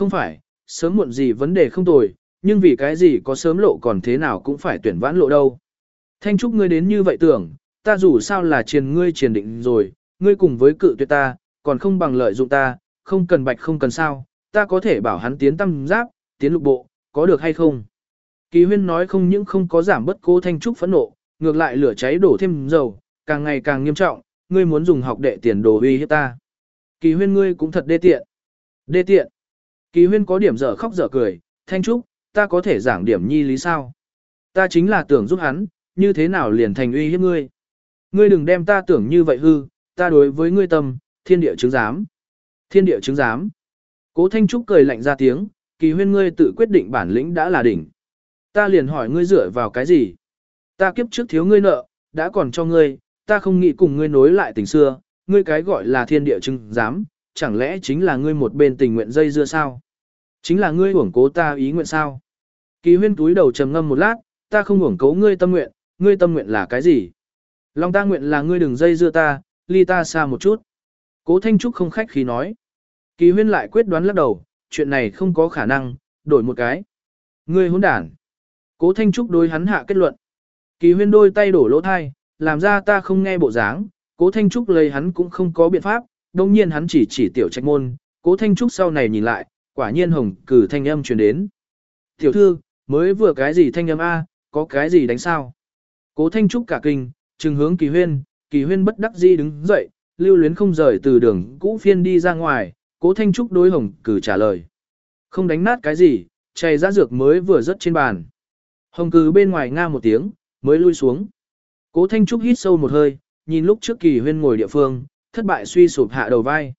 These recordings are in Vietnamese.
Không phải, sớm muộn gì vấn đề không tồi, nhưng vì cái gì có sớm lộ còn thế nào cũng phải tuyển vãn lộ đâu. Thanh Trúc ngươi đến như vậy tưởng, ta dù sao là triền ngươi triền định rồi, ngươi cùng với cự tuyệt ta, còn không bằng lợi dụng ta, không cần bạch không cần sao, ta có thể bảo hắn tiến tâm giáp, tiến lục bộ, có được hay không? Kỳ huyên nói không những không có giảm bất cố Thanh Trúc phẫn nộ, ngược lại lửa cháy đổ thêm dầu, càng ngày càng nghiêm trọng, ngươi muốn dùng học đệ tiền đồ uy hiếp ta. Kỳ huyên ngươi cũng thật đê tiện. Đê tiện. Kỳ huyên có điểm dở khóc dở cười, Thanh Trúc, ta có thể giảng điểm nhi lý sao? Ta chính là tưởng giúp hắn, như thế nào liền thành uy hiếp ngươi? Ngươi đừng đem ta tưởng như vậy hư, ta đối với ngươi tâm, thiên địa chứng giám. Thiên địa chứng giám. Cố Thanh Trúc cười lạnh ra tiếng, kỳ huyên ngươi tự quyết định bản lĩnh đã là đỉnh. Ta liền hỏi ngươi dựa vào cái gì? Ta kiếp trước thiếu ngươi nợ, đã còn cho ngươi, ta không nghĩ cùng ngươi nối lại tình xưa, ngươi cái gọi là thiên địa chứng giám, chẳng lẽ chính là ngươi một bên tình nguyện dây dưa sao? Chính là ngươi uổng cố ta ý nguyện sao? Kỳ huyên túi đầu trầm ngâm một lát, ta không uổng cố ngươi tâm nguyện, ngươi tâm nguyện là cái gì? Lòng ta nguyện là ngươi đừng dây dưa ta, ly ta xa một chút. Cố Thanh Trúc không khách khí nói. Kỳ huyên lại quyết đoán lắc đầu, chuyện này không có khả năng, đổi một cái. Ngươi hỗn đản. Cố Thanh Trúc đối hắn hạ kết luận. Kỳ huyên đôi tay đổ lỗ thai, làm ra ta không nghe bộ dáng, cố Thanh Trúc lấy hắn cũng không có biện pháp, đông nhiên hắn chỉ chỉ tiểu trạch môn, cố Thanh Trúc sau này nhìn lại, quả nhiên hồng cử thanh âm truyền đến. Tiểu thư, mới vừa cái gì thanh âm A, có cái gì đánh sao? Cố Thanh Trúc cả kinh, trừng hướng kỳ huyên, kỳ huyên bất đắc dĩ đứng dậy, lưu luyến không rời từ đường cũ phiên đi ra ngoài, cố Thanh Trúc đối hồng cử trả lời. Không đánh nát cái gì, chày ra dược mới vừa rớt trên bàn. Hồng cử bên ngoài nga một tiếng, mới lui xuống. Cố Thanh Trúc hít sâu một hơi, nhìn lúc trước kỳ huyên ngồi địa phương, thất bại suy sụp hạ đầu vai.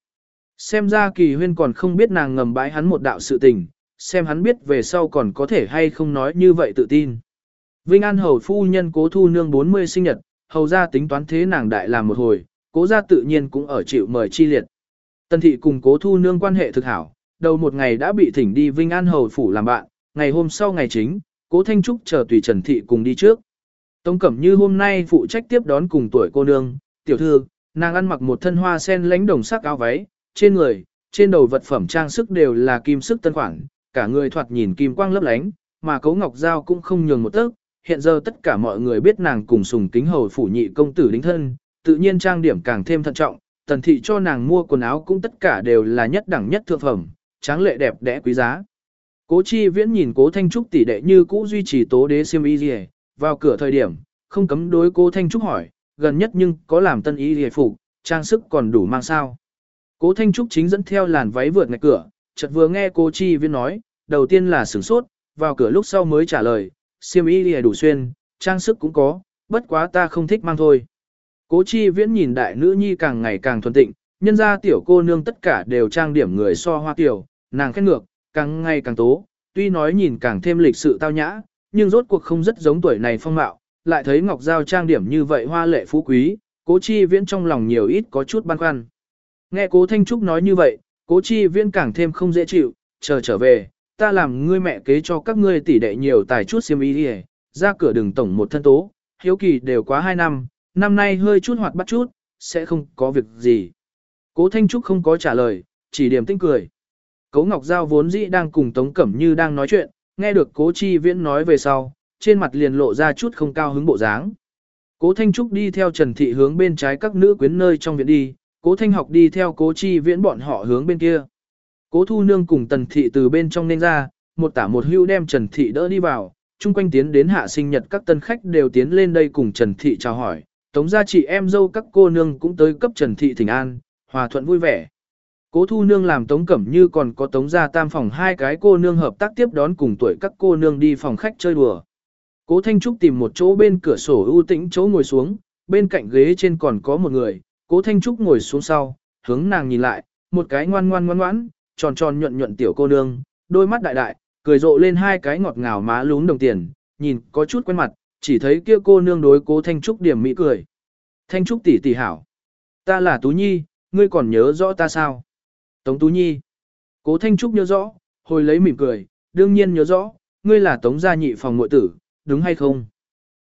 Xem ra kỳ huyên còn không biết nàng ngầm bái hắn một đạo sự tình, xem hắn biết về sau còn có thể hay không nói như vậy tự tin. Vinh An Hầu phu nhân cố thu nương 40 sinh nhật, hầu ra tính toán thế nàng đại làm một hồi, cố gia tự nhiên cũng ở chịu mời chi liệt. Tân thị cùng cố thu nương quan hệ thực hảo, đầu một ngày đã bị thỉnh đi Vinh An Hầu phủ làm bạn, ngày hôm sau ngày chính, cố Thanh Trúc chờ tùy Trần Thị cùng đi trước. Tống Cẩm Như hôm nay phụ trách tiếp đón cùng tuổi cô nương, tiểu thư, nàng ăn mặc một thân hoa sen lánh đồng sắc áo váy, trên người, trên đầu vật phẩm trang sức đều là kim sức tân khoản, cả người thoạt nhìn kim quang lấp lánh, mà cấu ngọc dao cũng không nhường một tấc. Hiện giờ tất cả mọi người biết nàng cùng sùng kính hầu phủ nhị công tử đính thân, tự nhiên trang điểm càng thêm thận trọng, tần thị cho nàng mua quần áo cũng tất cả đều là nhất đẳng nhất thượng phẩm, tráng lệ đẹp đẽ quý giá. Cố chi viễn nhìn cố thanh trúc tỷ đệ như cũ duy trì tố đế siêm y gì vào cửa thời điểm, không cấm đối cố thanh trúc hỏi, gần nhất nhưng có làm tân y hề phục, trang sức còn đủ mang sao. Cố thanh trúc chính dẫn theo làn váy vượt ngạch cửa, chợt vừa nghe cô chi viễn nói, đầu tiên là sửng sốt, vào cửa lúc sau mới trả lời, siêm y hề đủ xuyên, trang sức cũng có, bất quá ta không thích mang thôi. Cố chi viễn nhìn đại nữ nhi càng ngày càng thuần tịnh, nhân ra tiểu cô nương tất cả đều trang điểm người so hoa tiểu, nàng khét ngược, càng ngày càng tố, tuy nói nhìn càng thêm lịch sự tao nhã, nhưng rốt cuộc không rất giống tuổi này phong mạo, lại thấy Ngọc Giao trang điểm như vậy hoa lệ phú quý, cố chi viễn trong lòng nhiều ít có chút băn khoăn. Nghe cố Thanh Trúc nói như vậy, cố chi viễn càng thêm không dễ chịu, chờ trở về, ta làm ngươi mẹ kế cho các ngươi tỷ đệ nhiều tài chút xiêm y đi ra cửa đường tổng một thân tố, hiếu kỳ đều quá hai năm, năm nay hơi chút hoạt bắt chút, sẽ không có việc gì. Cố Thanh Trúc không có trả lời, chỉ điểm tinh cười. Cố Ngọc Giao vốn dĩ đang cùng Tống Cẩm Như đang nói chuyện, nghe được Cố Chi Viễn nói về sau, trên mặt liền lộ ra chút không cao hứng bộ dáng. Cố Thanh Trúc đi theo Trần Thị hướng bên trái các nữ quyến nơi trong viện đi, Cố Thanh Học đi theo Cố Chi Viễn bọn họ hướng bên kia. Cố Thu Nương cùng Tần Thị từ bên trong nên ra, một tả một hưu đem Trần Thị đỡ đi vào, chung quanh tiến đến hạ sinh nhật các tân khách đều tiến lên đây cùng Trần Thị chào hỏi, tống gia chị em dâu các cô nương cũng tới cấp Trần Thị thỉnh an, hòa thuận vui vẻ. Cố thu nương làm tống cẩm như còn có tống gia tam phòng hai cái cô nương hợp tác tiếp đón cùng tuổi các cô nương đi phòng khách chơi đùa. Cố Thanh Trúc tìm một chỗ bên cửa sổ ưu tĩnh chỗ ngồi xuống, bên cạnh ghế trên còn có một người, Cố Thanh Trúc ngồi xuống sau, hướng nàng nhìn lại, một cái ngoan ngoan ngoan ngoãn, tròn tròn nhuận nhuận tiểu cô nương, đôi mắt đại đại, cười rộ lên hai cái ngọt ngào má lún đồng tiền, nhìn có chút quen mặt, chỉ thấy kia cô nương đối cố Thanh Trúc điểm mỹ cười. Thanh Trúc tỷ tỷ hảo. Ta là Tú Nhi, ngươi còn nhớ rõ ta sao? Tống Tú Nhi. Cố Thanh Trúc nhớ rõ, hồi lấy mỉm cười, đương nhiên nhớ rõ, ngươi là Tống gia nhị phòng muội tử, đúng hay không?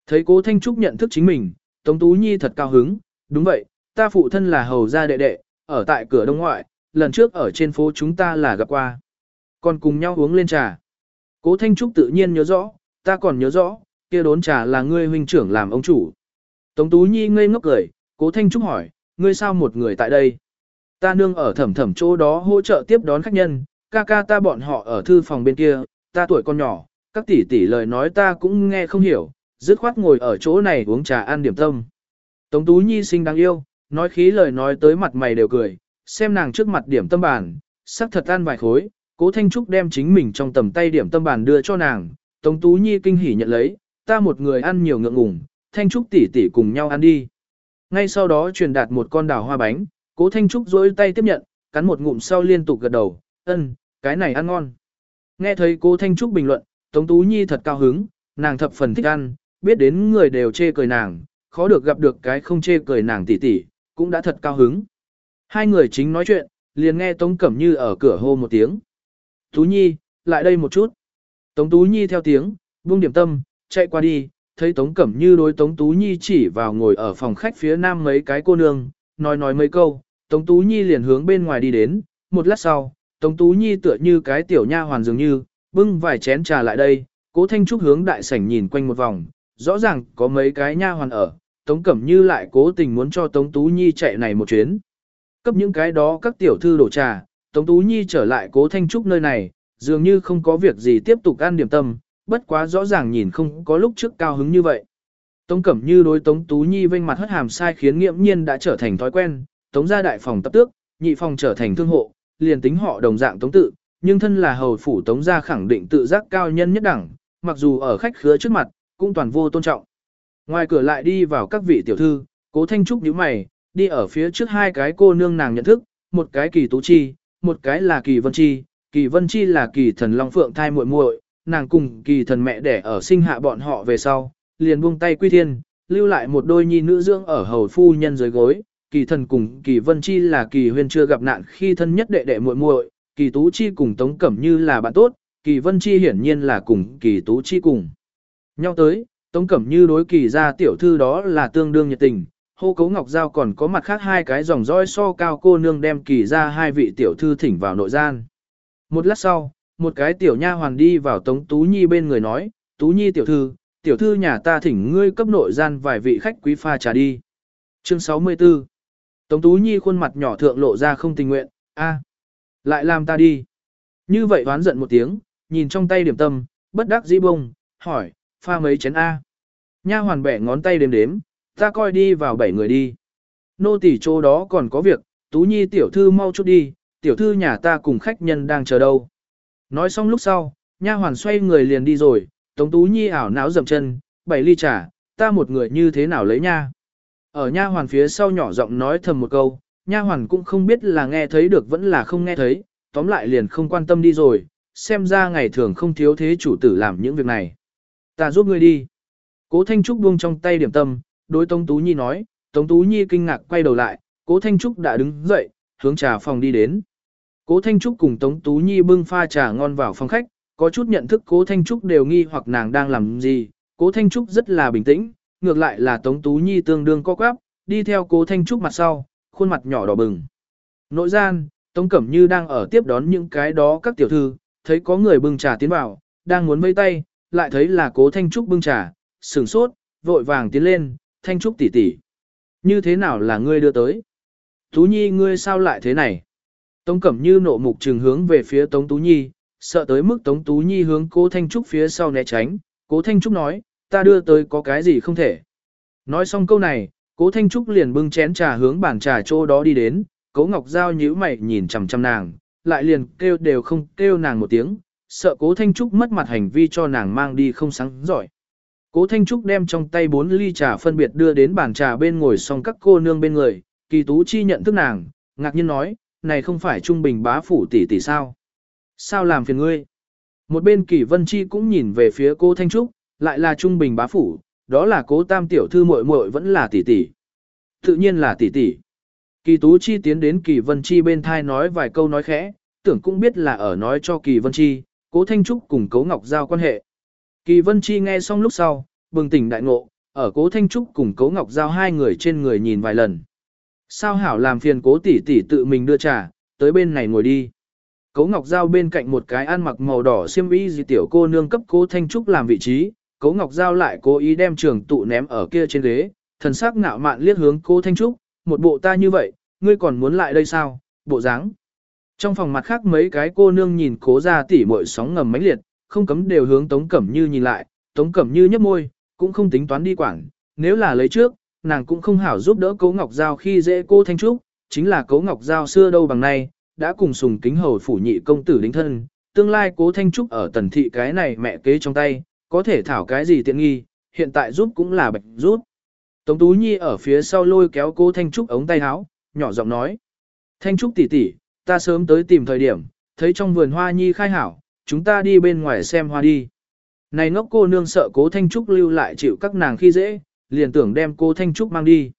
Thấy cố Thanh Trúc nhận thức chính mình, Tống Tú Nhi thật cao hứng, đúng vậy, ta phụ thân là hầu gia đệ đệ, ở tại cửa đông ngoại, lần trước ở trên phố chúng ta là gặp qua. còn cùng nhau uống lên trà. Cố Thanh Trúc tự nhiên nhớ rõ, ta còn nhớ rõ, kia đốn trà là ngươi huynh trưởng làm ông chủ. Tống Tú Nhi ngây ngốc cười, Cố Thanh Trúc hỏi, ngươi sao một người tại đây? Ta nương ở thẩm thẩm chỗ đó hỗ trợ tiếp đón khách nhân, ca ca ta bọn họ ở thư phòng bên kia, ta tuổi con nhỏ, các tỷ tỷ lời nói ta cũng nghe không hiểu, dứt khoát ngồi ở chỗ này uống trà ăn điểm tâm. Tống Tú Nhi sinh đáng yêu, nói khí lời nói tới mặt mày đều cười, xem nàng trước mặt điểm tâm bàn, sắc thật ăn vài khối, cố Thanh Trúc đem chính mình trong tầm tay điểm tâm bàn đưa cho nàng, Tống Tú Nhi kinh hỉ nhận lấy, ta một người ăn nhiều ngượng ngùng, Thanh Trúc tỷ tỷ cùng nhau ăn đi. Ngay sau đó truyền đạt một con đào hoa bánh, cố Thanh Trúc dối tay tiếp nhận, cắn một ngụm sau liên tục gật đầu, ân, cái này ăn ngon. Nghe thấy cố Thanh Trúc bình luận, Tống Tú Nhi thật cao hứng, nàng thập phần thích ăn, biết đến người đều chê cười nàng, khó được gặp được cái không chê cười nàng tỷ tỷ, cũng đã thật cao hứng. Hai người chính nói chuyện, liền nghe Tống Cẩm Như ở cửa hô một tiếng. Tú Nhi, lại đây một chút. Tống Tú Nhi theo tiếng, buông điểm tâm, chạy qua đi, thấy Tống Cẩm Như đối Tống Tú Nhi chỉ vào ngồi ở phòng khách phía nam mấy cái cô nương, nói nói mấy câu, Tống Tú Nhi liền hướng bên ngoài đi đến, một lát sau, Tống Tú Nhi tựa như cái tiểu nha hoàn dường như, bưng vài chén trà lại đây, Cố Thanh Trúc hướng đại sảnh nhìn quanh một vòng, rõ ràng có mấy cái nha hoàn ở, Tống Cẩm Như lại cố tình muốn cho Tống Tú Nhi chạy này một chuyến. Cấp những cái đó các tiểu thư đổ trà, Tống Tú Nhi trở lại Cố Thanh Trúc nơi này, dường như không có việc gì tiếp tục ăn điểm tâm, bất quá rõ ràng nhìn không có lúc trước cao hứng như vậy. Tống Cẩm Như đối Tống Tú Nhi vênh mặt hất hàm sai khiến nghiệm nhiên đã trở thành thói quen, Tống gia đại phòng tập tước, nhị phòng trở thành thương hộ, liền tính họ đồng dạng Tống tự, nhưng thân là hầu phủ Tống gia khẳng định tự giác cao nhân nhất đẳng, mặc dù ở khách khứa trước mặt, cũng toàn vô tôn trọng. Ngoài cửa lại đi vào các vị tiểu thư, cố thanh trúc nhíu mày, đi ở phía trước hai cái cô nương nàng nhận thức, một cái kỳ tú chi, một cái là kỳ vân chi, kỳ vân chi là kỳ thần long phượng thai muội muội, nàng cùng kỳ thần mẹ đẻ ở sinh hạ bọn họ về sau, liền buông tay quy thiên, lưu lại một đôi nhi nữ dưỡng ở hầu phu nhân dưới gối, kỳ thần cùng kỳ vân chi là kỳ huyên chưa gặp nạn khi thân nhất đệ đệ muội muội, kỳ tú chi cùng tống cẩm như là bạn tốt, kỳ vân chi hiển nhiên là cùng kỳ tú chi cùng. Nhau tới, tống cẩm như đối kỳ ra tiểu thư đó là tương đương nhiệt tình, hô cấu ngọc giao còn có mặt khác hai cái dòng roi so cao cô nương đem kỳ ra hai vị tiểu thư thỉnh vào nội gian. Một lát sau, một cái tiểu nha hoàn đi vào tống tú nhi bên người nói, tú nhi tiểu thư, tiểu thư nhà ta thỉnh ngươi cấp nội gian vài vị khách quý pha trà đi. Chương 64 Tống Tú Nhi khuôn mặt nhỏ thượng lộ ra không tình nguyện, a, lại làm ta đi. Như vậy hoán giận một tiếng, nhìn trong tay điểm tâm, bất đắc dĩ bông, hỏi, pha mấy chén A. Nha hoàn bẻ ngón tay đếm đếm, ta coi đi vào bảy người đi. Nô tỷ chỗ đó còn có việc, Tú Nhi tiểu thư mau chút đi, tiểu thư nhà ta cùng khách nhân đang chờ đâu. Nói xong lúc sau, nha hoàn xoay người liền đi rồi, Tống Tú Nhi ảo não dầm chân, bảy ly trà, ta một người như thế nào lấy nha. Ở nha hoàn phía sau nhỏ giọng nói thầm một câu, nha hoàn cũng không biết là nghe thấy được vẫn là không nghe thấy, tóm lại liền không quan tâm đi rồi, xem ra ngày thường không thiếu thế chủ tử làm những việc này. Ta giúp ngươi đi. Cố Thanh Trúc buông trong tay điểm tâm, đối Tống Tú Nhi nói, Tống Tú Nhi kinh ngạc quay đầu lại, Cố Thanh Trúc đã đứng dậy, hướng trà phòng đi đến. Cố Thanh Trúc cùng Tống Tú Nhi bưng pha trà ngon vào phòng khách, có chút nhận thức Cố Thanh Trúc đều nghi hoặc nàng đang làm gì, Cố Thanh Trúc rất là bình tĩnh, ngược lại là Tống Tú Nhi tương đương co quắp, đi theo Cố Thanh Trúc mặt sau, khuôn mặt nhỏ đỏ bừng. Nội gian, Tống Cẩm Như đang ở tiếp đón những cái đó các tiểu thư, thấy có người bưng trà tiến vào, đang muốn vây tay, lại thấy là Cố Thanh Trúc bưng trà, sửng sốt, vội vàng tiến lên, Thanh Trúc tỷ tỷ, Như thế nào là ngươi đưa tới? Tú Nhi ngươi sao lại thế này? Tống Cẩm Như nộ mục trừng hướng về phía Tống Tú Nhi, sợ tới mức Tống Tú Nhi hướng Cố Thanh Trúc phía sau né tránh, Cố Thanh Trúc nói, ta đưa tới có cái gì không thể. Nói xong câu này, Cố Thanh Trúc liền bưng chén trà hướng bàn trà chỗ đó đi đến, Cố Ngọc Giao nhíu mày nhìn chằm chằm nàng, lại liền kêu đều không kêu nàng một tiếng, sợ Cố Thanh Trúc mất mặt hành vi cho nàng mang đi không sáng giỏi. Cố Thanh Trúc đem trong tay bốn ly trà phân biệt đưa đến bàn trà bên ngồi xong các cô nương bên người, Kỳ Tú Chi nhận thức nàng, ngạc nhiên nói, này không phải trung bình bá phủ tỷ tỷ sao? Sao làm phiền ngươi? Một bên Kỳ Vân Chi cũng nhìn về phía cô Thanh Trúc, lại là trung bình bá phủ, đó là cố tam tiểu thư muội muội vẫn là tỷ tỷ. Tự nhiên là tỷ tỷ. Kỳ Tú Chi tiến đến Kỳ Vân Chi bên thai nói vài câu nói khẽ, tưởng cũng biết là ở nói cho Kỳ Vân Chi, cố Thanh Trúc cùng cố Ngọc Giao quan hệ. Kỳ Vân Chi nghe xong lúc sau, bừng tỉnh đại ngộ, ở cố Thanh Trúc cùng cố Ngọc Giao hai người trên người nhìn vài lần. Sao hảo làm phiền cố tỷ tỷ tự mình đưa trà, tới bên này ngồi đi. Cố Ngọc Giao bên cạnh một cái ăn mặc màu đỏ xiêm y gì tiểu cô nương cấp cố Thanh Trúc làm vị trí, Cố Ngọc Giao lại cố ý đem trường tụ ném ở kia trên ghế, thần sắc ngạo mạn liếc hướng cố Thanh Trúc, một bộ ta như vậy, ngươi còn muốn lại đây sao, bộ dáng. Trong phòng mặt khác mấy cái cô nương nhìn cố ra tỉ mội sóng ngầm mãnh liệt, không cấm đều hướng Tống Cẩm Như nhìn lại, Tống Cẩm Như nhấp môi, cũng không tính toán đi quảng, nếu là lấy trước, nàng cũng không hảo giúp đỡ Cố Ngọc Giao khi dễ cô Thanh Trúc, chính là Cố Ngọc Giao xưa đâu bằng nay, đã cùng sùng kính hầu phủ nhị công tử đính thân, tương lai Cố Thanh Trúc ở tần thị cái này mẹ kế trong tay, có thể thảo cái gì tiện nghi, hiện tại giúp cũng là bạch rút. Tống Tú Nhi ở phía sau lôi kéo Cố Thanh Trúc ống tay áo, nhỏ giọng nói: "Thanh Trúc tỷ tỷ, ta sớm tới tìm thời điểm, thấy trong vườn hoa nhi khai hảo, chúng ta đi bên ngoài xem hoa đi." Này ngốc cô nương sợ Cố Thanh Trúc lưu lại chịu các nàng khi dễ, liền tưởng đem Cố Thanh Trúc mang đi.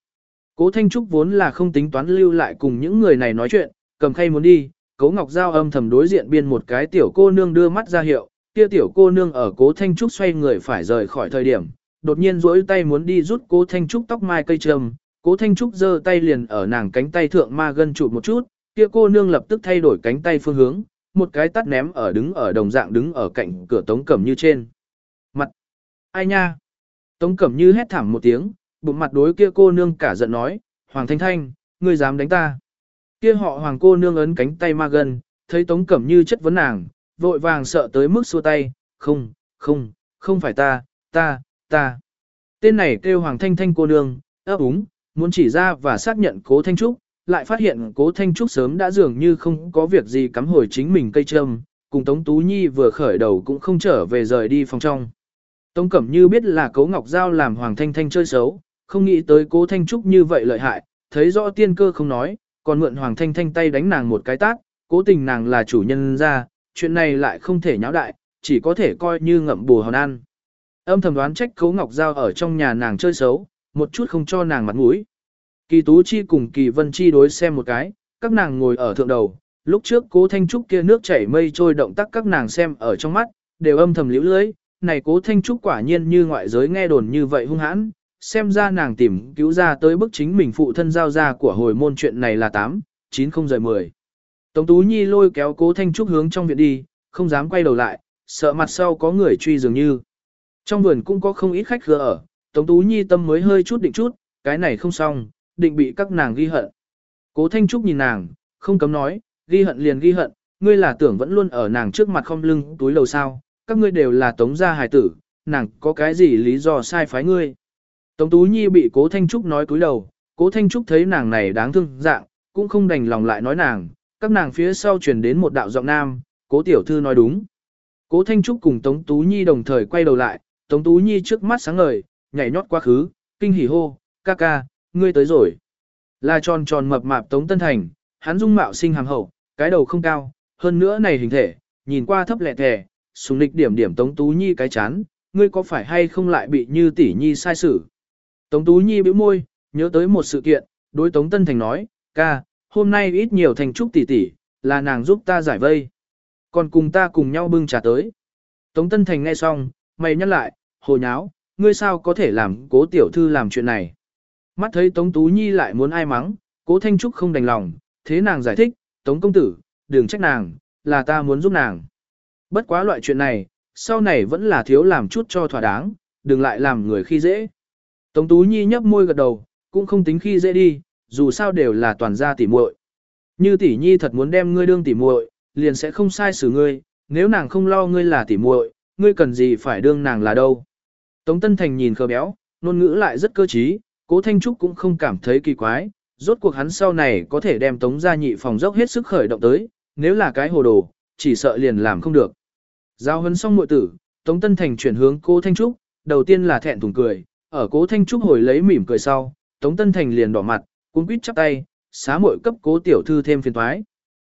Cố Thanh Trúc vốn là không tính toán lưu lại cùng những người này nói chuyện, cầm khay muốn đi, Cố Ngọc Giao âm thầm đối diện biên một cái tiểu cô nương đưa mắt ra hiệu, kia tiểu cô nương ở Cố Thanh Trúc xoay người phải rời khỏi thời điểm, đột nhiên duỗi tay muốn đi rút Cố Thanh Trúc tóc mai cây trầm, Cố Thanh Trúc giơ tay liền ở nàng cánh tay thượng ma gân chụp một chút, kia cô nương lập tức thay đổi cánh tay phương hướng, một cái tắt ném ở đứng ở đồng dạng đứng ở cạnh cửa Tống Cẩm Như trên. Mặt! Ai nha! Tống Cẩm Như hét thảm một tiếng, bụng mặt đối kia cô nương cả giận nói, Hoàng Thanh Thanh, ngươi dám đánh ta. Kia họ Hoàng cô nương ấn cánh tay ma gân, thấy Tống Cẩm Như chất vấn nàng, vội vàng sợ tới mức xua tay, không, không, không phải ta, ta, ta. Tên này kêu Hoàng Thanh Thanh cô nương, ấp úng, muốn chỉ ra và xác nhận cố Thanh Trúc, lại phát hiện cố Thanh Trúc sớm đã dường như không có việc gì cắm hồi chính mình cây trâm, cùng Tống Tú Nhi vừa khởi đầu cũng không trở về rời đi phòng trong. Tống Cẩm Như biết là cố Ngọc Giao làm Hoàng Thanh Thanh chơi xấu, không nghĩ tới cố Thanh Trúc như vậy lợi hại, thấy rõ tiên cơ không nói, còn mượn Hoàng Thanh Thanh tay đánh nàng một cái tát, cố tình nàng là chủ nhân ra, chuyện này lại không thể nháo đại, chỉ có thể coi như ngậm bù hòn ăn. Âm thầm đoán trách cố Ngọc Giao ở trong nhà nàng chơi xấu, một chút không cho nàng mặt mũi. Kỳ Tú Chi cùng Kỳ Vân Chi đối xem một cái, các nàng ngồi ở thượng đầu, lúc trước cố Thanh Trúc kia nước chảy mây trôi động tác các nàng xem ở trong mắt, đều âm thầm liễu lưới, này cố Thanh Trúc quả nhiên như ngoại giới nghe đồn như vậy hung hãn, xem ra nàng tìm cứu ra tới bức chính mình phụ thân giao ra của hồi môn chuyện này là 8, 9 không rời 10. Tống Tú Nhi lôi kéo cố Thanh Trúc hướng trong viện đi, không dám quay đầu lại, sợ mặt sau có người truy dường như. Trong vườn cũng có không ít khách khứa ở, Tống Tú Nhi tâm mới hơi chút định chút, cái này không xong, định bị các nàng ghi hận. Cố Thanh Trúc nhìn nàng, không cấm nói, ghi hận liền ghi hận, ngươi là tưởng vẫn luôn ở nàng trước mặt không lưng túi lầu sao, các ngươi đều là tống gia hài tử, nàng có cái gì lý do sai phái ngươi. Tống Tú Nhi bị Cố Thanh Trúc nói cúi đầu, Cố Thanh Trúc thấy nàng này đáng thương dạng, cũng không đành lòng lại nói nàng, các nàng phía sau truyền đến một đạo giọng nam, Cố Tiểu Thư nói đúng. Cố Thanh Trúc cùng Tống Tú Nhi đồng thời quay đầu lại, Tống Tú Nhi trước mắt sáng ngời, nhảy nhót quá khứ, kinh hỉ hô, ca ca, ngươi tới rồi. Là tròn tròn mập mạp Tống Tân Thành, hắn dung mạo sinh hàm hậu, cái đầu không cao, hơn nữa này hình thể, nhìn qua thấp lẹ thẻ, sùng lịch điểm điểm Tống Tú Nhi cái chán, ngươi có phải hay không lại bị như tỷ nhi sai xử. Tống Tú Nhi bĩu môi, nhớ tới một sự kiện, đối Tống Tân Thành nói, ca, hôm nay ít nhiều thành trúc tỷ tỷ, là nàng giúp ta giải vây. Còn cùng ta cùng nhau bưng trà tới. Tống Tân Thành nghe xong, mày nhắc lại, hồ nháo, ngươi sao có thể làm cố tiểu thư làm chuyện này. Mắt thấy Tống Tú Nhi lại muốn ai mắng, cố Thanh Trúc không đành lòng, thế nàng giải thích, Tống công tử, đừng trách nàng, là ta muốn giúp nàng. Bất quá loại chuyện này, sau này vẫn là thiếu làm chút cho thỏa đáng, đừng lại làm người khi dễ. Tống Tú Nhi nhấp môi gật đầu, cũng không tính khi dễ đi, dù sao đều là toàn gia tỉ muội. Như tỷ nhi thật muốn đem ngươi đương tỉ muội, liền sẽ không sai xử ngươi, nếu nàng không lo ngươi là tỉ muội, ngươi cần gì phải đương nàng là đâu. Tống Tân Thành nhìn khờ béo, ngôn ngữ lại rất cơ trí, Cố Thanh Trúc cũng không cảm thấy kỳ quái, rốt cuộc hắn sau này có thể đem Tống gia nhị phòng dốc hết sức khởi động tới, nếu là cái hồ đồ, chỉ sợ liền làm không được. Giao hấn xong muội tử, Tống Tân Thành chuyển hướng Cố Thanh Trúc, đầu tiên là thẹn thùng cười, ở Cố Thanh Trúc hồi lấy mỉm cười sau, Tống Tân Thành liền đỏ mặt, cuốn quýt chắp tay, xá muội cấp Cố tiểu thư thêm phiền toái.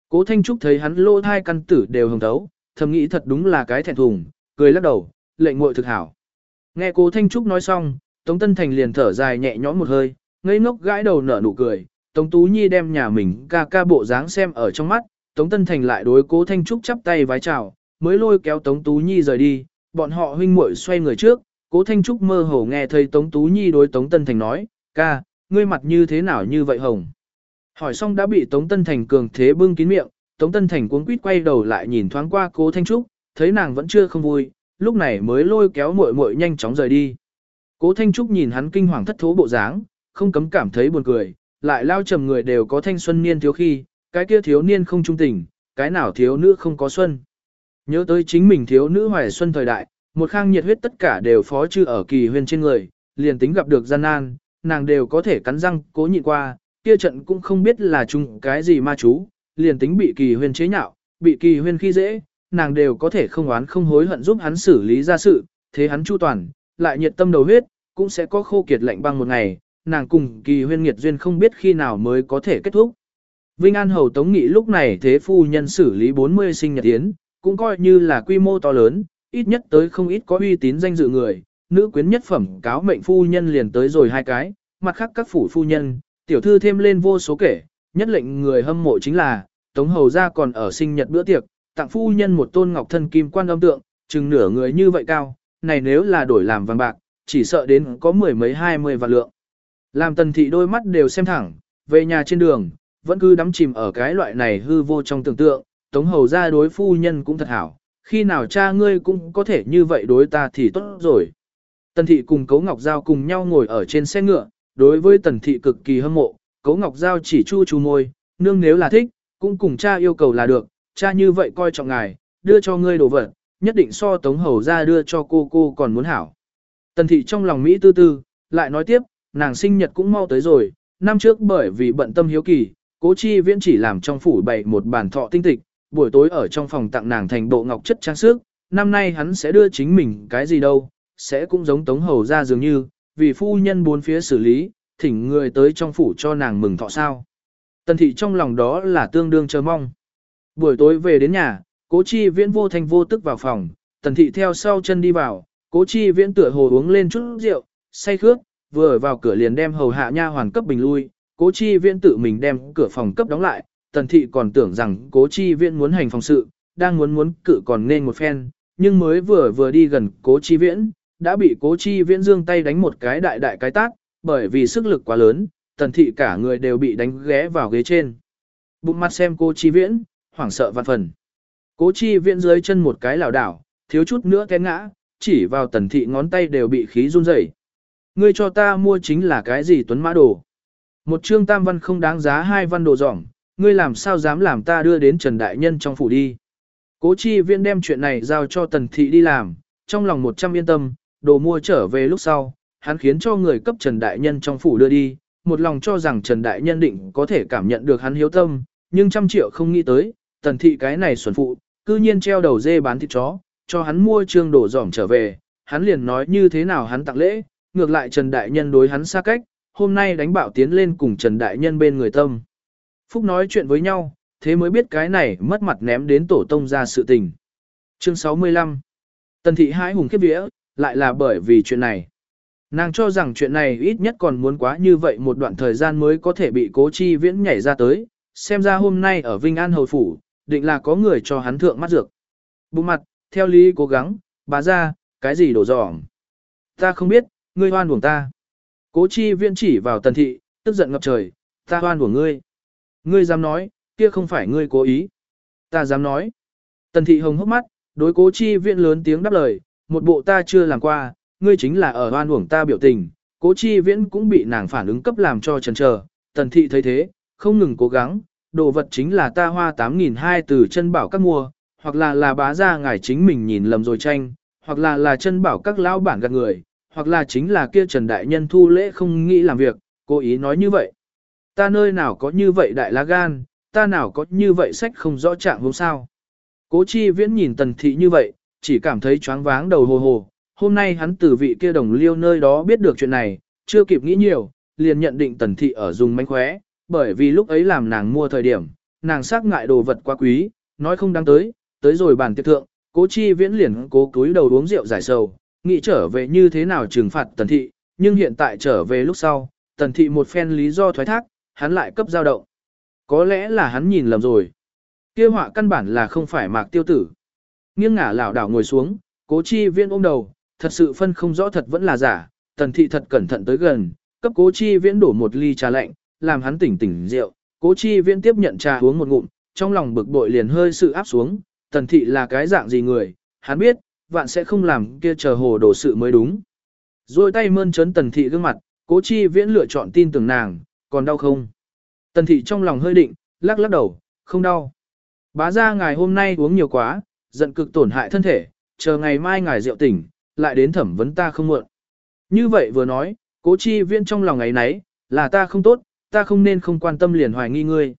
Cố Thanh Trúc thấy hắn lô thai căn tử đều hồng thấu, thầm nghĩ thật đúng là cái thẹn thùng, cười lắc đầu, lệnh muội thực hảo. Nghe Cố Thanh Trúc nói xong, Tống Tân Thành liền thở dài nhẹ nhõm một hơi, ngây ngốc gãi đầu nở nụ cười, Tống Tú Nhi đem nhà mình ca ca bộ dáng xem ở trong mắt, Tống Tân Thành lại đối Cố Thanh Trúc chắp tay vái chào, mới lôi kéo Tống Tú Nhi rời đi, bọn họ huynh muội xoay người trước, Cố Thanh Trúc mơ hồ nghe thấy Tống Tú Nhi đối Tống Tân Thành nói, ca, ngươi mặt như thế nào như vậy hồng. Hỏi xong đã bị Tống Tân Thành cường thế bưng kín miệng, Tống Tân Thành cuống quýt quay đầu lại nhìn thoáng qua cố Thanh Trúc, thấy nàng vẫn chưa không vui, lúc này mới lôi kéo muội muội nhanh chóng rời đi. Cố Thanh Trúc nhìn hắn kinh hoàng thất thố bộ dáng, không cấm cảm thấy buồn cười, lại lao trầm người đều có thanh xuân niên thiếu khi, cái kia thiếu niên không trung tình, cái nào thiếu nữ không có xuân. Nhớ tới chính mình thiếu nữ hoài xuân thời đại, một khang nhiệt huyết tất cả đều phó chư ở kỳ huyền trên người, liền tính gặp được gian nan, nàng đều có thể cắn răng cố nhịn qua, kia trận cũng không biết là chung cái gì ma chú, liền tính bị kỳ huyên chế nhạo, bị kỳ huyên khi dễ, nàng đều có thể không oán không hối hận giúp hắn xử lý ra sự, thế hắn chu toàn, lại nhiệt tâm đầu huyết, cũng sẽ có khô kiệt lạnh băng một ngày, nàng cùng kỳ huyên nghiệt duyên không biết khi nào mới có thể kết thúc. Vinh An Hầu Tống Nghị lúc này thế phu nhân xử lý 40 sinh nhật tiến, cũng coi như là quy mô to lớn, ít nhất tới không ít có uy tín danh dự người, nữ quyến nhất phẩm cáo mệnh phu nhân liền tới rồi hai cái, mặt khác các phủ phu nhân, tiểu thư thêm lên vô số kể, nhất lệnh người hâm mộ chính là, Tống Hầu ra còn ở sinh nhật bữa tiệc, tặng phu nhân một tôn ngọc thân kim quan âm tượng, chừng nửa người như vậy cao, này nếu là đổi làm vàng bạc, chỉ sợ đến có mười mấy hai mươi vạn lượng. Làm tần thị đôi mắt đều xem thẳng, về nhà trên đường, vẫn cứ đắm chìm ở cái loại này hư vô trong tưởng tượng, tống hầu ra đối phu nhân cũng thật hảo, khi nào cha ngươi cũng có thể như vậy đối ta thì tốt rồi. Tần thị cùng Cấu Ngọc Giao cùng nhau ngồi ở trên xe ngựa, đối với tần thị cực kỳ hâm mộ, Cấu Ngọc Giao chỉ chu chu môi, nương nếu là thích, cũng cùng cha yêu cầu là được, cha như vậy coi trọng ngài, đưa cho ngươi đồ vật, nhất định so tống hầu ra đưa cho cô cô còn muốn hảo. Tần thị trong lòng Mỹ tư tư, lại nói tiếp, nàng sinh nhật cũng mau tới rồi, năm trước bởi vì bận tâm hiếu kỳ, cố chi viễn chỉ làm trong phủ bày một bàn thọ tinh tịch, buổi tối ở trong phòng tặng nàng thành bộ ngọc chất trang sức, năm nay hắn sẽ đưa chính mình cái gì đâu, sẽ cũng giống tống hầu ra dường như, vì phu nhân bốn phía xử lý, thỉnh người tới trong phủ cho nàng mừng thọ sao. Tần thị trong lòng đó là tương đương chờ mong. Buổi tối về đến nhà, cố chi viễn vô thành vô tức vào phòng, tần thị theo sau chân đi vào, cố chi viễn tựa hồ uống lên chút rượu, say khước, vừa vào cửa liền đem hầu hạ nha hoàn cấp bình lui, cố chi viễn tự mình đem cửa phòng cấp đóng lại, tần thị còn tưởng rằng cố chi viễn muốn hành phòng sự, đang muốn muốn cự còn nên một phen, nhưng mới vừa vừa đi gần cố chi viễn, đã bị cố chi viễn dương tay đánh một cái đại đại cái tát, bởi vì sức lực quá lớn, tần thị cả người đều bị đánh ghé vào ghế trên. Bụng mặt xem cố chi viễn, hoảng sợ vạn phần. Cố chi viễn dưới chân một cái lảo đảo, thiếu chút nữa té ngã, chỉ vào tần thị ngón tay đều bị khí run rẩy. Ngươi cho ta mua chính là cái gì tuấn mã đồ? Một chương tam văn không đáng giá hai văn đồ dỏng, ngươi làm sao dám làm ta đưa đến Trần Đại Nhân trong phủ đi. Cố chi viễn đem chuyện này giao cho tần thị đi làm, trong lòng một trăm yên tâm, đồ mua trở về lúc sau, hắn khiến cho người cấp Trần Đại Nhân trong phủ đưa đi, một lòng cho rằng Trần Đại Nhân định có thể cảm nhận được hắn hiếu tâm, nhưng trăm triệu không nghĩ tới, tần thị cái này xuẩn phụ, cư nhiên treo đầu dê bán thịt chó, cho hắn mua trương đồ dỏm trở về, hắn liền nói như thế nào hắn tặng lễ, ngược lại Trần Đại Nhân đối hắn xa cách, hôm nay đánh bạo tiến lên cùng Trần Đại Nhân bên người tâm. Phúc nói chuyện với nhau, thế mới biết cái này mất mặt ném đến tổ tông ra sự tình. Chương 65 Tần thị hai hùng khiếp vía, lại là bởi vì chuyện này. Nàng cho rằng chuyện này ít nhất còn muốn quá như vậy một đoạn thời gian mới có thể bị cố chi viễn nhảy ra tới, xem ra hôm nay ở Vinh An Hầu Phủ, định là có người cho hắn thượng mắt dược. Bụng mặt, theo lý cố gắng, bà ra, cái gì đổ dỏng. Ta không biết, ngươi hoan uổng ta. Cố chi viễn chỉ vào tần thị, tức giận ngập trời, ta hoan uổng ngươi. Ngươi dám nói, kia không phải ngươi cố ý. Ta dám nói. Tần thị hồng hốc mắt, đối cố chi viễn lớn tiếng đáp lời, một bộ ta chưa làm qua, ngươi chính là ở hoan uổng ta biểu tình. Cố chi viễn cũng bị nàng phản ứng cấp làm cho chần chờ. Tần thị thấy thế, không ngừng cố gắng, đồ vật chính là ta hoa 8.200 từ chân bảo các mua, hoặc là là bá ra ngài chính mình nhìn lầm rồi tranh, hoặc là là chân bảo các lão bản gạt người, hoặc là chính là kia Trần Đại Nhân thu lễ không nghĩ làm việc, cố ý nói như vậy. Ta nơi nào có như vậy đại lá gan, ta nào có như vậy sách không rõ trạng hôm sao. Cố chi viễn nhìn tần thị như vậy, chỉ cảm thấy choáng váng đầu hồ hồ. Hôm nay hắn từ vị kia đồng liêu nơi đó biết được chuyện này, chưa kịp nghĩ nhiều, liền nhận định tần thị ở dùng mánh khóe, bởi vì lúc ấy làm nàng mua thời điểm, nàng xác ngại đồ vật quá quý, nói không đáng tới, tới rồi bàn tiệc thượng, cố chi viễn liền cố túi đầu uống rượu giải sầu, nghĩ trở về như thế nào trừng phạt tần thị, nhưng hiện tại trở về lúc sau, tần thị một phen lý do thoái thác, hắn lại cấp giao động. Có lẽ là hắn nhìn lầm rồi. Kia họa căn bản là không phải mạc tiêu tử. Nghiêng ngả lảo đảo ngồi xuống, cố chi viễn ôm đầu, thật sự phân không rõ thật vẫn là giả, tần thị thật cẩn thận tới gần, cấp cố chi viễn đổ một ly trà lạnh, làm hắn tỉnh tỉnh rượu. Cố chi viễn tiếp nhận trà uống một ngụm, trong lòng bực bội liền hơi sự áp xuống, tần thị là cái dạng gì người, hắn biết, vạn sẽ không làm kia chờ hồ đổ sự mới đúng. Rồi tay mơn trớn tần thị gương mặt, cố chi viễn lựa chọn tin tưởng nàng, còn đau không? Tần thị trong lòng hơi định, lắc lắc đầu, không đau. Bá ra ngài hôm nay uống nhiều quá, giận cực tổn hại thân thể, chờ ngày mai ngài rượu tỉnh, lại đến thẩm vấn ta không muộn. Như vậy vừa nói, cố chi viễn trong lòng ấy nấy, là ta không tốt, ta không nên không quan tâm liền hoài nghi ngươi.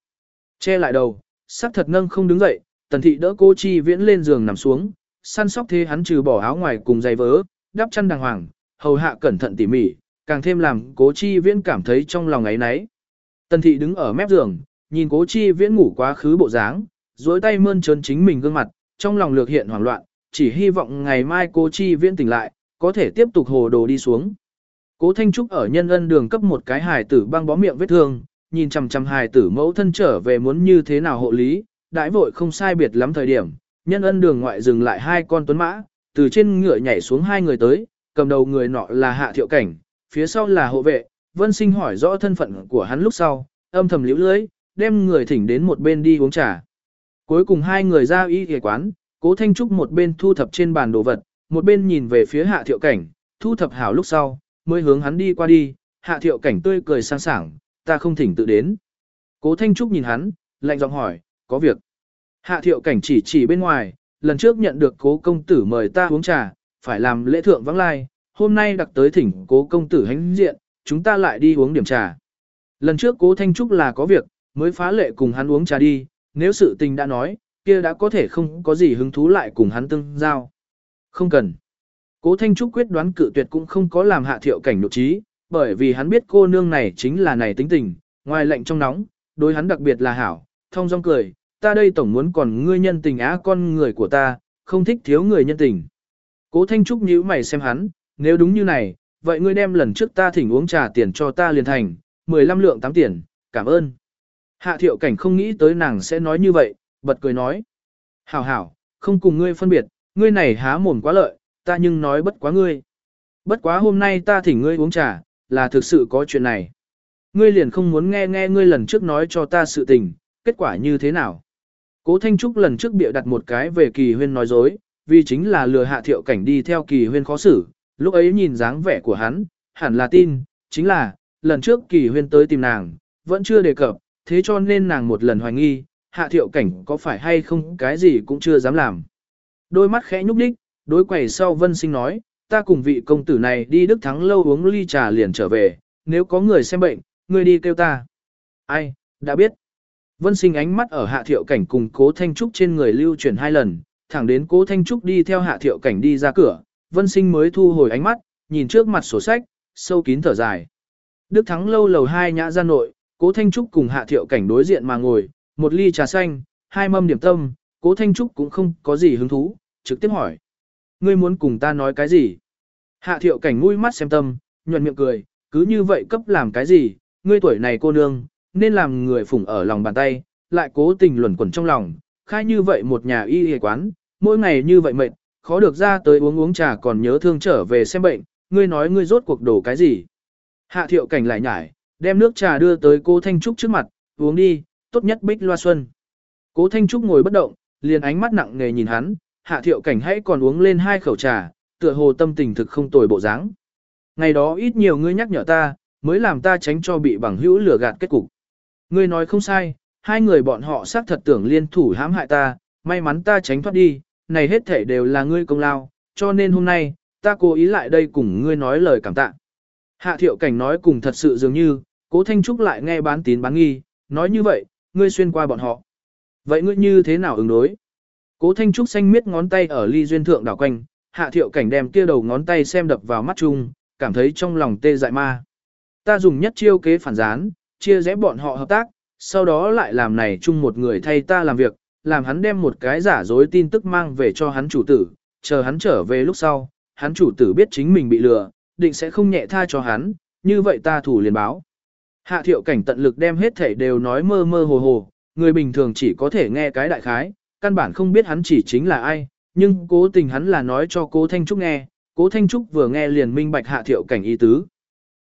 Che lại đầu, sắc thật nâng không đứng dậy, tần thị đỡ cố chi viễn lên giường nằm xuống, săn sóc thế hắn trừ bỏ áo ngoài cùng giày vớ, đắp chăn đàng hoàng, hầu hạ cẩn thận tỉ mỉ, càng thêm làm cố chi viễn cảm thấy trong lòng ấy nấy. Tần thị đứng ở mép giường, nhìn cố chi viễn ngủ quá khứ bộ dáng, dối tay mơn trớn chính mình gương mặt, trong lòng lược hiện hoảng loạn, chỉ hy vọng ngày mai cô chi viễn tỉnh lại, có thể tiếp tục hồ đồ đi xuống. Cố Thanh Trúc ở nhân ân đường cấp một cái hài tử băng bó miệng vết thương, nhìn chằm chằm hài tử mẫu thân trở về muốn như thế nào hộ lý, đãi vội không sai biệt lắm thời điểm, nhân ân đường ngoại dừng lại hai con tuấn mã, từ trên ngựa nhảy xuống hai người tới, cầm đầu người nọ là Hạ Thiệu Cảnh, phía sau là hộ vệ, Vân Sinh hỏi rõ thân phận của hắn lúc sau, âm thầm liễu lưới, đem người thỉnh đến một bên đi uống trà. Cuối cùng hai người ra y ghề quán, Cố Thanh Trúc một bên thu thập trên bàn đồ vật, một bên nhìn về phía Hạ Thiệu Cảnh, thu thập hảo lúc sau, mới hướng hắn đi qua đi, Hạ Thiệu Cảnh tươi cười sang sảng, ta không thỉnh tự đến. Cố Thanh Trúc nhìn hắn, lạnh giọng hỏi, có việc. Hạ Thiệu Cảnh chỉ chỉ bên ngoài, lần trước nhận được cố công tử mời ta uống trà, phải làm lễ thượng vắng lai, hôm nay đặc tới thỉnh cố công tử hánh diện, chúng ta lại đi uống điểm trà. Lần trước cố Thanh Trúc là có việc, mới phá lệ cùng hắn uống trà đi, nếu sự tình đã nói, kia đã có thể không có gì hứng thú lại cùng hắn tương giao. Không cần. Cố Thanh Trúc quyết đoán cự tuyệt cũng không có làm hạ thiệu cảnh nội trí, bởi vì hắn biết cô nương này chính là này tính tình, ngoài lạnh trong nóng, đối hắn đặc biệt là hảo, thông dong cười, ta đây tổng muốn còn ngươi nhân tình á con người của ta, không thích thiếu người nhân tình. Cố Thanh Trúc nhíu mày xem hắn, nếu đúng như này, vậy ngươi đem lần trước ta thỉnh uống trà tiền cho ta liền thành, 15 lượng 8 tiền, cảm ơn. Hạ thiệu cảnh không nghĩ tới nàng sẽ nói như vậy, bật cười nói. Hảo hảo, không cùng ngươi phân biệt, ngươi này há mồm quá lợi, ta nhưng nói bất quá ngươi. Bất quá hôm nay ta thỉnh ngươi uống trà, là thực sự có chuyện này. Ngươi liền không muốn nghe nghe ngươi lần trước nói cho ta sự tình, kết quả như thế nào. Cố Thanh Trúc lần trước bịa đặt một cái về kỳ huyên nói dối, vì chính là lừa hạ thiệu cảnh đi theo kỳ huyên khó xử, lúc ấy nhìn dáng vẻ của hắn, hẳn là tin, chính là, lần trước kỳ huyên tới tìm nàng, vẫn chưa đề cập, thế cho nên nàng một lần hoài nghi, hạ thiệu cảnh có phải hay không cái gì cũng chưa dám làm. Đôi mắt khẽ nhúc đích, đối quầy sau vân sinh nói, ta cùng vị công tử này đi Đức Thắng lâu uống ly trà liền trở về, nếu có người xem bệnh, người đi kêu ta. Ai, đã biết. Vân sinh ánh mắt ở hạ thiệu cảnh cùng cố Thanh Trúc trên người lưu chuyển hai lần, thẳng đến cố Thanh Trúc đi theo hạ thiệu cảnh đi ra cửa, vân sinh mới thu hồi ánh mắt, nhìn trước mặt sổ sách, sâu kín thở dài. Đức Thắng lâu lầu hai nhã ra nội, cố Thanh Trúc cùng hạ thiệu cảnh đối diện mà ngồi, một ly trà xanh, hai mâm điểm tâm, cố Thanh Trúc cũng không có gì hứng thú, trực tiếp hỏi. Ngươi muốn cùng ta nói cái gì? Hạ thiệu cảnh ngui mắt xem tâm, nhuận miệng cười, cứ như vậy cấp làm cái gì, ngươi tuổi này cô nương, nên làm người phụng ở lòng bàn tay, lại cố tình luẩn quẩn trong lòng, khai như vậy một nhà y y quán, mỗi ngày như vậy mệt, khó được ra tới uống uống trà còn nhớ thương trở về xem bệnh, ngươi nói ngươi rốt cuộc đổ cái gì. Hạ thiệu cảnh lại nhải, đem nước trà đưa tới cô Thanh Trúc trước mặt, uống đi, tốt nhất bích loa xuân. Cố Thanh Trúc ngồi bất động, liền ánh mắt nặng nề nhìn hắn, hạ thiệu cảnh hãy còn uống lên hai khẩu trà, tựa hồ tâm tình thực không tồi bộ dáng. Ngày đó ít nhiều ngươi nhắc nhở ta, mới làm ta tránh cho bị bằng hữu lừa gạt kết cục. Ngươi nói không sai, hai người bọn họ xác thật tưởng liên thủ hãm hại ta, may mắn ta tránh thoát đi, này hết thể đều là ngươi công lao, cho nên hôm nay, ta cố ý lại đây cùng ngươi nói lời cảm tạ. Hạ thiệu cảnh nói cùng thật sự dường như, cố Thanh Trúc lại nghe bán tín bán nghi, nói như vậy, ngươi xuyên qua bọn họ. Vậy ngươi như thế nào ứng đối? Cố Thanh Trúc xanh miết ngón tay ở ly duyên thượng đảo quanh, hạ thiệu cảnh đem kia đầu ngón tay xem đập vào mắt chung, cảm thấy trong lòng tê dại ma. Ta dùng nhất chiêu kế phản gián, chia rẽ bọn họ hợp tác, sau đó lại làm này chung một người thay ta làm việc, làm hắn đem một cái giả dối tin tức mang về cho hắn chủ tử, chờ hắn trở về lúc sau, hắn chủ tử biết chính mình bị lừa, định sẽ không nhẹ tha cho hắn, như vậy ta thủ liền báo. Hạ thiệu cảnh tận lực đem hết thể đều nói mơ mơ hồ hồ, người bình thường chỉ có thể nghe cái đại khái, căn bản không biết hắn chỉ chính là ai, nhưng cố tình hắn là nói cho cố Thanh Trúc nghe, cố Thanh Trúc vừa nghe liền minh bạch hạ thiệu cảnh ý tứ.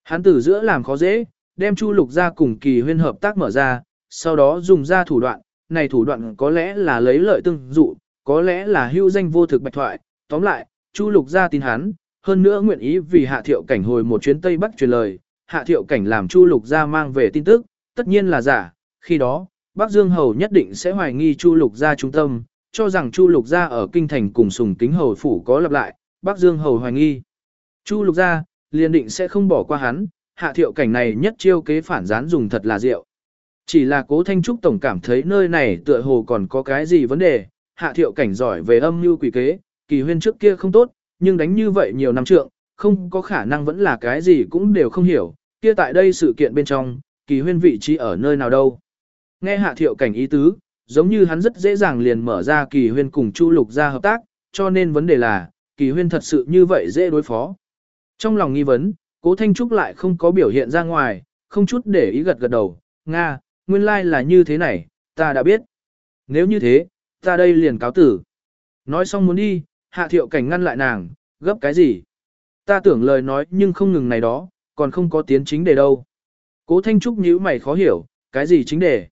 Hắn từ giữa làm khó dễ, đem Chu Lục ra cùng kỳ huyên hợp tác mở ra, sau đó dùng ra thủ đoạn, này thủ đoạn có lẽ là lấy lợi tương dụ, có lẽ là hưu danh vô thực bạch thoại, tóm lại, Chu Lục ra tin hắn, hơn nữa nguyện ý vì Hạ Thiệu Cảnh hồi một chuyến Tây Bắc truyền lời, Hạ Thiệu Cảnh làm Chu Lục gia mang về tin tức, tất nhiên là giả, khi đó, Bắc Dương Hầu nhất định sẽ hoài nghi Chu Lục gia trung tâm, cho rằng Chu Lục gia ở kinh thành cùng Sùng Kính Hầu phủ có lập lại, Bắc Dương Hầu hoài nghi. Chu Lục gia, liền định sẽ không bỏ qua hắn, Hạ Thiệu Cảnh này nhất chiêu kế phản gián dùng thật là diệu. Chỉ là Cố Thanh Trúc tổng cảm thấy nơi này tựa hồ còn có cái gì vấn đề, Hạ Thiệu Cảnh giỏi về âm mưu quỷ kế, kỳ huyên trước kia không tốt, nhưng đánh như vậy nhiều năm trượng, không có khả năng vẫn là cái gì cũng đều không hiểu, kia tại đây sự kiện bên trong, kỳ huyên vị trí ở nơi nào đâu. Nghe hạ thiệu cảnh ý tứ, giống như hắn rất dễ dàng liền mở ra kỳ huyên cùng Chu Lục ra hợp tác, cho nên vấn đề là, kỳ huyên thật sự như vậy dễ đối phó. Trong lòng nghi vấn, cố Thanh Trúc lại không có biểu hiện ra ngoài, không chút để ý gật gật đầu, Nga, nguyên lai like là như thế này, ta đã biết. Nếu như thế, ta đây liền cáo tử. Nói xong muốn đi, hạ thiệu cảnh ngăn lại nàng, gấp cái gì? Ta tưởng lời nói nhưng không ngừng này đó, còn không có tiến chính đề đâu. Cố Thanh Trúc nhíu mày khó hiểu, cái gì chính đề?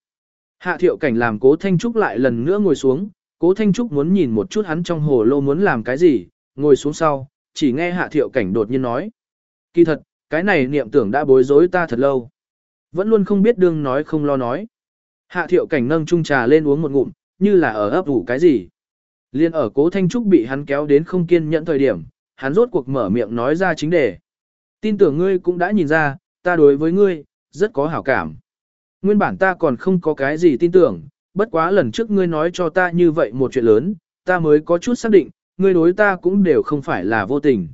Hạ thiệu cảnh làm cố Thanh Trúc lại lần nữa ngồi xuống, cố Thanh Trúc muốn nhìn một chút hắn trong hồ lô muốn làm cái gì, ngồi xuống sau, chỉ nghe hạ thiệu cảnh đột nhiên nói. Kỳ thật, cái này niệm tưởng đã bối rối ta thật lâu. Vẫn luôn không biết đương nói không lo nói. Hạ thiệu cảnh nâng chung trà lên uống một ngụm, như là ở ấp ủ cái gì. Liên ở cố Thanh Trúc bị hắn kéo đến không kiên nhẫn thời điểm, hắn rốt cuộc mở miệng nói ra chính đề. Tin tưởng ngươi cũng đã nhìn ra, ta đối với ngươi, rất có hảo cảm. Nguyên bản ta còn không có cái gì tin tưởng, bất quá lần trước ngươi nói cho ta như vậy một chuyện lớn, ta mới có chút xác định, ngươi đối ta cũng đều không phải là vô tình.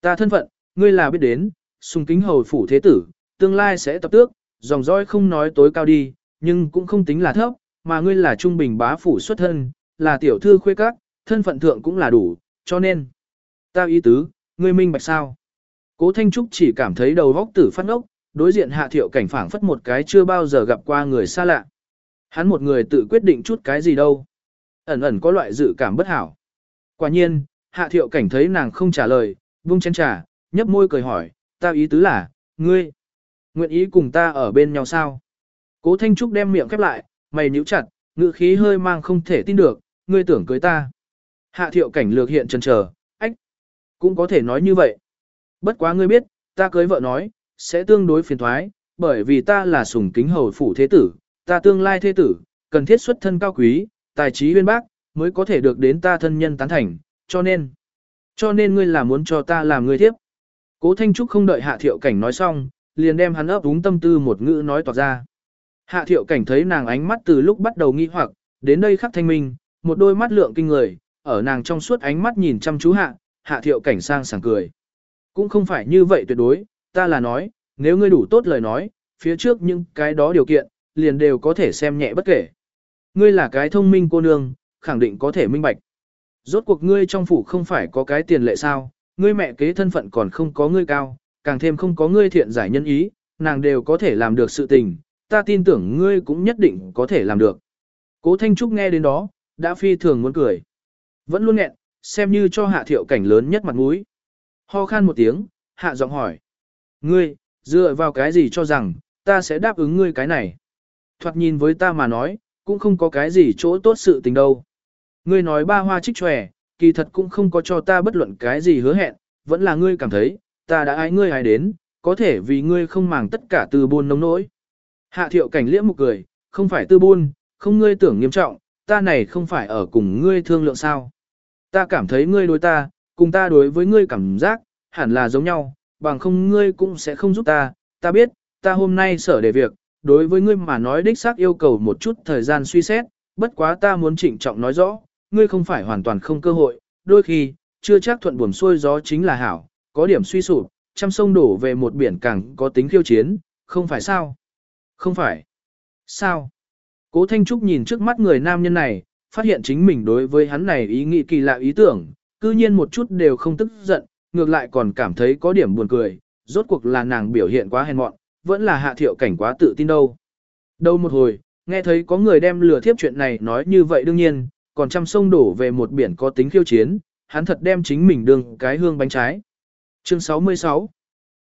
Ta thân phận, ngươi là biết đến, sùng kính hầu phủ thế tử, tương lai sẽ tập tước, dòng dõi không nói tối cao đi, nhưng cũng không tính là thấp, mà ngươi là trung bình bá phủ xuất thân, là tiểu thư khuê các, thân phận thượng cũng là đủ, cho nên. Ta ý tứ, ngươi minh bạch sao? Cố Thanh Trúc chỉ cảm thấy đầu góc tử phát ốc, đối diện hạ thiệu cảnh phảng phất một cái chưa bao giờ gặp qua người xa lạ. Hắn một người tự quyết định chút cái gì đâu. Ẩn ẩn có loại dự cảm bất hảo. Quả nhiên, hạ thiệu cảnh thấy nàng không trả lời, vung chén trà, nhấp môi cười hỏi, ta ý tứ là, ngươi, nguyện ý cùng ta ở bên nhau sao? Cố Thanh Trúc đem miệng khép lại, mày nhíu chặt, ngữ khí hơi mang không thể tin được, ngươi tưởng cưới ta. Hạ thiệu cảnh lược hiện chân chờ, cũng có thể nói như vậy. Bất quá ngươi biết, ta cưới vợ nói, sẽ tương đối phiền thoái, bởi vì ta là sủng kính hầu phủ thế tử, ta tương lai thế tử, cần thiết xuất thân cao quý, tài trí uyên bác, mới có thể được đến ta thân nhân tán thành, cho nên, cho nên ngươi là muốn cho ta làm người thiếp. Cố Thanh Trúc không đợi Hạ Thiệu Cảnh nói xong, liền đem hắn ấp úng tâm tư một ngữ nói toạc ra. Hạ Thiệu Cảnh thấy nàng ánh mắt từ lúc bắt đầu nghi hoặc, đến đây khắc thanh minh, một đôi mắt lượng kinh người, ở nàng trong suốt ánh mắt nhìn chăm chú hạ, Hạ Thiệu Cảnh sang sảng cười. Cũng không phải như vậy tuyệt đối, ta là nói, nếu ngươi đủ tốt lời nói, phía trước những cái đó điều kiện, liền đều có thể xem nhẹ bất kể. Ngươi là cái thông minh cô nương, khẳng định có thể minh bạch. Rốt cuộc ngươi trong phủ không phải có cái tiền lệ sao, ngươi mẹ kế thân phận còn không có ngươi cao, càng thêm không có ngươi thiện giải nhân ý, nàng đều có thể làm được sự tình, ta tin tưởng ngươi cũng nhất định có thể làm được. Cố Thanh Trúc nghe đến đó, đã phi thường muốn cười. Vẫn luôn nghẹn, xem như cho hạ thiệu cảnh lớn nhất mặt mũi. Ho khan một tiếng, hạ giọng hỏi. Ngươi, dựa vào cái gì cho rằng, ta sẽ đáp ứng ngươi cái này. Thoạt nhìn với ta mà nói, cũng không có cái gì chỗ tốt sự tình đâu. Ngươi nói ba hoa trích tròe, kỳ thật cũng không có cho ta bất luận cái gì hứa hẹn, vẫn là ngươi cảm thấy, ta đã ái ngươi ai đến, có thể vì ngươi không màng tất cả từ buôn nông nỗi. Hạ thiệu cảnh liễm một cười, không phải tư buôn, không ngươi tưởng nghiêm trọng, ta này không phải ở cùng ngươi thương lượng sao. Ta cảm thấy ngươi đối ta, cùng ta đối với ngươi cảm giác, hẳn là giống nhau, bằng không ngươi cũng sẽ không giúp ta, ta biết, ta hôm nay sở để việc, đối với ngươi mà nói đích xác yêu cầu một chút thời gian suy xét, bất quá ta muốn trịnh trọng nói rõ, ngươi không phải hoàn toàn không cơ hội, đôi khi, chưa chắc thuận buồm xuôi gió chính là hảo, có điểm suy sụp, trăm sông đổ về một biển càng có tính khiêu chiến, không phải sao? Không phải. Sao? Cố Thanh Trúc nhìn trước mắt người nam nhân này, phát hiện chính mình đối với hắn này ý nghĩ kỳ lạ ý tưởng, cư nhiên một chút đều không tức giận, ngược lại còn cảm thấy có điểm buồn cười, rốt cuộc là nàng biểu hiện quá hèn mọn, vẫn là hạ thiệu cảnh quá tự tin đâu. Đâu một hồi, nghe thấy có người đem lừa thiếp chuyện này nói như vậy đương nhiên, còn trăm sông đổ về một biển có tính khiêu chiến, hắn thật đem chính mình đương cái hương bánh trái. Chương 66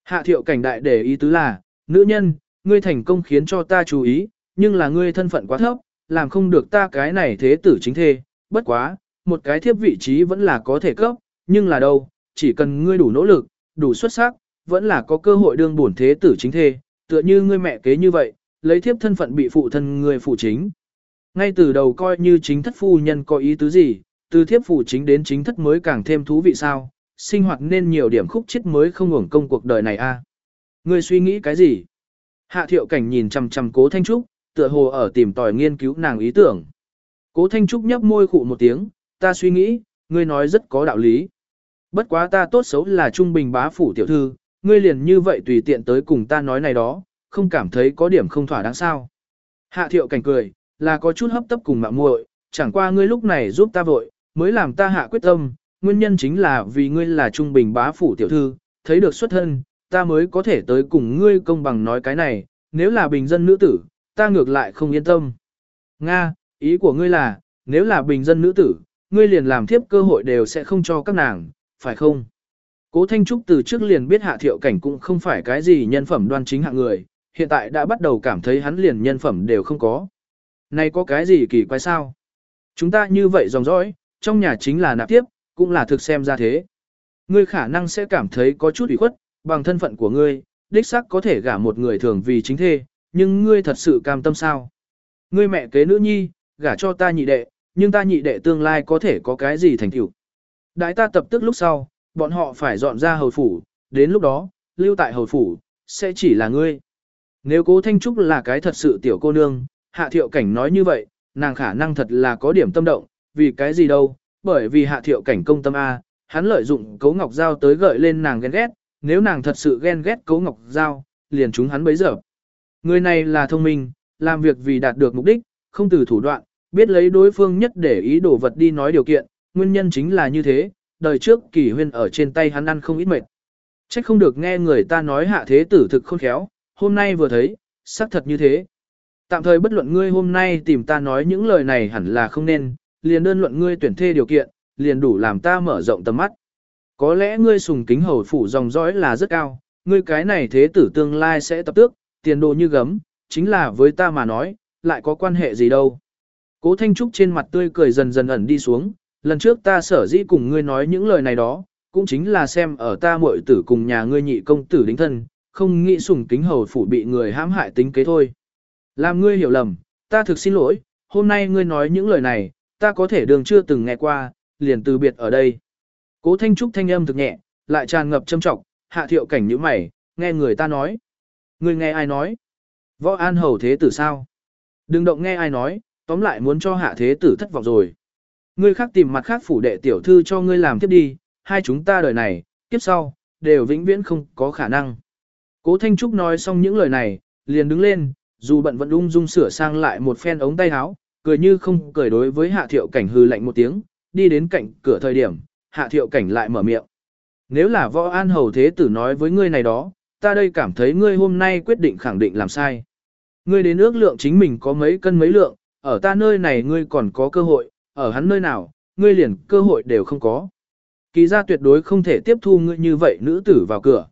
Hạ thiệu cảnh đại để ý tứ là, nữ nhân, ngươi thành công khiến cho ta chú ý, nhưng là ngươi thân phận quá thấp, làm không được ta cái này thế tử chính thê, bất quá, một cái thiếp vị trí vẫn là có thể cấp, nhưng là đâu, chỉ cần ngươi đủ nỗ lực, đủ xuất sắc, vẫn là có cơ hội đương bổn thế tử chính thê, tựa như ngươi mẹ kế như vậy, lấy thiếp thân phận bị phụ thân người phụ chính. Ngay từ đầu coi như chính thất phu nhân có ý tứ gì, từ thiếp phụ chính đến chính thất mới càng thêm thú vị sao, sinh hoạt nên nhiều điểm khúc chết mới không hưởng công cuộc đời này a. Ngươi suy nghĩ cái gì? Hạ thiệu cảnh nhìn chằm chằm cố Thanh Trúc, tựa hồ ở tìm tòi nghiên cứu nàng ý tưởng. Cố Thanh Trúc nhấp môi khụ một tiếng, ta suy nghĩ, ngươi nói rất có đạo lý. Bất quá ta tốt xấu là trung bình bá phủ tiểu thư, ngươi liền như vậy tùy tiện tới cùng ta nói này đó, không cảm thấy có điểm không thỏa đáng sao. Hạ thiệu cảnh cười, là có chút hấp tấp cùng mạng muội, chẳng qua ngươi lúc này giúp ta vội, mới làm ta hạ quyết tâm, nguyên nhân chính là vì ngươi là trung bình bá phủ tiểu thư, thấy được xuất thân, ta mới có thể tới cùng ngươi công bằng nói cái này, nếu là bình dân nữ tử, ta ngược lại không yên tâm. Nga, ý của ngươi là, nếu là bình dân nữ tử, ngươi liền làm thiếp cơ hội đều sẽ không cho các nàng, phải không? Cố Thanh Trúc từ trước liền biết hạ thiệu cảnh cũng không phải cái gì nhân phẩm đoan chính hạng người, hiện tại đã bắt đầu cảm thấy hắn liền nhân phẩm đều không có. Này có cái gì kỳ quái sao? Chúng ta như vậy dòng dõi, trong nhà chính là nạp tiếp, cũng là thực xem ra thế. Ngươi khả năng sẽ cảm thấy có chút ủy khuất, bằng thân phận của ngươi, đích xác có thể gả một người thường vì chính thê, nhưng ngươi thật sự cam tâm sao? Ngươi mẹ kế nữ nhi, gả cho ta nhị đệ, nhưng ta nhị đệ tương lai có thể có cái gì thành tựu? Đại ta tập tức lúc sau, bọn họ phải dọn ra hầu phủ, đến lúc đó, lưu tại hầu phủ, sẽ chỉ là ngươi. Nếu cố Thanh Trúc là cái thật sự tiểu cô nương, hạ thiệu cảnh nói như vậy, nàng khả năng thật là có điểm tâm động, vì cái gì đâu, bởi vì hạ thiệu cảnh công tâm A, hắn lợi dụng cấu ngọc dao tới gợi lên nàng ghen ghét, nếu nàng thật sự ghen ghét cấu ngọc dao, liền chúng hắn bấy giờ. Người này là thông minh, làm việc vì đạt được mục đích, không từ thủ đoạn, biết lấy đối phương nhất để ý đồ vật đi nói điều kiện, nguyên nhân chính là như thế, đời trước kỳ huyên ở trên tay hắn ăn không ít mệt. Trách không được nghe người ta nói hạ thế tử thực khôn khéo, hôm nay vừa thấy, xác thật như thế. Tạm thời bất luận ngươi hôm nay tìm ta nói những lời này hẳn là không nên, liền đơn luận ngươi tuyển thê điều kiện, liền đủ làm ta mở rộng tầm mắt. Có lẽ ngươi sùng kính hầu phủ dòng dõi là rất cao, ngươi cái này thế tử tương lai sẽ tập tước, tiền đồ như gấm, chính là với ta mà nói, lại có quan hệ gì đâu. Cố Thanh Trúc trên mặt tươi cười dần dần ẩn đi xuống, lần trước ta sở dĩ cùng ngươi nói những lời này đó, cũng chính là xem ở ta muội tử cùng nhà ngươi nhị công tử đính thân, không nghĩ sùng kính hầu phủ bị người hãm hại tính kế thôi. Làm ngươi hiểu lầm, ta thực xin lỗi, hôm nay ngươi nói những lời này, ta có thể đường chưa từng nghe qua, liền từ biệt ở đây. Cố Thanh Trúc thanh âm thực nhẹ, lại tràn ngập châm trọng, hạ thiệu cảnh như mày, nghe người ta nói. Ngươi nghe ai nói? Võ An Hầu Thế Tử sao? Đừng động nghe ai nói, tóm lại muốn cho hạ Thế Tử thất vọng rồi. Ngươi khác tìm mặt khác phủ đệ tiểu thư cho ngươi làm tiếp đi, hai chúng ta đời này, kiếp sau, đều vĩnh viễn không có khả năng. Cố Thanh Trúc nói xong những lời này, liền đứng lên, dù bận vẫn ung dung sửa sang lại một phen ống tay áo, cười như không cười đối với hạ thiệu cảnh hư lạnh một tiếng, đi đến cạnh cửa thời điểm, hạ thiệu cảnh lại mở miệng. Nếu là võ an hầu thế tử nói với ngươi này đó, ta đây cảm thấy ngươi hôm nay quyết định khẳng định làm sai. Ngươi đến ước lượng chính mình có mấy cân mấy lượng, ở ta nơi này ngươi còn có cơ hội, ở hắn nơi nào, ngươi liền cơ hội đều không có. Kỳ ra tuyệt đối không thể tiếp thu ngươi như vậy nữ tử vào cửa.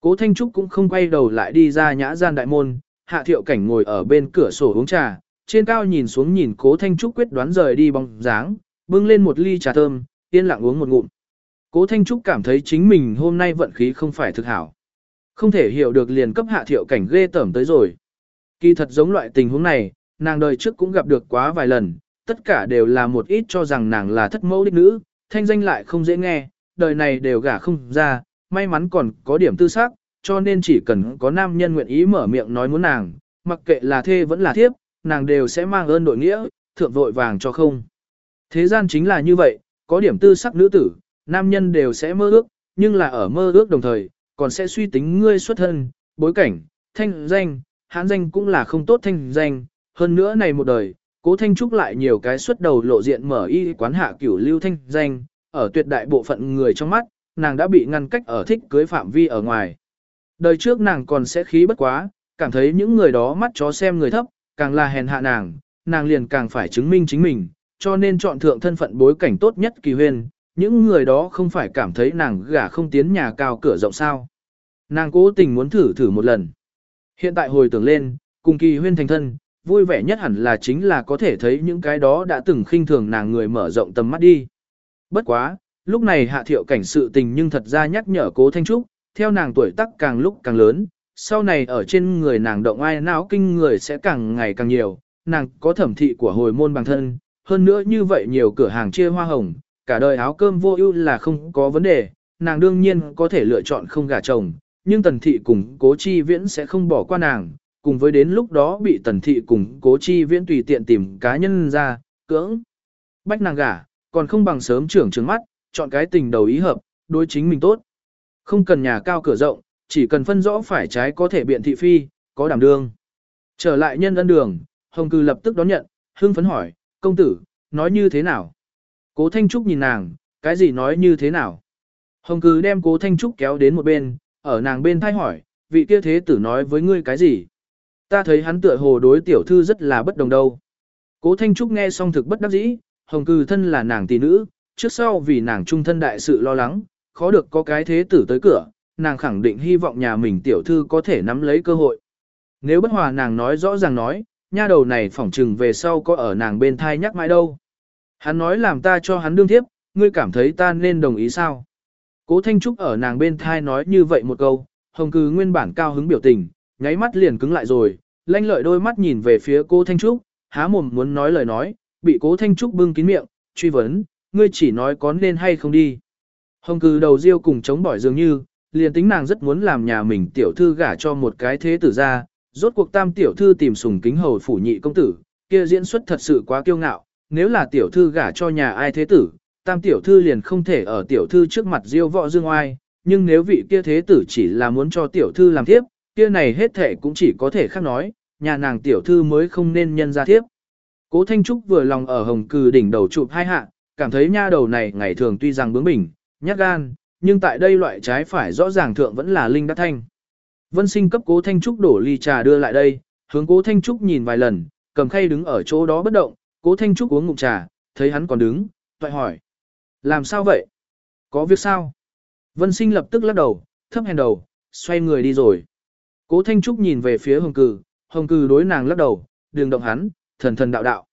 Cố Thanh Trúc cũng không quay đầu lại đi ra nhã gian đại môn, hạ thiệu cảnh ngồi ở bên cửa sổ uống trà, trên cao nhìn xuống nhìn cố Thanh Trúc quyết đoán rời đi bóng dáng, bưng lên một ly trà thơm, yên lặng uống một ngụm. Cố Thanh Trúc cảm thấy chính mình hôm nay vận khí không phải thực hảo. Không thể hiểu được liền cấp hạ thiệu cảnh ghê tởm tới rồi. Kỳ thật giống loại tình huống này, nàng đời trước cũng gặp được quá vài lần, tất cả đều là một ít cho rằng nàng là thất mẫu đích nữ, thanh danh lại không dễ nghe, đời này đều gả không ra, may mắn còn có điểm tư xác, cho nên chỉ cần có nam nhân nguyện ý mở miệng nói muốn nàng, mặc kệ là thê vẫn là thiếp, nàng đều sẽ mang ơn đội nghĩa, thượng vội vàng cho không. Thế gian chính là như vậy, có điểm tư sắc nữ tử, nam nhân đều sẽ mơ ước, nhưng là ở mơ ước đồng thời, còn sẽ suy tính ngươi xuất thân, bối cảnh, thanh danh, hán danh cũng là không tốt thanh danh, hơn nữa này một đời, cố thanh trúc lại nhiều cái xuất đầu lộ diện mở y quán hạ cửu lưu thanh danh, ở tuyệt đại bộ phận người trong mắt, nàng đã bị ngăn cách ở thích cưới phạm vi ở ngoài. Đời trước nàng còn sẽ khí bất quá, cảm thấy những người đó mắt chó xem người thấp, càng là hèn hạ nàng, nàng liền càng phải chứng minh chính mình, cho nên chọn thượng thân phận bối cảnh tốt nhất kỳ huyền, những người đó không phải cảm thấy nàng gả không tiến nhà cao cửa rộng sao. Nàng cố tình muốn thử thử một lần. Hiện tại hồi tưởng lên, cùng kỳ huyên thành thân, vui vẻ nhất hẳn là chính là có thể thấy những cái đó đã từng khinh thường nàng người mở rộng tầm mắt đi. Bất quá, lúc này hạ thiệu cảnh sự tình nhưng thật ra nhắc nhở cố Thanh Trúc, theo nàng tuổi tác càng lúc càng lớn, sau này ở trên người nàng động ai não kinh người sẽ càng ngày càng nhiều, nàng có thẩm thị của hồi môn bằng thân, hơn nữa như vậy nhiều cửa hàng chia hoa hồng, cả đời áo cơm vô ưu là không có vấn đề, nàng đương nhiên có thể lựa chọn không gả chồng, nhưng tần thị cùng cố chi viễn sẽ không bỏ qua nàng, cùng với đến lúc đó bị tần thị cùng cố chi viễn tùy tiện tìm cá nhân ra, cưỡng. Bách nàng gả, còn không bằng sớm trưởng trứng mắt, chọn cái tình đầu ý hợp, đối chính mình tốt. Không cần nhà cao cửa rộng, chỉ cần phân rõ phải trái có thể biện thị phi, có đảm đương. Trở lại nhân ân đường, Hồng Cư lập tức đón nhận, hưng phấn hỏi, công tử, nói như thế nào? Cố Thanh Trúc nhìn nàng, cái gì nói như thế nào? Hồng Cư đem Cố Thanh Trúc kéo đến một bên, ở nàng bên thay hỏi, vị kia thế tử nói với ngươi cái gì? Ta thấy hắn tựa hồ đối tiểu thư rất là bất đồng đâu. Cố Thanh Trúc nghe xong thực bất đắc dĩ, Hồng Cư thân là nàng tỷ nữ, trước sau vì nàng trung thân đại sự lo lắng, khó được có cái thế tử tới cửa, nàng khẳng định hy vọng nhà mình tiểu thư có thể nắm lấy cơ hội. Nếu bất hòa nàng nói rõ ràng nói, nha đầu này phỏng trừng về sau có ở nàng bên thai nhắc mãi đâu. Hắn nói làm ta cho hắn đương thiếp, ngươi cảm thấy ta nên đồng ý sao? Cố Thanh Trúc ở nàng bên thai nói như vậy một câu, hồng cư nguyên bản cao hứng biểu tình, nháy mắt liền cứng lại rồi, lanh lợi đôi mắt nhìn về phía cô Thanh Trúc, há mồm muốn nói lời nói, bị cố Thanh Trúc bưng kín miệng, truy vấn, ngươi chỉ nói có nên hay không đi. Hồng cư đầu riêu cùng chống bỏi dường như, liền tính nàng rất muốn làm nhà mình tiểu thư gả cho một cái thế tử ra, rốt cuộc tam tiểu thư tìm sùng kính hầu phủ nhị công tử, kia diễn xuất thật sự quá kiêu ngạo, nếu là tiểu thư gả cho nhà ai thế tử, tam tiểu thư liền không thể ở tiểu thư trước mặt diêu võ dương oai, nhưng nếu vị kia thế tử chỉ là muốn cho tiểu thư làm thiếp, kia này hết thể cũng chỉ có thể khác nói, nhà nàng tiểu thư mới không nên nhân ra thiếp. Cố Thanh Trúc vừa lòng ở hồng cừ đỉnh đầu chụp hai hạ, cảm thấy nha đầu này ngày thường tuy rằng bướng bỉnh, nhát gan, nhưng tại đây loại trái phải rõ ràng thượng vẫn là linh đắc thanh. Vân sinh cấp cố Thanh Trúc đổ ly trà đưa lại đây, hướng cố Thanh Trúc nhìn vài lần, cầm khay đứng ở chỗ đó bất động, cố Thanh Trúc uống ngụm trà, thấy hắn còn đứng, toại hỏi. Làm sao vậy? Có việc sao? Vân sinh lập tức lắc đầu, thấp hèn đầu, xoay người đi rồi. Cố Thanh Trúc nhìn về phía hồng Cừ, hồng Cừ đối nàng lắc đầu, đường động hắn, thần thần đạo đạo.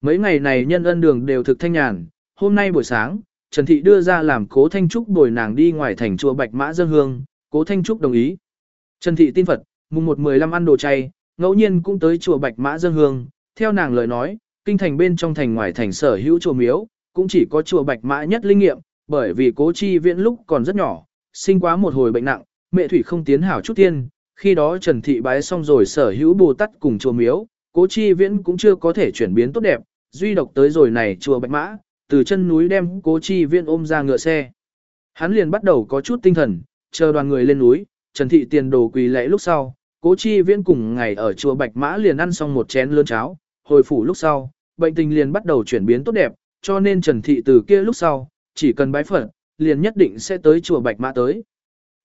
Mấy ngày này nhân ân đường đều thực thanh nhàn, hôm nay buổi sáng, Trần Thị đưa ra làm cố Thanh Trúc bồi nàng đi ngoài thành chùa Bạch Mã dân hương, cố Thanh Trúc đồng ý. Trần Thị tin Phật, mùng 1-15 ăn đồ chay, ngẫu nhiên cũng tới chùa Bạch Mã dân hương, theo nàng lời nói, kinh thành bên trong thành ngoài thành sở hữu chùa miếu, cũng chỉ có chùa Bạch Mã nhất linh nghiệm, bởi vì cố chi viễn lúc còn rất nhỏ, sinh quá một hồi bệnh nặng, mẹ thủy không tiến hảo chút tiên, khi đó Trần Thị bái xong rồi sở hữu Bồ Tát cùng chùa miếu, cố chi viễn cũng chưa có thể chuyển biến tốt đẹp, duy độc tới rồi này chùa Bạch Mã, từ chân núi đem cố chi viễn ôm ra ngựa xe. Hắn liền bắt đầu có chút tinh thần, chờ đoàn người lên núi, Trần Thị tiền đồ quỳ lễ lúc sau, cố chi viễn cùng ngày ở chùa Bạch Mã liền ăn xong một chén lươn cháo, hồi phủ lúc sau, bệnh tình liền bắt đầu chuyển biến tốt đẹp, cho nên Trần Thị từ kia lúc sau, chỉ cần bái phật, liền nhất định sẽ tới chùa Bạch Mã tới.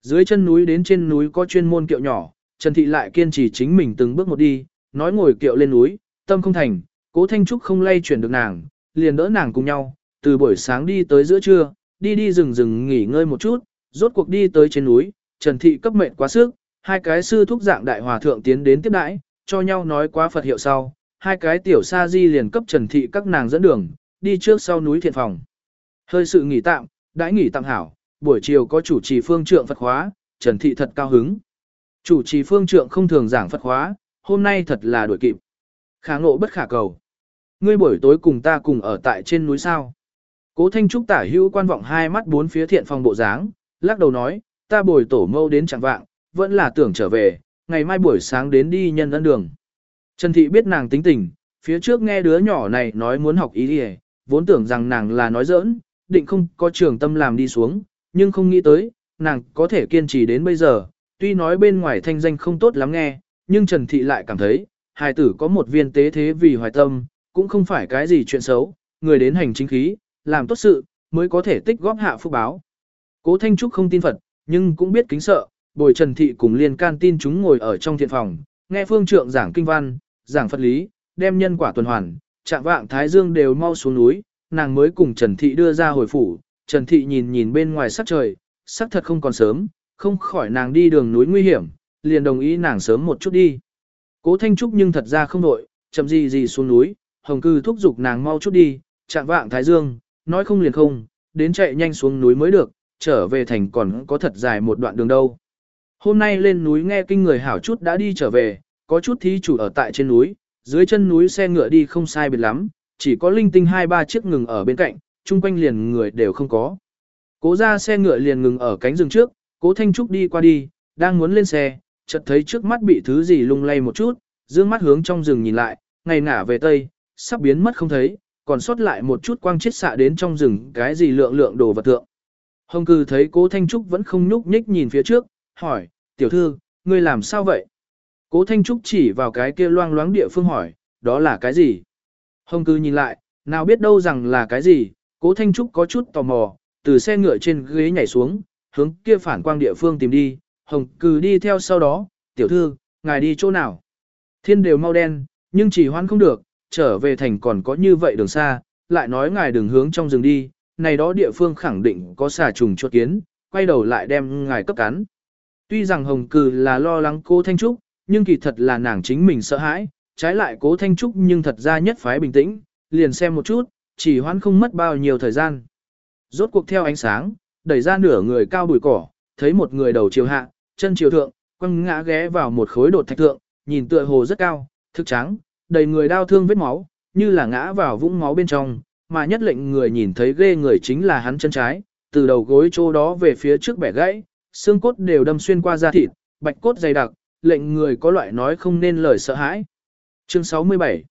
Dưới chân núi đến trên núi có chuyên môn kiệu nhỏ, Trần Thị lại kiên trì chính mình từng bước một đi, nói ngồi kiệu lên núi, tâm không thành, cố Thanh Trúc không lay chuyển được nàng, liền đỡ nàng cùng nhau, từ buổi sáng đi tới giữa trưa, đi đi rừng rừng nghỉ ngơi một chút, rốt cuộc đi tới trên núi, Trần Thị cấp mệnh quá sức, hai cái sư thúc dạng đại hòa thượng tiến đến tiếp đãi, cho nhau nói quá Phật hiệu sau, hai cái tiểu sa di liền cấp Trần Thị các nàng dẫn đường, đi trước sau núi thiện phòng. Hơi sự nghỉ tạm, đãi nghỉ tạm hảo, buổi chiều có chủ trì phương trượng Phật khóa, Trần Thị thật cao hứng. Chủ trì phương trượng không thường giảng Phật khóa, hôm nay thật là đuổi kịp. Khả ngộ bất khả cầu. Ngươi buổi tối cùng ta cùng ở tại trên núi sao. Cố Thanh Trúc tả hữu quan vọng hai mắt bốn phía thiện phòng bộ dáng, lắc đầu nói, ta bồi tổ mâu đến chẳng vạng, vẫn là tưởng trở về, ngày mai buổi sáng đến đi nhân ân đường. Trần Thị biết nàng tính tình, phía trước nghe đứa nhỏ này nói muốn học ý đi vốn tưởng rằng nàng là nói giỡn, định không có trường tâm làm đi xuống, nhưng không nghĩ tới, nàng có thể kiên trì đến bây giờ, tuy nói bên ngoài thanh danh không tốt lắm nghe, nhưng Trần Thị lại cảm thấy, hài tử có một viên tế thế vì hoài tâm, cũng không phải cái gì chuyện xấu, người đến hành chính khí, làm tốt sự, mới có thể tích góp hạ phúc báo. Cố Thanh Trúc không tin Phật, nhưng cũng biết kính sợ, bồi Trần Thị cùng liên can tin chúng ngồi ở trong thiện phòng, nghe phương trượng giảng kinh văn, giảng Phật lý, đem nhân quả tuần hoàn, chạm vạng Thái Dương đều mau xuống núi, nàng mới cùng Trần Thị đưa ra hồi phủ, Trần Thị nhìn nhìn bên ngoài sắc trời, sắc thật không còn sớm, không khỏi nàng đi đường núi nguy hiểm, liền đồng ý nàng sớm một chút đi. Cố Thanh Trúc nhưng thật ra không đội, chậm gì gì xuống núi, hồng cư thúc giục nàng mau chút đi, chạm vạng thái dương, nói không liền không, đến chạy nhanh xuống núi mới được, trở về thành còn có thật dài một đoạn đường đâu. Hôm nay lên núi nghe kinh người hảo chút đã đi trở về, có chút thí chủ ở tại trên núi, dưới chân núi xe ngựa đi không sai biệt lắm, chỉ có linh tinh hai ba chiếc ngừng ở bên cạnh, chung quanh liền người đều không có. Cố ra xe ngựa liền ngừng ở cánh rừng trước, cố Thanh Trúc đi qua đi, đang muốn lên xe, chợt thấy trước mắt bị thứ gì lung lay một chút, dương mắt hướng trong rừng nhìn lại, ngày ngả về tây, sắp biến mất không thấy, còn sót lại một chút quang chết xạ đến trong rừng cái gì lượng lượng đồ vật tượng. Hồng cư thấy cố Thanh Trúc vẫn không nhúc nhích nhìn phía trước, hỏi, tiểu thư, ngươi làm sao vậy? Cố Thanh Trúc chỉ vào cái kia loang loáng địa phương hỏi, đó là cái gì? Hồng cư nhìn lại, nào biết đâu rằng là cái gì, cố Thanh Trúc có chút tò mò, từ xe ngựa trên ghế nhảy xuống, hướng kia phản quang địa phương tìm đi, Hồng cư đi theo sau đó, tiểu thư, ngài đi chỗ nào? Thiên đều mau đen, nhưng chỉ hoan không được, trở về thành còn có như vậy đường xa, lại nói ngài đừng hướng trong rừng đi, này đó địa phương khẳng định có xà trùng chuột kiến, quay đầu lại đem ngài cấp cắn. Tuy rằng Hồng Cừ là lo lắng cô Thanh Trúc, nhưng kỳ thật là nàng chính mình sợ hãi, trái lại cố Thanh Trúc nhưng thật ra nhất phái bình tĩnh, liền xem một chút, chỉ hoãn không mất bao nhiêu thời gian. Rốt cuộc theo ánh sáng, đẩy ra nửa người cao bụi cỏ, thấy một người đầu chiều hạ, chân chiều thượng, quăng ngã ghé vào một khối đột thạch thượng, nhìn tựa hồ rất cao, thức trắng, đầy người đau thương vết máu, như là ngã vào vũng máu bên trong, mà nhất lệnh người nhìn thấy ghê người chính là hắn chân trái, từ đầu gối chỗ đó về phía trước bẻ gãy, xương cốt đều đâm xuyên qua da thịt, bạch cốt dày đặc, lệnh người có loại nói không nên lời sợ hãi. Chương 67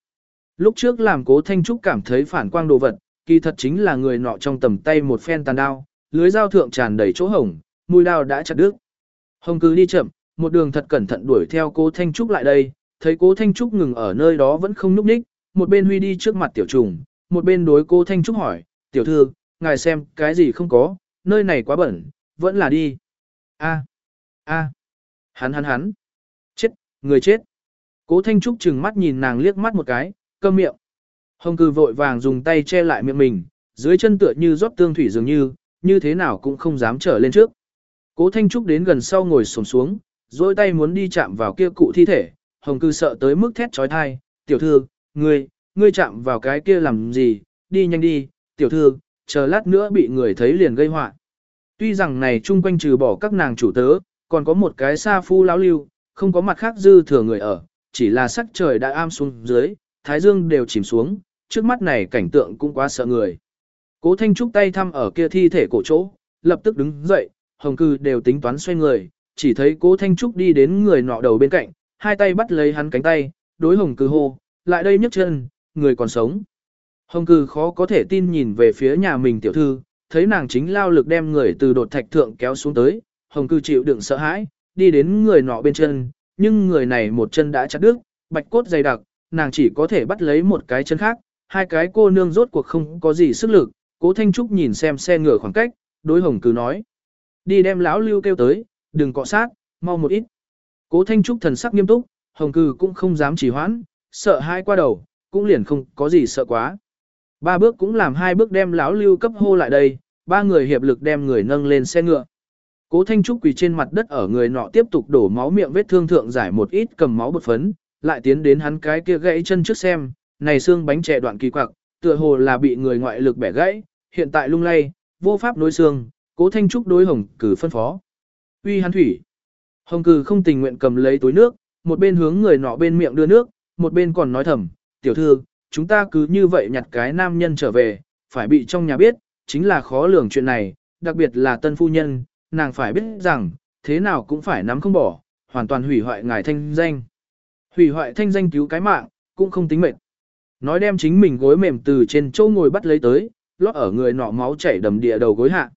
Lúc trước làm cố Thanh Trúc cảm thấy phản quang đồ vật, kỳ thật chính là người nọ trong tầm tay một phen tàn đao, lưới dao thượng tràn đầy chỗ hổng, mũi đao đã chặt đứt. Hồng cứ đi chậm, một đường thật cẩn thận đuổi theo cố Thanh Trúc lại đây, thấy cố Thanh Trúc ngừng ở nơi đó vẫn không núp ních, một bên huy đi trước mặt tiểu trùng, một bên đối cố Thanh Trúc hỏi, tiểu thư, ngài xem cái gì không có, nơi này quá bẩn, vẫn là đi. A, a, hắn hắn hắn, người chết. Cố Thanh Trúc chừng mắt nhìn nàng liếc mắt một cái, câm miệng. Hồng cư vội vàng dùng tay che lại miệng mình, dưới chân tựa như rót tương thủy dường như, như thế nào cũng không dám trở lên trước. Cố Thanh Trúc đến gần sau ngồi xổm xuống, dôi tay muốn đi chạm vào kia cụ thi thể, Hồng cư sợ tới mức thét trói thai, tiểu thư, ngươi, ngươi chạm vào cái kia làm gì, đi nhanh đi, tiểu thư, chờ lát nữa bị người thấy liền gây họa. Tuy rằng này chung quanh trừ bỏ các nàng chủ tớ, còn có một cái sa phu lão lưu, không có mặt khác dư thừa người ở, chỉ là sắc trời đã am xuống dưới, thái dương đều chìm xuống, trước mắt này cảnh tượng cũng quá sợ người. Cố Thanh Trúc tay thăm ở kia thi thể cổ chỗ, lập tức đứng dậy, hồng cư đều tính toán xoay người, chỉ thấy cố Thanh Trúc đi đến người nọ đầu bên cạnh, hai tay bắt lấy hắn cánh tay, đối hồng cư hô, lại đây nhấc chân, người còn sống. Hồng cư khó có thể tin nhìn về phía nhà mình tiểu thư, thấy nàng chính lao lực đem người từ đột thạch thượng kéo xuống tới, hồng cư chịu đựng sợ hãi, đi đến người nọ bên chân, nhưng người này một chân đã chặt đứt, bạch cốt dày đặc, nàng chỉ có thể bắt lấy một cái chân khác, hai cái cô nương rốt cuộc không có gì sức lực, cố Thanh Trúc nhìn xem xe ngựa khoảng cách, đối hồng cư nói. Đi đem lão lưu kêu tới, đừng cọ sát, mau một ít. Cố Thanh Trúc thần sắc nghiêm túc, hồng cư cũng không dám trì hoãn, sợ hai qua đầu, cũng liền không có gì sợ quá. Ba bước cũng làm hai bước đem lão lưu cấp hô lại đây, ba người hiệp lực đem người nâng lên xe ngựa. Cố Thanh Trúc quỳ trên mặt đất ở người nọ tiếp tục đổ máu miệng vết thương thượng giải một ít cầm máu bột phấn, lại tiến đến hắn cái kia gãy chân trước xem, này xương bánh trẻ đoạn kỳ quặc, tựa hồ là bị người ngoại lực bẻ gãy, hiện tại lung lay, vô pháp nối xương, Cố Thanh Trúc đối Hồng Cử phân phó. Uy hắn thủy. Hồng Cử không tình nguyện cầm lấy túi nước, một bên hướng người nọ bên miệng đưa nước, một bên còn nói thầm, tiểu thư, chúng ta cứ như vậy nhặt cái nam nhân trở về, phải bị trong nhà biết, chính là khó lường chuyện này, đặc biệt là tân phu nhân, nàng phải biết rằng, thế nào cũng phải nắm không bỏ, hoàn toàn hủy hoại ngài thanh danh. Hủy hoại thanh danh cứu cái mạng, cũng không tính mệt. Nói đem chính mình gối mềm từ trên chỗ ngồi bắt lấy tới, lót ở người nọ máu chảy đầm địa đầu gối hạ.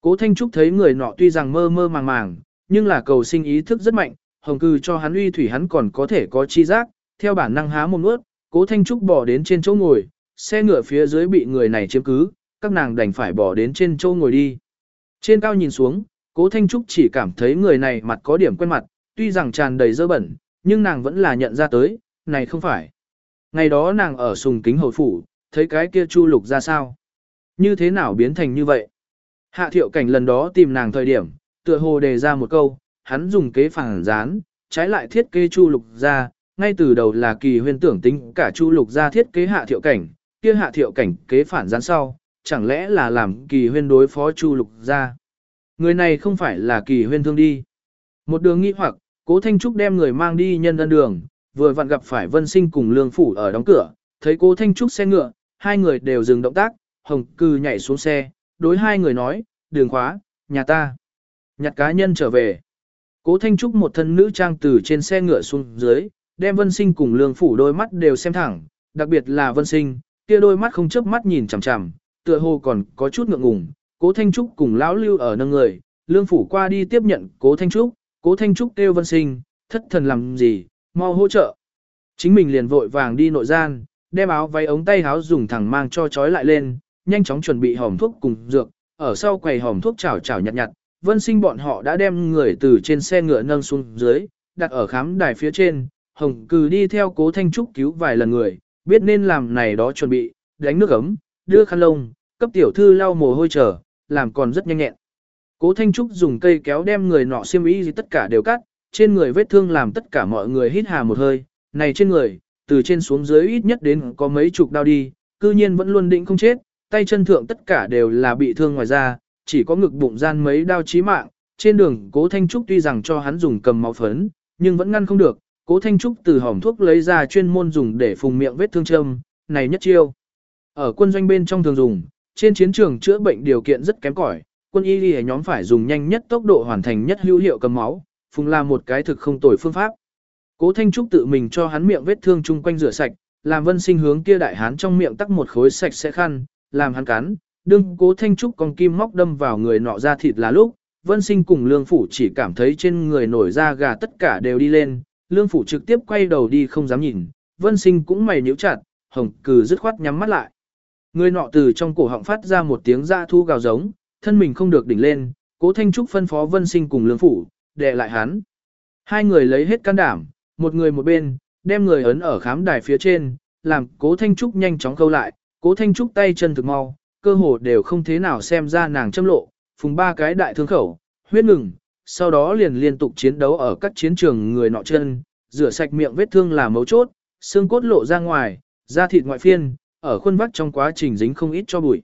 Cố Thanh Trúc thấy người nọ tuy rằng mơ mơ màng màng, nhưng là cầu sinh ý thức rất mạnh, hồng cư cho hắn uy thủy hắn còn có thể có chi giác, theo bản năng há mồm nuốt, Cố Thanh Trúc bỏ đến trên chỗ ngồi, xe ngựa phía dưới bị người này chiếm cứ, các nàng đành phải bỏ đến trên chỗ ngồi đi. Trên cao nhìn xuống, Cố Thanh Trúc chỉ cảm thấy người này mặt có điểm quen mặt, tuy rằng tràn đầy dơ bẩn, nhưng nàng vẫn là nhận ra tới, này không phải. Ngày đó nàng ở sùng kính hồi phủ, thấy cái kia chu lục ra sao. Như thế nào biến thành như vậy? Hạ thiệu cảnh lần đó tìm nàng thời điểm, tựa hồ đề ra một câu, hắn dùng kế phản gián, trái lại thiết kế chu lục ra, ngay từ đầu là kỳ huyên tưởng tính cả Chu Lục ra thiết kế hạ thiệu cảnh, kia hạ thiệu cảnh kế phản gián sau, chẳng lẽ là làm kỳ huyên đối phó Chu Lục ra. Người này không phải là kỳ huyên thương đi. Một đường nghi hoặc, cố Thanh Trúc đem người mang đi nhân dân đường, vừa vặn gặp phải Vân Sinh cùng Lương Phủ ở đóng cửa, thấy cố Thanh Trúc xe ngựa, hai người đều dừng động tác, Hồng Cư nhảy xuống xe, đối hai người nói, đường khóa, nhà ta. Nhặt cá nhân trở về. Cố Thanh Trúc một thân nữ trang từ trên xe ngựa xuống dưới, đem Vân Sinh cùng Lương Phủ đôi mắt đều xem thẳng, đặc biệt là Vân Sinh, kia đôi mắt không chớp mắt nhìn chằm chằm, tựa hồ còn có chút ngượng ngùng. Cố Thanh Trúc cùng lão Lưu ở nâng người, Lương Phủ qua đi tiếp nhận Cố Thanh Trúc, Cố Thanh Trúc kêu Vân Sinh, thất thần làm gì, mau hỗ trợ. Chính mình liền vội vàng đi nội gian, đem áo váy ống tay áo dùng thẳng mang cho trói lại lên, nhanh chóng chuẩn bị hòm thuốc cùng dược, ở sau quầy hòm thuốc chảo chảo nhặt nhặt, vân sinh bọn họ đã đem người từ trên xe ngựa nâng xuống dưới, đặt ở khám đài phía trên, hồng cừ đi theo cố thanh trúc cứu vài lần người, biết nên làm này đó chuẩn bị, đánh nước ấm, đưa khăn lông, cấp tiểu thư lau mồ hôi trở, làm còn rất nhanh nhẹn. Cố Thanh Trúc dùng cây kéo đem người nọ xiêm y gì tất cả đều cắt, trên người vết thương làm tất cả mọi người hít hà một hơi, này trên người, từ trên xuống dưới ít nhất đến có mấy chục đau đi, cư nhiên vẫn luôn định không chết, tay chân thượng tất cả đều là bị thương ngoài da, chỉ có ngực bụng gian mấy đau chí mạng, trên đường cố Thanh Trúc tuy rằng cho hắn dùng cầm máu phấn, nhưng vẫn ngăn không được, cố Thanh Trúc từ hòm thuốc lấy ra chuyên môn dùng để phùng miệng vết thương châm, này nhất chiêu. Ở quân doanh bên trong thường dùng, trên chiến trường chữa bệnh điều kiện rất kém cỏi, quân y y nhóm phải dùng nhanh nhất tốc độ hoàn thành nhất hữu hiệu cầm máu, phùng là một cái thực không tồi phương pháp. Cố Thanh Trúc tự mình cho hắn miệng vết thương chung quanh rửa sạch, làm vân sinh hướng kia đại hán trong miệng tắc một khối sạch sẽ khăn, làm hắn cắn, đương cố Thanh Trúc con kim móc đâm vào người nọ ra thịt là lúc, vân sinh cùng lương phủ chỉ cảm thấy trên người nổi da gà tất cả đều đi lên, lương phủ trực tiếp quay đầu đi không dám nhìn, vân sinh cũng mày nhíu chặt, hồng cừ dứt khoát nhắm mắt lại. Người nọ từ trong cổ họng phát ra một tiếng ra thu gào giống, thân mình không được đỉnh lên, cố Thanh Trúc phân phó vân sinh cùng lương phủ, đè lại hắn. Hai người lấy hết can đảm, một người một bên, đem người ấn ở khám đài phía trên, làm cố Thanh Trúc nhanh chóng câu lại, cố Thanh Trúc tay chân thực mau, cơ hồ đều không thế nào xem ra nàng châm lộ, phùng ba cái đại thương khẩu, huyết ngừng, sau đó liền liên tục chiến đấu ở các chiến trường người nọ chân, rửa sạch miệng vết thương là mấu chốt, xương cốt lộ ra ngoài, da thịt ngoại phiên, ở khuôn vắt trong quá trình dính không ít cho bụi.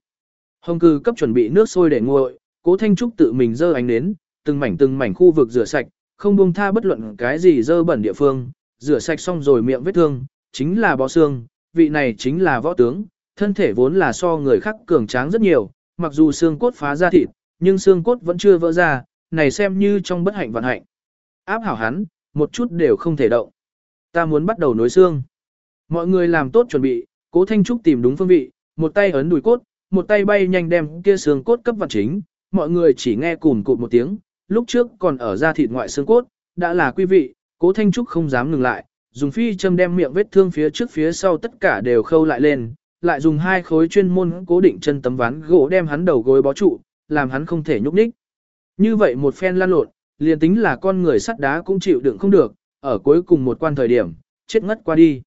Hồng cư cấp chuẩn bị nước sôi để nguội, cố Thanh Trúc tự mình dơ ánh nến, từng mảnh từng mảnh khu vực rửa sạch, không buông tha bất luận cái gì dơ bẩn địa phương, rửa sạch xong rồi miệng vết thương, chính là bó xương, vị này chính là võ tướng, thân thể vốn là so người khác cường tráng rất nhiều, mặc dù xương cốt phá ra thịt, nhưng xương cốt vẫn chưa vỡ ra, này xem như trong bất hạnh vận hạnh. Áp hảo hắn, một chút đều không thể động. Ta muốn bắt đầu nối xương. Mọi người làm tốt chuẩn bị, cố Thanh Trúc tìm đúng phương vị, một tay ấn đùi cốt, một tay bay nhanh đem kia xương cốt cấp vật chính, mọi người chỉ nghe cùn cụt một tiếng, lúc trước còn ở da thịt ngoại xương cốt, đã là quý vị, cố Thanh Trúc không dám ngừng lại, dùng phi châm đem miệng vết thương phía trước phía sau tất cả đều khâu lại lên, lại dùng hai khối chuyên môn cố định chân tấm ván gỗ đem hắn đầu gối bó trụ, làm hắn không thể nhúc nhích. Như vậy một phen lan lộn, liền tính là con người sắt đá cũng chịu đựng không được, ở cuối cùng một quan thời điểm, chết ngất qua đi.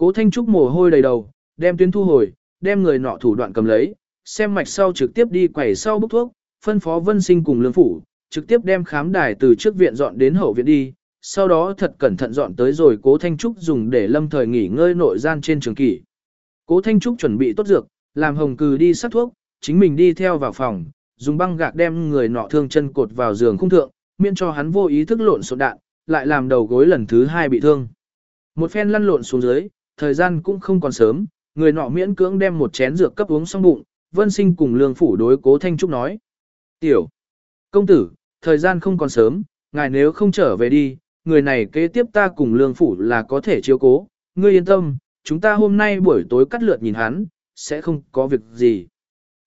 Cố Thanh Trúc mồ hôi đầy đầu, đem tuyến thu hồi, đem người nọ thủ đoạn cầm lấy, xem mạch sau trực tiếp đi quẩy sau bốc thuốc, phân phó vân sinh cùng lương phủ, trực tiếp đem khám đài từ trước viện dọn đến hậu viện đi, sau đó thật cẩn thận dọn tới rồi cố Thanh Trúc dùng để lâm thời nghỉ ngơi nội gian trên trường kỷ. Cố Thanh Trúc chuẩn bị tốt dược, làm hồng cừ đi sắc thuốc, chính mình đi theo vào phòng, dùng băng gạc đem người nọ thương chân cột vào giường khung thượng, miễn cho hắn vô ý thức lộn xộn đạn, lại làm đầu gối lần thứ hai bị thương. Một phen lăn lộn xuống dưới, thời gian cũng không còn sớm, người nọ miễn cưỡng đem một chén dược cấp uống xong bụng, vân sinh cùng lương phủ đối cố Thanh Trúc nói. Tiểu, công tử, thời gian không còn sớm, ngài nếu không trở về đi, người này kế tiếp ta cùng lương phủ là có thể chiếu cố, ngươi yên tâm, chúng ta hôm nay buổi tối cắt lượt nhìn hắn, sẽ không có việc gì.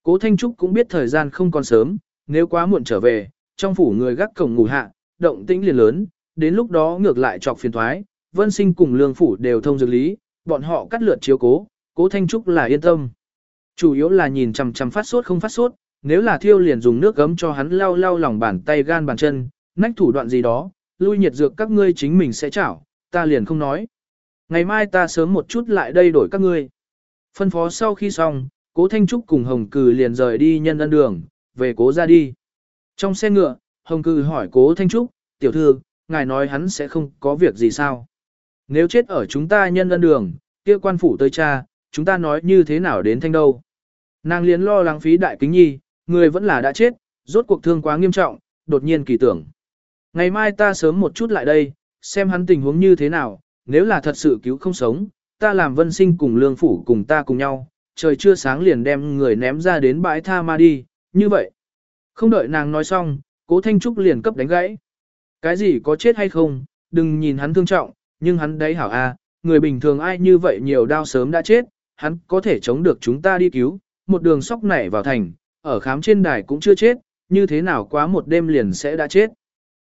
Cố Thanh Trúc cũng biết thời gian không còn sớm, nếu quá muộn trở về, trong phủ người gác cổng ngủ hạ, động tĩnh liền lớn, đến lúc đó ngược lại chọc phiền thoái, vân sinh cùng lương phủ đều thông dược lý, bọn họ cắt lượt chiếu cố, cố Thanh Trúc là yên tâm. Chủ yếu là nhìn chằm chằm phát sốt không phát sốt, nếu là thiêu liền dùng nước gấm cho hắn lau lau lòng bàn tay gan bàn chân, nách thủ đoạn gì đó, lui nhiệt dược các ngươi chính mình sẽ chảo, ta liền không nói. Ngày mai ta sớm một chút lại đây đổi các ngươi. Phân phó sau khi xong, cố Thanh Trúc cùng Hồng Cừ liền rời đi nhân ân đường, về cố ra đi. Trong xe ngựa, Hồng Cừ hỏi cố Thanh Trúc, tiểu thư, ngài nói hắn sẽ không có việc gì sao? Nếu chết ở chúng ta nhân dân đường, kia quan phủ tới cha, chúng ta nói như thế nào đến thanh đâu. Nàng liền lo lắng phí đại kính nhi, người vẫn là đã chết, rốt cuộc thương quá nghiêm trọng, đột nhiên kỳ tưởng. Ngày mai ta sớm một chút lại đây, xem hắn tình huống như thế nào, nếu là thật sự cứu không sống, ta làm vân sinh cùng lương phủ cùng ta cùng nhau, trời chưa sáng liền đem người ném ra đến bãi tha ma đi, như vậy. Không đợi nàng nói xong, cố Thanh Trúc liền cấp đánh gãy. Cái gì có chết hay không, đừng nhìn hắn thương trọng, nhưng hắn đấy hảo a, người bình thường ai như vậy nhiều đau sớm đã chết, hắn có thể chống được chúng ta đi cứu, một đường sóc nảy vào thành, ở khám trên đài cũng chưa chết, như thế nào quá một đêm liền sẽ đã chết.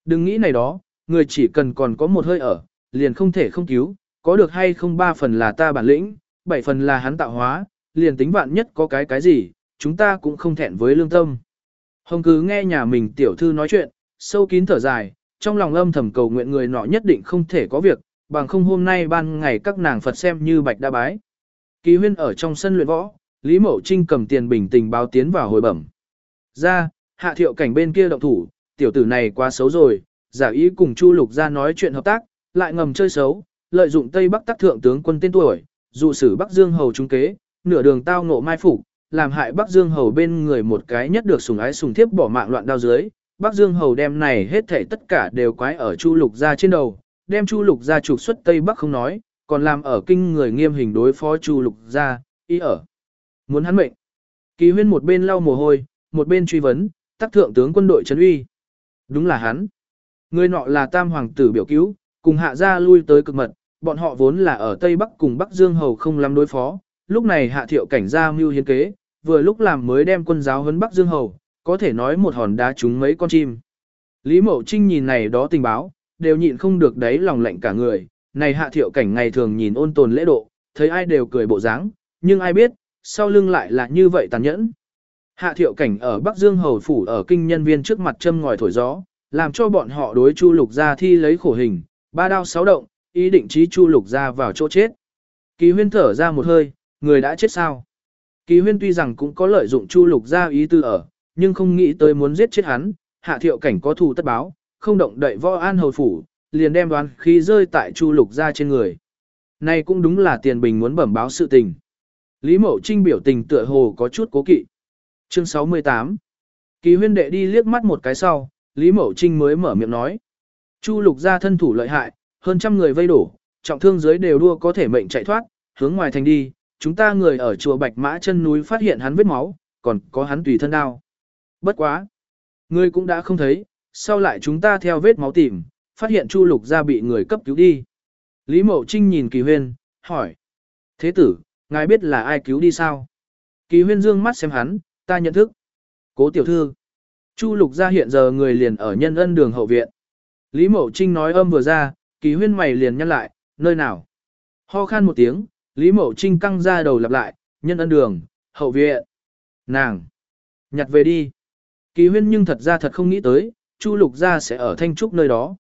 Đừng nghĩ này đó, người chỉ cần còn có một hơi ở, liền không thể không cứu, có được hay không ba phần là ta bản lĩnh, bảy phần là hắn tạo hóa, liền tính vạn nhất có cái cái gì, chúng ta cũng không thẹn với lương tâm. Hồng cứ nghe nhà mình tiểu thư nói chuyện, sâu kín thở dài, trong lòng âm thầm cầu nguyện người nọ nhất định không thể có việc, bằng không hôm nay ban ngày các nàng Phật xem như bạch đa bái. Kỳ huyên ở trong sân luyện võ, Lý Mậu Trinh cầm tiền bình tình báo tiến vào hồi bẩm. Ra, hạ thiệu cảnh bên kia động thủ, tiểu tử này quá xấu rồi, giả ý cùng Chu Lục ra nói chuyện hợp tác, lại ngầm chơi xấu, lợi dụng Tây Bắc tác thượng tướng quân tên tuổi, dụ sử Bắc Dương hầu trung kế, nửa đường tao ngộ mai phục, làm hại Bắc Dương hầu bên người một cái nhất được sủng ái sủng thiếp bỏ mạng loạn đao dưới. Bắc Dương hầu đem này hết thảy tất cả đều quái ở Chu Lục gia trên đầu, đem Chu Lục gia trục xuất Tây Bắc không nói, còn làm ở kinh người nghiêm hình đối phó Chu Lục gia, ý ở muốn hắn mệnh. Kỳ Huyên một bên lau mồ hôi, một bên truy vấn, tác thượng tướng quân đội trấn uy. Đúng là hắn. Người nọ là tam hoàng tử biểu cứu, cùng hạ gia lui tới cực mật, bọn họ vốn là ở Tây Bắc cùng Bắc Dương Hầu không làm đối phó, lúc này hạ thiệu cảnh gia mưu hiến kế, vừa lúc làm mới đem quân giáo huấn Bắc Dương Hầu, có thể nói một hòn đá trúng mấy con chim. Lý Mậu Trinh nhìn này đó tình báo, đều nhịn không được đấy lòng lạnh cả người, này hạ thiệu cảnh ngày thường nhìn ôn tồn lễ độ, thấy ai đều cười bộ dáng, nhưng ai biết, sau lưng lại là như vậy tàn nhẫn. Hạ thiệu cảnh ở Bắc Dương Hầu Phủ ở kinh nhân viên trước mặt châm ngòi thổi gió, làm cho bọn họ đối Chu Lục gia thi lấy khổ hình, ba đao sáu động, ý định trí Chu Lục gia vào chỗ chết. Kỳ huyên thở ra một hơi, người đã chết sao? Kỳ huyên tuy rằng cũng có lợi dụng Chu Lục gia ý tư ở, nhưng không nghĩ tới muốn giết chết hắn, hạ thiệu cảnh có thù tất báo, không động đậy võ an hầu phủ, liền đem đoán khí rơi tại Chu Lục gia trên người. Này cũng đúng là tiền bình muốn bẩm báo sự tình. Lý Mậu Trinh biểu tình tựa hồ có chút cố kỵ. Chương 68 Kỳ huyên đệ đi liếc mắt một cái sau, Lý Mậu Trinh mới mở miệng nói. Chu lục gia thân thủ lợi hại, hơn trăm người vây đổ, trọng thương dưới đều đua có thể mệnh chạy thoát, hướng ngoài thành đi, chúng ta người ở chùa Bạch Mã chân núi phát hiện hắn vết máu, còn có hắn tùy thân đao. Bất quá. Người cũng đã không thấy, sau lại chúng ta theo vết máu tìm, phát hiện Chu lục gia bị người cấp cứu đi. Lý Mậu Trinh nhìn kỳ huyên, hỏi. Thế tử, ngài biết là ai cứu đi sao? Kỳ huyên dương mắt xem hắn, ta nhận thức. Cố tiểu thư. Chu lục gia hiện giờ người liền ở nhân ân đường hậu viện. Lý Mậu Trinh nói âm vừa ra, kỳ huyên mày liền nhăn lại, nơi nào? Ho khan một tiếng, Lý Mậu Trinh căng ra đầu lặp lại, nhân ân đường, hậu viện. Nàng! Nhặt về đi. Kỳ huyên nhưng thật ra thật không nghĩ tới, Chu lục gia sẽ ở Thanh Trúc nơi đó.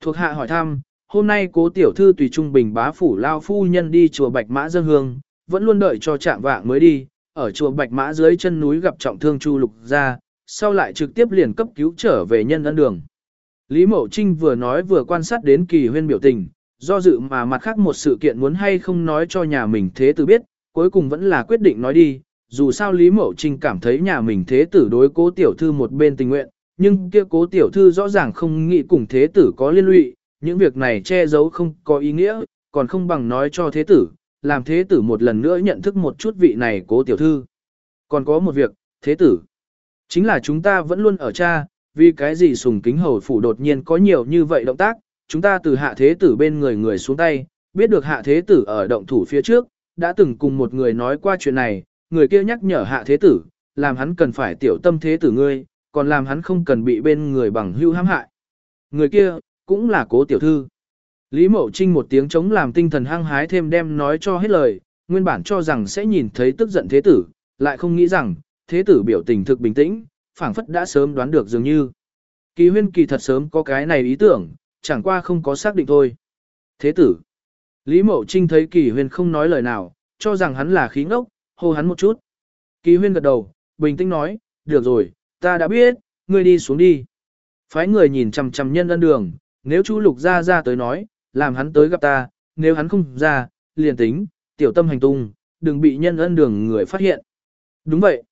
Thuộc hạ hỏi thăm, hôm nay cố tiểu thư tùy trung bình bá phủ lao phu nhân đi chùa Bạch Mã dân hương, vẫn luôn đợi cho chạm vạng mới đi, ở chùa Bạch Mã dưới chân núi gặp trọng thương Chu Lục gia, sau lại trực tiếp liền cấp cứu trở về nhân ân đường. Lý Mậu Trinh vừa nói vừa quan sát đến kỳ huyên biểu tình, do dự mà mặt khác một sự kiện muốn hay không nói cho nhà mình thế tử biết, cuối cùng vẫn là quyết định nói đi, dù sao Lý Mậu Trinh cảm thấy nhà mình thế tử đối cố tiểu thư một bên tình nguyện, nhưng kia cố tiểu thư rõ ràng không nghĩ cùng thế tử có liên lụy, những việc này che giấu không có ý nghĩa, còn không bằng nói cho thế tử, làm thế tử một lần nữa nhận thức một chút vị này cố tiểu thư. Còn có một việc, thế tử, chính là chúng ta vẫn luôn ở cha, vì cái gì sùng kính hầu phủ đột nhiên có nhiều như vậy động tác, chúng ta từ hạ thế tử bên người người xuống tay, biết được hạ thế tử ở động thủ phía trước, đã từng cùng một người nói qua chuyện này, người kia nhắc nhở hạ thế tử, làm hắn cần phải tiểu tâm thế tử ngươi, còn làm hắn không cần bị bên người bằng hưu hãm hại. Người kia, cũng là cố tiểu thư. Lý Mậu Trinh một tiếng chống làm tinh thần hăng hái thêm đem nói cho hết lời, nguyên bản cho rằng sẽ nhìn thấy tức giận thế tử, lại không nghĩ rằng, thế tử biểu tình thực bình tĩnh, phảng phất đã sớm đoán được dường như. Kỳ huyên kỳ thật sớm có cái này ý tưởng, chẳng qua không có xác định thôi. Thế tử. Lý Mậu Trinh thấy kỳ huyên không nói lời nào, cho rằng hắn là khí ngốc, hô hắn một chút. Kỳ huyên gật đầu, bình tĩnh nói, được rồi, ta đã biết, ngươi đi xuống đi. Phái người nhìn chằm chằm nhân ân đường, nếu chú lục ra ra tới nói, làm hắn tới gặp ta, nếu hắn không ra, liền tính, tiểu tâm hành tung, đừng bị nhân ân đường người phát hiện. Đúng vậy.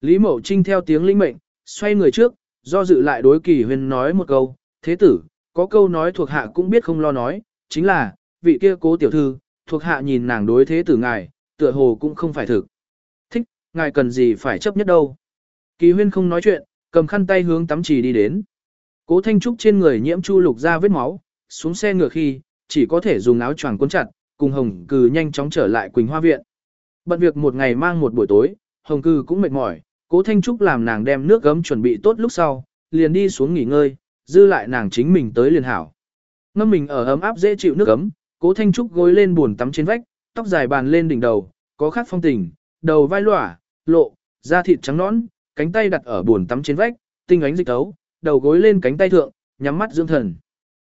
Lý Mậu Trinh theo tiếng linh mệnh, xoay người trước, do dự lại đối kỳ huyền nói một câu, thế tử, có câu nói thuộc hạ cũng biết không lo nói, chính là, vị kia cố tiểu thư, thuộc hạ nhìn nàng đối thế tử ngài, tựa hồ cũng không phải thực. Thích, ngài cần gì phải chấp nhất đâu. Kỳ huyên không nói chuyện, cầm khăn tay hướng tắm trì đi đến. Cố Thanh Trúc trên người nhiễm chu lục ra vết máu, xuống xe ngựa khi, chỉ có thể dùng áo choàng cuốn chặt, cùng Hồng Cừ nhanh chóng trở lại Quỳnh Hoa Viện. Bận việc một ngày mang một buổi tối, Hồng Cừ cũng mệt mỏi, Cố Thanh Trúc làm nàng đem nước gấm chuẩn bị tốt lúc sau, liền đi xuống nghỉ ngơi, dư lại nàng chính mình tới liền hảo. Ngâm mình ở ấm áp dễ chịu nước gấm, Cố Thanh Trúc gối lên buồn tắm trên vách, tóc dài bàn lên đỉnh đầu, có khát phong tình, đầu vai lỏa, lộ, da thịt trắng nõn, cánh tay đặt ở buồn tắm trên vách, tinh ánh dịch tấu, đầu gối lên cánh tay thượng, nhắm mắt dưỡng thần.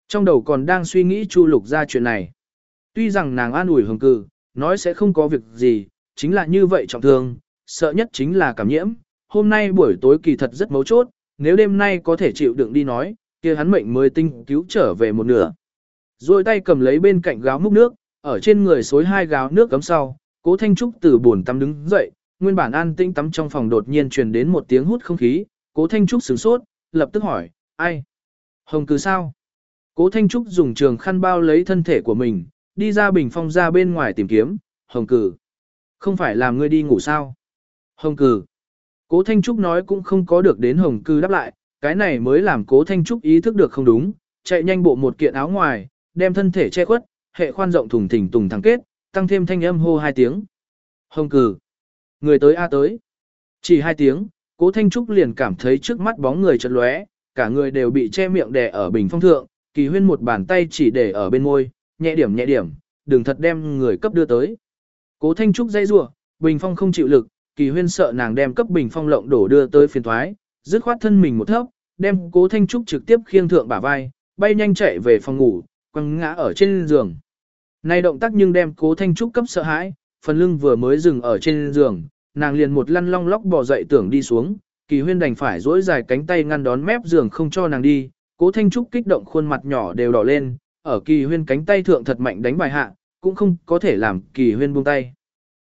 Trong đầu còn đang suy nghĩ Chu Lục ra chuyện này. Tuy rằng nàng an ủi hồng cử, nói sẽ không có việc gì, chính là như vậy trọng thương, sợ nhất chính là cảm nhiễm. Hôm nay buổi tối kỳ thật rất mấu chốt, nếu đêm nay có thể chịu đựng đi nói, kia hắn mệnh mới tinh cứu trở về một nửa. Rồi tay cầm lấy bên cạnh gáo múc nước, ở trên người xối hai gáo nước cấm sau, cố thanh trúc từ buồn tắm đứng dậy, nguyên bản an tĩnh tắm trong phòng đột nhiên truyền đến một tiếng hút không khí, cố thanh trúc sửng sốt, lập tức hỏi, ai? Hồng cứ sao? Cố Thanh Trúc dùng trường khăn bao lấy thân thể của mình, đi ra bình phong ra bên ngoài tìm kiếm, Hồng cử. Không phải làm ngươi đi ngủ sao? Hồng cử. Cố Thanh Trúc nói cũng không có được đến Hồng cử đáp lại, cái này mới làm Cố Thanh Trúc ý thức được không đúng, chạy nhanh bộ một kiện áo ngoài, đem thân thể che khuất, hệ khoan rộng thùng thình tùng thẳng kết, tăng thêm thanh âm hô hai tiếng. Hồng cử. Người tới A tới. Chỉ hai tiếng, Cố Thanh Trúc liền cảm thấy trước mắt bóng người chợt lóe, cả người đều bị che miệng đè ở bình phong thượng, kỳ huyên một bàn tay chỉ để ở bên môi, nhẹ điểm nhẹ điểm, đừng thật đem người cấp đưa tới. Cố Thanh Trúc dây rủa, bình phong không chịu lực, kỳ huyên sợ nàng đem cấp bình phong lộng đổ đưa tới phiền thoái, dứt khoát thân mình một thấp, đem Cố Thanh Trúc trực tiếp khiêng thượng bả vai, bay nhanh chạy về phòng ngủ, quăng ngã ở trên giường. Này động tác nhưng đem Cố Thanh Trúc cấp sợ hãi, phần lưng vừa mới dừng ở trên giường, nàng liền một lăn long lóc bò dậy tưởng đi xuống, kỳ huyên đành phải dỗi dài cánh tay ngăn đón mép giường không cho nàng đi, cố thanh trúc kích động khuôn mặt nhỏ đều đỏ lên, ở kỳ huyên cánh tay thượng thật mạnh đánh bài hạ, cũng không có thể làm kỳ huyên buông tay.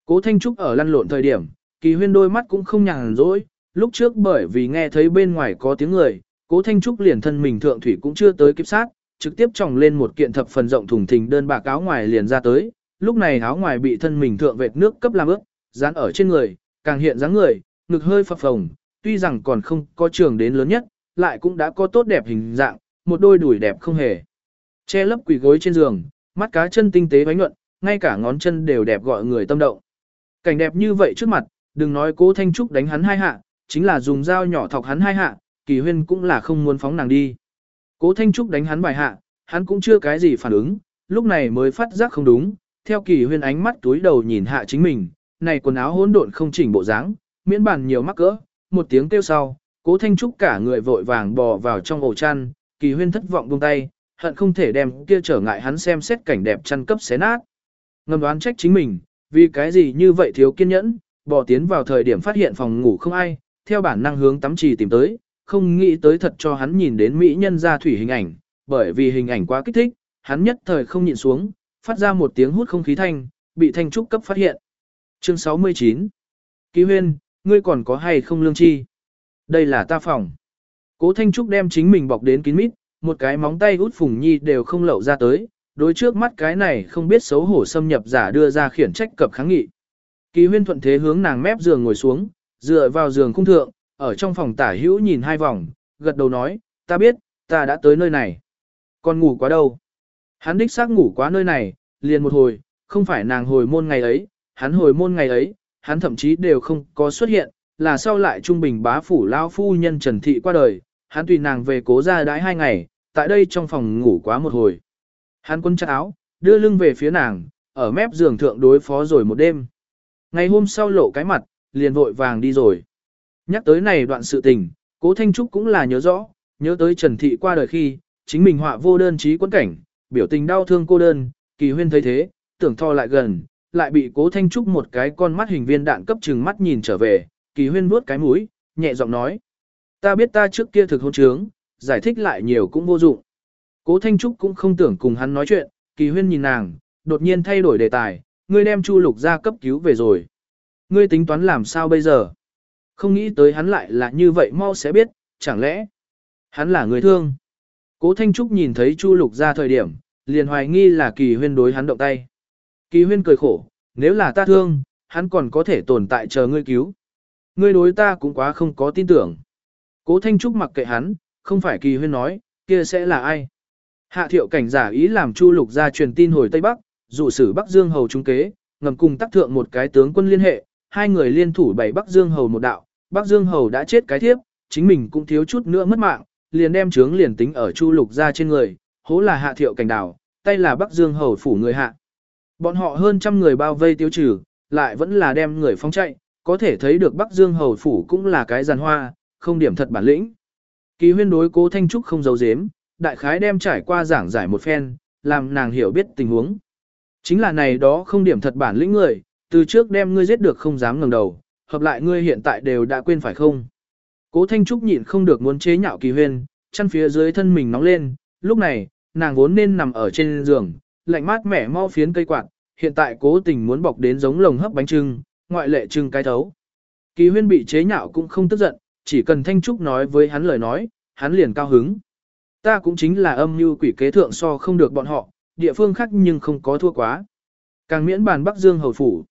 Cố thanh trúc ở lăn lộn thời điểm, kỳ huyên đôi mắt cũng không nhàn rỗi, lúc trước bởi vì nghe thấy bên ngoài có tiếng người, cố thanh trúc liền thân mình thượng thủy cũng chưa tới kịp sát, trực tiếp tròng lên một kiện thập phần rộng thùng thình đơn bạc áo ngoài liền ra tới, lúc này áo ngoài bị thân mình thượng vệt nước cấp làm ướt, dán ở trên người, càng hiện dáng người, ngực hơi phập phồng, tuy rằng còn không có trường đến lớn nhất, lại cũng đã có tốt đẹp hình dạng, một đôi đùi đẹp không hề. Che lấp quỷ gối trên giường, mắt cá chân tinh tế bánh nhuận, ngay cả ngón chân đều đẹp gọi người tâm động. Cảnh đẹp như vậy trước mặt, đừng nói cố Thanh Trúc đánh hắn hai hạ, chính là dùng dao nhỏ thọc hắn hai hạ, kỳ huyên cũng là không muốn phóng nàng đi. Cố Thanh Trúc đánh hắn bài hạ, hắn cũng chưa cái gì phản ứng, lúc này mới phát giác không đúng, theo kỳ huyên ánh mắt túi đầu nhìn hạ chính mình, này quần áo hỗn độn không chỉnh bộ dáng, miễn bàn nhiều mắc cỡ, một tiếng kêu sau, cố thanh trúc cả người vội vàng bò vào trong ổ chăn, kỳ huyên thất vọng buông tay, hận không thể đem kia trở ngại hắn xem xét cảnh đẹp chăn cấp xé nát. Ngầm đoán trách chính mình, vì cái gì như vậy thiếu kiên nhẫn, bò tiến vào thời điểm phát hiện phòng ngủ không ai, theo bản năng hướng tắm trì tìm tới, không nghĩ tới thật cho hắn nhìn đến mỹ nhân ra thủy hình ảnh, bởi vì hình ảnh quá kích thích, hắn nhất thời không nhịn xuống, phát ra một tiếng hút không khí thanh, bị thanh trúc cấp phát hiện. Chương 69 Ký huyên, ngươi còn có hay không lương chi? Đây là ta phòng. Cố Thanh Trúc đem chính mình bọc đến kín mít, một cái móng tay út phùng nhi đều không lậu ra tới, đối trước mắt cái này không biết xấu hổ xâm nhập giả đưa ra khiển trách cập kháng nghị. Kỳ huyên thuận thế hướng nàng mép giường ngồi xuống, dựa vào giường khung thượng, ở trong phòng tả hữu nhìn hai vòng, gật đầu nói, ta biết, ta đã tới nơi này. Còn ngủ quá đâu? Hắn đích xác ngủ quá nơi này, liền một hồi, không phải nàng hồi môn ngày ấy, hắn hồi môn ngày ấy, hắn thậm chí đều không có xuất hiện, là sau lại trung bình bá phủ lao phu nhân Trần Thị qua đời, hắn tùy nàng về cố ra đãi hai ngày, tại đây trong phòng ngủ quá một hồi. Hắn quân chặt áo, đưa lưng về phía nàng, ở mép giường thượng đối phó rồi một đêm. Ngày hôm sau lộ cái mặt, liền vội vàng đi rồi. Nhắc tới này đoạn sự tình, cố Thanh Trúc cũng là nhớ rõ, nhớ tới Trần Thị qua đời khi, chính mình họa vô đơn trí quân cảnh, biểu tình đau thương cô đơn, kỳ huyên thấy thế, tưởng tho lại gần, lại bị cố thanh trúc một cái con mắt hình viên đạn cấp trừng mắt nhìn trở về, kỳ huyên vuốt cái mũi, nhẹ giọng nói. Ta biết ta trước kia thực hôn trướng, giải thích lại nhiều cũng vô dụng. Cố thanh trúc cũng không tưởng cùng hắn nói chuyện, kỳ huyên nhìn nàng, đột nhiên thay đổi đề tài, ngươi đem Chu Lục ra cấp cứu về rồi. Ngươi tính toán làm sao bây giờ? Không nghĩ tới hắn lại là như vậy mau sẽ biết, chẳng lẽ hắn là người thương? Cố Thanh Trúc nhìn thấy Chu Lục ra thời điểm, liền hoài nghi là Kỳ Huyên đối hắn động tay. Kỳ Huyên cười khổ, nếu là ta thương, hắn còn có thể tồn tại chờ ngươi cứu. Ngươi đối ta cũng quá không có tin tưởng. Cố Thanh Trúc mặc kệ hắn, không phải Kỳ Huyên nói, kia sẽ là ai? Hạ thiệu cảnh giả ý làm Chu Lục ra truyền tin hồi Tây Bắc, dụ sử Bắc Dương Hầu trung kế, ngầm cùng tác thượng một cái tướng quân liên hệ, hai người liên thủ bảy Bắc Dương Hầu một đạo, Bắc Dương Hầu đã chết cái thiếp, chính mình cũng thiếu chút nữa mất mạng, liền đem trướng liền tính ở Chu Lục ra trên người, hố là hạ thiệu cảnh đảo, tay là Bắc Dương Hầu phủ người hạ. Bọn họ hơn trăm người bao vây tiêu trừ, lại vẫn là đem người phóng chạy, có thể thấy được Bắc Dương Hầu phủ cũng là cái giàn hoa, không điểm thật bản lĩnh. Kỳ huyên đối cố Thanh Trúc không giấu giếm, đại khái đem trải qua giảng giải một phen, làm nàng hiểu biết tình huống. Chính là này đó không điểm thật bản lĩnh người, từ trước đem ngươi giết được không dám ngẩng đầu, hợp lại ngươi hiện tại đều đã quên phải không? Cố Thanh Trúc nhịn không được muốn chế nhạo kỳ huyên, chân phía dưới thân mình nóng lên, lúc này, nàng vốn nên nằm ở trên giường, lạnh mát mẻ mau phiến cây quạt, hiện tại cố tình muốn bọc đến giống lồng hấp bánh trưng, ngoại lệ trưng cái thấu. Kỳ huyên bị chế nhạo cũng không tức giận, chỉ cần Thanh Trúc nói với hắn lời nói, hắn liền cao hứng. Ta cũng chính là âm như quỷ kế thượng so không được bọn họ, địa phương khác nhưng không có thua quá. Càng miễn bàn Bắc Dương hầu phủ.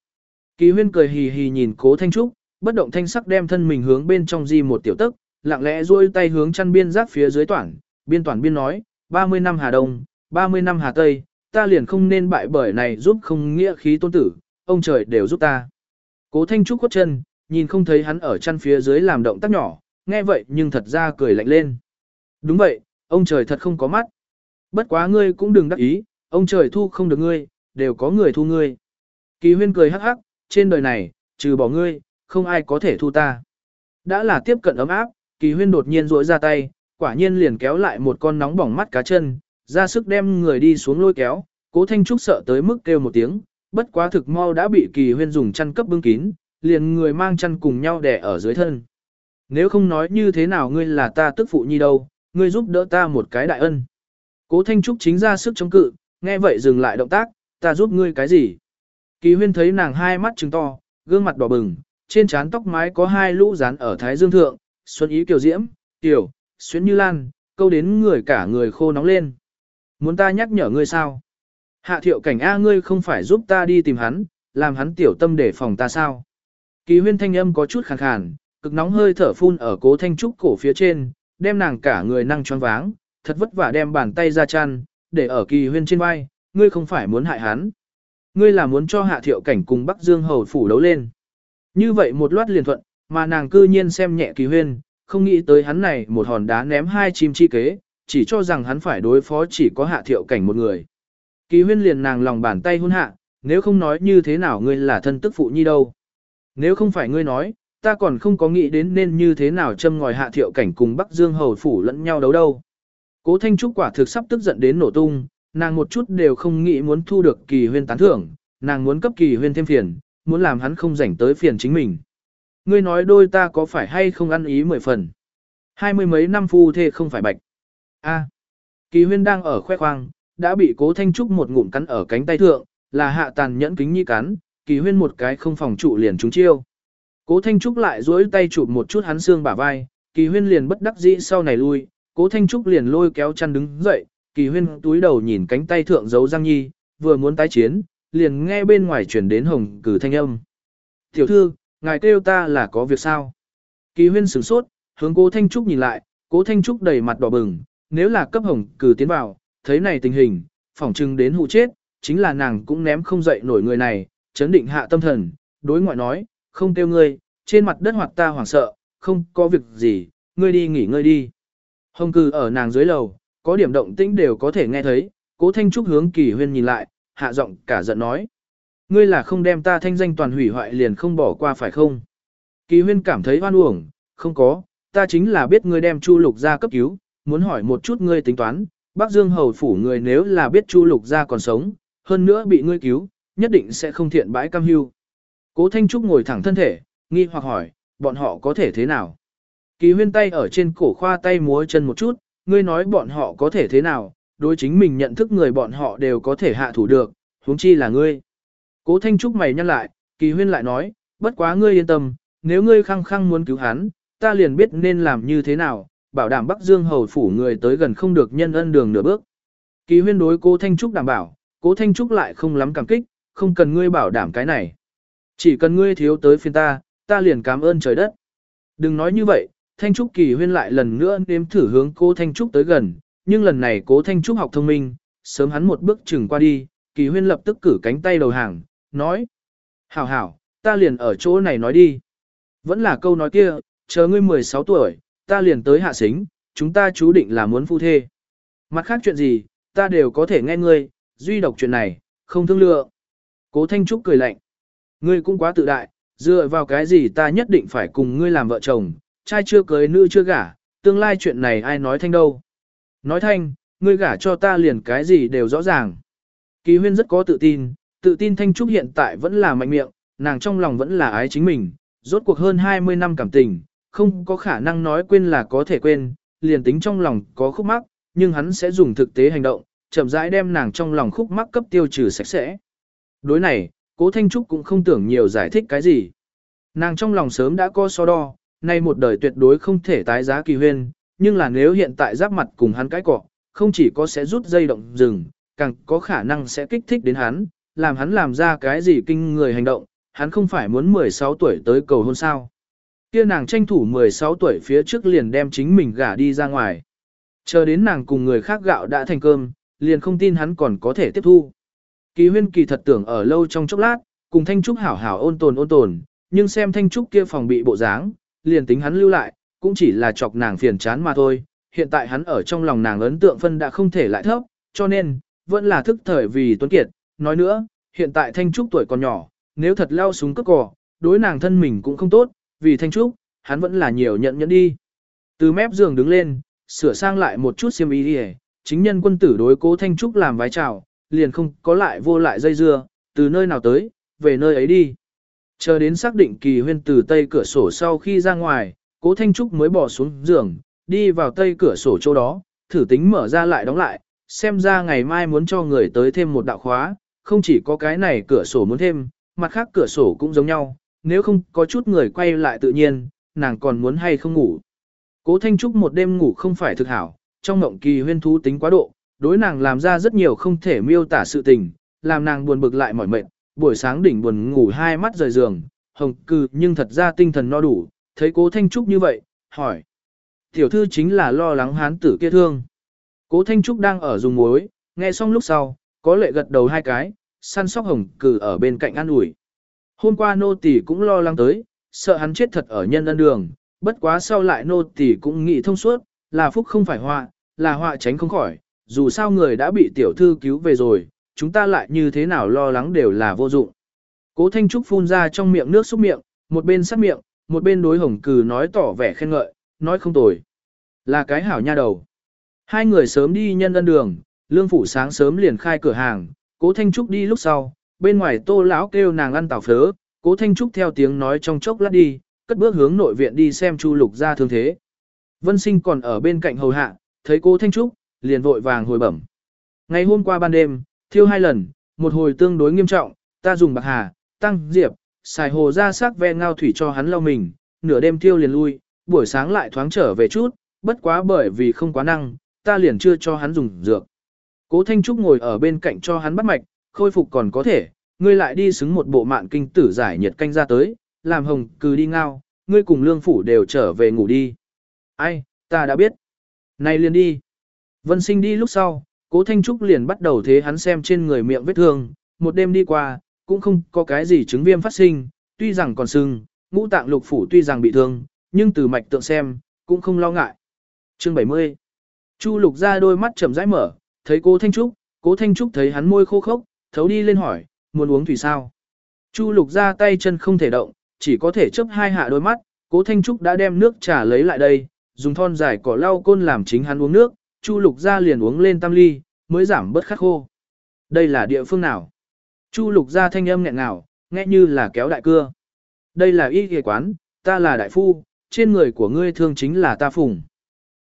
Kỳ huyên cười hì hì nhìn cố Thanh Trúc, bất động thanh sắc đem thân mình hướng bên trong di một tiểu tức, lặng lẽ duỗi tay hướng chăn biên giáp phía dưới toàn, biên toàn biên nói, 30 năm Hà Đông, 30 năm Hà Tây, ta liền không nên bại bởi này giúp không nghĩa khí tôn tử, ông trời đều giúp ta. Cố Thanh Trúc quất chân, nhìn không thấy hắn ở chăn phía dưới làm động tác nhỏ, nghe vậy nhưng thật ra cười lạnh lên. Đúng vậy, ông trời thật không có mắt. Bất quá ngươi cũng đừng đắc ý, ông trời thu không được ngươi, đều có người thu ngươi. Kỳ huyên cười hắc hắc, trên đời này, trừ bỏ ngươi, không ai có thể thu ta. Đã là tiếp cận ấm áp, kỳ huyên đột nhiên rỗi ra tay, quả nhiên liền kéo lại một con nóng bỏng mắt cá chân, ra sức đem người đi xuống lôi kéo, cố thanh trúc sợ tới mức kêu một tiếng, bất quá thực mau đã bị kỳ huyên dùng chăn cấp bưng kín, liền người mang chăn cùng nhau đè ở dưới thân. Nếu không nói như thế nào ngươi là ta tức phụ nhi đâu, ngươi giúp đỡ ta một cái đại ân. Cố Thanh Trúc chính ra sức chống cự, nghe vậy dừng lại động tác, ta giúp ngươi cái gì? Kỳ huyên thấy nàng hai mắt trừng to, gương mặt đỏ bừng, trên trán tóc mái có hai lũ rán ở thái dương thượng, xuân ý kiều diễm, tiểu, xuyến như lan, câu đến người cả người khô nóng lên. Muốn ta nhắc nhở ngươi sao? Hạ thiệu cảnh A ngươi không phải giúp ta đi tìm hắn, làm hắn tiểu tâm để phòng ta sao? Kỳ huyên thanh âm có chút khàn khàn, cực nóng hơi thở phun ở cố thanh trúc cổ phía trên, đem nàng cả người năng choáng váng, thật vất vả đem bàn tay ra chăn, để ở kỳ huyên trên vai, ngươi không phải muốn hại hắn. Ngươi là muốn cho hạ thiệu cảnh cùng Bắc Dương Hầu phủ đấu lên. Như vậy một loạt liền thuận, mà nàng cư nhiên xem nhẹ kỳ huyên, không nghĩ tới hắn này một hòn đá ném hai chim chi kế, chỉ cho rằng hắn phải đối phó chỉ có hạ thiệu cảnh một người. Kỳ huyên liền nàng lòng bàn tay hôn hạ, nếu không nói như thế nào ngươi là thân tức phụ nhi đâu. Nếu không phải ngươi nói, ta còn không có nghĩ đến nên như thế nào châm ngòi hạ thiệu cảnh cùng Bắc Dương hầu phủ lẫn nhau đấu đâu. Cố Thanh Trúc quả thực sắp tức giận đến nổ tung, nàng một chút đều không nghĩ muốn thu được kỳ huyên tán thưởng, nàng muốn cấp kỳ huyên thêm phiền, muốn làm hắn không rảnh tới phiền chính mình. Ngươi nói đôi ta có phải hay không ăn ý mười phần. Hai mươi mấy năm phu thê không phải bạch. A, kỳ huyên đang ở khoe khoang, đã bị cố Thanh Trúc một ngụm cắn ở cánh tay thượng, là hạ tàn nhẫn kính nhi cắn, kỳ huyên một cái không phòng trụ liền trúng chiêu. Cố Thanh Trúc lại duỗi tay chụp một chút hắn xương bả vai, kỳ huyên liền bất đắc dĩ sau này lui, cố Thanh Trúc liền lôi kéo chăn đứng dậy, kỳ huyên túi đầu nhìn cánh tay thượng giấu Giang Nhi, vừa muốn tái chiến, liền nghe bên ngoài chuyển đến hồng cử thanh âm. Tiểu thư, ngài kêu ta là có việc sao? Kỳ huyên sửng sốt, hướng cố Thanh Trúc nhìn lại, cố Thanh Trúc đầy mặt đỏ bừng, nếu là cấp hồng cử tiến vào, thấy này tình hình, phỏng chừng đến hụ chết, chính là nàng cũng ném không dậy nổi người này, chấn định hạ tâm thần, đối ngoại nói, không kêu ngươi, trên mặt đất hoặc ta hoảng sợ, không có việc gì, ngươi đi nghỉ ngơi đi. Hồng cử ở nàng dưới lầu, có điểm động tĩnh đều có thể nghe thấy, cố thanh trúc hướng kỳ huyên nhìn lại, hạ giọng cả giận nói. Ngươi là không đem ta thanh danh toàn hủy hoại liền không bỏ qua phải không? Kỳ huyên cảm thấy hoan uổng, không có, ta chính là biết ngươi đem Chu Lục ra cấp cứu, muốn hỏi một chút ngươi tính toán, Bắc Dương hầu phủ người nếu là biết Chu Lục ra còn sống, hơn nữa bị ngươi cứu, nhất định sẽ không thiện bãi cam hưu. Cố Thanh Trúc ngồi thẳng thân thể, nghi hoặc hỏi, bọn họ có thể thế nào? Kỳ huyên tay ở trên cổ khoa tay múa chân một chút, ngươi nói bọn họ có thể thế nào, đối chính mình nhận thức người bọn họ đều có thể hạ thủ được, huống chi là ngươi. Cố Thanh Trúc mày nhăn lại, kỳ huyên lại nói, bất quá ngươi yên tâm, nếu ngươi khăng khăng muốn cứu hắn, ta liền biết nên làm như thế nào, bảo đảm Bắc Dương hầu phủ người tới gần không được nhân ân đường nửa bước. Kỳ huyên đối cố Thanh Trúc đảm bảo, cố Thanh Trúc lại không lắm cảm kích, không cần ngươi bảo đảm cái này. Chỉ cần ngươi thiếu tới phiên ta, ta liền cảm ơn trời đất. Đừng nói như vậy, Thanh Trúc kỳ huyên lại lần nữa nếm thử hướng cố Thanh Trúc tới gần, nhưng lần này cố Thanh Trúc học thông minh, sớm hắn một bước chừng qua đi, kỳ huyên lập tức cử cánh tay đầu hàng, nói. Hảo hảo, ta liền ở chỗ này nói đi. Vẫn là câu nói kia, chờ ngươi 16 tuổi, ta liền tới hạ xính, chúng ta chú định là muốn phu thê. Mặt khác chuyện gì, ta đều có thể nghe ngươi, duy độc chuyện này, không thương lượng. Cố Thanh Trúc cười lạnh. Ngươi cũng quá tự đại, dựa vào cái gì ta nhất định phải cùng ngươi làm vợ chồng, trai chưa cưới nữ chưa gả, tương lai chuyện này ai nói thanh đâu. Nói thanh, ngươi gả cho ta liền cái gì đều rõ ràng. Kỳ huyên rất có tự tin, tự tin Thanh Trúc hiện tại vẫn là mạnh miệng, nàng trong lòng vẫn là ái chính mình, rốt cuộc hơn 20 năm cảm tình, không có khả năng nói quên là có thể quên, liền tính trong lòng có khúc mắc, nhưng hắn sẽ dùng thực tế hành động, chậm rãi đem nàng trong lòng khúc mắc cấp tiêu trừ sạch sẽ. Đối này, cố Thanh Trúc cũng không tưởng nhiều giải thích cái gì. Nàng trong lòng sớm đã có so đo, nay một đời tuyệt đối không thể tái giá kỳ huyên, nhưng là nếu hiện tại giáp mặt cùng hắn cái cọ, không chỉ có sẽ rút dây động rừng, càng có khả năng sẽ kích thích đến hắn, làm hắn làm ra cái gì kinh người hành động, hắn không phải muốn 16 tuổi tới cầu hôn sao. Kia nàng tranh thủ 16 tuổi phía trước liền đem chính mình gả đi ra ngoài. Chờ đến nàng cùng người khác gạo đã thành cơm, liền không tin hắn còn có thể tiếp thu. Kỳ huyên kỳ thật tưởng ở lâu trong chốc lát, cùng Thanh Trúc hảo hảo ôn tồn ôn tồn, nhưng xem Thanh Trúc kia phòng bị bộ dáng, liền tính hắn lưu lại, cũng chỉ là chọc nàng phiền chán mà thôi. Hiện tại hắn ở trong lòng nàng ấn tượng phân đã không thể lại thấp, cho nên, vẫn là thức thời vì tuấn kiệt. Nói nữa, hiện tại Thanh Trúc tuổi còn nhỏ, nếu thật leo súng cất cỏ, đối nàng thân mình cũng không tốt, vì Thanh Trúc, hắn vẫn là nhiều nhận nhẫn đi. Từ mép giường đứng lên, sửa sang lại một chút xiêm y đi chính nhân quân tử đối cố Thanh Trúc làm vái chào, liền không có lại vô lại dây dưa, từ nơi nào tới, về nơi ấy đi. Chờ đến xác định kỳ huyên từ tây cửa sổ sau khi ra ngoài, cố Thanh Trúc mới bỏ xuống giường, đi vào tây cửa sổ chỗ đó, thử tính mở ra lại đóng lại, xem ra ngày mai muốn cho người tới thêm một đạo khóa, không chỉ có cái này cửa sổ muốn thêm, mặt khác cửa sổ cũng giống nhau, nếu không có chút người quay lại tự nhiên, nàng còn muốn hay không ngủ. Cố Thanh Trúc một đêm ngủ không phải thực hảo, trong mộng kỳ huyên thú tính quá độ, đối nàng làm ra rất nhiều không thể miêu tả sự tình, làm nàng buồn bực lại mỏi mệt, buổi sáng đỉnh buồn ngủ hai mắt rời giường, hồng cư nhưng thật ra tinh thần no đủ, thấy cố Thanh Trúc như vậy, hỏi. Tiểu thư chính là lo lắng hán tử kia thương. Cố Thanh Trúc đang ở dùng muối, nghe xong lúc sau, có lệ gật đầu hai cái, săn sóc hồng cử ở bên cạnh an ủi. Hôm qua nô tỳ cũng lo lắng tới, sợ hắn chết thật ở nhân ân đường, bất quá sau lại nô tỳ cũng nghĩ thông suốt, là phúc không phải họa, là họa tránh không khỏi, dù sao người đã bị tiểu thư cứu về rồi, chúng ta lại như thế nào lo lắng đều là vô dụng. Cố Thanh Trúc phun ra trong miệng nước xúc miệng, một bên sát miệng, một bên đối hồng cử nói tỏ vẻ khen ngợi, nói không tồi. Là cái hảo nha đầu. Hai người sớm đi nhân ân đường, lương phủ sáng sớm liền khai cửa hàng, cố Thanh Trúc đi lúc sau, bên ngoài tô lão kêu nàng ăn tảo phớ, cố Thanh Trúc theo tiếng nói trong chốc lát đi, cất bước hướng nội viện đi xem Chu Lục ra thương thế. Vân Sinh còn ở bên cạnh hầu hạ, thấy cố Thanh Trúc, liền vội vàng hồi bẩm. Ngày hôm qua ban đêm, thiêu hai lần, một hồi tương đối nghiêm trọng, ta dùng bạc hà, tăng, diệp, xài hồ ra sắc ve ngao thủy cho hắn lau mình, nửa đêm thiêu liền lui, buổi sáng lại thoáng trở về chút, bất quá bởi vì không quá năng, ta liền chưa cho hắn dùng dược. Cố Thanh Trúc ngồi ở bên cạnh cho hắn bắt mạch, khôi phục còn có thể, ngươi lại đi xứng một bộ mạn kinh tử giải nhiệt canh ra tới, làm hồng cứ đi ngao, ngươi cùng lương phủ đều trở về ngủ đi. Ai, ta đã biết. Này liền đi. Vân sinh đi lúc sau, cố Thanh Trúc liền bắt đầu thế hắn xem trên người miệng vết thương, một đêm đi qua, cũng không có cái gì chứng viêm phát sinh, tuy rằng còn sưng, ngũ tạng lục phủ tuy rằng bị thương, nhưng từ mạch tượng xem, cũng không lo ngại. Chương 70 Chu lục ra đôi mắt chậm rãi mở, thấy cố Thanh Trúc, cố Thanh Trúc thấy hắn môi khô khốc, thấu đi lên hỏi, muốn uống thủy sao? Chu lục ra tay chân không thể động, chỉ có thể chấp hai hạ đôi mắt, cố Thanh Trúc đã đem nước trà lấy lại đây, dùng thon dài cỏ lau côn làm chính hắn uống nước, Chu lục ra liền uống lên tam ly, mới giảm bớt khát khô. Đây là địa phương nào? Chu lục ra thanh âm nghẹn ngào, nghe như là kéo đại cưa. Đây là y ghề quán, ta là đại phu, trên người của ngươi thương chính là ta phùng.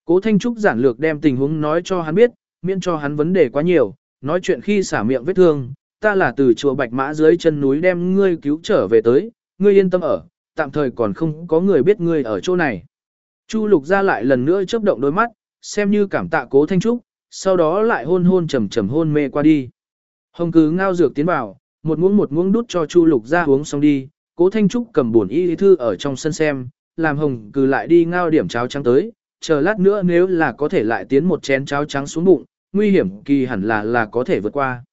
Cố Thanh Trúc giản lược đem tình huống nói cho hắn biết, miễn cho hắn vấn đề quá nhiều, nói chuyện khi xả miệng vết thương, ta là từ chùa Bạch Mã dưới chân núi đem ngươi cứu trở về tới, ngươi yên tâm ở, tạm thời còn không có người biết ngươi ở chỗ này. Chu lục ra lại lần nữa chớp động đôi mắt, xem như cảm tạ cố thanh trúc, sau đó lại hôn hôn trầm trầm hôn mê qua đi. Hồng cứ ngao dược tiến vào, một muỗng một muỗng đút cho Chu lục ra uống xong đi, cố thanh trúc cầm buồn y thư ở trong sân xem, làm hồng cứ lại đi ngao điểm cháo trắng tới, chờ lát nữa nếu là có thể lại tiến một chén cháo trắng xuống bụng, nguy hiểm kỳ hẳn là là có thể vượt qua.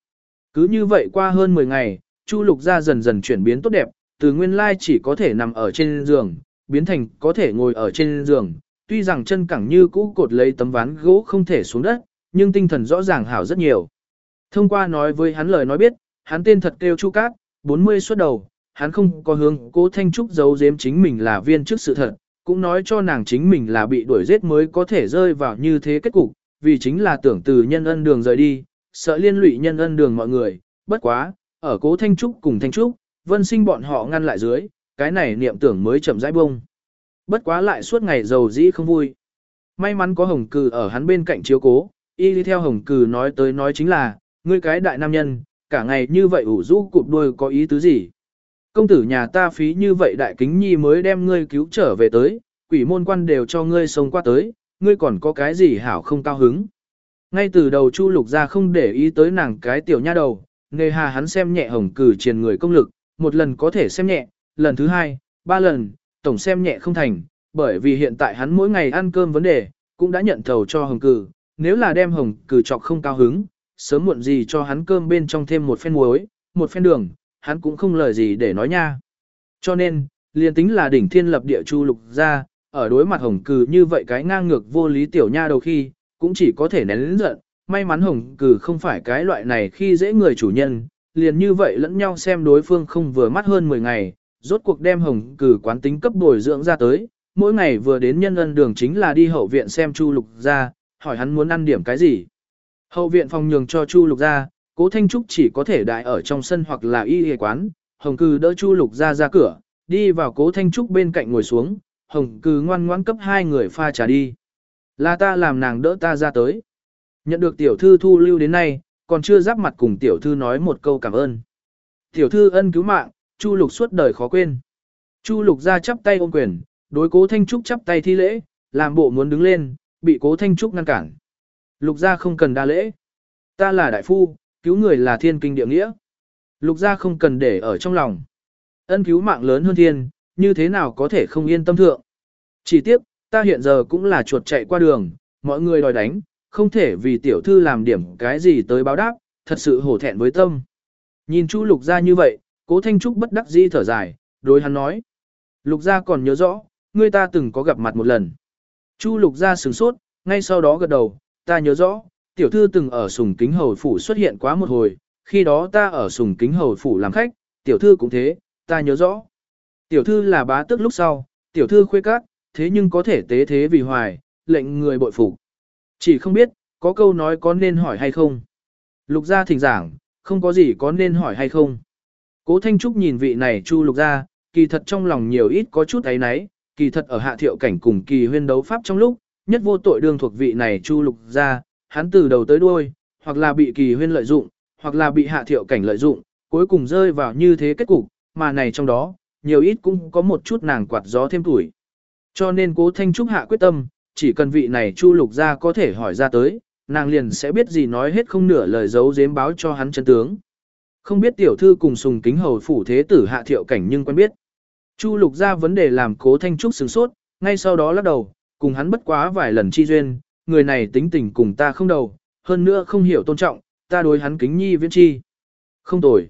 Cứ như vậy qua hơn 10 ngày, Chu Lục gia dần dần chuyển biến tốt đẹp, từ nguyên lai chỉ có thể nằm ở trên giường, biến thành có thể ngồi ở trên giường, tuy rằng chân cẳng như cũ cột lấy tấm ván gỗ không thể xuống đất, nhưng tinh thần rõ ràng hảo rất nhiều. Thông qua nói với hắn lời nói biết, hắn tên thật kêu Chu Cát, 40 xuất đầu, hắn không có hướng cố Thanh Trúc giấu giếm chính mình là viên chức sự thật, cũng nói cho nàng chính mình là bị đuổi giết mới có thể rơi vào như thế kết cục, vì chính là tưởng từ nhân ân đường rời đi, sợ liên lụy nhân ân đường mọi người, bất quá, ở cố Thanh Trúc cùng Thanh Trúc, vân sinh bọn họ ngăn lại dưới, cái này niệm tưởng mới chậm rãi bông. Bất quá lại suốt ngày giàu dĩ không vui. May mắn có hồng cừ ở hắn bên cạnh chiếu cố, y đi theo hồng cừ nói tới nói chính là, ngươi cái đại nam nhân, cả ngày như vậy ủ rũ cụp đuôi có ý tứ gì. Công tử nhà ta phí như vậy đại kính nhi mới đem ngươi cứu trở về tới, quỷ môn quan đều cho ngươi sống qua tới, ngươi còn có cái gì hảo không cao hứng. Ngay từ đầu Chu Lục ra không để ý tới nàng cái tiểu nha đầu, nghề hà hắn xem nhẹ hồng cử triền người công lực, một lần có thể xem nhẹ, lần thứ hai, ba lần, tổng xem nhẹ không thành, bởi vì hiện tại hắn mỗi ngày ăn cơm vấn đề, cũng đã nhận thầu cho hồng cử, nếu là đem hồng cử chọc không cao hứng, sớm muộn gì cho hắn cơm bên trong thêm một phen muối, một phen đường, hắn cũng không lời gì để nói nha. Cho nên, liền tính là đỉnh thiên lập địa chu lục ra, ở đối mặt hồng cử như vậy cái ngang ngược vô lý tiểu nha đầu khi, cũng chỉ có thể nén lĩnh giận, may mắn hồng cử không phải cái loại này khi dễ người chủ nhân, liền như vậy lẫn nhau xem đối phương không vừa mắt hơn 10 ngày, rốt cuộc đem hồng cử quán tính cấp bồi dưỡng ra tới, mỗi ngày vừa đến nhân ân đường chính là đi hậu viện xem Chu Lục ra, hỏi hắn muốn ăn điểm cái gì. Hậu viện phòng nhường cho Chu Lục ra, Cố Thanh Trúc chỉ có thể đại ở trong sân hoặc là y y quán, Hồng Cừ đỡ Chu Lục ra ra cửa, đi vào Cố Thanh Trúc bên cạnh ngồi xuống, Hồng Cừ ngoan ngoãn cấp hai người pha trà đi. Là ta làm nàng đỡ ta ra tới. Nhận được tiểu thư thu lưu đến nay, còn chưa giáp mặt cùng tiểu thư nói một câu cảm ơn. Tiểu thư ân cứu mạng, Chu Lục suốt đời khó quên. Chu Lục ra chắp tay ôm quyền, đối Cố Thanh Trúc chắp tay thi lễ, làm bộ muốn đứng lên, bị Cố Thanh Trúc ngăn cản. Lục gia không cần đa lễ. Ta là đại phu, cứu người là thiên kinh địa nghĩa. Lục gia không cần để ở trong lòng. Ân cứu mạng lớn hơn thiên, như thế nào có thể không yên tâm thượng. Chỉ tiếc, ta hiện giờ cũng là chuột chạy qua đường, mọi người đòi đánh, không thể vì tiểu thư làm điểm cái gì tới báo đáp, thật sự hổ thẹn với tâm. Nhìn Chu Lục gia như vậy, Cố Thanh Trúc bất đắc dĩ thở dài, đối hắn nói. Lục gia còn nhớ rõ, người ta từng có gặp mặt một lần. Chu Lục gia sửng sốt, ngay sau đó gật đầu, ta nhớ rõ, tiểu thư từng ở sùng kính hầu phủ xuất hiện quá một hồi, khi đó ta ở sùng kính hầu phủ làm khách, tiểu thư cũng thế, ta nhớ rõ. Tiểu thư là bá tước lúc sau, tiểu thư khuê các, thế nhưng có thể tế thế vì hoài, lệnh người bội phục. Chỉ không biết, có câu nói có nên hỏi hay không. Lục gia thỉnh giảng, không có gì có nên hỏi hay không. Cố Thanh Trúc nhìn vị này chu lục gia, kỳ thật trong lòng nhiều ít có chút ấy náy, kỳ thật ở hạ thiệu cảnh cùng kỳ huyên đấu pháp trong lúc, nhất vô tội đương thuộc vị này chu lục gia, hắn từ đầu tới đuôi, hoặc là bị kỳ huyên lợi dụng, hoặc là bị hạ thiệu cảnh lợi dụng, cuối cùng rơi vào như thế kết cục, mà này trong đó, nhiều ít cũng có một chút nàng quạt gió thêm tuổi. Cho nên cố thanh trúc hạ quyết tâm, chỉ cần vị này chu lục gia có thể hỏi ra tới, nàng liền sẽ biết gì nói hết không nửa lời giấu giếm báo cho hắn chân tướng. Không biết tiểu thư cùng sùng kính hầu phủ thế tử hạ thiệu cảnh nhưng quen biết. Chu lục gia vấn đề làm cố thanh trúc sửng sốt, ngay sau đó lắc đầu, cùng hắn bất quá vài lần chi duyên, người này tính tình cùng ta không đầu, hơn nữa không hiểu tôn trọng, ta đối hắn kính nhi viễn chi. Không tồi.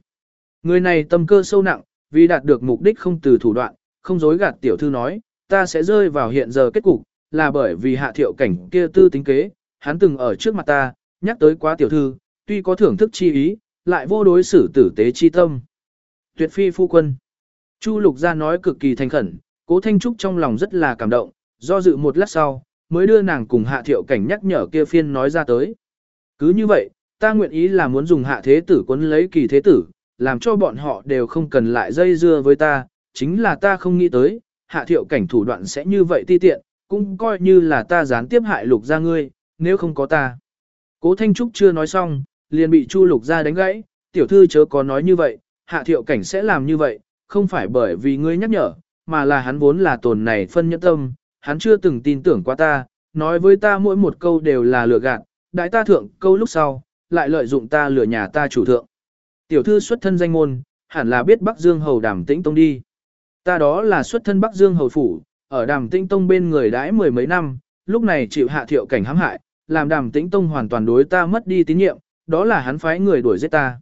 Người này tâm cơ sâu nặng, vì đạt được mục đích không từ thủ đoạn, không dối gạt tiểu thư nói, ta sẽ rơi vào hiện giờ kết cục, là bởi vì hạ thiệu cảnh kia tư tính kế, hắn từng ở trước mặt ta, nhắc tới quá tiểu thư, tuy có thưởng thức chi ý, lại vô đối xử tử tế chi tâm. Tuyệt phi phu quân. Chu lục gia nói cực kỳ thành khẩn, cố thanh trúc trong lòng rất là cảm động, do dự một lát sau, mới đưa nàng cùng hạ thiệu cảnh nhắc nhở kia phiên nói ra tới. Cứ như vậy, ta nguyện ý là muốn dùng hạ thế tử quấn lấy kỳ thế tử, làm cho bọn họ đều không cần lại dây dưa với ta, chính là ta không nghĩ tới, hạ thiệu cảnh thủ đoạn sẽ như vậy ti tiện, cũng coi như là ta gián tiếp hại lục ra ngươi, nếu không có ta. Cố Thanh Trúc chưa nói xong, liền bị Chu lục ra đánh gãy, tiểu thư chớ có nói như vậy, hạ thiệu cảnh sẽ làm như vậy, không phải bởi vì ngươi nhắc nhở, mà là hắn vốn là tồn này phân nhẫn tâm, hắn chưa từng tin tưởng qua ta, nói với ta mỗi một câu đều là lừa gạt, đại ta thượng câu lúc sau, lại lợi dụng ta lừa nhà ta chủ thượng. Tiểu thư xuất thân danh môn, hẳn là biết Bắc Dương Hầu Đàm Tĩnh Tông đi. Ta đó là xuất thân Bắc Dương Hầu Phủ, ở Đàm Tĩnh Tông bên người đãi mười mấy năm, lúc này chịu hạ thiệu cảnh hãm hại, làm Đàm Tĩnh Tông hoàn toàn đối ta mất đi tín nhiệm, đó là hắn phái người đuổi giết ta.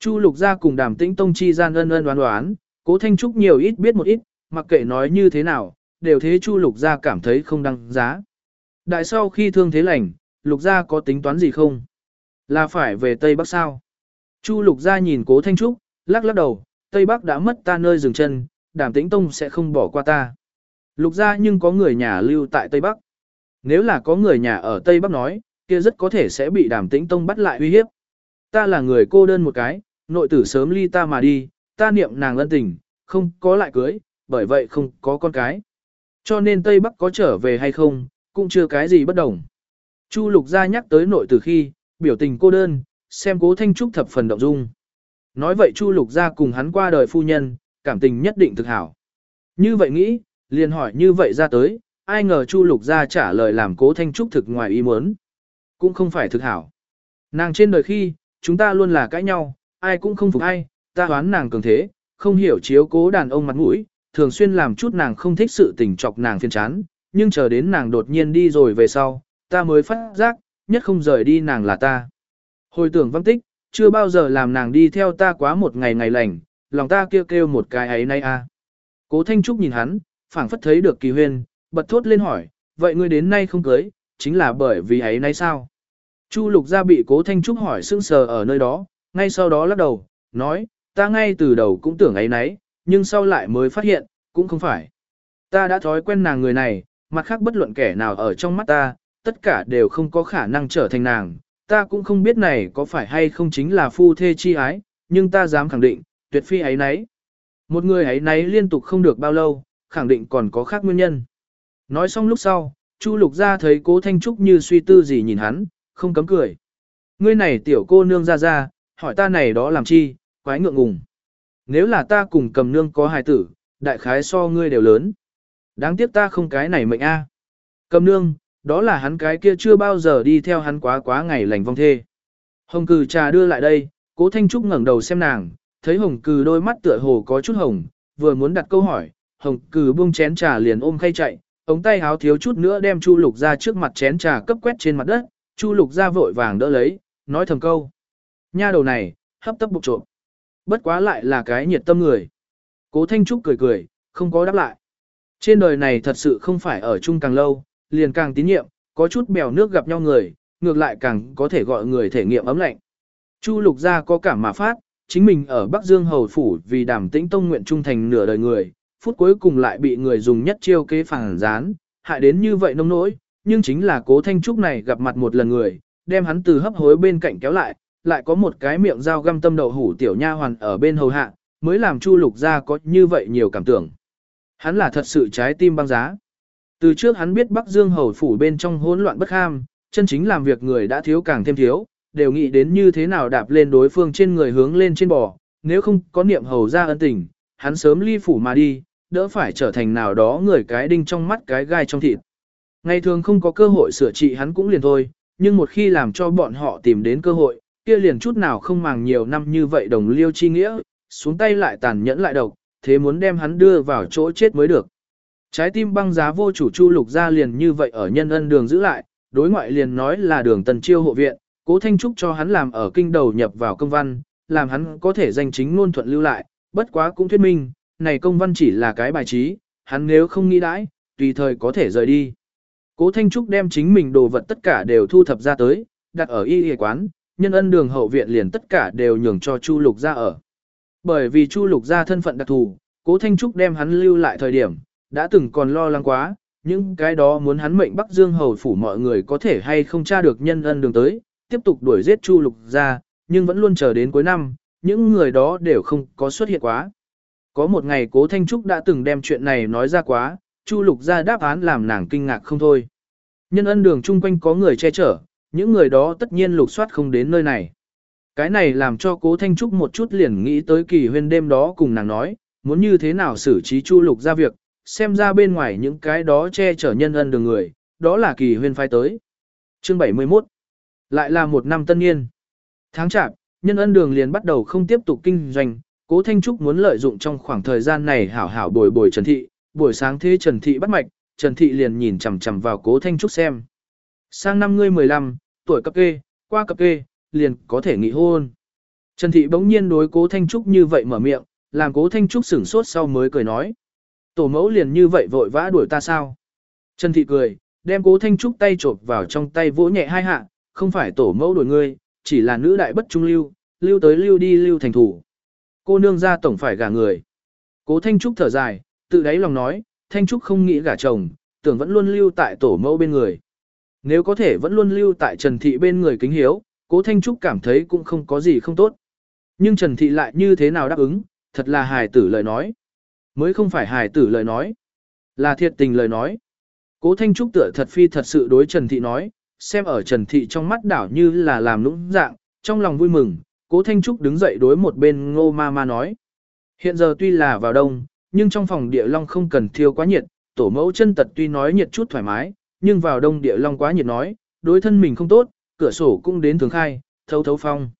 Chu Lục gia cùng Đàm Tĩnh Tông chi gian ân ân đoán đoán, Cố Thanh Trúc nhiều ít biết một ít, mặc kệ nói như thế nào, đều thế Chu Lục gia cảm thấy không đăng giá. Đại sau khi thương thế lành, Lục gia có tính toán gì không? Là phải về Tây Bắc sao? Chu Lục gia nhìn Cố Thanh Trúc, lắc lắc đầu, Tây Bắc đã mất ta nơi dừng chân, Đàm Tĩnh Tông sẽ không bỏ qua ta. Lục gia nhưng có người nhà lưu tại Tây Bắc. Nếu là có người nhà ở Tây Bắc nói, kia rất có thể sẽ bị Đàm Tĩnh Tông bắt lại uy hiếp. Ta là người cô đơn một cái, nội tử sớm ly ta mà đi, ta niệm nàng ân tình, không có lại cưới, bởi vậy không có con cái. Cho nên Tây Bắc có trở về hay không, cũng chưa cái gì bất đồng. Chu Lục gia nhắc tới nội tử khi, biểu tình cô đơn, xem cố Thanh Trúc thập phần động dung. Nói vậy Chu Lục gia cùng hắn qua đời phu nhân, cảm tình nhất định thực hảo. Như vậy nghĩ, liền hỏi như vậy ra tới, ai ngờ Chu Lục gia trả lời làm cố Thanh Trúc thực ngoài ý muốn. Cũng không phải thực hảo. Nàng trên đời khi, chúng ta luôn là cãi nhau, ai cũng không phục ai, ta đoán nàng cường thế, không hiểu chiếu cố đàn ông mặt mũi, thường xuyên làm chút nàng không thích sự tình chọc nàng phiền chán, nhưng chờ đến nàng đột nhiên đi rồi về sau, ta mới phát giác, nhất không rời đi nàng là ta. Hồi tưởng văn tích, chưa bao giờ làm nàng đi theo ta quá một ngày ngày lành, lòng ta kêu kêu một cái ấy nay a. Cố Thanh Trúc nhìn hắn, phảng phất thấy được kỳ huyên, bật thốt lên hỏi, vậy ngươi đến nay không cưới, chính là bởi vì ấy nay sao? Chu Lục gia bị Cố Thanh Trúc hỏi sững sờ ở nơi đó, ngay sau đó lắc đầu, nói, ta ngay từ đầu cũng tưởng ấy nấy, nhưng sau lại mới phát hiện, cũng không phải. Ta đã thói quen nàng người này, mặt khác bất luận kẻ nào ở trong mắt ta, tất cả đều không có khả năng trở thành nàng, ta cũng không biết này có phải hay không chính là phu thê chi ái, nhưng ta dám khẳng định, tuyệt phi ấy nấy. Một người ấy nấy liên tục không được bao lâu, khẳng định còn có khác nguyên nhân. Nói xong lúc sau, Chu Lục ra thấy cố Thanh Trúc như suy tư gì nhìn hắn, không cấm cười. Ngươi này tiểu cô nương ra ra, hỏi ta này đó làm chi, quái ngượng ngùng. Nếu là ta cùng cầm nương có hài tử, đại khái so ngươi đều lớn. Đáng tiếc ta không cái này mệnh a. Cầm nương, đó là hắn cái kia chưa bao giờ đi theo hắn quá quá ngày lành vong thê. Hồng cừ trà đưa lại đây, cố Thanh Trúc ngẩng đầu xem nàng, thấy hồng cừ đôi mắt tựa hồ có chút hồng, vừa muốn đặt câu hỏi, hồng cừ buông chén trà liền ôm khay chạy, ống tay háo thiếu chút nữa đem Chu Lục ra trước mặt chén trà cấp quét trên mặt đất, Chu Lục ra vội vàng đỡ lấy, nói thầm câu. Nha đầu này, hấp tấp bục trộm. Bất quá lại là cái nhiệt tâm người. Cố Thanh Trúc cười cười, không có đáp lại. Trên đời này thật sự không phải ở chung càng lâu, liền càng tín nhiệm, có chút bèo nước gặp nhau người, ngược lại càng có thể gọi người thể nghiệm ấm lạnh. Chu Lục gia có cảm mà phát, chính mình ở Bắc Dương Hầu Phủ vì đảm tĩnh tông nguyện trung thành nửa đời người, phút cuối cùng lại bị người dùng nhất chiêu kế phản gián, hại đến như vậy nông nỗi, nhưng chính là cố Thanh Trúc này gặp mặt một lần người, đem hắn từ hấp hối bên cạnh kéo lại, lại có một cái miệng dao găm tâm đậu hủ tiểu nha hoàn ở bên hầu hạ, mới làm Chu Lục gia có như vậy nhiều cảm tưởng. Hắn là thật sự trái tim băng giá. Từ trước hắn biết Bắc Dương hầu phủ bên trong hỗn loạn bất ham, chân chính làm việc người đã thiếu càng thêm thiếu, đều nghĩ đến như thế nào đạp lên đối phương trên người hướng lên trên bò, nếu không có niệm hầu ra ân tình, hắn sớm ly phủ mà đi, đỡ phải trở thành nào đó người cái đinh trong mắt cái gai trong thịt. Ngày thường không có cơ hội sửa trị hắn cũng liền thôi, nhưng một khi làm cho bọn họ tìm đến cơ hội, kia liền chút nào không màng nhiều năm như vậy đồng liêu chi nghĩa, xuống tay lại tàn nhẫn lại độc, thế muốn đem hắn đưa vào chỗ chết mới được. Trái tim băng giá vô chủ chu lục ra liền như vậy ở nhân ân đường giữ lại, đối ngoại liền nói là đường tần chiêu hộ viện, cố thanh trúc cho hắn làm ở kinh đầu nhập vào công văn, làm hắn có thể danh chính ngôn thuận lưu lại, bất quá cũng thuyết minh, này công văn chỉ là cái bài trí, hắn nếu không nghĩ đãi, tùy thời có thể rời đi. Cố Thanh Trúc đem chính mình đồ vật tất cả đều thu thập ra tới, đặt ở y y quán, nhân ân đường hậu viện liền tất cả đều nhường cho Chu Lục gia ở. Bởi vì Chu Lục gia thân phận đặc thù, Cố Thanh Trúc đem hắn lưu lại thời điểm, đã từng còn lo lắng quá, những cái đó muốn hắn mệnh Bắc Dương hầu phủ mọi người có thể hay không tra được nhân ân đường tới, tiếp tục đuổi giết Chu Lục gia, nhưng vẫn luôn chờ đến cuối năm, những người đó đều không có xuất hiện quá. Có một ngày Cố Thanh Trúc đã từng đem chuyện này nói ra quá, Chu Lục gia đáp án làm nàng kinh ngạc không thôi. Nhân ân đường chung quanh có người che chở, những người đó tất nhiên lục soát không đến nơi này. Cái này làm cho cố Thanh Trúc một chút liền nghĩ tới kỳ huyên đêm đó cùng nàng nói, muốn như thế nào xử trí chu lục ra việc, xem ra bên ngoài những cái đó che chở nhân ân đường người, đó là kỳ huyên phái tới. Chương 71 Lại là một năm tân niên. Tháng chạp, nhân ân đường liền bắt đầu không tiếp tục kinh doanh, cố Thanh Trúc muốn lợi dụng trong khoảng thời gian này hảo hảo bồi bồi Trần Thị, buổi sáng thế Trần Thị bắt mạch, Trần Thị liền nhìn chằm chằm vào cố Thanh Trúc xem. Sang năm ngươi 15, tuổi cập kê, qua cập kê, liền có thể nghị hôn. Trần Thị bỗng nhiên đối cố Thanh Trúc như vậy mở miệng, làm cố Thanh Trúc sửng sốt sau mới cười nói. Tổ mẫu liền như vậy vội vã đuổi ta sao? Trần Thị cười, đem cố Thanh Trúc tay chộp vào trong tay vỗ nhẹ hai hạ, không phải tổ mẫu đuổi ngươi, chỉ là nữ đại bất trung lưu, lưu tới lưu đi lưu thành thủ. Cô nương ra tổng phải gả người. Cố Thanh Trúc thở dài, tự đáy lòng nói, Thanh Trúc không nghĩ gả chồng, tưởng vẫn luôn lưu tại tổ mẫu bên người. Nếu có thể vẫn luôn lưu tại Trần Thị bên người kính hiếu, Cố Thanh Trúc cảm thấy cũng không có gì không tốt. Nhưng Trần Thị lại như thế nào đáp ứng, thật là hài tử lời nói. Mới không phải hài tử lời nói, là thiệt tình lời nói. Cố Thanh Trúc tựa thật phi thật sự đối Trần Thị nói, xem ở Trần Thị trong mắt đảo như là làm nũng dạng, trong lòng vui mừng, Cố Thanh Trúc đứng dậy đối một bên ngô ma ma nói. Hiện giờ tuy là vào đông, nhưng trong phòng địa long không cần thiêu quá nhiệt, tổ mẫu chân tật tuy nói nhiệt chút thoải mái, nhưng vào đông địa long quá nhiệt nói, đối thân mình không tốt, cửa sổ cũng đến thường khai, thấu thấu phong.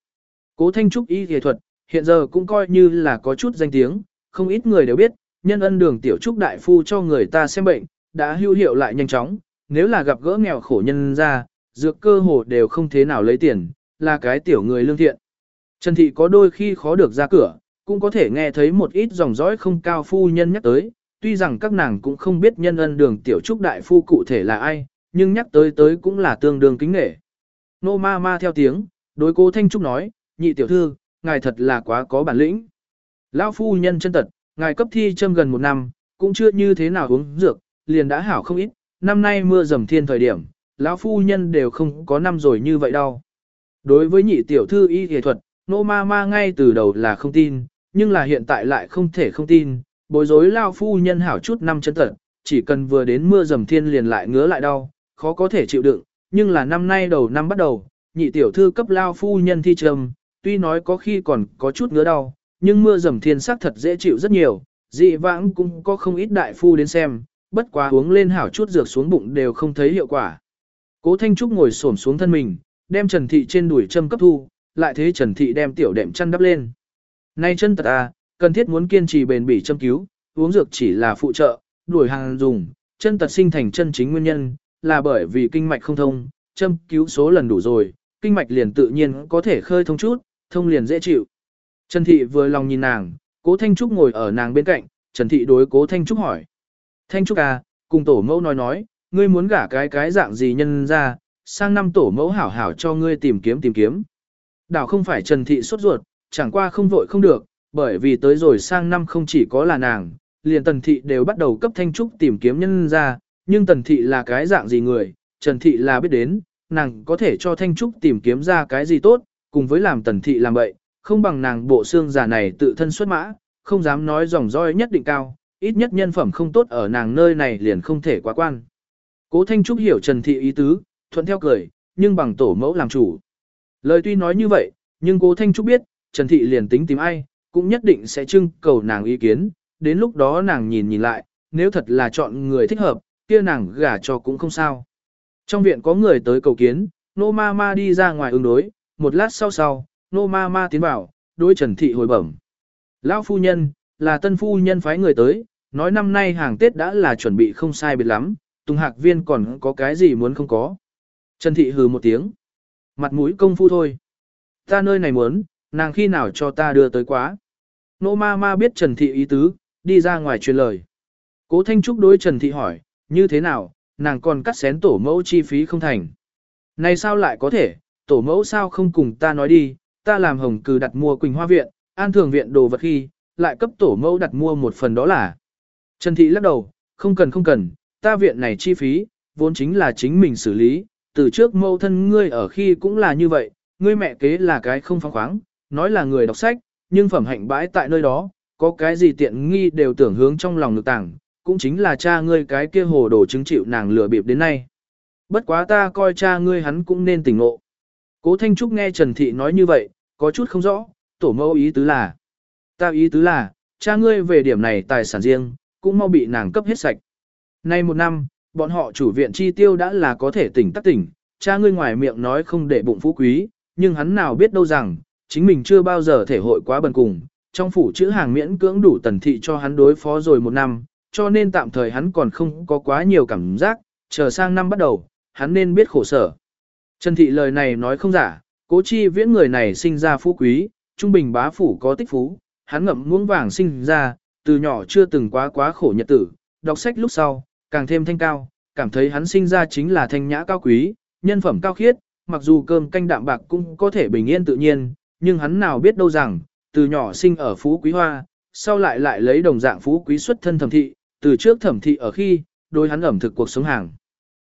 Cố Thanh Trúc y nghệ thuật, hiện giờ cũng coi như là có chút danh tiếng, không ít người đều biết, nhân ân đường tiểu trúc đại phu cho người ta xem bệnh, đã hưu hiệu lại nhanh chóng, nếu là gặp gỡ nghèo khổ nhân ra, dược cơ hồ đều không thế nào lấy tiền, là cái tiểu người lương thiện. Trần Thị có đôi khi khó được ra cửa, cũng có thể nghe thấy một ít dòng dõi không cao phu nhân nhắc tới, tuy rằng các nàng cũng không biết nhân ân đường tiểu trúc đại phu cụ thể là ai, nhưng nhắc tới tới cũng là tương đương kính nghệ. Nô ma ma theo tiếng, đối cố Thanh Trúc nói, nhị tiểu thư, ngài thật là quá có bản lĩnh. Lão phu nhân chân tật, ngài cấp thi châm gần một năm, cũng chưa như thế nào uống dược, liền đã hảo không ít, năm nay mưa dầm thiên thời điểm, lão phu nhân đều không có năm rồi như vậy đâu. Đối với nhị tiểu thư y y thuật, nô ma ma ngay từ đầu là không tin, nhưng là hiện tại lại không thể không tin, bối rối lao phu nhân hảo chút năm chân tật, chỉ cần vừa đến mưa dầm thiên liền lại ngứa lại đau, khó có thể chịu đựng, nhưng là năm nay đầu năm bắt đầu, nhị tiểu thư cấp lao phu nhân thi trầm, tuy nói có khi còn có chút ngứa đau, nhưng mưa dầm thiên sắc thật dễ chịu rất nhiều, dị vãng cũng có không ít đại phu đến xem, bất quá uống lên hảo chút dược xuống bụng đều không thấy hiệu quả. Cố Thanh Trúc ngồi xổm xuống thân mình, đem Trần Thị trên đuổi châm cấp thu, lại thế Trần Thị đem tiểu đệm chăn đắp lên. Nay chân tật à, cần thiết muốn kiên trì bền bỉ châm cứu, uống dược chỉ là phụ trợ, đuổi hàng dùng, chân tật sinh thành chân chính nguyên nhân, là bởi vì kinh mạch không thông, châm cứu số lần đủ rồi, kinh mạch liền tự nhiên có thể khơi thông chút, thông liền dễ chịu. Trần Thị vừa lòng nhìn nàng, Cố Thanh Trúc ngồi ở nàng bên cạnh, Trần Thị đối Cố Thanh Trúc hỏi. Thanh Trúc à, cùng tổ mẫu nói nói, ngươi muốn gả cái cái dạng gì nhân ra, sang năm tổ mẫu hảo hảo cho ngươi tìm kiếm tìm kiếm. Đảo không phải Trần Thị sốt ruột, chẳng qua không vội không được, bởi vì tới rồi sang năm không chỉ có là nàng, liền Tần Thị đều bắt đầu cấp Thanh Trúc tìm kiếm nhân ra, nhưng Tần Thị là cái dạng gì người, Trần Thị là biết đến, nàng có thể cho Thanh Trúc tìm kiếm ra cái gì tốt, cùng với làm Tần Thị làm vậy, không bằng nàng bộ xương giả này tự thân xuất mã, không dám nói dòng roi nhất định cao, ít nhất nhân phẩm không tốt ở nàng nơi này liền không thể quá quan. Cố Thanh Trúc hiểu Trần Thị ý tứ, thuận theo cười, nhưng bằng tổ mẫu làm chủ. Lời tuy nói như vậy, nhưng cố Thanh Trúc biết, Trần Thị liền tính tìm ai, cũng nhất định sẽ trưng cầu nàng ý kiến, đến lúc đó nàng nhìn nhìn lại, nếu thật là chọn người thích hợp, kia nàng gả cho cũng không sao. Trong viện có người tới cầu kiến, nô ma ma đi ra ngoài ứng đối, một lát sau sau, nô ma ma tiến vào, đối Trần Thị hồi bẩm. Lão phu nhân, là tân phu nhân phái người tới, nói năm nay hàng Tết đã là chuẩn bị không sai biệt lắm, Tùng Hạc Viên còn có cái gì muốn không có. Trần Thị hừ một tiếng. Mặt mũi công phu thôi. Ta nơi này muốn, nàng khi nào cho ta đưa tới quá. Nô ma ma biết Trần Thị ý tứ, đi ra ngoài truyền lời. Cố Thanh Trúc đối Trần Thị hỏi, như thế nào, nàng còn cắt xén tổ mẫu chi phí không thành. Này sao lại có thể, tổ mẫu sao không cùng ta nói đi, ta làm hồng cừ đặt mua Quỳnh Hoa Viện, an thường viện đồ vật khi, lại cấp tổ mẫu đặt mua một phần đó là. Trần Thị lắc đầu, không cần không cần, ta viện này chi phí, vốn chính là chính mình xử lý, từ trước mẫu thân ngươi ở khi cũng là như vậy, ngươi mẹ kế là cái không phóng khoáng, nói là người đọc sách, nhưng phẩm hạnh bãi tại nơi đó, có cái gì tiện nghi đều tưởng hướng trong lòng ngực tảng, cũng chính là cha ngươi cái kia hồ đồ chứng chịu nàng lừa bịp đến nay. Bất quá ta coi cha ngươi hắn cũng nên tỉnh ngộ. Cố Thanh Trúc nghe Trần Thị nói như vậy, có chút không rõ, tổ mẫu ý tứ là. Ta ý tứ là, cha ngươi về điểm này tài sản riêng, cũng mau bị nàng cấp hết sạch. Nay một năm, bọn họ chủ viện chi tiêu đã là có thể tỉnh tắc tỉnh, cha ngươi ngoài miệng nói không để bụng phú quý, nhưng hắn nào biết đâu rằng, chính mình chưa bao giờ thể hội quá bần cùng, trong phủ chữ hàng miễn cưỡng đủ tần thị cho hắn đối phó rồi một năm, cho nên tạm thời hắn còn không có quá nhiều cảm giác, chờ sang năm bắt đầu, hắn nên biết khổ sở. Trần thị lời này nói không giả, cố chi viễn người này sinh ra phú quý, trung bình bá phủ có tích phú, hắn ngậm muỗng vàng sinh ra, từ nhỏ chưa từng quá quá khổ nhật tử, đọc sách lúc sau, càng thêm thanh cao, cảm thấy hắn sinh ra chính là thanh nhã cao quý, nhân phẩm cao khiết, mặc dù cơm canh đạm bạc cũng có thể bình yên tự nhiên, nhưng hắn nào biết đâu rằng, từ nhỏ sinh ở phú quý hoa, sau lại lại lấy đồng dạng phú quý xuất thân thẩm thị, từ trước thẩm thị ở khi, đối hắn ẩm thực cuộc sống hàng.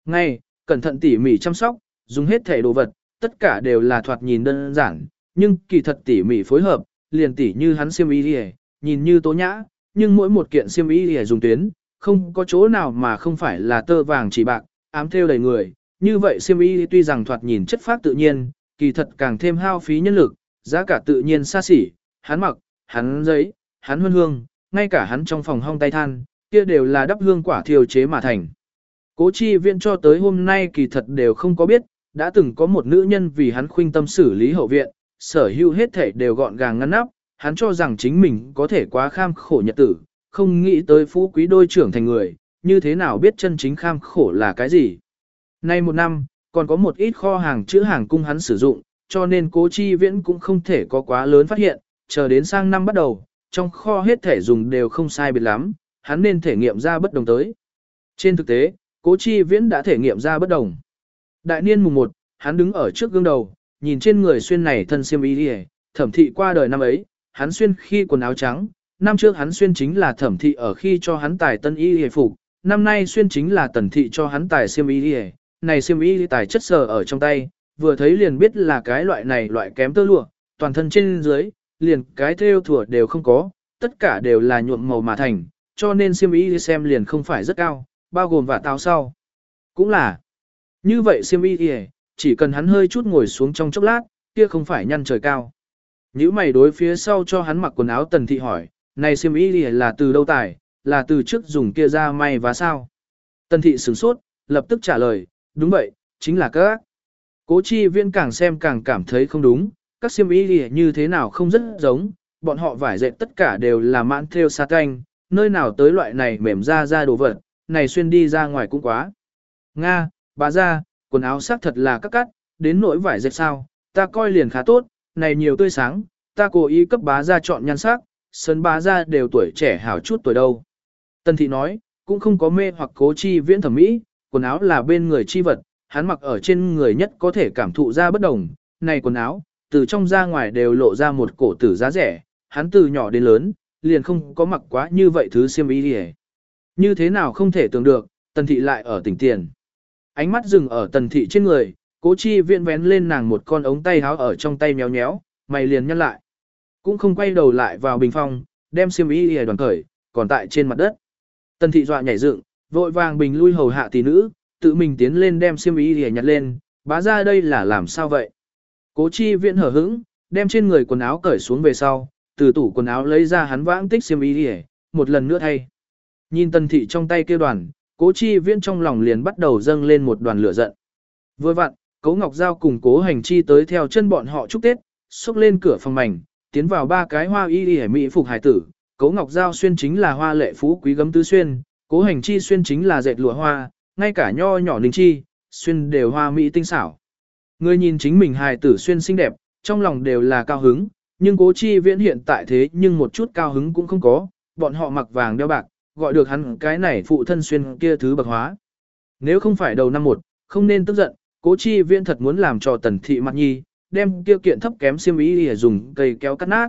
Ngay, cẩn thận tỉ mỉ chăm sóc, dùng hết thể đồ vật, tất cả đều là thoạt nhìn đơn giản, nhưng kỳ thật tỉ mỉ phối hợp, liền tỉ như hắn xiêm y đi nhìn như tố nhã, nhưng mỗi một kiện xiêm y đi dùng tuyến, không có chỗ nào mà không phải là tơ vàng chỉ bạc, ám theo đầy người. Như vậy xiêm y tuy rằng thoạt nhìn chất phát tự nhiên, kỳ thật càng thêm hao phí nhân lực, giá cả tự nhiên xa xỉ, hắn mặc, hắn giấy, hắn hương hương, ngay cả hắn trong phòng hong tay than, kia đều là đắp hương quả thiêu chế mà thành. Cố chi viện cho tới hôm nay kỳ thật đều không có biết, đã từng có một nữ nhân vì hắn khuynh tâm xử lý hậu viện, sở hữu hết thể đều gọn gàng ngăn nắp, hắn cho rằng chính mình có thể quá kham khổ nhật tử, không nghĩ tới phú quý đôi trưởng thành người, như thế nào biết chân chính kham khổ là cái gì. Nay một năm, còn có một ít kho hàng chữ hàng cung hắn sử dụng, cho nên cố chi viễn cũng không thể có quá lớn phát hiện, chờ đến sang năm bắt đầu, trong kho hết thể dùng đều không sai biệt lắm, hắn nên thể nghiệm ra bất đồng tới. Trên thực tế, cố chi viễn đã thể nghiệm ra bất đồng. Đại niên mùng 1, hắn đứng ở trước gương đầu, nhìn trên người xuyên này thân xiêm y đi thẩm thị qua đời năm ấy, hắn xuyên khi quần áo trắng, năm trước hắn xuyên chính là thẩm thị ở khi cho hắn tài tân y hề phục, năm nay xuyên chính là tần thị cho hắn tài xiêm y hề, này xiêm y tài chất sờ ở trong tay, vừa thấy liền biết là cái loại này loại kém tơ lụa, toàn thân trên dưới, liền cái theo thủa đều không có, tất cả đều là nhuộm màu mà thành, cho nên xiêm y xem liền không phải rất cao, bao gồm và táo sau. Cũng là, như vậy xiêm y chỉ cần hắn hơi chút ngồi xuống trong chốc lát, kia không phải nhăn trời cao. Nhữ mày đối phía sau cho hắn mặc quần áo tần thị hỏi, này xiêm y là từ đâu tải là từ trước dùng kia ra may và sao? Tần thị sửng sốt, lập tức trả lời, đúng vậy, chính là các. Cố chi viên càng xem càng cảm thấy không đúng, các xiêm y như thế nào không rất giống, bọn họ vải dệt tất cả đều là mãn theo sa canh, nơi nào tới loại này mềm ra ra đồ vật, này xuyên đi ra ngoài cũng quá. Nga, bà ra, quần áo sắc thật là các cắt, đến nỗi vải dệt sao, ta coi liền khá tốt, này nhiều tươi sáng, ta cố ý cấp bá ra chọn nhan sắc, sơn bá ra đều tuổi trẻ hảo chút tuổi đâu. Tân thị nói, cũng không có mê hoặc cố chi viễn thẩm mỹ, quần áo là bên người chi vật, hắn mặc ở trên người nhất có thể cảm thụ ra bất đồng, này quần áo, từ trong ra ngoài đều lộ ra một cổ tử giá rẻ, hắn từ nhỏ đến lớn, liền không có mặc quá như vậy thứ xiêm y đi Như thế nào không thể tưởng được, tần thị lại ở tỉnh tiền. Ánh mắt dừng ở tần thị trên người, cố chi viện vén lên nàng một con ống tay háo ở trong tay méo méo, mày liền nhăn lại. Cũng không quay đầu lại vào bình phong, đem xiêm y đi đoàn khởi, còn tại trên mặt đất. Tần thị dọa nhảy dựng, vội vàng bình lui hầu hạ tỷ nữ, tự mình tiến lên đem xiêm y đi nhặt lên, bá ra đây là làm sao vậy? Cố chi viện hở hững, đem trên người quần áo cởi xuống về sau, từ tủ quần áo lấy ra hắn vãng tích xiêm y đi một lần nữa thay. Nhìn tần thị trong tay kia đoàn, cố chi viễn trong lòng liền bắt đầu dâng lên một đoàn lửa giận. Vừa vặn, cố ngọc giao cùng cố hành chi tới theo chân bọn họ chúc Tết, xúc lên cửa phòng mảnh, tiến vào ba cái hoa y y mỹ phục hải tử. Cố ngọc giao xuyên chính là hoa lệ phú quý gấm tứ xuyên, cố hành chi xuyên chính là dệt lụa hoa, ngay cả nho nhỏ ninh chi, xuyên đều hoa mỹ tinh xảo. Người nhìn chính mình hài tử xuyên xinh đẹp, trong lòng đều là cao hứng, nhưng cố chi viễn hiện tại thế nhưng một chút cao hứng cũng không có, bọn họ mặc vàng đeo bạc, gọi được hắn cái này phụ thân xuyên kia thứ bậc hóa. Nếu không phải đầu năm một, không nên tức giận, cố chi viễn thật muốn làm cho tần thị mặt nhi, đem kia kiện thấp kém xiêm ý để dùng cây kéo cắt nát.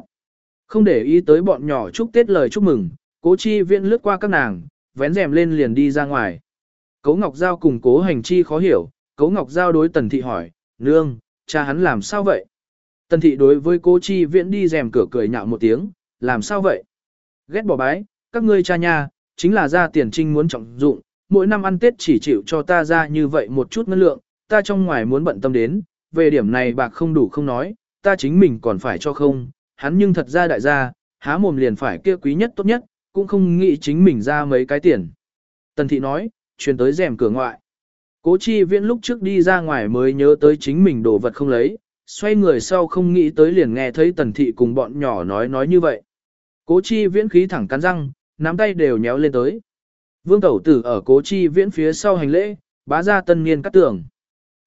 Không để ý tới bọn nhỏ chúc Tết lời chúc mừng, cố chi viễn lướt qua các nàng, vén rèm lên liền đi ra ngoài. Cố Ngọc Giao cùng cố hành chi khó hiểu, cố Ngọc Giao đối tần thị hỏi, nương, cha hắn làm sao vậy? Tần thị đối với cố chi viễn đi rèm cửa cười nhạo một tiếng, làm sao vậy? Ghét bỏ bái, các ngươi cha nha, chính là ra tiền trinh muốn trọng dụng, mỗi năm ăn Tết chỉ chịu cho ta ra như vậy một chút ngân lượng, ta trong ngoài muốn bận tâm đến, về điểm này bạc không đủ không nói, ta chính mình còn phải cho không, hắn nhưng thật ra đại gia, há mồm liền phải kia quý nhất tốt nhất, cũng không nghĩ chính mình ra mấy cái tiền. Tần thị nói, truyền tới rèm cửa ngoại. Cố chi viễn lúc trước đi ra ngoài mới nhớ tới chính mình đồ vật không lấy, xoay người sau không nghĩ tới liền nghe thấy tần thị cùng bọn nhỏ nói nói như vậy. Cố chi viễn khí thẳng cắn răng, nắm tay đều nhéo lên tới. Vương tẩu tử ở cố chi viễn phía sau hành lễ, bá ra tân niên cắt tưởng.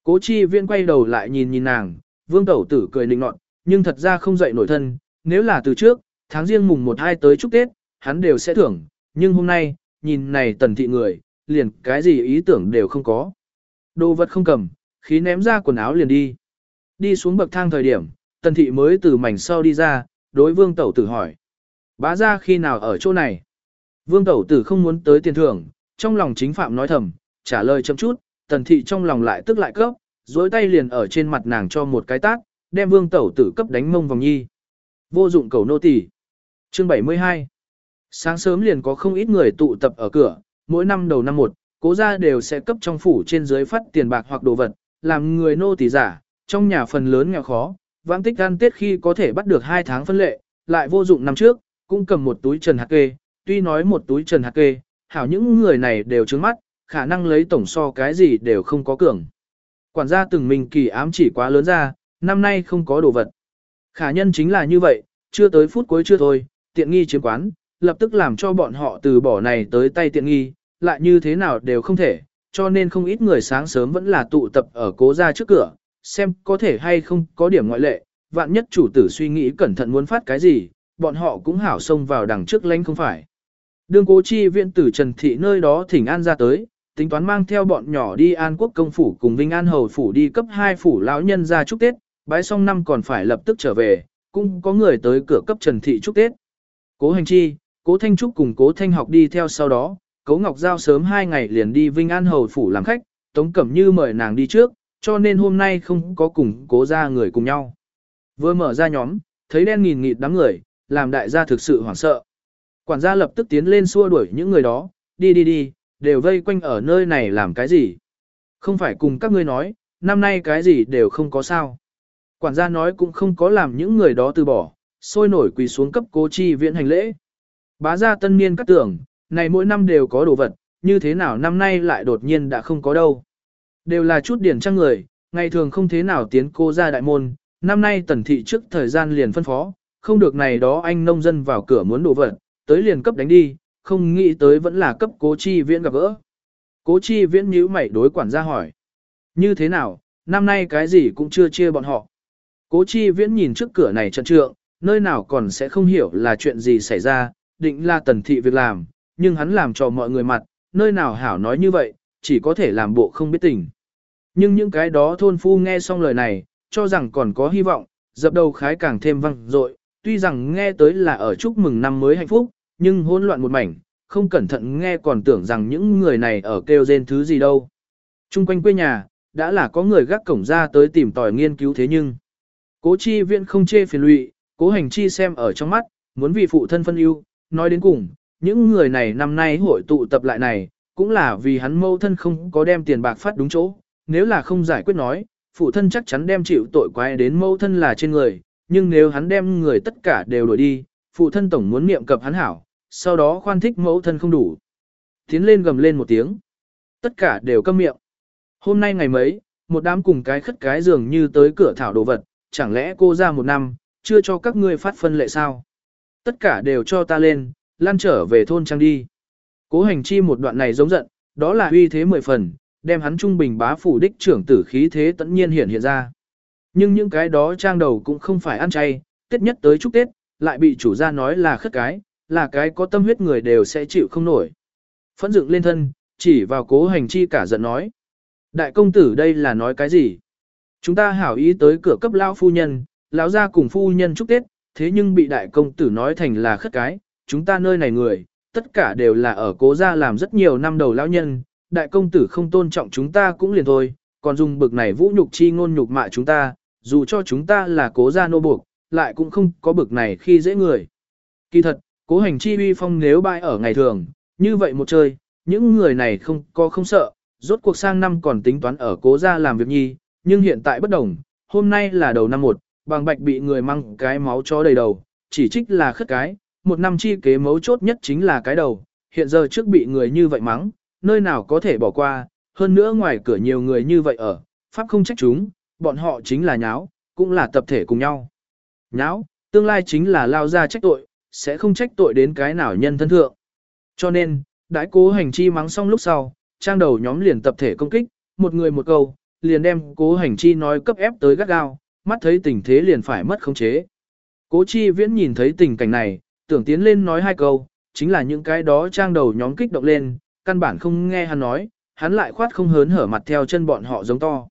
Cố chi viễn quay đầu lại nhìn nhìn nàng, vương tẩu tử cười nịnh nọt, nhưng thật ra không dậy nổi thân, nếu là từ trước, tháng riêng mùng 1 hai tới chúc Tết, hắn đều sẽ thưởng, nhưng hôm nay, nhìn này tần thị người, liền cái gì ý tưởng đều không có. Đồ vật không cầm, khí ném ra quần áo liền đi. Đi xuống bậc thang thời điểm, tần thị mới từ mảnh sau đi ra, đối vương tẩu tử hỏi. Bá ra khi nào ở chỗ này? Vương tẩu tử không muốn tới tiền thưởng, trong lòng chính phạm nói thầm, trả lời chậm chút, tần thị trong lòng lại tức lại cấp, dối tay liền ở trên mặt nàng cho một cái tác, đem vương tẩu tử cấp đánh mông vòng nhi. Vô dụng cầu nô tỳ. Chương 72 Sáng sớm liền có không ít người tụ tập ở cửa, mỗi năm đầu năm một, cố gia đều sẽ cấp trong phủ trên dưới phát tiền bạc hoặc đồ vật, làm người nô tỳ giả, trong nhà phần lớn nghèo khó, vãng tích ăn tết khi có thể bắt được 2 tháng phân lệ, lại vô dụng năm trước, cũng cầm một túi trần hạt kê, tuy nói một túi trần hạt kê, hảo những người này đều trướng mắt, khả năng lấy tổng so cái gì đều không có cường. Quản gia từng mình kỳ ám chỉ quá lớn ra, năm nay không có đồ vật. Khả nhân chính là như vậy, chưa tới phút cuối chưa thôi, tiện nghi chiếm quán, lập tức làm cho bọn họ từ bỏ này tới tay tiện nghi, lại như thế nào đều không thể, cho nên không ít người sáng sớm vẫn là tụ tập ở cố gia trước cửa, xem có thể hay không có điểm ngoại lệ, vạn nhất chủ tử suy nghĩ cẩn thận muốn phát cái gì, bọn họ cũng hảo xông vào đằng trước lánh không phải. Đương cố chi viện tử Trần Thị nơi đó thỉnh an ra tới, tính toán mang theo bọn nhỏ đi an quốc công phủ cùng Vinh An Hầu phủ đi cấp 2 phủ lão nhân ra chúc Tết, bái xong năm còn phải lập tức trở về, cũng có người tới cửa cấp Trần Thị chúc Tết. Cố hành chi, cố Thanh Trúc cùng cố Thanh học đi theo sau đó, cố Ngọc Giao sớm hai ngày liền đi Vinh An Hầu phủ làm khách, Tống Cẩm Như mời nàng đi trước, cho nên hôm nay không có cùng cố ra người cùng nhau. Vừa mở ra nhóm, thấy đen nghìn nghịt đám người, làm đại gia thực sự hoảng sợ. Quản gia lập tức tiến lên xua đuổi những người đó, đi đi đi, đều vây quanh ở nơi này làm cái gì. Không phải cùng các ngươi nói, năm nay cái gì đều không có sao. Quản gia nói cũng không có làm những người đó từ bỏ, sôi nổi quỳ xuống cấp cố chi viện hành lễ. Bá gia tân niên cắt tưởng, này mỗi năm đều có đồ vật, như thế nào năm nay lại đột nhiên đã không có đâu. Đều là chút điển trang người, ngày thường không thế nào tiến cô ra đại môn, năm nay tần thị trước thời gian liền phân phó, không được này đó anh nông dân vào cửa muốn đồ vật, tới liền cấp đánh đi, không nghĩ tới vẫn là cấp cố chi viễn gặp gỡ. Cố chi viễn nhíu mày đối quản gia hỏi. Như thế nào, năm nay cái gì cũng chưa chia bọn họ. Cố chi viễn nhìn trước cửa này trận trượng, nơi nào còn sẽ không hiểu là chuyện gì xảy ra, định là tần thị việc làm, nhưng hắn làm cho mọi người mặt, nơi nào hảo nói như vậy, chỉ có thể làm bộ không biết tình. Nhưng những cái đó thôn phu nghe xong lời này, cho rằng còn có hy vọng, dập đầu khái càng thêm văng dội tuy rằng nghe tới là ở chúc mừng năm mới hạnh phúc, nhưng hỗn loạn một mảnh, không cẩn thận nghe còn tưởng rằng những người này ở kêu rên thứ gì đâu. Trung quanh quê nhà, đã là có người gác cổng ra tới tìm tòi nghiên cứu thế nhưng. Cố chi viện không chê phiền lụy, cố hành chi xem ở trong mắt, muốn vì phụ thân phân ưu, nói đến cùng, những người này năm nay hội tụ tập lại này, cũng là vì hắn mâu thân không có đem tiền bạc phát đúng chỗ, nếu là không giải quyết nói, phụ thân chắc chắn đem chịu tội quay đến mâu thân là trên người, nhưng nếu hắn đem người tất cả đều đuổi đi, phụ thân tổng muốn niệm cập hắn hảo, sau đó khoan thích mẫu thân không đủ. Tiến lên gầm lên một tiếng. Tất cả đều câm miệng. Hôm nay ngày mấy, một đám cùng cái khất cái dường như tới cửa thảo đồ vật, chẳng lẽ cô ra một năm, chưa cho các ngươi phát phân lệ sao? Tất cả đều cho ta lên, lan trở về thôn trang đi. Cố hành chi một đoạn này giống giận, đó là uy thế mười phần, đem hắn trung bình bá phủ đích trưởng tử khí thế tẫn nhiên hiện hiện ra. Nhưng những cái đó trang đầu cũng không phải ăn chay, tết nhất tới chúc Tết, lại bị chủ gia nói là khất cái, là cái có tâm huyết người đều sẽ chịu không nổi. Phẫn dựng lên thân, chỉ vào cố hành chi cả giận nói. Đại công tử đây là nói cái gì? Chúng ta hảo ý tới cửa cấp lao phu nhân, lão gia cùng phu nhân chúc Tết, thế nhưng bị đại công tử nói thành là khất cái, chúng ta nơi này người, tất cả đều là ở cố gia làm rất nhiều năm đầu lão nhân, đại công tử không tôn trọng chúng ta cũng liền thôi, còn dùng bực này vũ nhục chi ngôn nhục mạ chúng ta, dù cho chúng ta là cố gia nô buộc, lại cũng không có bực này khi dễ người. Kỳ thật, cố hành chi uy phong nếu bại ở ngày thường, như vậy một chơi, những người này không có không sợ, rốt cuộc sang năm còn tính toán ở cố gia làm việc nhi, nhưng hiện tại bất đồng, hôm nay là đầu năm một, bằng bạch bị người mang cái máu chó đầy đầu, chỉ trích là khất cái, một năm chi kế mấu chốt nhất chính là cái đầu, hiện giờ trước bị người như vậy mắng, nơi nào có thể bỏ qua, hơn nữa ngoài cửa nhiều người như vậy ở, pháp không trách chúng, bọn họ chính là nháo, cũng là tập thể cùng nhau. Nháo, tương lai chính là lao ra trách tội, sẽ không trách tội đến cái nào nhân thân thượng. Cho nên, đãi cố hành chi mắng xong lúc sau, trang đầu nhóm liền tập thể công kích, một người một câu, liền đem cố hành chi nói cấp ép tới gắt gao, mắt thấy tình thế liền phải mất khống chế. Cố chi viễn nhìn thấy tình cảnh này, tưởng tiến lên nói hai câu, chính là những cái đó trang đầu nhóm kích động lên, căn bản không nghe hắn nói, hắn lại khoát không hớn hở mặt theo chân bọn họ giống to.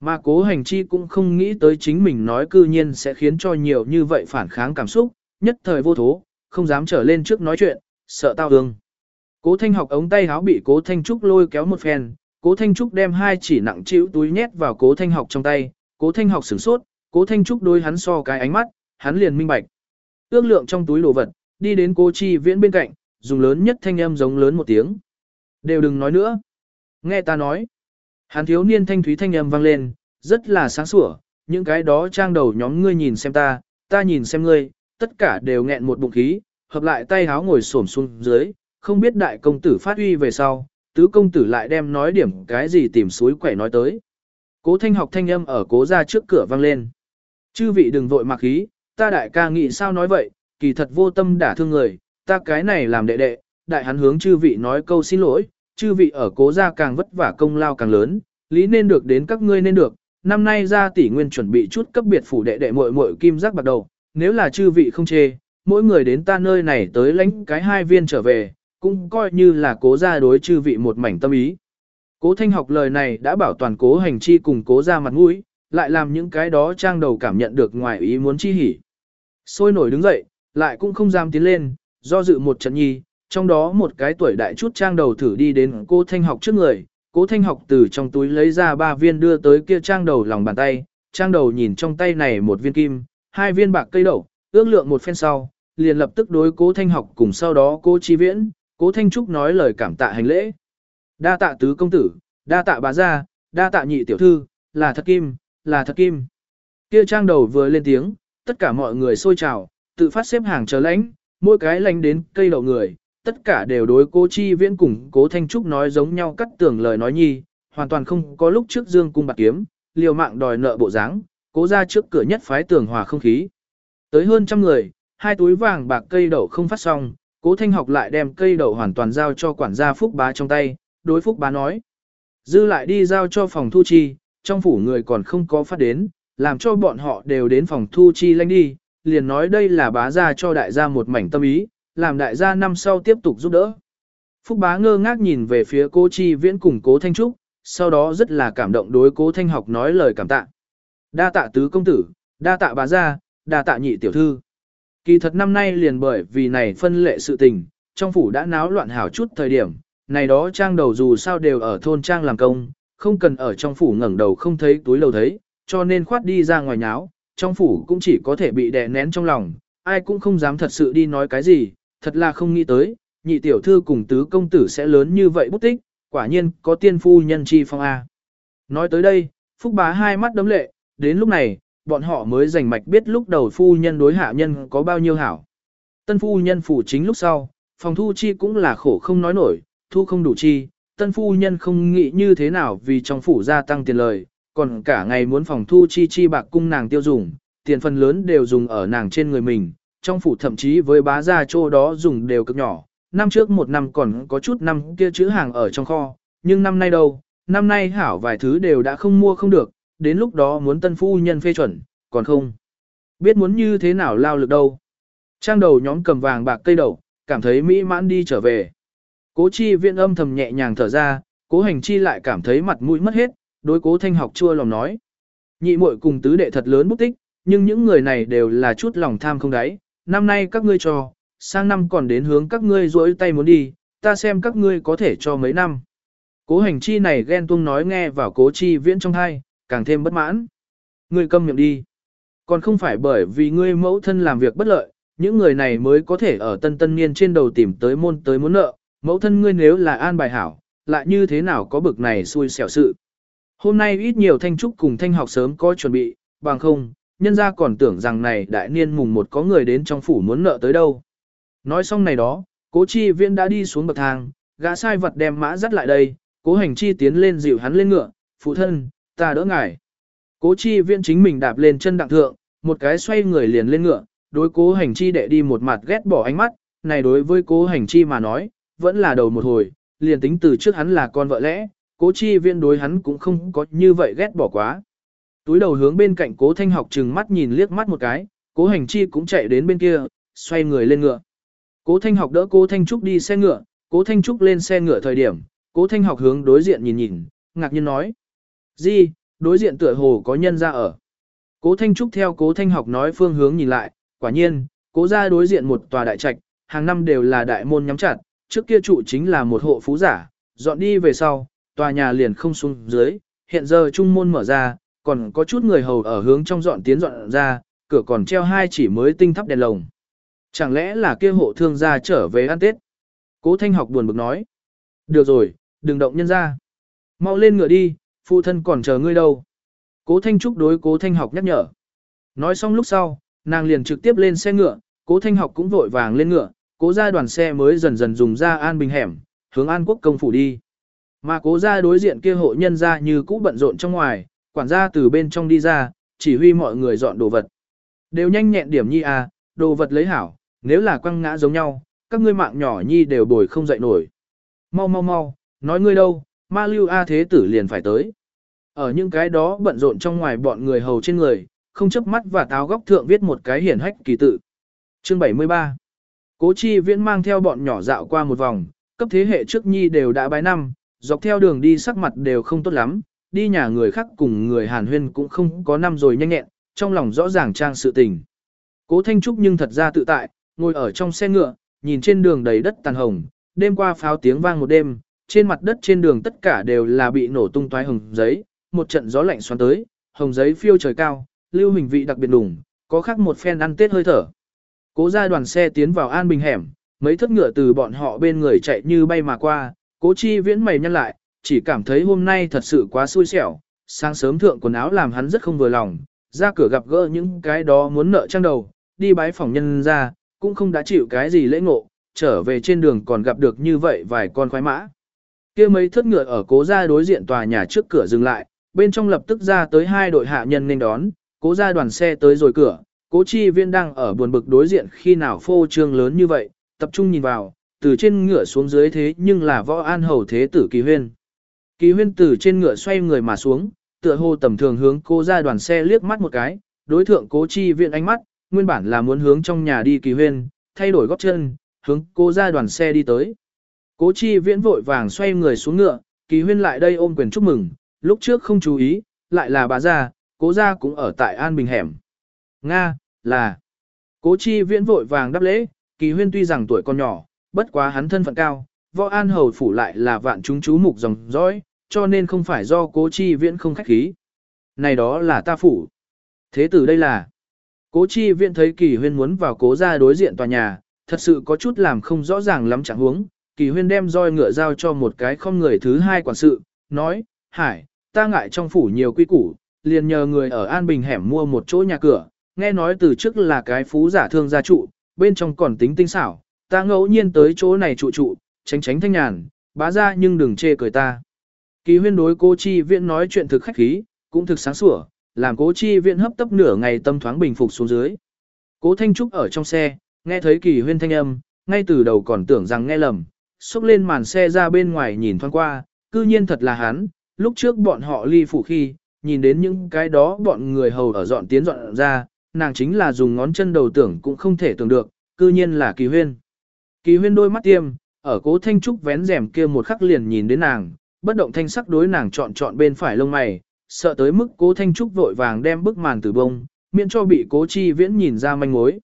Mà cố hành chi cũng không nghĩ tới chính mình nói cư nhiên sẽ khiến cho nhiều như vậy phản kháng cảm xúc, nhất thời vô thố, không dám trở lên trước nói chuyện, sợ tao hương. Cố thanh học ống tay háo bị cố thanh trúc lôi kéo một phen, cố thanh trúc đem hai chỉ nặng chịu túi nhét vào cố thanh học trong tay, cố thanh học sửng sốt, cố thanh trúc đôi hắn so cái ánh mắt, hắn liền minh bạch. Ước lượng trong túi đồ vật, đi đến cố chi viễn bên cạnh, dùng lớn nhất thanh âm giống lớn một tiếng. Đều đừng nói nữa. Nghe ta nói. Hàn thiếu niên thanh thúy thanh âm vang lên, rất là sáng sủa, những cái đó trang đầu nhóm ngươi nhìn xem ta, ta nhìn xem ngươi, tất cả đều nghẹn một bụng khí, hợp lại tay háo ngồi xổm xuống dưới, không biết đại công tử phát huy về sau, tứ công tử lại đem nói điểm cái gì tìm suối quẻ nói tới. Cố thanh học thanh âm ở cố ra trước cửa vang lên. Chư vị đừng vội mặc khí, ta đại ca nghĩ sao nói vậy, kỳ thật vô tâm đả thương người, ta cái này làm đệ đệ, đại hắn hướng chư vị nói câu xin lỗi, chư vị ở cố gia càng vất vả công lao càng lớn, lý nên được đến các ngươi nên được, năm nay gia tỷ nguyên chuẩn bị chút cấp biệt phủ đệ đệ muội muội kim giác bạc đầu, nếu là chư vị không chê, mỗi người đến ta nơi này tới lãnh cái hai viên trở về, cũng coi như là cố gia đối chư vị một mảnh tâm ý. Cố thanh học lời này đã bảo toàn cố hành chi cùng cố ra mặt mũi, lại làm những cái đó trang đầu cảm nhận được ngoài ý muốn chi hỉ. Sôi nổi đứng dậy, lại cũng không dám tiến lên, do dự một trận nhi, trong đó một cái tuổi đại chút trang đầu thử đi đến cô thanh học trước người, cố thanh học từ trong túi lấy ra ba viên đưa tới kia trang đầu lòng bàn tay, trang đầu nhìn trong tay này một viên kim, hai viên bạc cây đậu, ước lượng một phen sau, liền lập tức đối cố thanh học cùng sau đó cô chi viễn, cố thanh trúc nói lời cảm tạ hành lễ. Đa tạ tứ công tử, đa tạ bà gia, đa tạ nhị tiểu thư, là thật kim, là thật kim. Kia trang đầu vừa lên tiếng, tất cả mọi người xôi trào, tự phát xếp hàng chờ lãnh, mỗi cái lãnh đến cây đậu người, tất cả đều đối cố chi viễn cùng cố thanh trúc nói giống nhau cắt tưởng lời nói nhi, hoàn toàn không có lúc trước dương cung bạc kiếm, liều mạng đòi nợ bộ dáng, cố ra trước cửa nhất phái tường hòa không khí. Tới hơn trăm người, hai túi vàng bạc cây đậu không phát xong, cố thanh học lại đem cây đậu hoàn toàn giao cho quản gia Phúc Bá trong tay, đối Phúc Bá nói. Dư lại đi giao cho phòng thu chi, trong phủ người còn không có phát đến, làm cho bọn họ đều đến phòng thu chi lanh đi, liền nói đây là bá gia cho đại gia một mảnh tâm ý, làm đại gia năm sau tiếp tục giúp đỡ. Phúc bá ngơ ngác nhìn về phía cô chi viễn cùng cố thanh trúc, sau đó rất là cảm động đối cố thanh học nói lời cảm tạ. Đa tạ tứ công tử, đa tạ bá gia, đa tạ nhị tiểu thư. Kỳ thật năm nay liền bởi vì này phân lệ sự tình, trong phủ đã náo loạn hảo chút thời điểm, này đó trang đầu dù sao đều ở thôn trang làm công, không cần ở trong phủ ngẩng đầu không thấy túi lầu thấy, cho nên khoát đi ra ngoài nháo, trong phủ cũng chỉ có thể bị đè nén trong lòng, ai cũng không dám thật sự đi nói cái gì, thật là không nghĩ tới, nhị tiểu thư cùng tứ công tử sẽ lớn như vậy bút tích, quả nhiên có tiên phu nhân chi phong A. Nói tới đây, Phúc bá hai mắt đấm lệ, đến lúc này, bọn họ mới rành mạch biết lúc đầu phu nhân đối hạ nhân có bao nhiêu hảo. Tân phu nhân phủ chính lúc sau, phòng thu chi cũng là khổ không nói nổi, thu không đủ chi, tân phu nhân không nghĩ như thế nào vì trong phủ gia tăng tiền lời, còn cả ngày muốn phòng thu chi chi bạc cung nàng tiêu dùng, tiền phần lớn đều dùng ở nàng trên người mình, trong phủ thậm chí với bá gia chỗ đó dùng đều cực nhỏ, năm trước một năm còn có chút năm kia chữ hàng ở trong kho, nhưng năm nay đâu, năm nay hảo vài thứ đều đã không mua không được, đến lúc đó muốn tân phu nhân phê chuẩn, còn không. Biết muốn như thế nào lao lực đâu. Trang đầu nhóm cầm vàng bạc cây đầu, cảm thấy mỹ mãn đi trở về. Cố chi viện âm thầm nhẹ nhàng thở ra, cố hành chi lại cảm thấy mặt mũi mất hết, đối cố thanh học chua lòng nói. Nhị muội cùng tứ đệ thật lớn bút tích, nhưng những người này đều là chút lòng tham không đáy, năm nay các ngươi cho, sang năm còn đến hướng các ngươi rỗi tay muốn đi, ta xem các ngươi có thể cho mấy năm. Cố hành chi này ghen tuông nói nghe vào cố chi viễn trong hai, càng thêm bất mãn. Ngươi câm miệng đi. Còn không phải bởi vì ngươi mẫu thân làm việc bất lợi, những người này mới có thể ở tân tân niên trên đầu tìm tới môn tới muốn nợ, mẫu thân ngươi nếu là an bài hảo, lại như thế nào có bực này xui xẻo sự. Hôm nay ít nhiều thanh trúc cùng thanh học sớm có chuẩn bị, bằng không, nhân ra còn tưởng rằng này đại niên mùng một có người đến trong phủ muốn nợ tới đâu. Nói xong này đó, cố chi viễn đã đi xuống bậc thang, gã sai vật đem mã dắt lại đây, cố hành chi tiến lên dịu hắn lên ngựa, phụ thân, ta đỡ ngài. Cố chi viễn chính mình đạp lên chân đặng thượng, một cái xoay người liền lên ngựa, đối cố hành chi đệ đi một mặt ghét bỏ ánh mắt, này đối với cố hành chi mà nói, vẫn là đầu một hồi, liền tính từ trước hắn là con vợ lẽ, cố chi viên đối hắn cũng không có như vậy ghét bỏ quá. Túi đầu hướng bên cạnh cố thanh học trừng mắt nhìn liếc mắt một cái, cố hành chi cũng chạy đến bên kia, xoay người lên ngựa. Cố thanh học đỡ cố thanh trúc đi xe ngựa, cố thanh trúc lên xe ngựa thời điểm, cố thanh học hướng đối diện nhìn nhìn, ngạc nhiên nói. Di, đối diện tựa hồ có nhân ra ở. Cố thanh trúc theo cố thanh học nói phương hướng nhìn lại, quả nhiên, cố ra đối diện một tòa đại trạch, hàng năm đều là đại môn nhắm chặt, trước kia trụ chính là một hộ phú giả, dọn đi về sau, tòa nhà liền không xuống dưới, hiện giờ trung môn mở ra, còn có chút người hầu ở hướng trong dọn tiến dọn ra, cửa còn treo hai chỉ mới tinh thắp đèn lồng. Chẳng lẽ là kia hộ thương gia trở về ăn Tết? Cố Thanh học buồn bực nói. Được rồi, đừng động nhân ra. Mau lên ngựa đi, phụ thân còn chờ ngươi đâu. Cố Thanh Trúc đối Cố Thanh học nhắc nhở. Nói xong lúc sau, nàng liền trực tiếp lên xe ngựa, Cố Thanh học cũng vội vàng lên ngựa, cố ra đoàn xe mới dần dần dùng ra an bình hẻm, hướng an quốc công phủ đi. Mà cố ra đối diện kia hộ nhân ra như cũ bận rộn trong ngoài, quản gia từ bên trong đi ra, chỉ huy mọi người dọn đồ vật. Đều nhanh nhẹn điểm nhi à, đồ vật lấy hảo, nếu là quăng ngã giống nhau, các ngươi mạng nhỏ nhi đều bồi không dậy nổi. Mau mau mau, nói ngươi đâu, ma lưu A thế tử liền phải tới. Ở những cái đó bận rộn trong ngoài bọn người hầu trên người, không chấp mắt và táo góc thượng viết một cái hiển hách kỳ tự. Chương 73 Cố chi viễn mang theo bọn nhỏ dạo qua một vòng, cấp thế hệ trước nhi đều đã bái năm, dọc theo đường đi sắc mặt đều không tốt lắm, đi nhà người khác cùng người Hàn Huyên cũng không có năm rồi nhanh nhẹn, trong lòng rõ ràng trang sự tình. Cố Thanh Trúc nhưng thật ra tự tại, ngồi ở trong xe ngựa, nhìn trên đường đầy đất tàn hồng, đêm qua pháo tiếng vang một đêm, trên mặt đất trên đường tất cả đều là bị nổ tung toái hồng giấy, một trận gió lạnh xoắn tới, hồng giấy phiêu trời cao, lưu hình vị đặc biệt đủng, có khác một phen ăn tết hơi thở. Cố ra đoàn xe tiến vào an bình hẻm, mấy thất ngựa từ bọn họ bên người chạy như bay mà qua, cố chi viễn mày nhăn lại, chỉ cảm thấy hôm nay thật sự quá xui xẻo, sáng sớm thượng quần áo làm hắn rất không vừa lòng, ra cửa gặp gỡ những cái đó muốn nợ trang đầu, đi bái phòng nhân ra, cũng không đã chịu cái gì lễ ngộ, trở về trên đường còn gặp được như vậy vài con khoái mã. kia mấy thất ngựa ở cố gia đối diện tòa nhà trước cửa dừng lại, bên trong lập tức ra tới hai đội hạ nhân nên đón, cố gia đoàn xe tới rồi cửa, cố chi viên đang ở buồn bực đối diện khi nào phô trương lớn như vậy, tập trung nhìn vào, từ trên ngựa xuống dưới thế nhưng là võ an hầu thế tử kỳ huyên. Kỳ huyên từ trên ngựa xoay người mà xuống, tựa hồ tầm thường hướng cô gia đoàn xe liếc mắt một cái, đối thượng cố chi viện ánh mắt, nguyên bản là muốn hướng trong nhà đi kỳ huyên, thay đổi gót chân, hướng cô gia đoàn xe đi tới. Cố chi viễn vội vàng xoay người xuống ngựa, kỳ huyên lại đây ôm quyền chúc mừng, lúc trước không chú ý, lại là bà gia, cố gia cũng ở tại An Bình hẻm. Nga, là. Cố chi viễn vội vàng đáp lễ, kỳ huyên tuy rằng tuổi còn nhỏ, bất quá hắn thân phận cao, võ an hầu phủ lại là vạn chúng chú mục dòng dõi, cho nên không phải do cố chi viễn không khách khí. Này đó là ta phủ. Thế tử đây là. Cố chi viễn thấy kỳ huyên muốn vào cố ra đối diện tòa nhà, thật sự có chút làm không rõ ràng lắm chẳng huống. Kỳ huyên đem roi ngựa giao cho một cái không người thứ hai quản sự, nói, hải, ta ngại trong phủ nhiều quy củ, liền nhờ người ở An Bình hẻm mua một chỗ nhà cửa, nghe nói từ trước là cái phú giả thương gia trụ, bên trong còn tính tinh xảo, ta ngẫu nhiên tới chỗ này trụ trụ, tránh tránh thanh nhàn, bá ra nhưng đừng chê cười ta. Kỳ huyên đối cô chi viện nói chuyện thực khách khí, cũng thực sáng sủa, làm cố chi viện hấp tấp nửa ngày tâm thoáng bình phục xuống dưới. Cố Thanh Trúc ở trong xe, nghe thấy kỳ huyên thanh âm, ngay từ đầu còn tưởng rằng nghe lầm, xúc lên màn xe ra bên ngoài nhìn thoáng qua, cư nhiên thật là hắn, lúc trước bọn họ ly phủ khi, nhìn đến những cái đó bọn người hầu ở dọn tiến dọn ra, nàng chính là dùng ngón chân đầu tưởng cũng không thể tưởng được, cư nhiên là kỳ huyên. Kỳ huyên đôi mắt tiêm, ở cố Thanh Trúc vén rèm kia một khắc liền nhìn đến nàng, bất động thanh sắc đối nàng chọn chọn bên phải lông mày, sợ tới mức cố thanh trúc vội vàng đem bức màn từ bông, miễn cho bị cố chi viễn nhìn ra manh mối.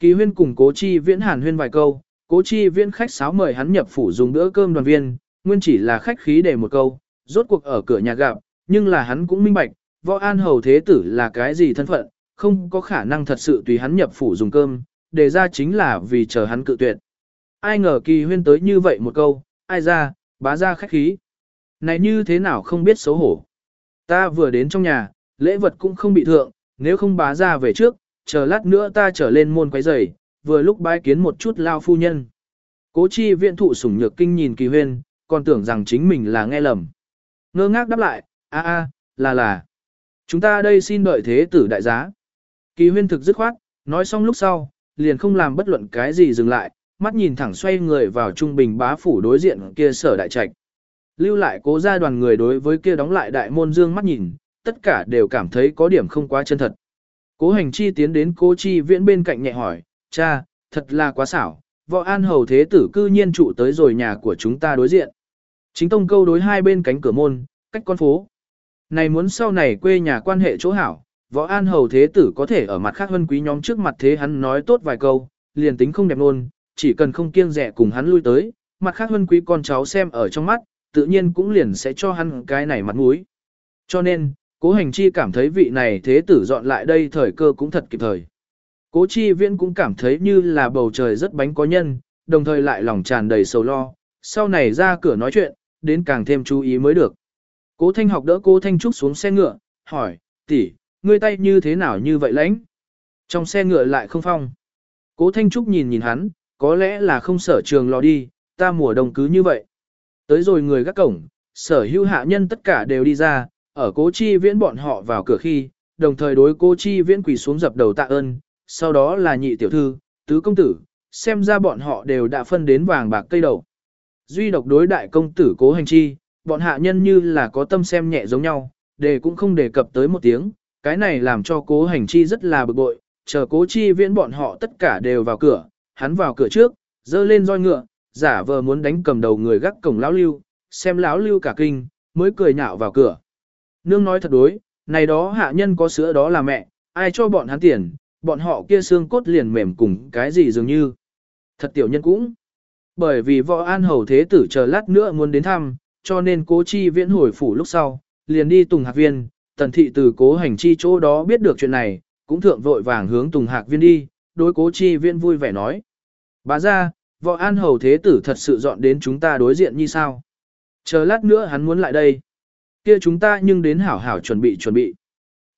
Kỳ huyên cùng cố chi viễn hàn huyên vài câu, cố chi viễn khách sáo mời hắn nhập phủ dùng bữa cơm đoàn viên, nguyên chỉ là khách khí để một câu, rốt cuộc ở cửa nhà gặp, nhưng là hắn cũng minh bạch, võ an hầu thế tử là cái gì thân phận, không có khả năng thật sự tùy hắn nhập phủ dùng cơm, đề ra chính là vì chờ hắn cự tuyệt. Ai ngờ kỳ huyên tới như vậy một câu, ai ra, bá ra khách khí. Này như thế nào không biết xấu hổ. Ta vừa đến trong nhà, lễ vật cũng không bị thượng, nếu không bá ra về trước, chờ lát nữa ta trở lên môn quấy rầy, vừa lúc bái kiến một chút lao phu nhân. Cố chi viện thụ sủng nhược kinh nhìn kỳ huyên, còn tưởng rằng chính mình là nghe lầm. Ngơ ngác đáp lại, a a, là là. Chúng ta đây xin đợi thế tử đại giá. Kỳ huyên thực dứt khoát, nói xong lúc sau, liền không làm bất luận cái gì dừng lại, mắt nhìn thẳng xoay người vào trung bình bá phủ đối diện kia sở đại trạch. Lưu lại cố gia đoàn người đối với kia đóng lại đại môn dương mắt nhìn, tất cả đều cảm thấy có điểm không quá chân thật. Cố hành chi tiến đến cố chi viễn bên cạnh nhẹ hỏi, cha, thật là quá xảo, võ an hầu thế tử cư nhiên trụ tới rồi nhà của chúng ta đối diện. Chính tông câu đối hai bên cánh cửa môn, cách con phố. Này muốn sau này quê nhà quan hệ chỗ hảo, võ an hầu thế tử có thể ở mặt khác hân quý nhóm trước mặt thế hắn nói tốt vài câu, liền tính không đẹp luôn, chỉ cần không kiêng rẻ cùng hắn lui tới, mặt khác hân quý con cháu xem ở trong mắt, tự nhiên cũng liền sẽ cho hắn cái này mặt mũi. Cho nên, cố hành chi cảm thấy vị này thế tử dọn lại đây thời cơ cũng thật kịp thời. Cố chi viễn cũng cảm thấy như là bầu trời rất bánh có nhân, đồng thời lại lòng tràn đầy sầu lo, sau này ra cửa nói chuyện, đến càng thêm chú ý mới được. Cố thanh học đỡ cố thanh trúc xuống xe ngựa, hỏi, tỷ, ngươi tay như thế nào như vậy lãnh? Trong xe ngựa lại không phong. Cố thanh trúc nhìn nhìn hắn, có lẽ là không sở trường lo đi, ta mùa đông cứ như vậy. Tới rồi người gác cổng, sở hữu hạ nhân tất cả đều đi ra, ở cố chi viễn bọn họ vào cửa khi, đồng thời đối cố chi viễn quỳ xuống dập đầu tạ ơn, sau đó là nhị tiểu thư, tứ công tử, xem ra bọn họ đều đã phân đến vàng bạc cây đầu. Duy độc đối đại công tử cố hành chi, bọn hạ nhân như là có tâm xem nhẹ giống nhau, đề cũng không đề cập tới một tiếng, cái này làm cho cố hành chi rất là bực bội, chờ cố chi viễn bọn họ tất cả đều vào cửa, hắn vào cửa trước, dơ lên roi ngựa, giả vờ muốn đánh cầm đầu người gác cổng lão lưu, xem lão lưu cả kinh, mới cười nhạo vào cửa. Nương nói thật đối, này đó hạ nhân có sữa đó là mẹ, ai cho bọn hắn tiền, bọn họ kia xương cốt liền mềm cùng cái gì dường như. Thật tiểu nhân cũng. Bởi vì võ an hầu thế tử chờ lát nữa muốn đến thăm, cho nên cố chi viễn hồi phủ lúc sau, liền đi Tùng Hạc Viên, tần thị từ cố hành chi chỗ đó biết được chuyện này, cũng thượng vội vàng hướng Tùng Hạc Viên đi, đối cố chi viễn vui vẻ nói. Bá ra, võ an hầu thế tử thật sự dọn đến chúng ta đối diện như sao? Chờ lát nữa hắn muốn lại đây. kia chúng ta nhưng đến hảo hảo chuẩn bị chuẩn bị.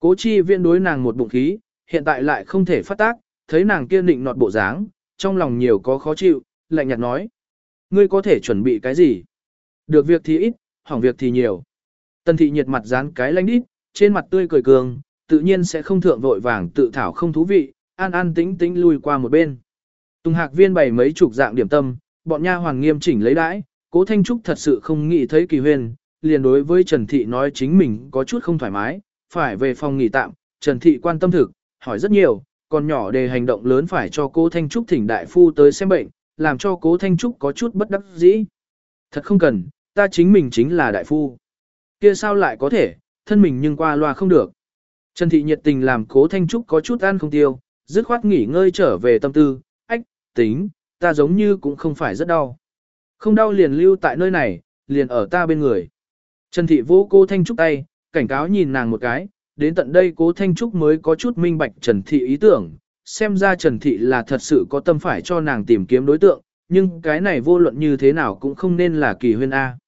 Cố chi viên đối nàng một bụng khí, hiện tại lại không thể phát tác, thấy nàng kia định nọt bộ dáng, trong lòng nhiều có khó chịu, lạnh nhạt nói. Ngươi có thể chuẩn bị cái gì? Được việc thì ít, hỏng việc thì nhiều. Tần thị nhiệt mặt dán cái lanh đít, trên mặt tươi cười cường, tự nhiên sẽ không thượng vội vàng tự thảo không thú vị, an an tĩnh tĩnh lui qua một bên. Tùng hạc viên bày mấy chục dạng điểm tâm, bọn nha hoàng nghiêm chỉnh lấy đãi, cố thanh trúc thật sự không nghĩ thấy kỳ huyền, liền đối với Trần Thị nói chính mình có chút không thoải mái, phải về phòng nghỉ tạm, Trần Thị quan tâm thực, hỏi rất nhiều, còn nhỏ đề hành động lớn phải cho cố Thanh Trúc thỉnh đại phu tới xem bệnh, làm cho cố Thanh Trúc có chút bất đắc dĩ. Thật không cần, ta chính mình chính là đại phu. Kia sao lại có thể, thân mình nhưng qua loa không được. Trần Thị nhiệt tình làm cố Thanh Trúc có chút ăn không tiêu, dứt khoát nghỉ ngơi trở về tâm tư, tính, ta giống như cũng không phải rất đau. Không đau liền lưu tại nơi này, liền ở ta bên người. Trần Thị vô cô Thanh Trúc tay, cảnh cáo nhìn nàng một cái, đến tận đây cố Thanh Trúc mới có chút minh bạch Trần Thị ý tưởng, xem ra Trần Thị là thật sự có tâm phải cho nàng tìm kiếm đối tượng, nhưng cái này vô luận như thế nào cũng không nên là kỳ huyên A.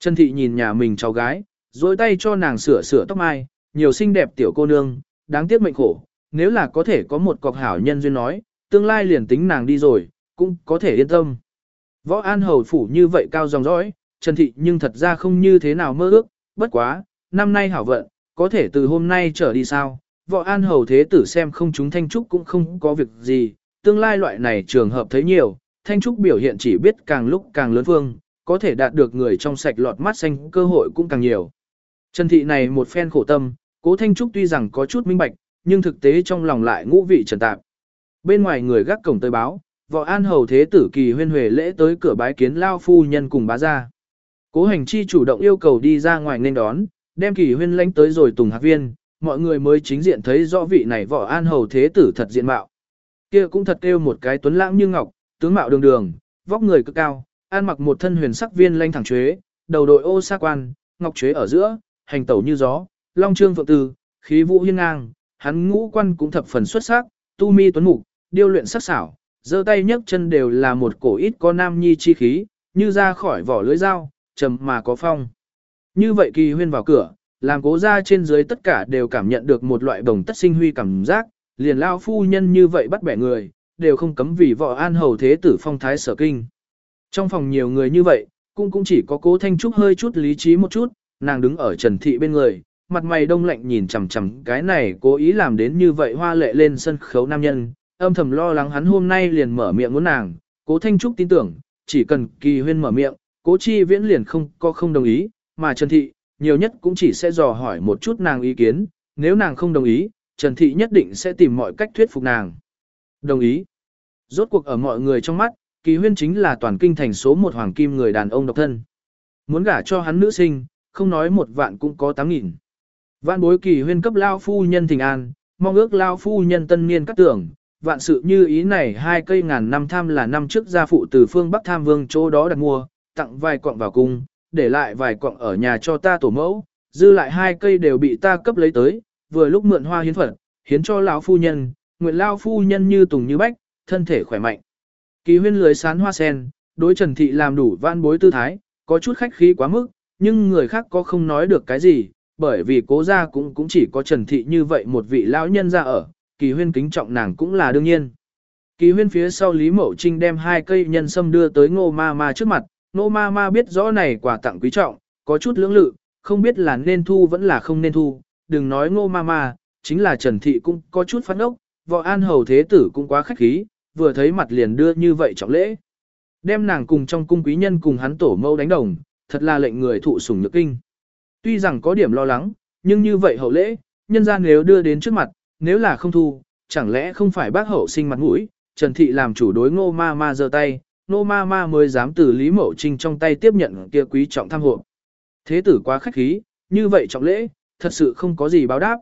Trần Thị nhìn nhà mình cháu gái, dối tay cho nàng sửa sửa tóc mai, nhiều xinh đẹp tiểu cô nương, đáng tiếc mệnh khổ, nếu là có thể có một cọc hảo nhân duyên nói, tương lai liền tính nàng đi rồi, cũng có thể yên tâm. Võ An Hầu Phủ như vậy cao dòng dõi, Trần Thị nhưng thật ra không như thế nào mơ ước, bất quá, năm nay hảo vận, có thể từ hôm nay trở đi sao, võ an hầu thế tử xem không chúng Thanh Trúc cũng không có việc gì, tương lai loại này trường hợp thấy nhiều, Thanh Trúc biểu hiện chỉ biết càng lúc càng lớn phương, có thể đạt được người trong sạch lọt mắt xanh cơ hội cũng càng nhiều. Trần thị này một phen khổ tâm, cố Thanh Trúc tuy rằng có chút minh bạch, nhưng thực tế trong lòng lại ngũ vị trần tạp. Bên ngoài người gác cổng tới báo, võ an hầu thế tử kỳ huyên huệ lễ tới cửa bái kiến lao phu nhân cùng bá gia. Cố hành chi chủ động yêu cầu đi ra ngoài nên đón, đem kỳ huyên lãnh tới rồi tùng hạc viên, mọi người mới chính diện thấy rõ vị này võ an hầu thế tử thật diện mạo. Kia cũng thật kêu một cái tuấn lãng như ngọc, tướng mạo đường đường, vóc người cực cao, an mặc một thân huyền sắc viên lanh thẳng chuế, đầu đội ô sa quan, ngọc chuế ở giữa, hành tẩu như gió, long trương phượng tư, khí vũ hiên ngang, hắn ngũ quan cũng thập phần xuất sắc, tu mi tuấn mục, điêu luyện sắc xảo, giơ tay nhấc chân đều là một cổ ít có nam nhi chi khí, như ra khỏi vỏ lưới dao, trầm mà có phong. Như vậy kỳ huyên vào cửa, làm cố ra trên dưới tất cả đều cảm nhận được một loại đồng tất sinh huy cảm giác, liền lao phu nhân như vậy bắt bẻ người, đều không cấm vì vợ an hầu thế tử phong thái sở kinh. Trong phòng nhiều người như vậy, cũng cũng chỉ có cố Thanh Trúc hơi chút lý trí một chút, nàng đứng ở Trần Thị bên người, mặt mày đông lạnh nhìn chằm chằm cái này cố ý làm đến như vậy hoa lệ lên sân khấu nam nhân, âm thầm lo lắng hắn hôm nay liền mở miệng muốn nàng, cố Thanh Trúc tin tưởng, chỉ cần kỳ huyên mở miệng, cố chi viễn liền không có không đồng ý, mà Trần Thị, nhiều nhất cũng chỉ sẽ dò hỏi một chút nàng ý kiến, nếu nàng không đồng ý, Trần Thị nhất định sẽ tìm mọi cách thuyết phục nàng. Đồng ý. Rốt cuộc ở mọi người trong mắt, kỳ huyên chính là toàn kinh thành số một hoàng kim người đàn ông độc thân. Muốn gả cho hắn nữ sinh, không nói một vạn cũng có tám nghìn. Vạn bối kỳ huyên cấp lao phu nhân thình an, mong ước lao phu nhân tân niên cắt tưởng, vạn sự như ý này hai cây ngàn năm tham là năm trước gia phụ từ phương Bắc tham vương chỗ đó đặt mua, tặng vài quặng vào cung, để lại vài quặng ở nhà cho ta tổ mẫu, dư lại hai cây đều bị ta cấp lấy tới, vừa lúc mượn hoa hiến phật, hiến cho lão phu nhân, nguyện lao phu nhân như tùng như bách, thân thể khỏe mạnh. Kỳ huyên lưới sán hoa sen, đối Trần Thị làm đủ van bối tư thái, có chút khách khí quá mức, nhưng người khác có không nói được cái gì, bởi vì cố gia cũng cũng chỉ có Trần Thị như vậy một vị lão nhân ra ở, kỳ huyên kính trọng nàng cũng là đương nhiên. Kỳ huyên phía sau Lý Mậu Trinh đem hai cây nhân sâm đưa tới ngô ma ma trước mặt, ngô ma ma biết rõ này quà tặng quý trọng, có chút lưỡng lự, không biết là nên thu vẫn là không nên thu, đừng nói ngô ma ma, chính là Trần Thị cũng có chút phát ốc, võ an hầu thế tử cũng quá khách khí, vừa thấy mặt liền đưa như vậy trọng lễ. Đem nàng cùng trong cung quý nhân cùng hắn tổ mâu đánh đồng, thật là lệnh người thụ sủng nhược kinh. Tuy rằng có điểm lo lắng, nhưng như vậy hậu lễ, nhân gian nếu đưa đến trước mặt, nếu là không thu, chẳng lẽ không phải bác hậu sinh mặt mũi, Trần Thị làm chủ đối ngô ma ma giơ tay, ngô ma ma mới dám từ Lý Mậu Trinh trong tay tiếp nhận kia quý trọng tham hộ. Thế tử quá khách khí, như vậy trọng lễ, thật sự không có gì báo đáp.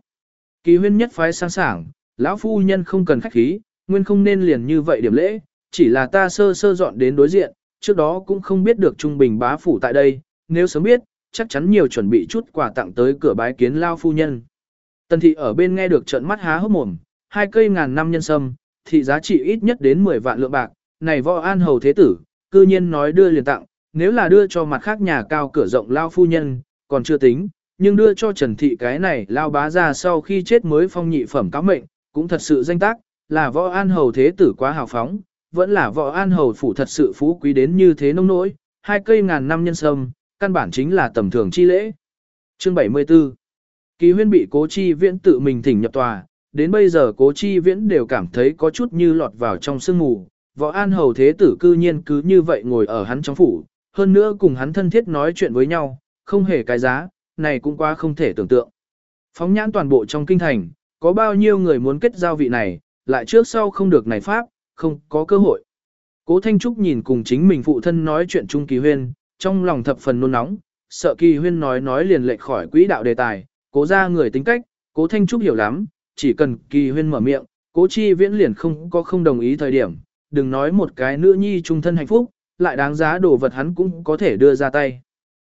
Kỳ huyên nhất phái sang sảng, lão phu nhân không cần khách khí, nguyên không nên liền như vậy điểm lễ, chỉ là ta sơ sơ dọn đến đối diện, trước đó cũng không biết được trung bình bá phủ tại đây, nếu sớm biết, chắc chắn nhiều chuẩn bị chút quà tặng tới cửa bái kiến lao phu nhân. Tần thị ở bên nghe được trận mắt há hốc mồm, hai cây ngàn năm nhân sâm, thị giá trị ít nhất đến 10 vạn lượng bạc, này võ an hầu thế tử, cư nhiên nói đưa liền tặng, nếu là đưa cho mặt khác nhà cao cửa rộng lao phu nhân, còn chưa tính, nhưng đưa cho Trần Thị cái này lao bá ra sau khi chết mới phong nhị phẩm cáo mệnh, cũng thật sự danh tác, là võ an hầu thế tử quá hào phóng, vẫn là võ an hầu phủ thật sự phú quý đến như thế nông nỗi, hai cây ngàn năm nhân sâm, căn bản chính là tầm thường chi lễ. Chương 74 Kỳ huyên bị cố chi viễn tự mình thỉnh nhập tòa, đến bây giờ cố chi viễn đều cảm thấy có chút như lọt vào trong sương mù, võ an hầu thế tử cư nhiên cứ như vậy ngồi ở hắn trong phủ, hơn nữa cùng hắn thân thiết nói chuyện với nhau, không hề cái giá, này cũng quá không thể tưởng tượng. Phóng nhãn toàn bộ trong kinh thành, có bao nhiêu người muốn kết giao vị này, lại trước sau không được này pháp, không có cơ hội. Cố Thanh Trúc nhìn cùng chính mình phụ thân nói chuyện chung kỳ huyên, trong lòng thập phần nôn nóng, sợ kỳ huyên nói nói liền lệch khỏi quỹ đạo đề tài, cố ra người tính cách, cố Thanh Trúc hiểu lắm, chỉ cần kỳ huyên mở miệng, cố chi viễn liền không có không đồng ý thời điểm, đừng nói một cái nữ nhi trung thân hạnh phúc, lại đáng giá đồ vật hắn cũng có thể đưa ra tay.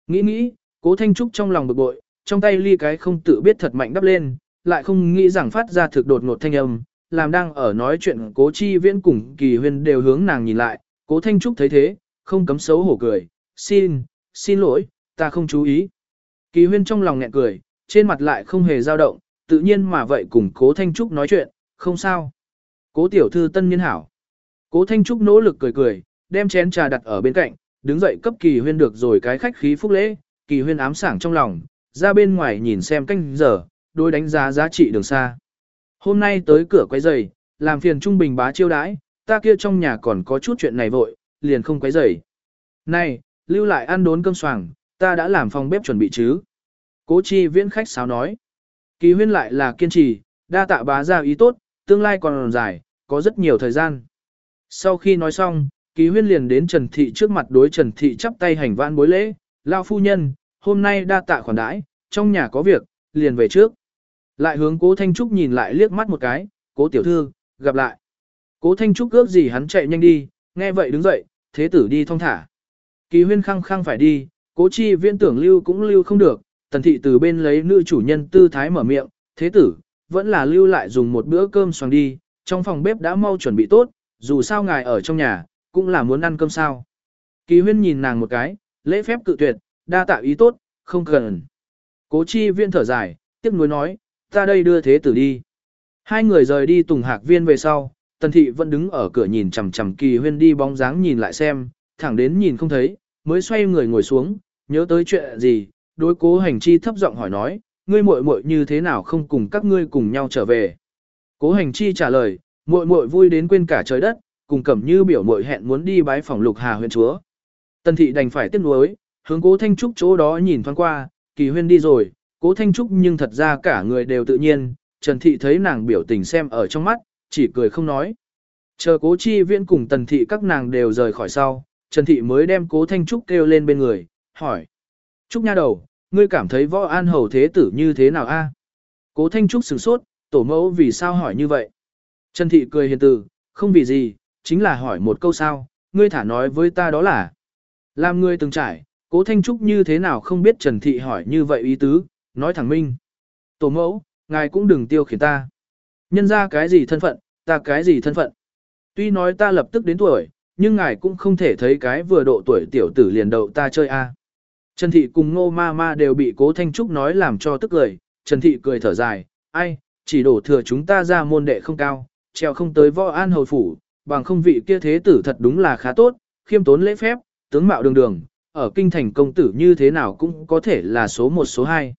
Nghĩ nghĩ, cố Thanh Trúc trong lòng bực bội, trong tay ly cái không tự biết thật mạnh đắp lên, lại không nghĩ rằng phát ra thực đột ngột thanh âm, làm đang ở nói chuyện cố chi viễn cùng kỳ huyên đều hướng nàng nhìn lại, cố Thanh Trúc thấy thế, không cấm xấu hổ cười, xin, xin lỗi, ta không chú ý. Kỳ huyên trong lòng nghẹn cười, trên mặt lại không hề dao động, tự nhiên mà vậy cùng cố Thanh Trúc nói chuyện, không sao. Cố tiểu thư tân niên hảo. Cố Thanh Trúc nỗ lực cười cười, đem chén trà đặt ở bên cạnh, đứng dậy cấp kỳ huyên được rồi cái khách khí phúc lễ, kỳ huyên ám sảng trong lòng, ra bên ngoài nhìn xem canh giờ, đôi đánh giá giá trị đường xa. Hôm nay tới cửa quấy giày, làm phiền trung bình bá chiêu đãi, ta kia trong nhà còn có chút chuyện này vội, liền không quấy giày. Này, lưu lại ăn đốn cơm soảng, ta đã làm phòng bếp chuẩn bị chứ. Cố chi viễn khách sáo nói. Kỳ huyên lại là kiên trì, đa tạ bá ra ý tốt, tương lai còn dài, có rất nhiều thời gian. Sau khi nói xong, kỳ huyên liền đến Trần Thị trước mặt đối Trần Thị chắp tay hành vãn bối lễ, lao phu nhân, hôm nay đa tạ khoản đãi, trong nhà có việc, liền về trước. Lại hướng cố Thanh Trúc nhìn lại liếc mắt một cái, cố tiểu thư, gặp lại. Cố Thanh Trúc ước gì hắn chạy nhanh đi, nghe vậy đứng dậy, thế tử đi thong thả. Kỳ huyên khăng khăng phải đi, cố chi viễn tưởng lưu cũng lưu không được, tần thị từ bên lấy nữ chủ nhân tư thái mở miệng, thế tử, vẫn là lưu lại dùng một bữa cơm xoàng đi, trong phòng bếp đã mau chuẩn bị tốt, dù sao ngài ở trong nhà, cũng là muốn ăn cơm sao. Kỳ huyên nhìn nàng một cái, lễ phép cự tuyệt, đa tạo ý tốt, không cần. Cố chi viên thở dài, tiếp nối nói, ta đây đưa thế tử đi. Hai người rời đi tùng hạc viên về sau, tần thị vẫn đứng ở cửa nhìn chằm chằm kỳ huyên đi bóng dáng nhìn lại xem, thẳng đến nhìn không thấy, mới xoay người ngồi xuống, nhớ tới chuyện gì, đối cố hành chi thấp giọng hỏi nói, ngươi muội muội như thế nào không cùng các ngươi cùng nhau trở về. Cố hành chi trả lời, muội muội vui đến quên cả trời đất, cùng cẩm như biểu muội hẹn muốn đi bái phòng lục hà huyện chúa. Tần thị đành phải tiếc nuối, hướng cố thanh trúc chỗ đó nhìn thoáng qua, kỳ huyên đi rồi, cố thanh trúc nhưng thật ra cả người đều tự nhiên, Trần thị thấy nàng biểu tình xem ở trong mắt, chỉ cười không nói. Chờ cố chi viễn cùng tần thị các nàng đều rời khỏi sau, Trần thị mới đem cố thanh trúc kêu lên bên người, hỏi. Trúc nha đầu, ngươi cảm thấy võ an hầu thế tử như thế nào a? Cố thanh trúc sửng sốt, tổ mẫu vì sao hỏi như vậy? Trần thị cười hiền từ, không vì gì, chính là hỏi một câu sao, ngươi thả nói với ta đó là. Làm ngươi từng trải, cố thanh trúc như thế nào không biết Trần thị hỏi như vậy ý tứ, nói thẳng minh. Tổ mẫu, ngài cũng đừng tiêu khiển ta. Nhân ra cái gì thân phận, ta cái gì thân phận. Tuy nói ta lập tức đến tuổi, nhưng ngài cũng không thể thấy cái vừa độ tuổi tiểu tử liền đậu ta chơi a. Trần Thị cùng Ngô Ma Ma đều bị Cố Thanh Trúc nói làm cho tức cười, Trần Thị cười thở dài, ai, chỉ đổ thừa chúng ta ra môn đệ không cao, treo không tới võ an hầu phủ, bằng không vị kia thế tử thật đúng là khá tốt, khiêm tốn lễ phép, tướng mạo đường đường, ở kinh thành công tử như thế nào cũng có thể là số một số hai.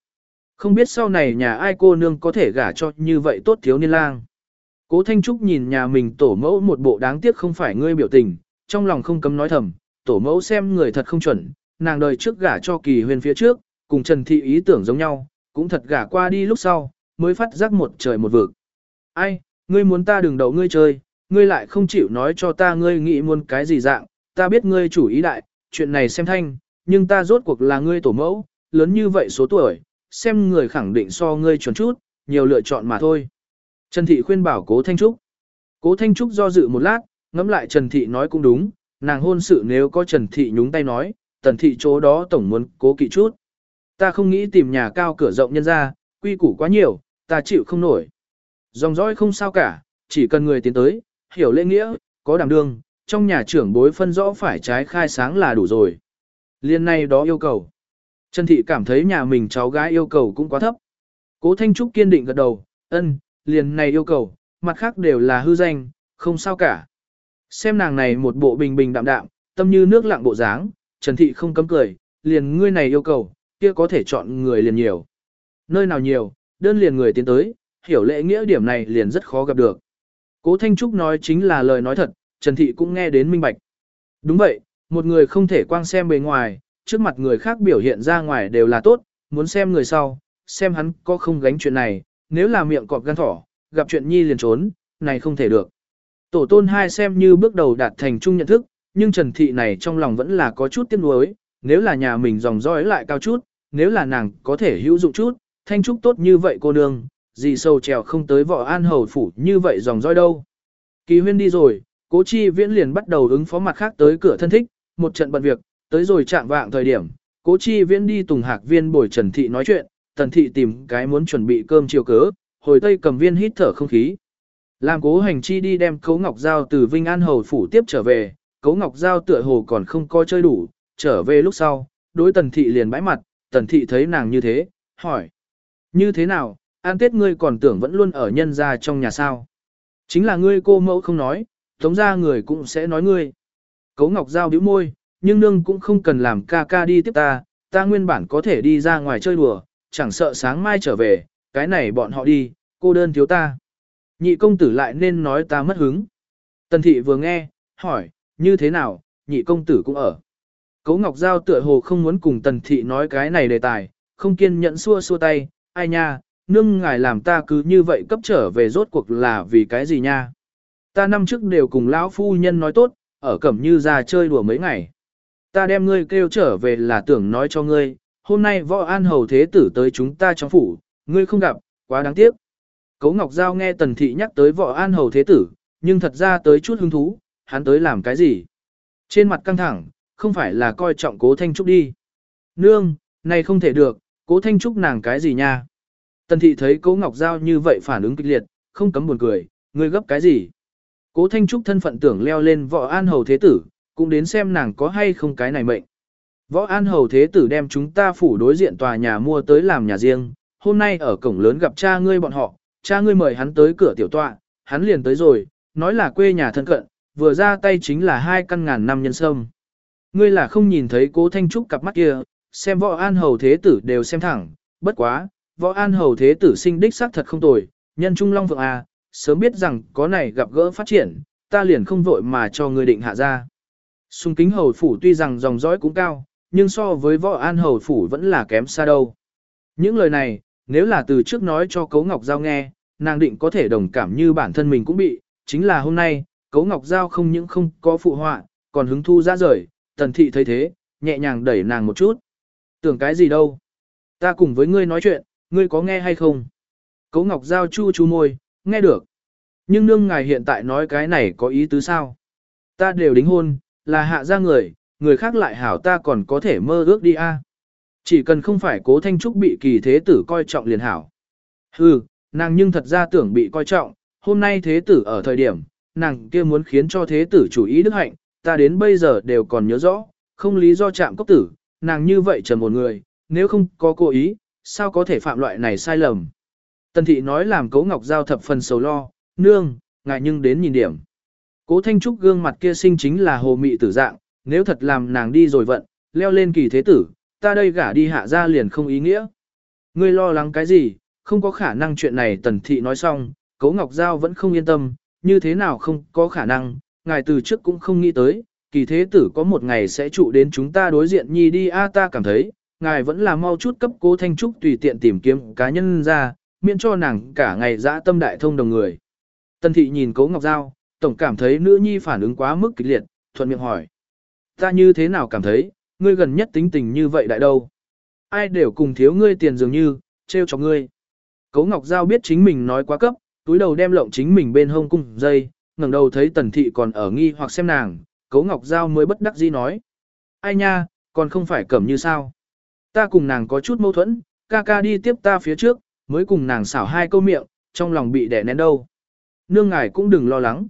Không biết sau này nhà ai cô nương có thể gả cho như vậy tốt thiếu niên lang. Cố Thanh Trúc nhìn nhà mình tổ mẫu một bộ đáng tiếc không phải ngươi biểu tình, trong lòng không cấm nói thầm, tổ mẫu xem người thật không chuẩn, nàng đời trước gả cho kỳ huyền phía trước, cùng Trần Thị ý tưởng giống nhau, cũng thật gả qua đi lúc sau, mới phát giác một trời một vực. Ai, ngươi muốn ta đừng đậu ngươi chơi, ngươi lại không chịu nói cho ta ngươi nghĩ muốn cái gì dạng, ta biết ngươi chủ ý đại, chuyện này xem thanh, nhưng ta rốt cuộc là ngươi tổ mẫu, lớn như vậy số tuổi, xem người khẳng định so ngươi chuẩn chút, nhiều lựa chọn mà thôi. Trần Thị khuyên bảo Cố Thanh Trúc. Cố Thanh Trúc do dự một lát, ngẫm lại Trần Thị nói cũng đúng, nàng hôn sự nếu có Trần Thị nhúng tay nói, Tần Thị chỗ đó tổng muốn cố kỵ chút. Ta không nghĩ tìm nhà cao cửa rộng nhân ra, quy củ quá nhiều, ta chịu không nổi. Dòng dõi không sao cả, chỉ cần người tiến tới, hiểu lễ nghĩa, có đảm đương, trong nhà trưởng bối phân rõ phải trái khai sáng là đủ rồi. Liên này đó yêu cầu. Trần Thị cảm thấy nhà mình cháu gái yêu cầu cũng quá thấp. Cố Thanh Trúc kiên định gật đầu, ân, liền này yêu cầu, mặt khác đều là hư danh, không sao cả. Xem nàng này một bộ bình bình đạm đạm, tâm như nước lặng bộ dáng, Trần Thị không cấm cười, liền ngươi này yêu cầu, kia có thể chọn người liền nhiều. Nơi nào nhiều, đơn liền người tiến tới, hiểu lễ nghĩa điểm này liền rất khó gặp được. Cố Thanh Trúc nói chính là lời nói thật, Trần Thị cũng nghe đến minh bạch. Đúng vậy, một người không thể quang xem bề ngoài, trước mặt người khác biểu hiện ra ngoài đều là tốt, muốn xem người sau, xem hắn có không gánh chuyện này, nếu là miệng cọp gan thỏ, gặp chuyện nhi liền trốn, này không thể được. Tổ tôn hai xem như bước đầu đạt thành chung nhận thức, nhưng Trần Thị này trong lòng vẫn là có chút tiếc nuối, nếu là nhà mình dòng dõi lại cao chút, nếu là nàng có thể hữu dụng chút, thanh trúc tốt như vậy cô nương, gì sâu trèo không tới võ an hầu phủ như vậy dòng dõi đâu. Kỳ huyên đi rồi, cố chi viễn liền bắt đầu ứng phó mặt khác tới cửa thân thích, một trận bận việc, tới rồi chạm vạng thời điểm, cố chi viễn đi tùng hạc viên bồi Trần Thị nói chuyện, Tần Thị tìm cái muốn chuẩn bị cơm chiều cớ, hồi tây cầm viên hít thở không khí. Làm cố hành chi đi đem cấu ngọc giao từ Vinh An Hầu phủ tiếp trở về, Cố ngọc giao tựa hồ còn không coi chơi đủ, trở về lúc sau, đối Tần Thị liền bãi mặt, Tần Thị thấy nàng như thế, hỏi. Như thế nào, an tết ngươi còn tưởng vẫn luôn ở nhân gia trong nhà sao? Chính là ngươi cô mẫu không nói, tống ra người cũng sẽ nói ngươi. Cố ngọc giao bĩu môi, nhưng nương cũng không cần làm ca ca đi tiếp ta, ta nguyên bản có thể đi ra ngoài chơi đùa, chẳng sợ sáng mai trở về, cái này bọn họ đi, cô đơn thiếu ta. Nhị công tử lại nên nói ta mất hứng. Tần thị vừa nghe, hỏi, như thế nào, nhị công tử cũng ở. Cấu Ngọc Giao tựa hồ không muốn cùng tần thị nói cái này đề tài, không kiên nhẫn xua xua tay, ai nha, nương ngài làm ta cứ như vậy cấp trở về rốt cuộc là vì cái gì nha. Ta năm trước đều cùng lão phu nhân nói tốt, ở cẩm như ra chơi đùa mấy ngày. Ta đem ngươi kêu trở về là tưởng nói cho ngươi, hôm nay võ an hầu thế tử tới chúng ta trong phủ, ngươi không gặp, quá đáng tiếc. Cấu Ngọc Giao nghe Tần Thị nhắc tới võ an hầu thế tử, nhưng thật ra tới chút hứng thú, hắn tới làm cái gì? Trên mặt căng thẳng, không phải là coi trọng cố Thanh Trúc đi. Nương, này không thể được, cố Thanh Trúc nàng cái gì nha? Tần Thị thấy cố Ngọc Giao như vậy phản ứng kịch liệt, không cấm buồn cười, ngươi gấp cái gì? Cố Thanh Trúc thân phận tưởng leo lên võ an hầu thế tử, cũng đến xem nàng có hay không cái này mệnh. Võ An Hầu Thế Tử đem chúng ta phủ đối diện tòa nhà mua tới làm nhà riêng, hôm nay ở cổng lớn gặp cha ngươi bọn họ, cha ngươi mời hắn tới cửa tiểu tọa, hắn liền tới rồi, nói là quê nhà thân cận, vừa ra tay chính là hai căn ngàn năm nhân sâm. Ngươi là không nhìn thấy cố Thanh Trúc cặp mắt kia, xem võ an hầu thế tử đều xem thẳng, bất quá, võ an hầu thế tử sinh đích xác thật không tồi, nhân trung long vượng à, sớm biết rằng có này gặp gỡ phát triển, ta liền không vội mà cho ngươi định hạ ra. Xung kính hầu phủ tuy rằng dòng dõi cũng cao, nhưng so với võ an hầu phủ vẫn là kém xa đâu. Những lời này, nếu là từ trước nói cho Cấu Ngọc Giao nghe, nàng định có thể đồng cảm như bản thân mình cũng bị, chính là hôm nay, Cấu Ngọc Giao không những không có phụ họa, còn hứng thu ra rời, tần thị thấy thế, nhẹ nhàng đẩy nàng một chút. Tưởng cái gì đâu? Ta cùng với ngươi nói chuyện, ngươi có nghe hay không? Cấu Ngọc Giao chu chu môi, nghe được. Nhưng nương ngài hiện tại nói cái này có ý tứ sao? Ta đều đính hôn, là hạ ra người, người khác lại hảo ta còn có thể mơ ước đi a. Chỉ cần không phải cố thanh trúc bị kỳ thế tử coi trọng liền hảo. Hừ, nàng nhưng thật ra tưởng bị coi trọng, hôm nay thế tử ở thời điểm, nàng kia muốn khiến cho thế tử chủ ý đức hạnh, ta đến bây giờ đều còn nhớ rõ, không lý do chạm cốc tử, nàng như vậy trầm một người, nếu không có cố ý, sao có thể phạm loại này sai lầm. Tần thị nói làm cố ngọc giao thập phần sầu lo, nương, ngại nhưng đến nhìn điểm. Cố thanh trúc gương mặt kia sinh chính là hồ mị tử dạng, nếu thật làm nàng đi rồi vận, leo lên kỳ thế tử, ta đây gả đi hạ ra liền không ý nghĩa. Ngươi lo lắng cái gì, không có khả năng chuyện này tần thị nói xong, Cố Ngọc Giao vẫn không yên tâm, như thế nào không có khả năng, ngài từ trước cũng không nghĩ tới, kỳ thế tử có một ngày sẽ trụ đến chúng ta đối diện nhi đi a ta cảm thấy, ngài vẫn là mau chút cấp cố thanh trúc tùy tiện tìm kiếm cá nhân ra, miễn cho nàng cả ngày dã tâm đại thông đồng người. Tân thị nhìn Cố Ngọc Giao, tổng cảm thấy nữ nhi phản ứng quá mức kịch liệt, thuận miệng hỏi. Ta như thế nào cảm thấy, ngươi gần nhất tính tình như vậy đại đâu. Ai đều cùng thiếu ngươi tiền dường như, trêu cho ngươi. Cố Ngọc Giao biết chính mình nói quá cấp, túi đầu đem lộng chính mình bên hông cung dây, ngẩng đầu thấy tần thị còn ở nghi hoặc xem nàng, cấu Ngọc Giao mới bất đắc dĩ nói. Ai nha, còn không phải cẩm như sao. Ta cùng nàng có chút mâu thuẫn, ca ca đi tiếp ta phía trước, mới cùng nàng xảo hai câu miệng, trong lòng bị đẻ nén đâu. Nương ngài cũng đừng lo lắng.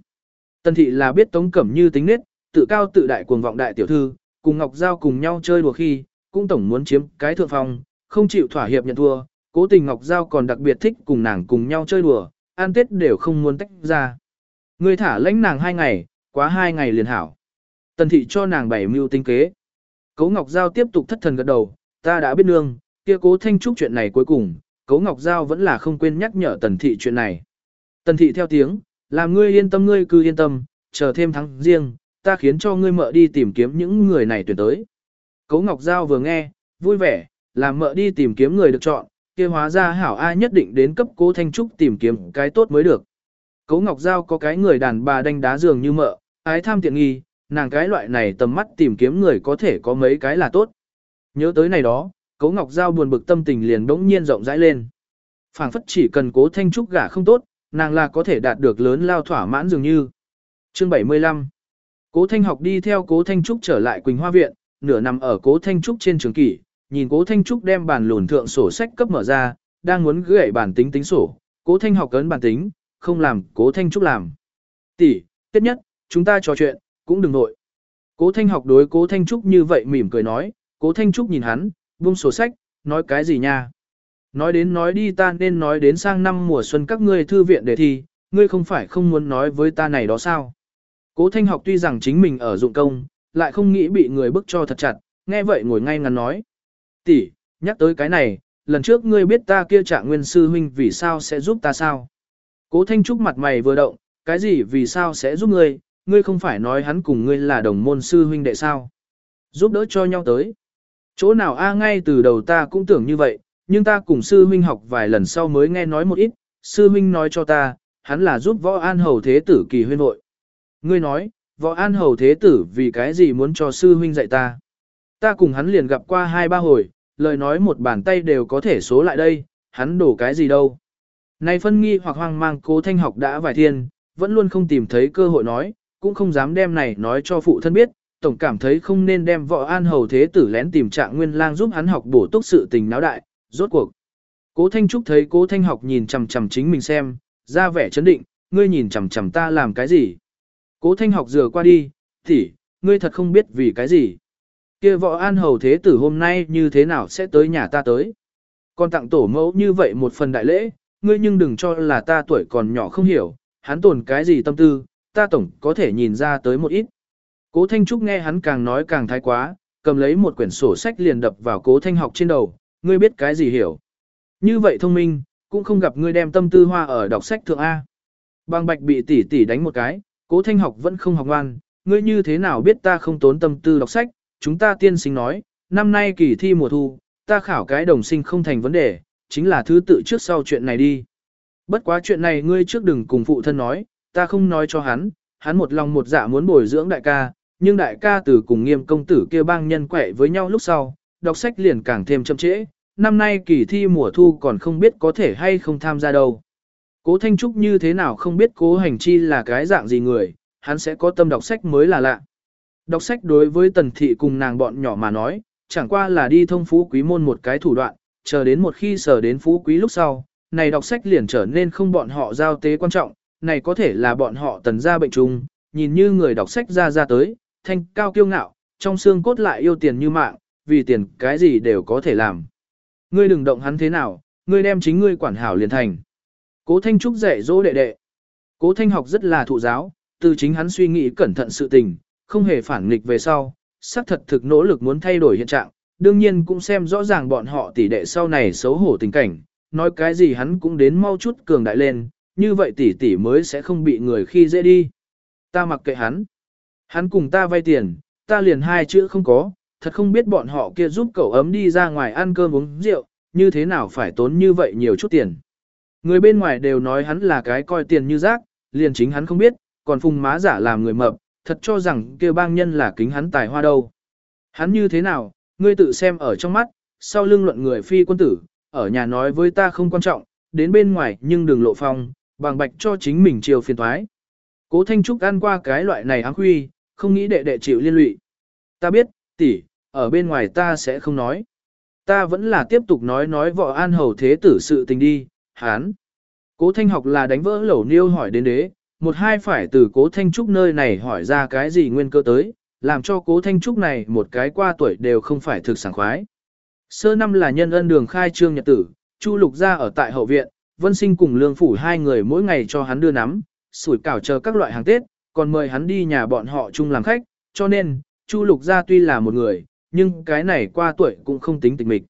Tần thị là biết tống cẩm như tính nết, tự cao tự đại cuồng vọng đại tiểu thư, cùng Ngọc Giao cùng nhau chơi đùa khi, cũng tổng muốn chiếm cái thượng phong, không chịu thỏa hiệp nhận thua, cố tình Ngọc Giao còn đặc biệt thích cùng nàng cùng nhau chơi đùa, ăn tết đều không muốn tách ra. Người thả lãnh nàng hai ngày, quá hai ngày liền hảo. Tần thị cho nàng bảy mưu tinh kế. Cố Ngọc Giao tiếp tục thất thần gật đầu, ta đã biết nương, kia cố thanh trúc chuyện này cuối cùng, cố Ngọc Giao vẫn là không quên nhắc nhở tần thị chuyện này. Tần thị theo tiếng, làm ngươi yên tâm ngươi cứ yên tâm, chờ thêm tháng riêng, ta khiến cho ngươi mợ đi tìm kiếm những người này tuyển tới. Cố Ngọc Giao vừa nghe, vui vẻ, làm mợ đi tìm kiếm người được chọn, kia hóa ra hảo ai nhất định đến cấp cố Thanh Trúc tìm kiếm cái tốt mới được. Cố Ngọc Giao có cái người đàn bà đánh đá giường như mợ, ái tham tiện nghi, nàng cái loại này tầm mắt tìm kiếm người có thể có mấy cái là tốt. Nhớ tới này đó, Cố Ngọc Giao buồn bực tâm tình liền bỗng nhiên rộng rãi lên. phảng phất chỉ cần cố Thanh Trúc gả không tốt, nàng là có thể đạt được lớn lao thỏa mãn dường như. Chương 75 Cố Thanh học đi theo Cố Thanh Trúc trở lại Quỳnh Hoa Viện, nửa nằm ở Cố Thanh Trúc trên trường kỷ, nhìn Cố Thanh Trúc đem bàn lùn thượng sổ sách cấp mở ra, đang muốn gửi bản tính tính sổ, Cố Thanh học cấn bản tính, không làm Cố Thanh Trúc làm. Tỷ, tiết nhất, chúng ta trò chuyện, cũng đừng nội. Cố Thanh học đối Cố Thanh Trúc như vậy mỉm cười nói, Cố Thanh Trúc nhìn hắn, buông sổ sách, nói cái gì nha? Nói đến nói đi ta nên nói đến sang năm mùa xuân các ngươi thư viện để thi, ngươi không phải không muốn nói với ta này đó sao? Cố Thanh học tuy rằng chính mình ở dụng công, lại không nghĩ bị người bức cho thật chặt, nghe vậy ngồi ngay ngắn nói tỷ, nhắc tới cái này, lần trước ngươi biết ta kia trạng nguyên sư huynh vì sao sẽ giúp ta sao? Cố Thanh Trúc mặt mày vừa động, cái gì vì sao sẽ giúp ngươi, ngươi không phải nói hắn cùng ngươi là đồng môn sư huynh đệ sao? Giúp đỡ cho nhau tới. Chỗ nào a ngay từ đầu ta cũng tưởng như vậy, nhưng ta cùng sư huynh học vài lần sau mới nghe nói một ít, sư huynh nói cho ta, hắn là giúp võ an hầu thế tử kỳ huyên hội. Ngươi nói, võ an hầu thế tử vì cái gì muốn cho sư huynh dạy ta. Ta cùng hắn liền gặp qua hai ba hồi, lời nói một bàn tay đều có thể số lại đây, hắn đổ cái gì đâu. Này phân nghi hoặc hoang mang cố thanh học đã vài thiên, vẫn luôn không tìm thấy cơ hội nói, cũng không dám đem này nói cho phụ thân biết, tổng cảm thấy không nên đem võ an hầu thế tử lén tìm trạng nguyên lang giúp hắn học bổ túc sự tình náo đại, rốt cuộc. Cố Thanh Trúc thấy cố Thanh học nhìn chằm chằm chính mình xem, ra vẻ chấn định, ngươi nhìn chằm chằm ta làm cái gì. Cố thanh học dừa qua đi, tỷ, ngươi thật không biết vì cái gì kia võ an hầu thế tử hôm nay như thế nào sẽ tới nhà ta tới. Còn tặng tổ mẫu như vậy một phần đại lễ, ngươi nhưng đừng cho là ta tuổi còn nhỏ không hiểu, hắn tồn cái gì tâm tư, ta tổng có thể nhìn ra tới một ít. Cố Thanh Trúc nghe hắn càng nói càng thái quá, cầm lấy một quyển sổ sách liền đập vào cố Thanh học trên đầu, ngươi biết cái gì hiểu. Như vậy thông minh, cũng không gặp ngươi đem tâm tư hoa ở đọc sách thượng A. Bang bạch bị tỷ tỷ đánh một cái, cố Thanh học vẫn không học ngoan, ngươi như thế nào biết ta không tốn tâm tư đọc sách, chúng ta tiên sinh nói, năm nay kỳ thi mùa thu, ta khảo cái đồng sinh không thành vấn đề, chính là thứ tự trước sau chuyện này đi. Bất quá chuyện này ngươi trước đừng cùng phụ thân nói, ta không nói cho hắn, hắn một lòng một dạ muốn bồi dưỡng đại ca, nhưng đại ca từ cùng nghiêm công tử kia bang nhân quẻ với nhau lúc sau, đọc sách liền càng thêm chậm trễ, năm nay kỳ thi mùa thu còn không biết có thể hay không tham gia đâu. Cố Thanh Trúc như thế nào không biết cố hành chi là cái dạng gì người, hắn sẽ có tâm đọc sách mới là lạ. Đọc sách đối với tần thị cùng nàng bọn nhỏ mà nói, chẳng qua là đi thông phú quý môn một cái thủ đoạn, chờ đến một khi sở đến phú quý lúc sau, này đọc sách liền trở nên không bọn họ giao tế quan trọng, này có thể là bọn họ tần ra bệnh trùng, nhìn như người đọc sách ra ra tới, thanh cao kiêu ngạo, trong xương cốt lại yêu tiền như mạng, vì tiền cái gì đều có thể làm. Ngươi đừng động hắn thế nào, ngươi đem chính ngươi quản hảo liền thành. Cố Thanh Trúc dạy dỗ đệ đệ. Cố Thanh học rất là thụ giáo, từ chính hắn suy nghĩ cẩn thận sự tình, không hề phản nghịch về sau, xác thật thực nỗ lực muốn thay đổi hiện trạng, đương nhiên cũng xem rõ ràng bọn họ tỷ đệ sau này xấu hổ tình cảnh, nói cái gì hắn cũng đến mau chút cường đại lên, như vậy tỷ tỷ mới sẽ không bị người khi dễ đi. Ta mặc kệ hắn. Hắn cùng ta vay tiền, ta liền hai chữ không có, thật không biết bọn họ kia giúp cậu ấm đi ra ngoài ăn cơm uống rượu, như thế nào phải tốn như vậy nhiều chút tiền. Người bên ngoài đều nói hắn là cái coi tiền như rác, liền chính hắn không biết, còn phùng má giả làm người mập, thật cho rằng kia bang nhân là kính hắn tài hoa đâu. Hắn như thế nào, ngươi tự xem ở trong mắt, sau lưng luận người phi quân tử, ở nhà nói với ta không quan trọng, đến bên ngoài nhưng đừng lộ phong, bằng bạch cho chính mình chiều phiền thoái. Cố Thanh Trúc ăn qua cái loại này áng huy không nghĩ đệ đệ chịu liên lụy. Ta biết, tỷ, ở bên ngoài ta sẽ không nói. Ta vẫn là tiếp tục nói nói võ an hầu thế tử sự tình đi, hán. Cố Thanh học là đánh vỡ lẩu niêu hỏi đến đế, một hai phải từ cố Thanh Trúc nơi này hỏi ra cái gì nguyên cơ tới, làm cho cố Thanh Trúc này một cái qua tuổi đều không phải thực sảng khoái. Sơ năm là nhân ân đường khai trương nhật tử, Chu Lục ra ở tại hậu viện, Vân Sinh cùng Lương Phủ hai người mỗi ngày cho hắn đưa nắm, sủi cảo chờ các loại hàng Tết, còn mời hắn đi nhà bọn họ chung làm khách, cho nên, Chu Lục gia tuy là một người, nhưng cái này qua tuổi cũng không tính tịch mịch.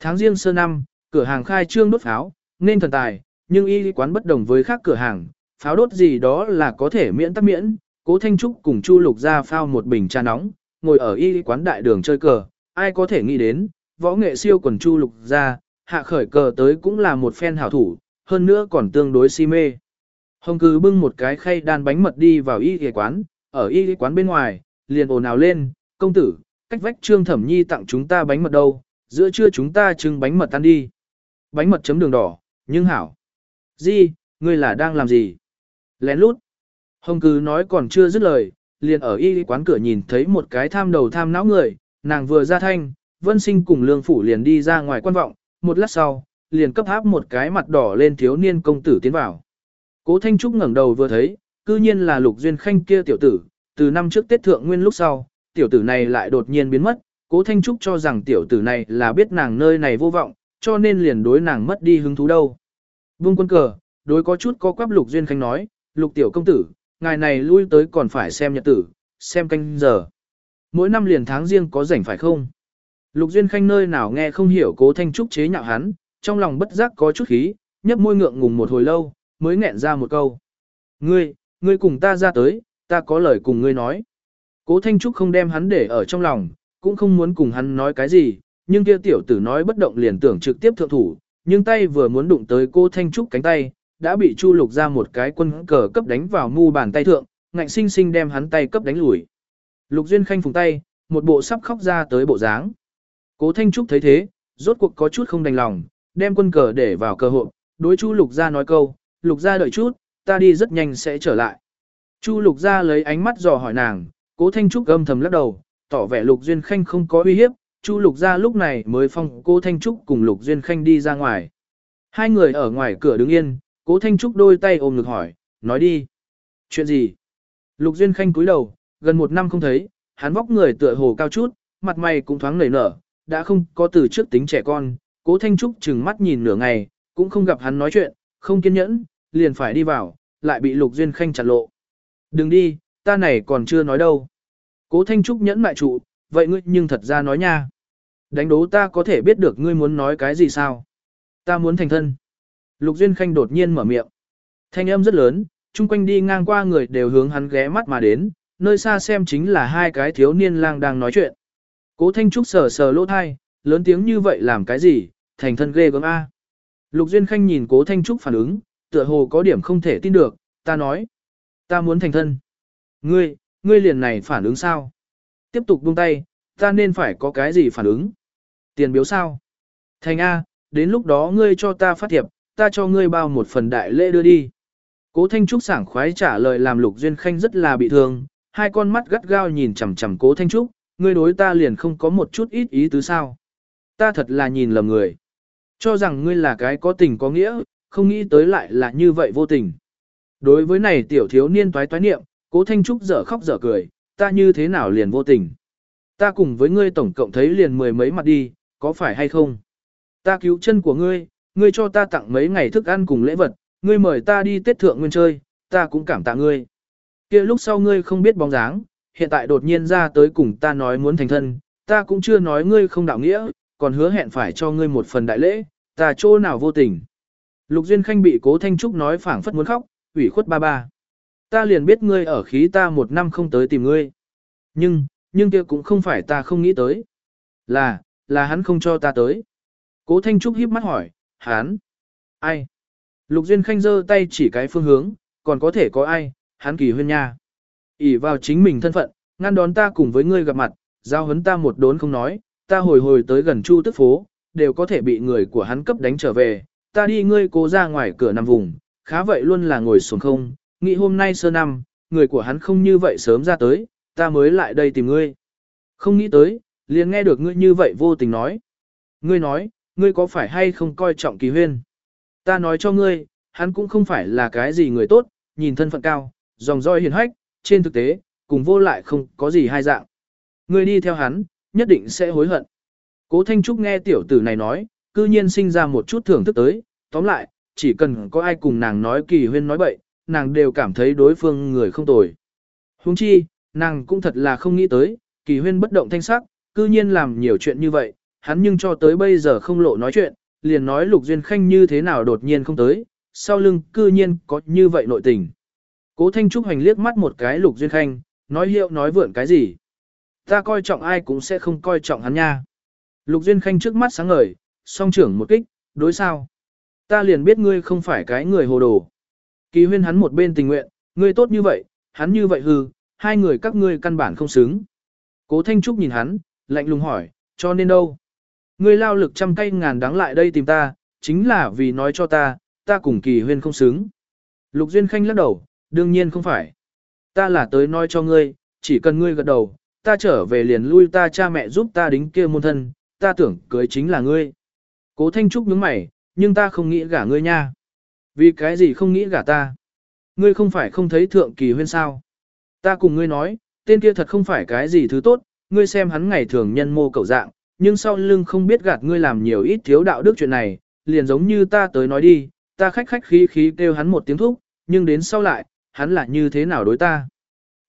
Tháng riêng sơ năm, cửa hàng khai trương đốt pháo, nên thần tài, nhưng y quán bất đồng với khác cửa hàng, pháo đốt gì đó là có thể miễn tắc miễn, Cố Thanh Trúc cùng Chu Lục gia phao một bình trà nóng, ngồi ở y quán đại đường chơi cờ, ai có thể nghĩ đến, võ nghệ siêu quần Chu Lục gia, hạ khởi cờ tới cũng là một phen hảo thủ, hơn nữa còn tương đối si mê. Hồng cứ bưng một cái khay đan bánh mật đi vào y quán, ở y quán bên ngoài, liền ồn ào lên, công tử, cách vách trương thẩm nhi tặng chúng ta bánh mật đâu, giữa trưa chúng ta trưng bánh mật ăn đi. Bánh mật chấm đường đỏ, nhưng hảo. Di, ngươi là đang làm gì? Lén lút. Hồng cứ nói còn chưa dứt lời, liền ở y quán cửa nhìn thấy một cái tham đầu tham não người, nàng vừa ra thanh, vân sinh cùng lương phủ liền đi ra ngoài quan vọng, một lát sau, liền cấp áp một cái mặt đỏ lên thiếu niên công tử tiến vào. Cố Thanh Trúc ngẩng đầu vừa thấy, cư nhiên là Lục Duyên Khanh kia tiểu tử, từ năm trước Tết Thượng Nguyên lúc sau, tiểu tử này lại đột nhiên biến mất, Cố Thanh Trúc cho rằng tiểu tử này là biết nàng nơi này vô vọng, cho nên liền đối nàng mất đi hứng thú đâu. Vương quân cờ, đối có chút có quắp Lục Duyên Khanh nói, Lục tiểu công tử, ngài này lui tới còn phải xem nhật tử, xem canh giờ. Mỗi năm liền tháng riêng có rảnh phải không? Lục Duyên Khanh nơi nào nghe không hiểu Cố Thanh Trúc chế nhạo hắn, trong lòng bất giác có chút khí, nhấp môi ngượng ngùng một hồi lâu, mới nghẹn ra một câu. Ngươi, ngươi cùng ta ra tới, ta có lời cùng ngươi nói. Cố Thanh Trúc không đem hắn để ở trong lòng, cũng không muốn cùng hắn nói cái gì, nhưng kia tiểu tử nói bất động liền tưởng trực tiếp thượng thủ, nhưng tay vừa muốn đụng tới cô Thanh Trúc cánh tay, đã bị Chu Lục ra một cái quân cờ cấp đánh vào mu bàn tay thượng, ngạnh sinh sinh đem hắn tay cấp đánh lùi. Lục Duyên Khanh phùng tay, một bộ sắp khóc ra tới bộ dáng. Cố Thanh Trúc thấy thế, rốt cuộc có chút không đành lòng, đem quân cờ để vào cơ hội, đối Chu Lục ra nói câu, Lục ra đợi chút, ta đi rất nhanh sẽ trở lại. Chu Lục ra lấy ánh mắt dò hỏi nàng, cố Thanh Trúc âm thầm lắc đầu, tỏ vẻ Lục Duyên Khanh không có uy hiếp, Chu Lục ra lúc này mới phong cố Thanh Trúc cùng Lục Duyên Khanh đi ra ngoài. Hai người ở ngoài cửa đứng yên, cố Thanh Trúc đôi tay ôm ngực hỏi, nói đi. Chuyện gì? Lục Duyên Khanh cúi đầu, gần một năm không thấy, hắn vóc người tựa hồ cao chút, mặt mày cũng thoáng nảy nở, đã không có từ trước tính trẻ con, cố Thanh Trúc chừng mắt nhìn nửa ngày, cũng không gặp hắn nói chuyện, không kiên nhẫn, liền phải đi vào, lại bị Lục Duyên Khanh chặn lộ. Đừng đi, ta này còn chưa nói đâu. Cố Thanh Trúc nhẫn lại trụ, vậy ngươi nhưng thật ra nói nha. Đánh đố ta có thể biết được ngươi muốn nói cái gì sao? Ta muốn thành thân. Lục Duyên Khanh đột nhiên mở miệng. Thanh âm rất lớn, chung quanh đi ngang qua người đều hướng hắn ghé mắt mà đến, nơi xa xem chính là hai cái thiếu niên lang đang nói chuyện. Cố Thanh Trúc sờ sờ lỗ thai, lớn tiếng như vậy làm cái gì, thành thân ghê gớm A. Lục Duyên Khanh nhìn Cố Thanh Trúc phản ứng, tựa hồ có điểm không thể tin được, ta nói. Ta muốn thành thân. Ngươi, ngươi liền này phản ứng sao? Tiếp tục buông tay, ta nên phải có cái gì phản ứng? Tiền biếu sao? Thành A, đến lúc đó ngươi cho ta phát thiệp, ta cho ngươi bao một phần đại lễ đưa đi. Cố Thanh Trúc sảng khoái trả lời làm Lục Duyên Khanh rất là bị thương, hai con mắt gắt gao nhìn chằm chằm Cố Thanh Trúc, ngươi đối ta liền không có một chút ít ý tứ sao. Ta thật là nhìn lầm người. Cho rằng ngươi là cái có tình có nghĩa, không nghĩ tới lại là như vậy vô tình. Đối với này tiểu thiếu niên toái toái niệm, Cố Thanh Trúc dở khóc dở cười, ta như thế nào liền vô tình. Ta cùng với ngươi tổng cộng thấy liền mười mấy mặt đi, có phải hay không? Ta cứu chân của ngươi, ngươi cho ta tặng mấy ngày thức ăn cùng lễ vật, ngươi mời ta đi tết thượng nguyên chơi, ta cũng cảm tạ ngươi. kia lúc sau ngươi không biết bóng dáng, hiện tại đột nhiên ra tới cùng ta nói muốn thành thân, ta cũng chưa nói ngươi không đạo nghĩa, còn hứa hẹn phải cho ngươi một phần đại lễ, ta chỗ nào vô tình. Lục Duyên Khanh bị cố Thanh Trúc nói phảng phất muốn khóc, ủy khuất ba ba. Ta liền biết ngươi ở khí ta một năm không tới tìm ngươi. Nhưng, nhưng kia cũng không phải ta không nghĩ tới. Là, là hắn không cho ta tới. Cố Thanh Trúc híp mắt hỏi, hắn? Ai? Lục Duyên Khanh giơ tay chỉ cái phương hướng, còn có thể có ai, hắn kỳ huyên nha. ỉ vào chính mình thân phận, ngăn đón ta cùng với ngươi gặp mặt, giao hấn ta một đốn không nói, ta hồi hồi tới gần chu tức phố, đều có thể bị người của hắn cấp đánh trở về, ta đi ngươi cố ra ngoài cửa nằm vùng, khá vậy luôn là ngồi xuống không, nghĩ hôm nay sơ năm, người của hắn không như vậy sớm ra tới, ta mới lại đây tìm ngươi. Không nghĩ tới, liền nghe được ngươi như vậy vô tình nói. Ngươi nói, ngươi có phải hay không coi trọng kỳ huyên? Ta nói cho ngươi, hắn cũng không phải là cái gì người tốt, nhìn thân phận cao, dòng roi hiền hách, trên thực tế, cùng vô lại không có gì hai dạng. Ngươi đi theo hắn, nhất định sẽ hối hận. Cố Thanh Trúc nghe tiểu tử này nói, cư nhiên sinh ra một chút thưởng thức tới, tóm lại, chỉ cần có ai cùng nàng nói kỳ huyên nói bậy, nàng đều cảm thấy đối phương người không tồi. Huống chi, nàng cũng thật là không nghĩ tới, kỳ huyên bất động thanh sắc, cư nhiên làm nhiều chuyện như vậy, hắn nhưng cho tới bây giờ không lộ nói chuyện, liền nói Lục Duyên Khanh như thế nào đột nhiên không tới, sau lưng cư nhiên có như vậy nội tình. Cố Thanh Trúc hành liếc mắt một cái Lục Duyên Khanh, nói hiệu nói vượn cái gì. Ta coi trọng ai cũng sẽ không coi trọng hắn nha. Lục Duyên Khanh trước mắt sáng ngời, song trưởng một kích, đối sao. Ta liền biết ngươi không phải cái người hồ đồ. Kỳ huyên hắn một bên tình nguyện, ngươi tốt như vậy, hắn như vậy hư, hai người các ngươi căn bản không xứng. Cố Thanh Trúc nhìn hắn, lạnh lùng hỏi, cho nên đâu? Ngươi lao lực trăm cây ngàn đắng lại đây tìm ta, chính là vì nói cho ta, ta cùng kỳ huyên không xứng. Lục Duyên Khanh lắc đầu, đương nhiên không phải. Ta là tới nói cho ngươi, chỉ cần ngươi gật đầu, ta trở về liền lui ta cha mẹ giúp ta đính kia môn thân, ta tưởng cưới chính là ngươi. Cố Thanh Trúc nhướng mày, nhưng ta không nghĩ gả ngươi nha. Vì cái gì không nghĩ gả ta? Ngươi không phải không thấy thượng kỳ huyên sao? Ta cùng ngươi nói, tên kia thật không phải cái gì thứ tốt, ngươi xem hắn ngày thường nhân mô cầu dạng, nhưng sau lưng không biết gạt ngươi làm nhiều ít thiếu đạo đức chuyện này, liền giống như ta tới nói đi, ta khách khách khí khí kêu hắn một tiếng thúc, nhưng đến sau lại, hắn là như thế nào đối ta.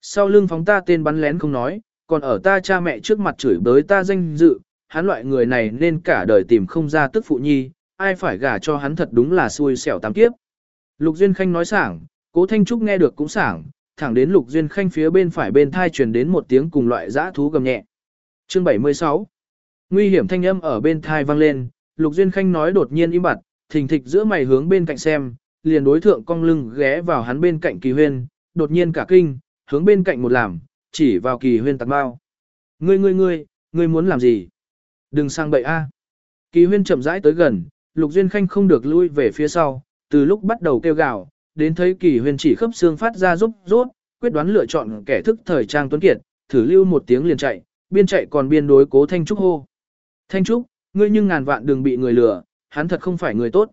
Sau lưng phóng ta tên bắn lén không nói, còn ở ta cha mẹ trước mặt chửi bới ta danh dự, hắn loại người này nên cả đời tìm không ra tức phụ nhi, ai phải gả cho hắn thật đúng là xui xẻo tám kiếp. Lục Duyên Khanh nói sảng, cố Thanh Trúc nghe được cũng sảng, thẳng đến Lục Duyên Khanh phía bên phải bên thai truyền đến một tiếng cùng loại dã thú gầm nhẹ. Chương 76 Nguy hiểm thanh âm ở bên thai vang lên, Lục Duyên Khanh nói đột nhiên im bặt, thình thịch giữa mày hướng bên cạnh xem, liền đối thượng cong lưng ghé vào hắn bên cạnh kỳ huyên, đột nhiên cả kinh, hướng bên cạnh một làm, chỉ vào kỳ huyên tạt bao. Ngươi ngươi ngươi, ngươi muốn làm gì? Đừng sang bậy a. Kỳ huyên chậm rãi tới gần, Lục Duyên Khanh không được lui về phía sau, từ lúc bắt đầu kêu gào, đến thấy kỳ huyên chỉ khớp xương phát ra rút rốt, quyết đoán lựa chọn kẻ thức thời trang tuấn kiệt, thử lưu một tiếng liền chạy, biên chạy còn biên đối cố Thanh Trúc hô. Thanh Trúc, ngươi nhưng ngàn vạn đừng bị người lừa, hắn thật không phải người tốt.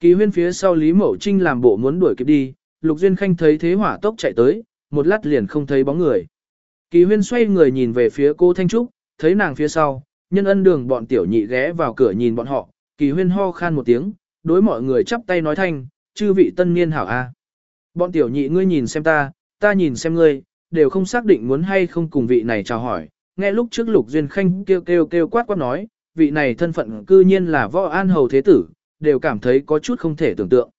Kỳ huyên phía sau Lý Mậu Trinh làm bộ muốn đuổi kịp đi, Lục Duyên Khanh thấy thế hỏa tốc chạy tới, một lát liền không thấy bóng người. Kỳ huyên xoay người nhìn về phía cô Thanh Trúc, thấy nàng phía sau, nhân ân đường bọn tiểu nhị ghé vào cửa nhìn bọn họ, kỳ huyên ho khan một tiếng, đối mọi người chắp tay nói thanh, chư vị tân niên hảo a. Bọn tiểu nhị ngươi nhìn xem ta, ta nhìn xem ngươi, đều không xác định muốn hay không cùng vị này chào hỏi. Nghe lúc trước Lục Duyên Khanh kêu kêu kêu quát quát nói, vị này thân phận cư nhiên là võ an hầu thế tử, đều cảm thấy có chút không thể tưởng tượng.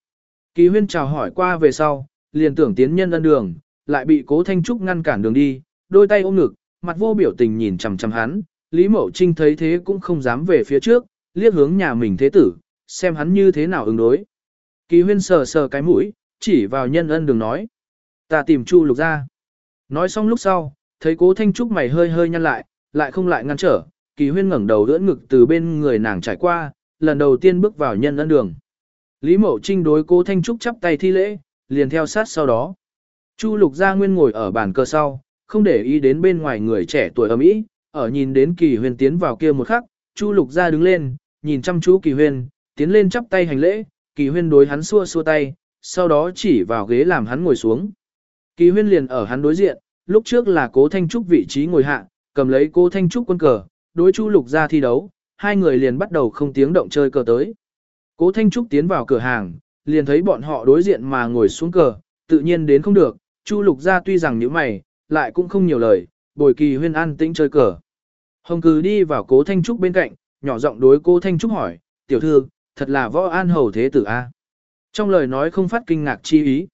Kỳ huyên chào hỏi qua về sau, liền tưởng tiến nhân ân đường, lại bị cố Thanh Trúc ngăn cản đường đi, đôi tay ôm ngực, mặt vô biểu tình nhìn chằm chằm hắn, Lý Mậu Trinh thấy thế cũng không dám về phía trước, liếc hướng nhà mình thế tử, xem hắn như thế nào ứng đối. Kỳ huyên sờ sờ cái mũi, chỉ vào nhân ân đường nói. Ta tìm Chu lục ra. Nói xong lúc sau, thấy cố Thanh Trúc mày hơi hơi nhăn lại, lại không lại ngăn trở, kỳ huyên ngẩng đầu đỡ ngực từ bên người nàng trải qua, lần đầu tiên bước vào nhân ân đường. Lý Mậu Trinh đối cố Thanh Trúc chắp tay thi lễ, liền theo sát sau đó. Chu lục gia nguyên ngồi ở bàn cờ sau, không để ý đến bên ngoài người trẻ tuổi ở mỹ ở nhìn đến kỳ huyền tiến vào kia một khắc, Chu lục gia đứng lên, nhìn chăm chú kỳ huyền, tiến lên chắp tay hành lễ, kỳ huyên đối hắn xua xua tay, sau đó chỉ vào ghế làm hắn ngồi xuống. Kỳ huyên liền ở hắn đối diện, lúc trước là cố thanh trúc vị trí ngồi hạ, cầm lấy cố thanh trúc quân cờ, đối chu lục ra thi đấu, hai người liền bắt đầu không tiếng động chơi cờ tới. Cố thanh trúc tiến vào cửa hàng, liền thấy bọn họ đối diện mà ngồi xuống cờ, tự nhiên đến không được, chu lục ra tuy rằng nhíu mày, lại cũng không nhiều lời, bồi kỳ huyên an tĩnh chơi cờ. Hồng cừ đi vào cố thanh trúc bên cạnh, nhỏ giọng đối cố thanh trúc hỏi, tiểu thư, thật là võ an hầu thế tử A. Trong lời nói không phát kinh ngạc chi ý.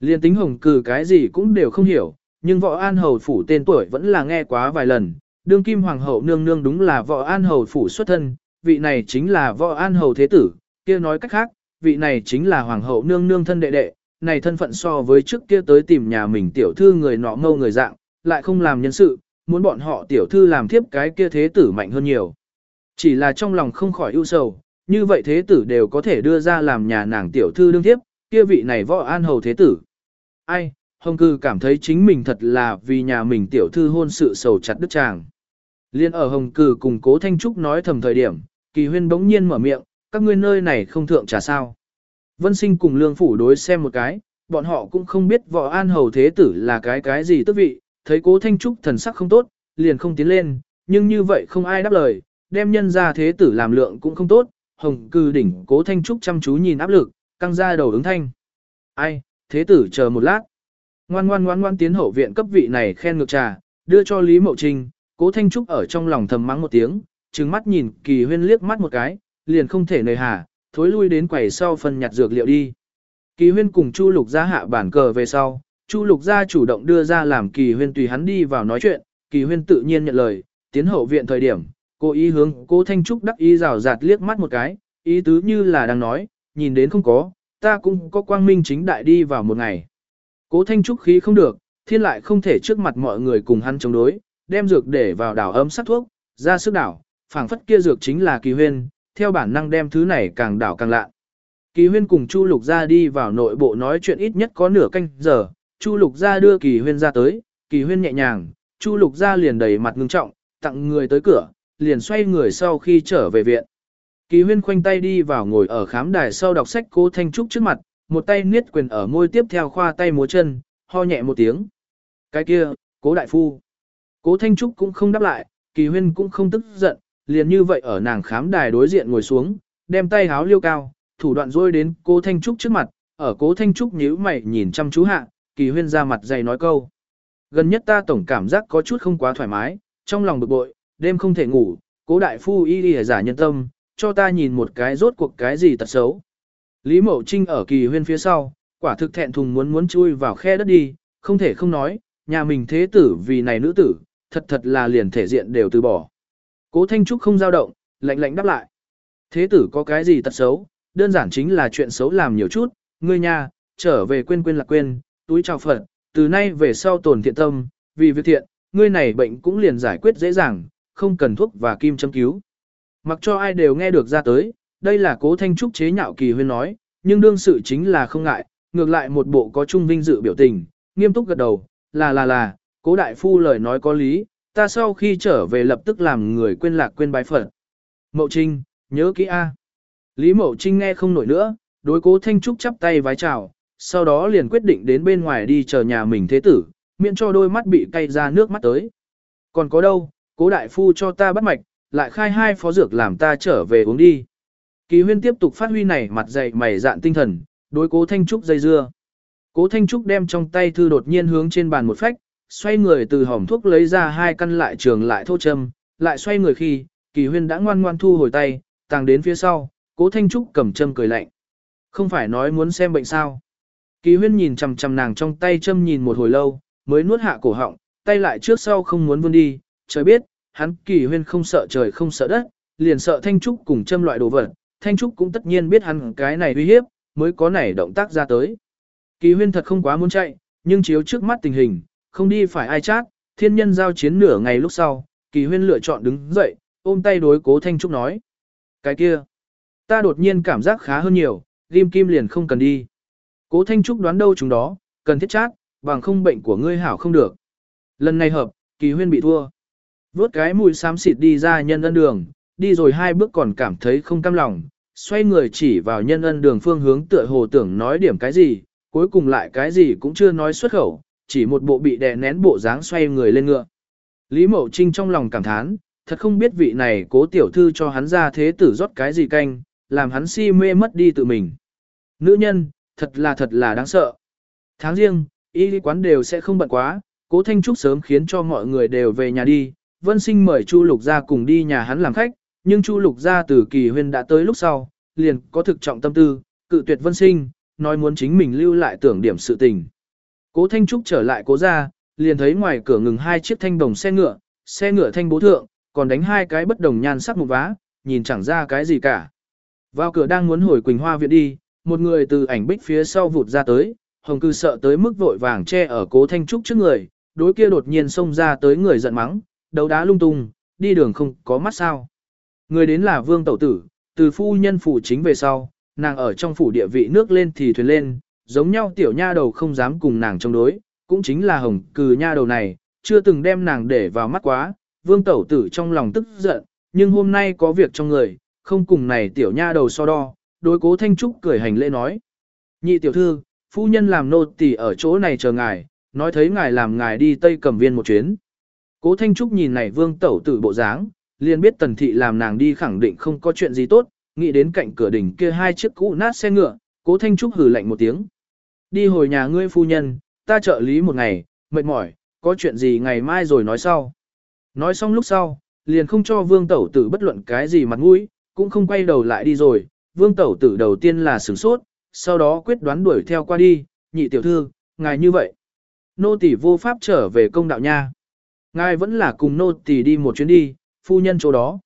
Liên tính hồng cừ cái gì cũng đều không hiểu, nhưng võ an hầu phủ tên tuổi vẫn là nghe quá vài lần. Đương kim hoàng hậu nương nương đúng là võ an hầu phủ xuất thân, vị này chính là võ an hầu thế tử, kia nói cách khác, vị này chính là hoàng hậu nương nương thân đệ đệ, này thân phận so với trước kia tới tìm nhà mình tiểu thư người nọ mâu người dạng, lại không làm nhân sự, muốn bọn họ tiểu thư làm thiếp cái kia thế tử mạnh hơn nhiều. Chỉ là trong lòng không khỏi ưu sầu, như vậy thế tử đều có thể đưa ra làm nhà nàng tiểu thư đương tiếp, kia vị này võ an hầu thế tử. Ai, hồng cư cảm thấy chính mình thật là vì nhà mình tiểu thư hôn sự sầu chặt đứt chàng. Liên ở hồng Cư cùng cố Thanh Trúc nói thầm thời điểm, kỳ huyên bỗng nhiên mở miệng, các ngươi nơi này không thượng trà sao. Vân sinh cùng lương phủ đối xem một cái, bọn họ cũng không biết võ an hầu thế tử là cái cái gì tức vị, thấy cố Thanh Trúc thần sắc không tốt, liền không tiến lên, nhưng như vậy không ai đáp lời, đem nhân ra thế tử làm lượng cũng không tốt, hồng cư đỉnh cố thanh trúc chăm chú nhìn áp lực, căng ra đầu ứng thanh. Ai, thế tử chờ một lát. Ngoan ngoan ngoan ngoan tiến hậu viện cấp vị này khen ngược trà, đưa cho Lý Mậu Trinh, cố thanh trúc ở trong lòng thầm mắng một tiếng, trừng mắt nhìn kỳ huyên liếc mắt một cái, liền không thể nời hà, thối lui đến quầy sau phần nhặt dược liệu đi. Kỳ huyên cùng Chu Lục gia hạ bản cờ về sau, Chu Lục gia chủ động đưa ra làm kỳ huyên tùy hắn đi vào nói chuyện, kỳ huyên tự nhiên nhận lời, tiến hậu viện thời điểm, Cô ý hướng cố Thanh Trúc đắc ý rào rạt liếc mắt một cái, ý tứ như là đang nói, nhìn đến không có, ta cũng có quang minh chính đại đi vào một ngày. Cố Thanh Trúc khí không được, thiên lại không thể trước mặt mọi người cùng hắn chống đối, đem dược để vào đảo ấm sắc thuốc, ra sức đảo, phảng phất kia dược chính là kỳ huyên, theo bản năng đem thứ này càng đảo càng lạ. Kỳ huyên cùng Chu Lục ra đi vào nội bộ nói chuyện ít nhất có nửa canh giờ, Chu Lục ra đưa kỳ huyên ra tới, kỳ huyên nhẹ nhàng, Chu Lục ra liền đầy mặt ngưng trọng, tặng người tới cửa, liền xoay người sau khi trở về viện. Kỳ huyên khoanh tay đi vào ngồi ở khám đài sau đọc sách cố Thanh Trúc trước mặt, một tay niết quyền ở môi tiếp theo khoa tay múa chân, ho nhẹ một tiếng. Cái kia, cố đại phu. Cố Thanh Trúc cũng không đáp lại, kỳ huyên cũng không tức giận, liền như vậy ở nàng khám đài đối diện ngồi xuống, đem tay háo liêu cao, thủ đoạn rôi đến cố Thanh Trúc trước mặt, ở cố Thanh Trúc nhíu mày nhìn chăm chú hạ, kỳ huyên ra mặt dày nói câu. Gần nhất ta tổng cảm giác có chút không quá thoải mái, trong lòng bực bội, đêm không thể ngủ, cố đại phu y y giả nhân tâm, cho ta nhìn một cái rốt cuộc cái gì tật xấu. Lý Mậu Trinh ở kỳ huyên phía sau, quả thực thẹn thùng muốn muốn chui vào khe đất đi, không thể không nói, nhà mình thế tử vì này nữ tử, thật thật là liền thể diện đều từ bỏ. Cố Thanh Trúc không dao động, lạnh lạnh đáp lại. Thế tử có cái gì tật xấu, đơn giản chính là chuyện xấu làm nhiều chút, ngươi nha, trở về quên quên là quên, túi chào Phật, từ nay về sau tổn thiện tâm, vì việc thiện, ngươi này bệnh cũng liền giải quyết dễ dàng, không cần thuốc và kim châm cứu. Mặc cho ai đều nghe được ra tới, đây là cố thanh trúc chế nhạo kỳ huyên nói, nhưng đương sự chính là không ngại, ngược lại một bộ có trung vinh dự biểu tình, nghiêm túc gật đầu, là là là, cố đại phu lời nói có lý, ta sau khi trở về lập tức làm người quên lạc quên bái phật. Mậu Trinh, nhớ kỹ A. Lý Mậu Trinh nghe không nổi nữa, đối cố Thanh Trúc chắp tay vái chào, sau đó liền quyết định đến bên ngoài đi chờ nhà mình thế tử, miễn cho đôi mắt bị cay ra nước mắt tới. Còn có đâu, cố đại phu cho ta bắt mạch, lại khai hai phó dược làm ta trở về uống đi. Kỳ huyên tiếp tục phát huy này mặt dày mày dạn tinh thần, đối cố Thanh Trúc dây dưa. Cố Thanh Trúc đem trong tay thư đột nhiên hướng trên bàn một phách, xoay người từ hỏng thuốc lấy ra hai căn lại trường lại thô châm, lại xoay người khi, kỳ huyên đã ngoan ngoan thu hồi tay, tàng đến phía sau, cố Thanh Trúc cầm châm cười lạnh. Không phải nói muốn xem bệnh sao. Kỳ huyên nhìn chằm chằm nàng trong tay châm nhìn một hồi lâu, mới nuốt hạ cổ họng, tay lại trước sau không muốn vươn đi, trời biết, hắn kỳ huyên không sợ trời không sợ đất, liền sợ Thanh Trúc cùng châm loại đồ vật, Thanh Trúc cũng tất nhiên biết hắn cái này uy hiếp, mới có nảy động tác ra tới. Kỳ huyên thật không quá muốn chạy, nhưng chiếu trước mắt tình hình, không đi phải ai chát, thiên nhân giao chiến nửa ngày lúc sau, kỳ huyên lựa chọn đứng dậy, ôm tay đối cố Thanh Trúc nói. Cái kia, ta đột nhiên cảm giác khá hơn nhiều, ghim kim liền không cần đi. Cố Thanh Trúc đoán đâu chúng đó, cần thiết chát, bằng không bệnh của ngươi hảo không được. Lần này hợp, kỳ huyên bị thua. Vốt cái mùi xám xịt đi ra nhân ân đường, đi rồi hai bước còn cảm thấy không cam lòng, xoay người chỉ vào nhân ân đường phương hướng tựa hồ tưởng nói điểm cái gì, cuối cùng lại cái gì cũng chưa nói xuất khẩu, chỉ một bộ bị đè nén bộ dáng xoay người lên ngựa. Lý Mậu Trinh trong lòng cảm thán, thật không biết vị này cố tiểu thư cho hắn ra thế tử rót cái gì canh, làm hắn si mê mất đi tự mình. Nữ nhân, thật là thật là đáng sợ. Tháng riêng, y quán đều sẽ không bận quá, cố Thanh Trúc sớm khiến cho mọi người đều về nhà đi, Vân Sinh mời Chu Lục ra cùng đi nhà hắn làm khách, nhưng Chu Lục ra từ kỳ huyên đã tới lúc sau, liền có thực trọng tâm tư, cự tuyệt Vân Sinh, nói muốn chính mình lưu lại tưởng điểm sự tình. Cố Thanh Trúc trở lại cố ra, liền thấy ngoài cửa ngừng hai chiếc thanh đồng xe ngựa, xe ngựa thanh bố thượng, còn đánh hai cái bất đồng nhan sắc một vá, nhìn chẳng ra cái gì cả. Vào cửa đang muốn hồi Quỳnh Hoa viện đi, một người từ ảnh bích phía sau vụt ra tới, hồng cư sợ tới mức vội vàng che ở cố Thanh Trúc trước người, đối kia đột nhiên xông ra tới người giận mắng, đấu đá lung tung, đi đường không có mắt sao. Người đến là vương tẩu tử, từ phu nhân phủ chính về sau, nàng ở trong phủ địa vị nước lên thì thuyền lên, giống nhau tiểu nha đầu không dám cùng nàng chống đối, cũng chính là hồng cừ nha đầu này, chưa từng đem nàng để vào mắt quá, vương tẩu tử trong lòng tức giận, nhưng hôm nay có việc trong người, không cùng này tiểu nha đầu so đo, đối cố thanh trúc cười hành lễ nói. Nhị tiểu thư, phu nhân làm nô tỳ ở chỗ này chờ ngài, nói thấy ngài làm ngài đi Tây Cẩm Viên một chuyến. Cố Thanh Trúc nhìn này vương tẩu tử bộ dáng, liền biết tần thị làm nàng đi khẳng định không có chuyện gì tốt, nghĩ đến cạnh cửa đỉnh kia hai chiếc cũ nát xe ngựa, cố Thanh Trúc hừ lạnh một tiếng. Đi hồi nhà ngươi phu nhân, ta trợ lý một ngày, mệt mỏi, có chuyện gì ngày mai rồi nói sau. Nói xong lúc sau, liền không cho vương tẩu tử bất luận cái gì mặt mũi, cũng không quay đầu lại đi rồi, vương tẩu tử đầu tiên là sửng sốt, sau đó quyết đoán đuổi theo qua đi, nhị tiểu thư, ngài như vậy. Nô tỷ vô pháp trở về công đạo nha. Ngài vẫn là cùng nô tỳ đi một chuyến đi, phu nhân chỗ đó.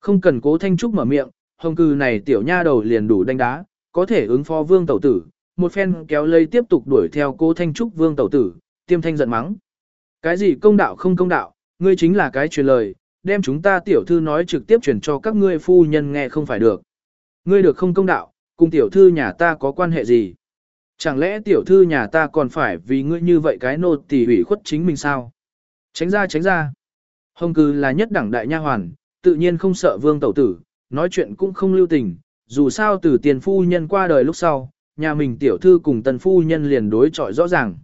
Không cần cố thanh trúc mở miệng, hồng cư này tiểu nha đầu liền đủ đánh đá, có thể ứng phó vương tẩu tử, một phen kéo lây tiếp tục đuổi theo cố thanh trúc vương tẩu tử, tiêm thanh giận mắng. Cái gì công đạo không công đạo, ngươi chính là cái truyền lời, đem chúng ta tiểu thư nói trực tiếp truyền cho các ngươi phu nhân nghe không phải được. Ngươi được không công đạo, cùng tiểu thư nhà ta có quan hệ gì? Chẳng lẽ tiểu thư nhà ta còn phải vì ngươi như vậy cái nô tỳ ủy khuất chính mình sao? Tránh ra tránh ra. Hồng cư là nhất đẳng đại nha hoàn, tự nhiên không sợ vương tẩu tử, nói chuyện cũng không lưu tình, dù sao từ tiền phu nhân qua đời lúc sau, nhà mình tiểu thư cùng tần phu nhân liền đối chọi rõ ràng.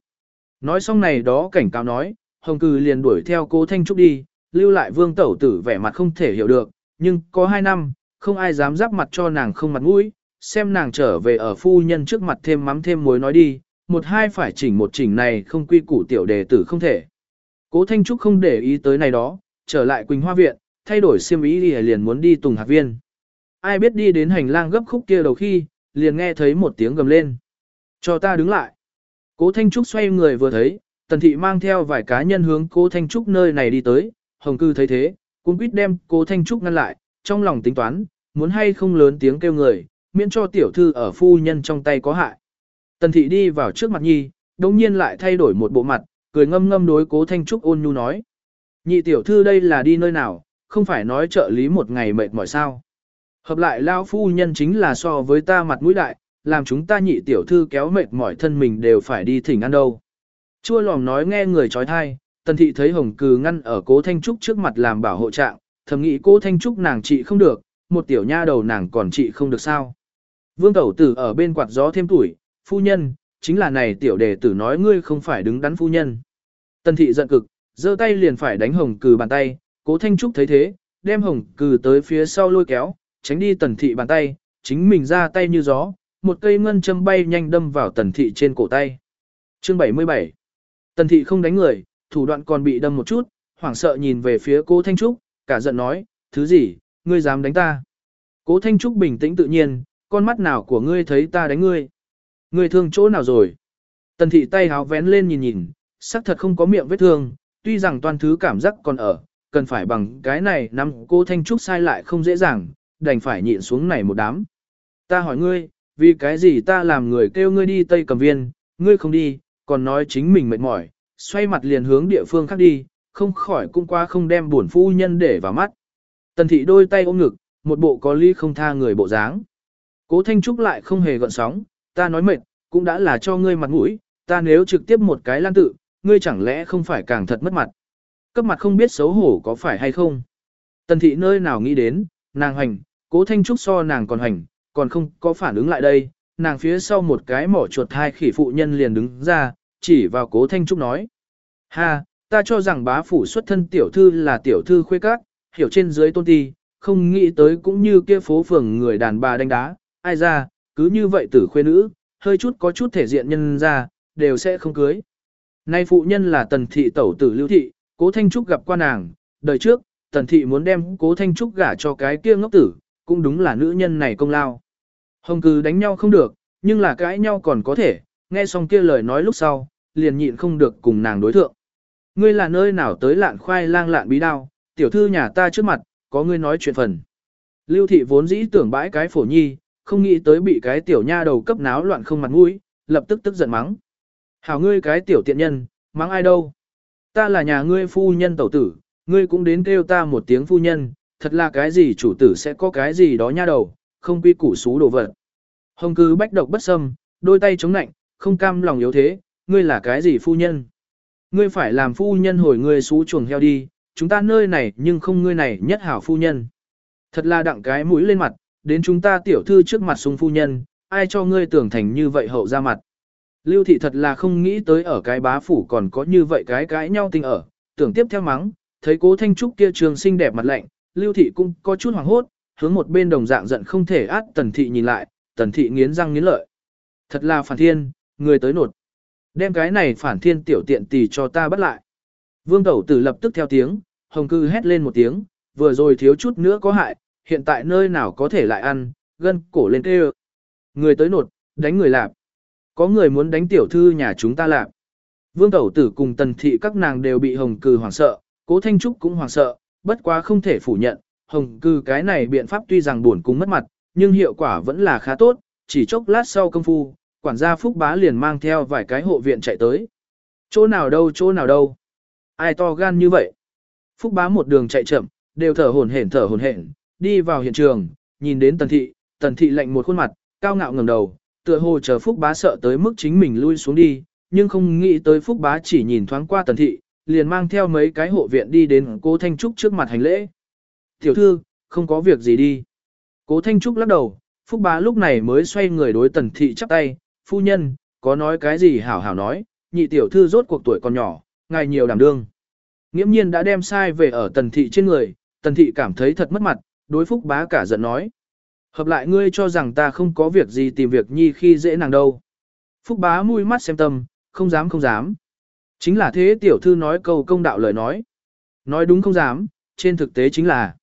Nói xong này đó cảnh cáo nói, hồng cư liền đuổi theo cố Thanh Trúc đi, lưu lại vương tẩu tử vẻ mặt không thể hiểu được, nhưng có hai năm, không ai dám giáp mặt cho nàng không mặt mũi, xem nàng trở về ở phu nhân trước mặt thêm mắm thêm muối nói đi, một hai phải chỉnh một chỉnh này không quy củ tiểu đề tử không thể. Cố Thanh Trúc không để ý tới này đó, trở lại Quỳnh Hoa Viện, thay đổi siêm ý đi liền muốn đi Tùng Hạc Viên. Ai biết đi đến hành lang gấp khúc kia đầu khi, liền nghe thấy một tiếng gầm lên. Cho ta đứng lại. Cố Thanh Trúc xoay người vừa thấy, Tần Thị mang theo vài cá nhân hướng Cố Thanh Trúc nơi này đi tới, Hồng Cư thấy thế, cũng quýt đem Cố Thanh Trúc ngăn lại, trong lòng tính toán, muốn hay không lớn tiếng kêu người, miễn cho tiểu thư ở phu nhân trong tay có hại. Tần Thị đi vào trước mặt Nhi, đồng nhiên lại thay đổi một bộ mặt, cười ngâm ngâm đối cố Thanh Trúc ôn nhu nói. Nhị tiểu thư đây là đi nơi nào, không phải nói trợ lý một ngày mệt mỏi sao. Hợp lại lao phu nhân chính là so với ta mặt mũi đại, làm chúng ta nhị tiểu thư kéo mệt mỏi thân mình đều phải đi thỉnh ăn đâu. Chua lòng nói nghe người trói thai, tần thị thấy hồng cừ ngăn ở cố Thanh Trúc trước mặt làm bảo hộ trạng, thầm nghĩ cố Thanh Trúc nàng trị không được, một tiểu nha đầu nàng còn trị không được sao. Vương tẩu tử ở bên quạt gió thêm tuổi, phu nhân, chính là này tiểu đề tử nói ngươi không phải đứng đắn phu nhân. Tần thị giận cực, giơ tay liền phải đánh hồng cừ bàn tay, cố Thanh Trúc thấy thế, đem hồng cừ tới phía sau lôi kéo, tránh đi tần thị bàn tay, chính mình ra tay như gió, một cây ngân châm bay nhanh đâm vào tần thị trên cổ tay. Chương 77 Tần thị không đánh người, thủ đoạn còn bị đâm một chút, hoảng sợ nhìn về phía cố Thanh Trúc, cả giận nói, thứ gì, ngươi dám đánh ta. Cố Thanh Trúc bình tĩnh tự nhiên, con mắt nào của ngươi thấy ta đánh ngươi. Ngươi thương chỗ nào rồi? Tần thị tay háo vén lên nhìn nhìn, xác thật không có miệng vết thương, tuy rằng toàn thứ cảm giác còn ở, cần phải bằng cái này nắm cô Thanh Trúc sai lại không dễ dàng, đành phải nhịn xuống này một đám. Ta hỏi ngươi, vì cái gì ta làm người kêu ngươi đi Tây Cầm Viên, ngươi không đi, còn nói chính mình mệt mỏi, xoay mặt liền hướng địa phương khác đi, không khỏi cũng qua không đem buồn phu nhân để vào mắt. Tần thị đôi tay ôm ngực, một bộ có ly không tha người bộ dáng. Cố Thanh Trúc lại không hề gợn sóng, ta nói mệt, cũng đã là cho ngươi mặt mũi, ta nếu trực tiếp một cái lan tự, ngươi chẳng lẽ không phải càng thật mất mặt. Cấp mặt không biết xấu hổ có phải hay không. Tần thị nơi nào nghĩ đến, nàng hành, cố Thanh Trúc so nàng còn hành, còn không có phản ứng lại đây, nàng phía sau một cái mỏ chuột hai khỉ phụ nhân liền đứng ra, chỉ vào cố Thanh Trúc nói. Ha, ta cho rằng bá phủ xuất thân tiểu thư là tiểu thư khuê các, hiểu trên dưới tôn ti, không nghĩ tới cũng như kia phố phường người đàn bà đánh đá, ai ra, cứ như vậy tử khuê nữ, hơi chút có chút thể diện nhân ra, đều sẽ không cưới. Nay phụ nhân là tần thị tẩu tử lưu thị, cố Thanh Trúc gặp qua nàng, đời trước, tần thị muốn đem cố Thanh Trúc gả cho cái kia ngốc tử, cũng đúng là nữ nhân này công lao. Hồng cứ đánh nhau không được, nhưng là cãi nhau còn có thể, nghe xong kia lời nói lúc sau, liền nhịn không được cùng nàng đối thượng. Ngươi là nơi nào tới lạn khoai lang lạn bí đao, tiểu thư nhà ta trước mặt, có ngươi nói chuyện phần. Lưu thị vốn dĩ tưởng bãi cái phổ nhi, không nghĩ tới bị cái tiểu nha đầu cấp náo loạn không mặt mũi, lập tức tức giận mắng. Hảo ngươi cái tiểu tiện nhân, mắng ai đâu? Ta là nhà ngươi phu nhân tẩu tử, ngươi cũng đến kêu ta một tiếng phu nhân, thật là cái gì chủ tử sẽ có cái gì đó nha đầu, không quy củ xú đồ vật. Hồng cư bách độc bất xâm, đôi tay chống nạnh, không cam lòng yếu thế, ngươi là cái gì phu nhân? Ngươi phải làm phu nhân hồi ngươi xú chuồng heo đi, chúng ta nơi này nhưng không ngươi này nhất hảo phu nhân. Thật là đặng cái mũi lên mặt, đến chúng ta tiểu thư trước mặt sung phu nhân, ai cho ngươi tưởng thành như vậy hậu ra mặt. Lưu thị thật là không nghĩ tới ở cái bá phủ còn có như vậy cái cãi nhau tình ở, tưởng tiếp theo mắng, thấy cố thanh trúc kia trường xinh đẹp mặt lạnh, lưu thị cũng có chút hoảng hốt, hướng một bên đồng dạng giận không thể át tần thị nhìn lại, tần thị nghiến răng nghiến lợi. Thật là phản thiên, người tới nột. Đem cái này phản thiên tiểu tiện tỷ cho ta bắt lại. Vương tẩu tử lập tức theo tiếng, hồng cư hét lên một tiếng, vừa rồi thiếu chút nữa có hại, hiện tại nơi nào có thể lại ăn, gân cổ lên kêu. Người tới nột, đánh người lạp. Có người muốn đánh tiểu thư nhà chúng ta lạc. Vương tẩu tử cùng tần thị các nàng đều bị hồng cư hoảng sợ, cố thanh trúc cũng hoảng sợ, bất quá không thể phủ nhận, hồng cư cái này biện pháp tuy rằng buồn cùng mất mặt, nhưng hiệu quả vẫn là khá tốt, chỉ chốc lát sau công phu, quản gia Phúc Bá liền mang theo vài cái hộ viện chạy tới. Chỗ nào đâu chỗ nào đâu. Ai to gan như vậy? Phúc Bá một đường chạy chậm, đều thở hổn hển thở hổn hển, đi vào hiện trường, nhìn đến Tần Thị, Tần Thị lạnh một khuôn mặt, cao ngạo ngẩng đầu, tựa hồ chờ Phúc Bá sợ tới mức chính mình lui xuống đi, nhưng không nghĩ tới Phúc Bá chỉ nhìn thoáng qua Tần Thị, liền mang theo mấy cái hộ viện đi đến Cố Thanh Trúc trước mặt hành lễ. Tiểu thư, không có việc gì đi. Cố Thanh Trúc lắc đầu, Phúc Bá lúc này mới xoay người đối Tần Thị chắp tay, phu nhân, có nói cái gì hảo hảo nói, nhị tiểu thư rốt cuộc tuổi còn nhỏ, ngài nhiều đảm đương. Nghiễm nhiên đã đem sai về ở Tần Thị trên người, Tần Thị cảm thấy thật mất mặt, đối Phúc Bá cả giận nói. Hợp lại ngươi cho rằng ta không có việc gì tìm việc nhi khi dễ nàng đâu. Phúc Bá mui mắt xem tâm, không dám không dám. Chính là thế tiểu thư nói câu công đạo lời nói. Nói đúng không dám, trên thực tế chính là.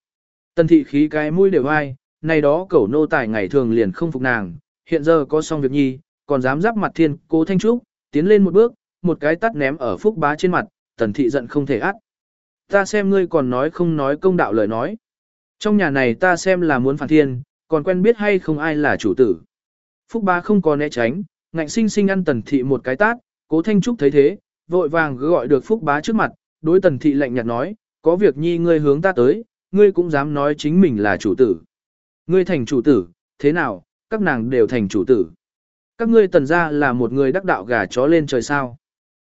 Tần thị khí cái mũi đều ai, này đó cẩu nô tài ngày thường liền không phục nàng, hiện giờ có xong việc nhi, còn dám giáp mặt thiên cô Thanh Trúc, tiến lên một bước, một cái tắt ném ở phúc bá trên mặt, tần thị giận không thể át. Ta xem ngươi còn nói không nói công đạo lời nói. Trong nhà này ta xem là muốn phản thiên, còn quen biết hay không ai là chủ tử. Phúc bá không có né tránh, ngạnh sinh sinh ăn tần thị một cái tát, cố Thanh Trúc thấy thế, vội vàng gọi được phúc bá trước mặt, đối tần thị lạnh nhạt nói, có việc nhi ngươi hướng ta tới, ngươi cũng dám nói chính mình là chủ tử. Ngươi thành chủ tử, thế nào, các nàng đều thành chủ tử. Các ngươi tần ra là một người đắc đạo gà chó lên trời sao.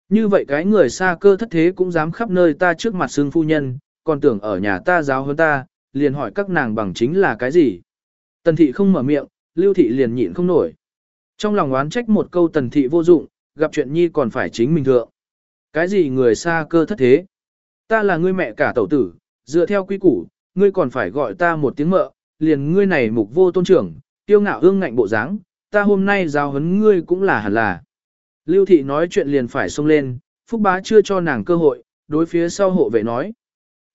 Như vậy cái người xa cơ thất thế cũng dám khắp nơi ta trước mặt xương phu nhân, còn tưởng ở nhà ta giáo hơn ta, liền hỏi các nàng bằng chính là cái gì. Tần thị không mở miệng, lưu thị liền nhịn không nổi. Trong lòng oán trách một câu tần thị vô dụng, gặp chuyện nhi còn phải chính mình thượng. Cái gì người xa cơ thất thế? Ta là ngươi mẹ cả tẩu tử, dựa theo quy củ, ngươi còn phải gọi ta một tiếng mợ, liền ngươi này mục vô tôn trưởng, tiêu ngạo ương ngạnh bộ dáng, ta hôm nay giao hấn ngươi cũng là hẳn là. Lưu thị nói chuyện liền phải xông lên, Phúc bá chưa cho nàng cơ hội, đối phía sau hộ vệ nói.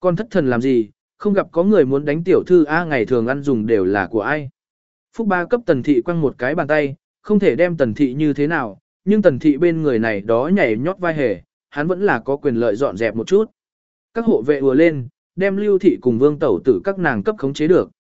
Con thất thần làm gì, không gặp có người muốn đánh tiểu thư A ngày thường ăn dùng đều là của ai. Phúc ba cấp tần thị quăng một cái bàn tay, không thể đem tần thị như thế nào, nhưng tần thị bên người này đó nhảy nhót vai hề, hắn vẫn là có quyền lợi dọn dẹp một chút. Các hộ vệ ùa lên, đem lưu thị cùng vương tẩu tử các nàng cấp khống chế được.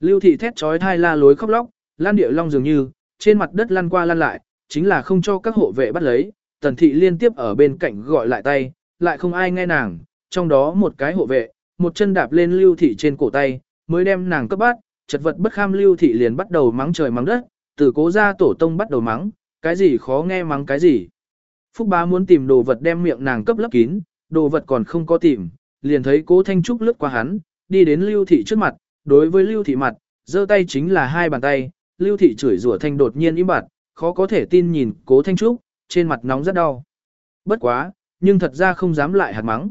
Lưu thị thét trói thai la lối khóc lóc, lan địa long dường như, trên mặt đất lăn qua lăn lại, chính là không cho các hộ vệ bắt lấy, tần thị liên tiếp ở bên cạnh gọi lại tay, lại không ai nghe nàng, trong đó một cái hộ vệ, một chân đạp lên lưu thị trên cổ tay, mới đem nàng cấp bắt, chật vật bất kham lưu thị liền bắt đầu mắng trời mắng đất, từ cố ra tổ tông bắt đầu mắng, cái gì khó nghe mắng cái gì. Phúc bá muốn tìm đồ vật đem miệng nàng cấp lấp kín, đồ vật còn không có tìm, liền thấy cố Thanh Trúc lướt qua hắn, đi đến lưu thị trước mặt, đối với lưu thị mặt, giơ tay chính là hai bàn tay, lưu thị chửi rủa thanh đột nhiên im bặt, khó có thể tin nhìn cố Thanh Trúc, trên mặt nóng rất đau. Bất quá, nhưng thật ra không dám lại hạt mắng.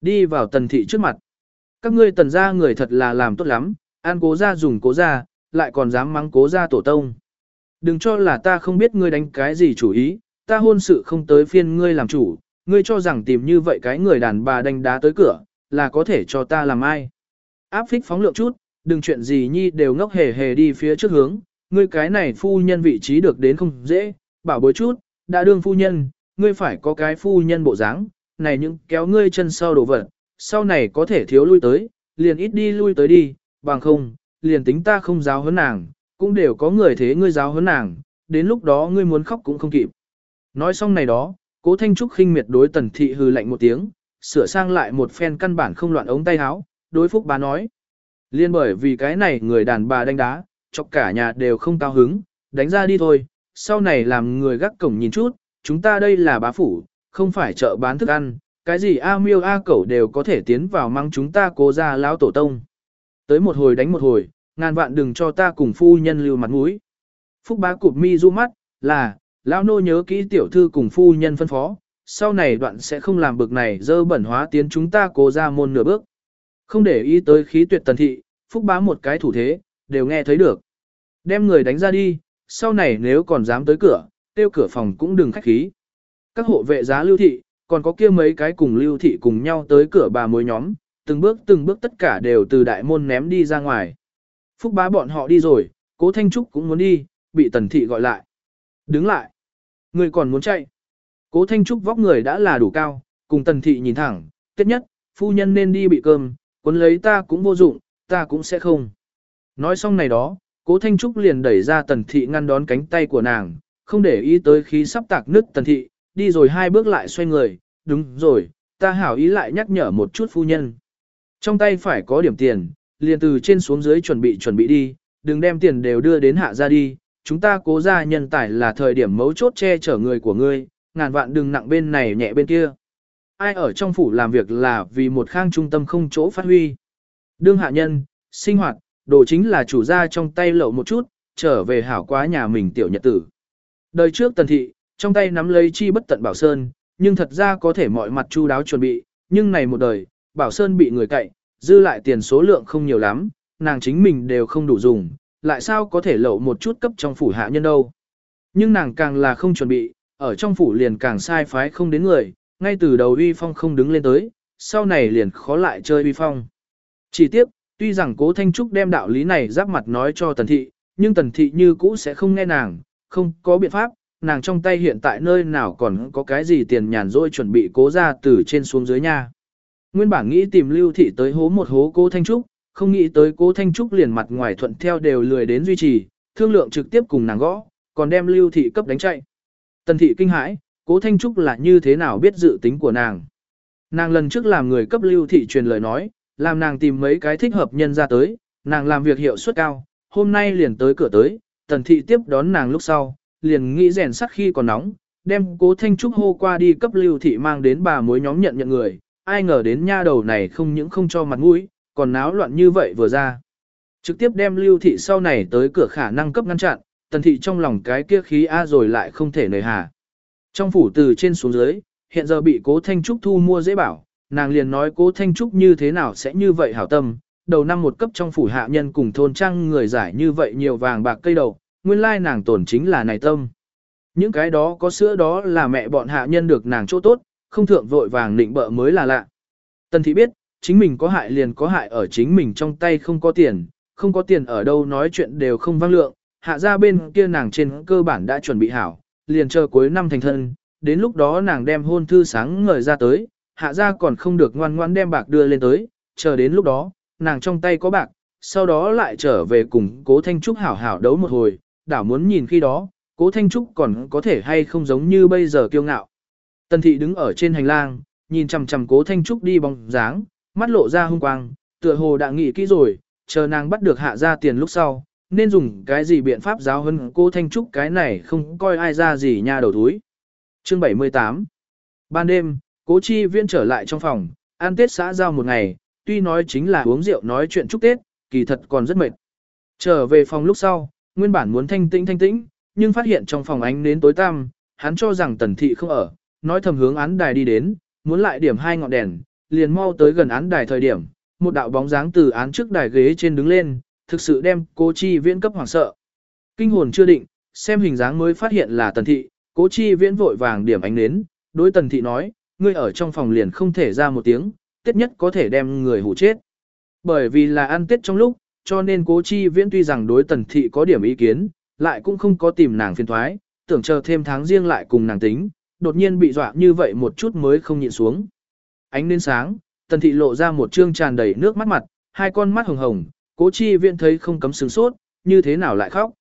Đi vào tần thị trước mặt. Các ngươi tần gia người thật là làm tốt lắm, an cố gia dùng cố gia, lại còn dám mắng cố gia tổ tông. Đừng cho là ta không biết ngươi đánh cái gì chủ ý, ta hôn sự không tới phiên ngươi làm chủ, ngươi cho rằng tìm như vậy cái người đàn bà đánh đá tới cửa, là có thể cho ta làm ai. Áp phích phóng lượng chút, đừng chuyện gì nhi đều ngốc hề hề đi phía trước hướng, ngươi cái này phu nhân vị trí được đến không dễ, bảo bối chút, đã đương phu nhân, ngươi phải có cái phu nhân bộ dáng, này những kéo ngươi chân sau đổ vật, sau này có thể thiếu lui tới, liền ít đi lui tới đi, bằng không, liền tính ta không giáo huấn nàng, cũng đều có người thế ngươi giáo huấn nàng, đến lúc đó ngươi muốn khóc cũng không kịp. Nói xong này đó, cố Thanh Trúc khinh miệt đối tần thị hư lạnh một tiếng, sửa sang lại một phen căn bản không loạn ống tay áo, đối phúc bà nói. Liên bởi vì cái này người đàn bà đánh đá, chọc cả nhà đều không cao hứng, đánh ra đi thôi, sau này làm người gác cổng nhìn chút, chúng ta đây là bá phủ, không phải chợ bán thức ăn, cái gì A miêu A cẩu đều có thể tiến vào mang chúng ta cố ra lão tổ tông. Tới một hồi đánh một hồi, ngàn vạn đừng cho ta cùng phu nhân lưu mặt mũi. Phúc bá cụp mi du mắt, là, lão nô nhớ kỹ tiểu thư cùng phu nhân phân phó, sau này đoạn sẽ không làm bực này dơ bẩn hóa tiến chúng ta cố ra môn nửa bước. Không để ý tới khí tuyệt tần thị, phúc bá một cái thủ thế, đều nghe thấy được. Đem người đánh ra đi, sau này nếu còn dám tới cửa, tiêu cửa phòng cũng đừng khách khí. Các hộ vệ giá lưu thị, còn có kia mấy cái cùng lưu thị cùng nhau tới cửa bà mối nhóm, từng bước từng bước tất cả đều từ đại môn ném đi ra ngoài. Phúc bá bọn họ đi rồi, cố Thanh Trúc cũng muốn đi, bị tần thị gọi lại. Đứng lại. Người còn muốn chạy. Cố Thanh Trúc vóc người đã là đủ cao, cùng tần thị nhìn thẳng, tiết nhất, phu nhân nên đi bị cơm, cuốn lấy ta cũng vô dụng, ta cũng sẽ không. Nói xong này đó, cố Thanh Trúc liền đẩy ra tần thị ngăn đón cánh tay của nàng, không để ý tới khí sắp tạc nứt tần thị, đi rồi hai bước lại xoay người, đúng rồi, ta hảo ý lại nhắc nhở một chút phu nhân. Trong tay phải có điểm tiền, liền từ trên xuống dưới chuẩn bị chuẩn bị đi, đừng đem tiền đều đưa đến hạ ra đi, chúng ta cố ra nhân tài là thời điểm mấu chốt che chở người của ngươi, ngàn vạn đừng nặng bên này nhẹ bên kia. Ai ở trong phủ làm việc là vì một khang trung tâm không chỗ phát huy. Đương hạ nhân, sinh hoạt, đồ chính là chủ gia trong tay lậu một chút, trở về hảo quá nhà mình tiểu nhật tử. Đời trước tần thị, trong tay nắm lấy chi bất tận Bảo Sơn, nhưng thật ra có thể mọi mặt chu đáo chuẩn bị, nhưng này một đời, Bảo Sơn bị người cậy, dư lại tiền số lượng không nhiều lắm, nàng chính mình đều không đủ dùng, lại sao có thể lậu một chút cấp trong phủ hạ nhân đâu. Nhưng nàng càng là không chuẩn bị, ở trong phủ liền càng sai phái không đến người, ngay từ đầu uy phong không đứng lên tới, sau này liền khó lại chơi uy phong. Chỉ tiếp, tuy rằng cố Thanh Trúc đem đạo lý này giáp mặt nói cho tần thị, nhưng tần thị như cũ sẽ không nghe nàng, không có biện pháp, nàng trong tay hiện tại nơi nào còn có cái gì tiền nhàn rỗi chuẩn bị cố ra từ trên xuống dưới nha. Nguyên bản nghĩ tìm lưu thị tới hố một hố cố Thanh Trúc, không nghĩ tới cố Thanh Trúc liền mặt ngoài thuận theo đều lười đến duy trì, thương lượng trực tiếp cùng nàng gõ, còn đem lưu thị cấp đánh chạy. Tần thị kinh hãi, cố Thanh Trúc là như thế nào biết dự tính của nàng. Nàng lần trước làm người cấp lưu thị truyền lời nói, làm nàng tìm mấy cái thích hợp nhân ra tới, nàng làm việc hiệu suất cao, hôm nay liền tới cửa tới, tần thị tiếp đón nàng lúc sau, liền nghĩ rèn sắt khi còn nóng, đem cố thanh trúc hô qua đi cấp lưu thị mang đến bà mối nhóm nhận nhận người, ai ngờ đến nha đầu này không những không cho mặt mũi, còn náo loạn như vậy vừa ra. Trực tiếp đem lưu thị sau này tới cửa khả năng cấp ngăn chặn, tần thị trong lòng cái kia khí A rồi lại không thể nời hà. Trong phủ từ trên xuống dưới, hiện giờ bị cố thanh trúc thu mua dễ bảo, nàng liền nói cố Thanh Trúc như thế nào sẽ như vậy hảo tâm, đầu năm một cấp trong phủ hạ nhân cùng thôn trang người giải như vậy nhiều vàng bạc cây đầu, nguyên lai nàng tổn chính là này tâm. Những cái đó có sữa đó là mẹ bọn hạ nhân được nàng chỗ tốt, không thượng vội vàng định bợ mới là lạ. Tần thị biết, chính mình có hại liền có hại ở chính mình trong tay không có tiền, không có tiền ở đâu nói chuyện đều không vang lượng, hạ ra bên kia nàng trên cơ bản đã chuẩn bị hảo, liền chờ cuối năm thành thân, đến lúc đó nàng đem hôn thư sáng ngời ra tới, hạ ra còn không được ngoan ngoan đem bạc đưa lên tới, chờ đến lúc đó, nàng trong tay có bạc, sau đó lại trở về cùng cố Thanh Trúc hảo hảo đấu một hồi, đảo muốn nhìn khi đó, cố Thanh Trúc còn có thể hay không giống như bây giờ kiêu ngạo. Tần thị đứng ở trên hành lang, nhìn chằm chằm cố Thanh Trúc đi bóng dáng, mắt lộ ra hung quang, tựa hồ đã nghĩ kỹ rồi, chờ nàng bắt được hạ ra tiền lúc sau, nên dùng cái gì biện pháp giáo hơn cô Thanh Trúc cái này không coi ai ra gì nha đầu túi. Chương 78 Ban đêm, cố chi viễn trở lại trong phòng, ăn tết xã giao một ngày, tuy nói chính là uống rượu nói chuyện chúc tết, kỳ thật còn rất mệt. Trở về phòng lúc sau, nguyên bản muốn thanh tĩnh thanh tĩnh, nhưng phát hiện trong phòng ánh nến tối tăm, hắn cho rằng tần thị không ở, nói thầm hướng án đài đi đến, muốn lại điểm hai ngọn đèn, liền mau tới gần án đài thời điểm, một đạo bóng dáng từ án trước đài ghế trên đứng lên, thực sự đem cố chi viễn cấp hoảng sợ. Kinh hồn chưa định, xem hình dáng mới phát hiện là tần thị, cố chi viễn vội vàng điểm ánh nến, đối tần thị nói, ngươi ở trong phòng liền không thể ra một tiếng, tiết nhất có thể đem người hủ chết. Bởi vì là ăn tết trong lúc, cho nên cố chi viễn tuy rằng đối tần thị có điểm ý kiến, lại cũng không có tìm nàng phiền thoái, tưởng chờ thêm tháng riêng lại cùng nàng tính, đột nhiên bị dọa như vậy một chút mới không nhịn xuống. Ánh lên sáng, tần thị lộ ra một trương tràn đầy nước mắt mặt, hai con mắt hồng hồng, cố chi viễn thấy không cấm sướng sốt, như thế nào lại khóc.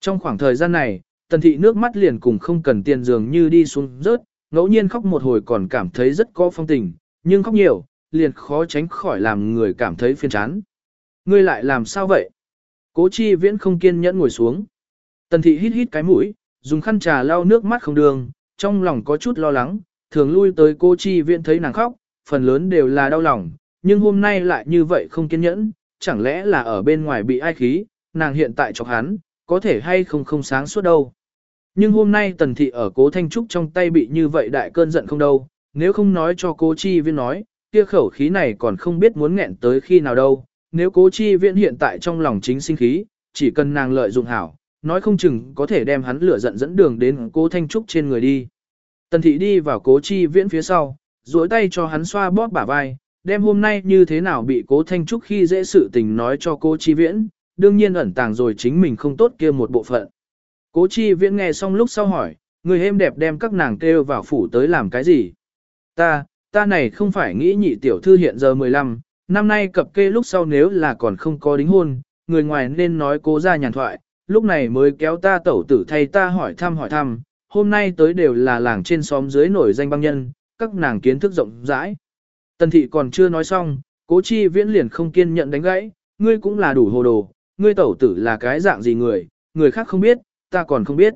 Trong khoảng thời gian này, tần thị nước mắt liền cùng không cần tiền dường như đi xuống rớt, ngẫu nhiên khóc một hồi còn cảm thấy rất có phong tình, nhưng khóc nhiều, liền khó tránh khỏi làm người cảm thấy phiền chán. Ngươi lại làm sao vậy? Cố chi viễn không kiên nhẫn ngồi xuống. Tần thị hít hít cái mũi, dùng khăn trà lau nước mắt không đường, trong lòng có chút lo lắng, thường lui tới cô chi viễn thấy nàng khóc, phần lớn đều là đau lòng, nhưng hôm nay lại như vậy không kiên nhẫn, chẳng lẽ là ở bên ngoài bị ai khí, nàng hiện tại chọc hắn, có thể hay không không sáng suốt đâu. Nhưng hôm nay tần thị ở cố thanh trúc trong tay bị như vậy đại cơn giận không đâu, nếu không nói cho cố chi viên nói, kia khẩu khí này còn không biết muốn nghẹn tới khi nào đâu, nếu cố chi viễn hiện tại trong lòng chính sinh khí, chỉ cần nàng lợi dụng hảo, nói không chừng có thể đem hắn lửa giận dẫn đường đến cố thanh trúc trên người đi. Tần thị đi vào cố chi viễn phía sau, duỗi tay cho hắn xoa bóp bả vai, đem hôm nay như thế nào bị cố thanh trúc khi dễ sự tình nói cho cố chi viễn, đương nhiên ẩn tàng rồi chính mình không tốt kia một bộ phận. Cố chi viễn nghe xong lúc sau hỏi, người êm đẹp đem các nàng kêu vào phủ tới làm cái gì? Ta, ta này không phải nghĩ nhị tiểu thư hiện giờ 15, năm nay cập kê lúc sau nếu là còn không có đính hôn, người ngoài nên nói cố ra nhàn thoại, lúc này mới kéo ta tẩu tử thay ta hỏi thăm hỏi thăm, hôm nay tới đều là làng trên xóm dưới nổi danh băng nhân, các nàng kiến thức rộng rãi. Tần thị còn chưa nói xong, cố chi viễn liền không kiên nhận đánh gãy, ngươi cũng là đủ hồ đồ, ngươi tẩu tử là cái dạng gì người, người khác không biết, ta còn không biết.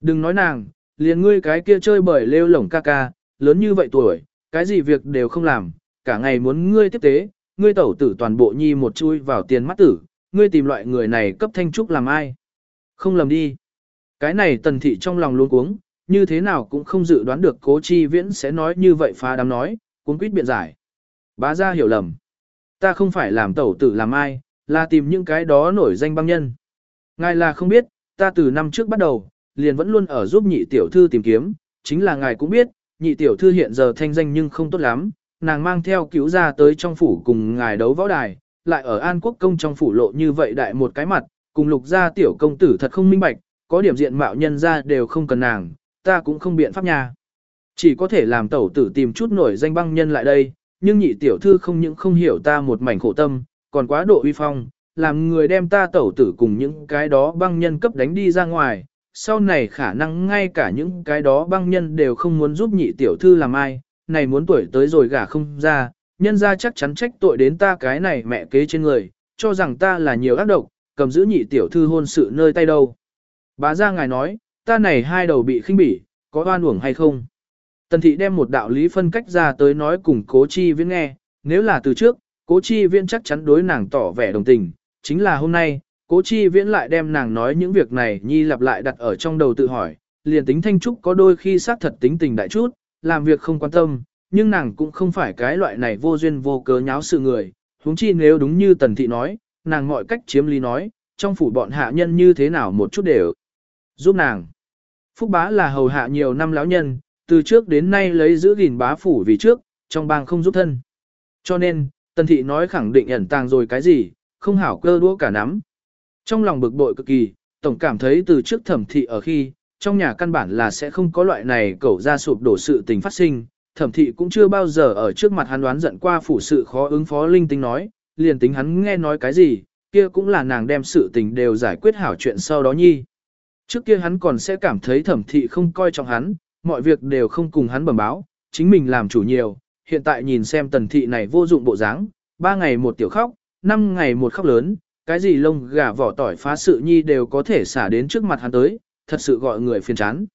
Đừng nói nàng, liền ngươi cái kia chơi bời lêu lổng ca ca, lớn như vậy tuổi, cái gì việc đều không làm, cả ngày muốn ngươi tiếp tế, ngươi tẩu tử toàn bộ nhi một chui vào tiền mắt tử, ngươi tìm loại người này cấp thanh trúc làm ai. Không lầm đi. Cái này tần thị trong lòng luôn cuống, như thế nào cũng không dự đoán được cố chi viễn sẽ nói như vậy phá đám nói, cuốn quýt biện giải. Bá ra hiểu lầm. Ta không phải làm tẩu tử làm ai, là tìm những cái đó nổi danh băng nhân. Ngài là không biết, ta từ năm trước bắt đầu, liền vẫn luôn ở giúp nhị tiểu thư tìm kiếm, chính là ngài cũng biết, nhị tiểu thư hiện giờ thanh danh nhưng không tốt lắm, nàng mang theo cứu ra tới trong phủ cùng ngài đấu võ đài, lại ở An Quốc công trong phủ lộ như vậy đại một cái mặt, cùng lục gia tiểu công tử thật không minh bạch, có điểm diện mạo nhân ra đều không cần nàng, ta cũng không biện pháp nha. Chỉ có thể làm tẩu tử tìm chút nổi danh băng nhân lại đây, nhưng nhị tiểu thư không những không hiểu ta một mảnh khổ tâm, còn quá độ uy phong, làm người đem ta tẩu tử cùng những cái đó băng nhân cấp đánh đi ra ngoài, sau này khả năng ngay cả những cái đó băng nhân đều không muốn giúp nhị tiểu thư làm ai, này muốn tuổi tới rồi gả không ra, nhân ra chắc chắn trách tội đến ta cái này mẹ kế trên người, cho rằng ta là nhiều ác độc, cầm giữ nhị tiểu thư hôn sự nơi tay đâu. Bá ra ngài nói, ta này hai đầu bị khinh bỉ, có oan uổng hay không? Tần thị đem một đạo lý phân cách ra tới nói cùng cố chi viễn nghe, nếu là từ trước, cố chi viễn chắc chắn đối nàng tỏ vẻ đồng tình, chính là hôm nay, cố chi viễn lại đem nàng nói những việc này nhi lặp lại đặt ở trong đầu tự hỏi, liền tính thanh trúc có đôi khi xác thật tính tình đại chút, làm việc không quan tâm, nhưng nàng cũng không phải cái loại này vô duyên vô cớ nháo sự người, huống chi nếu đúng như tần thị nói, nàng mọi cách chiếm lý nói, trong phủ bọn hạ nhân như thế nào một chút đều giúp nàng. Phúc bá là hầu hạ nhiều năm lão nhân, từ trước đến nay lấy giữ gìn bá phủ vì trước, trong bang không giúp thân. Cho nên, tần thị nói khẳng định ẩn tàng rồi cái gì, không hảo cơ đũa cả nắm. Trong lòng bực bội cực kỳ, tổng cảm thấy từ trước thẩm thị ở khi, trong nhà căn bản là sẽ không có loại này cẩu ra sụp đổ sự tình phát sinh, thẩm thị cũng chưa bao giờ ở trước mặt hắn đoán giận qua phủ sự khó ứng phó linh tinh nói, liền tính hắn nghe nói cái gì, kia cũng là nàng đem sự tình đều giải quyết hảo chuyện sau đó nhi. Trước kia hắn còn sẽ cảm thấy thẩm thị không coi trọng hắn, mọi việc đều không cùng hắn bẩm báo, chính mình làm chủ nhiều, hiện tại nhìn xem tần thị này vô dụng bộ dáng, ba ngày một tiểu khóc, năm ngày một khóc lớn, cái gì lông gà vỏ tỏi phá sự nhi đều có thể xả đến trước mặt hắn tới, thật sự gọi người phiền chán.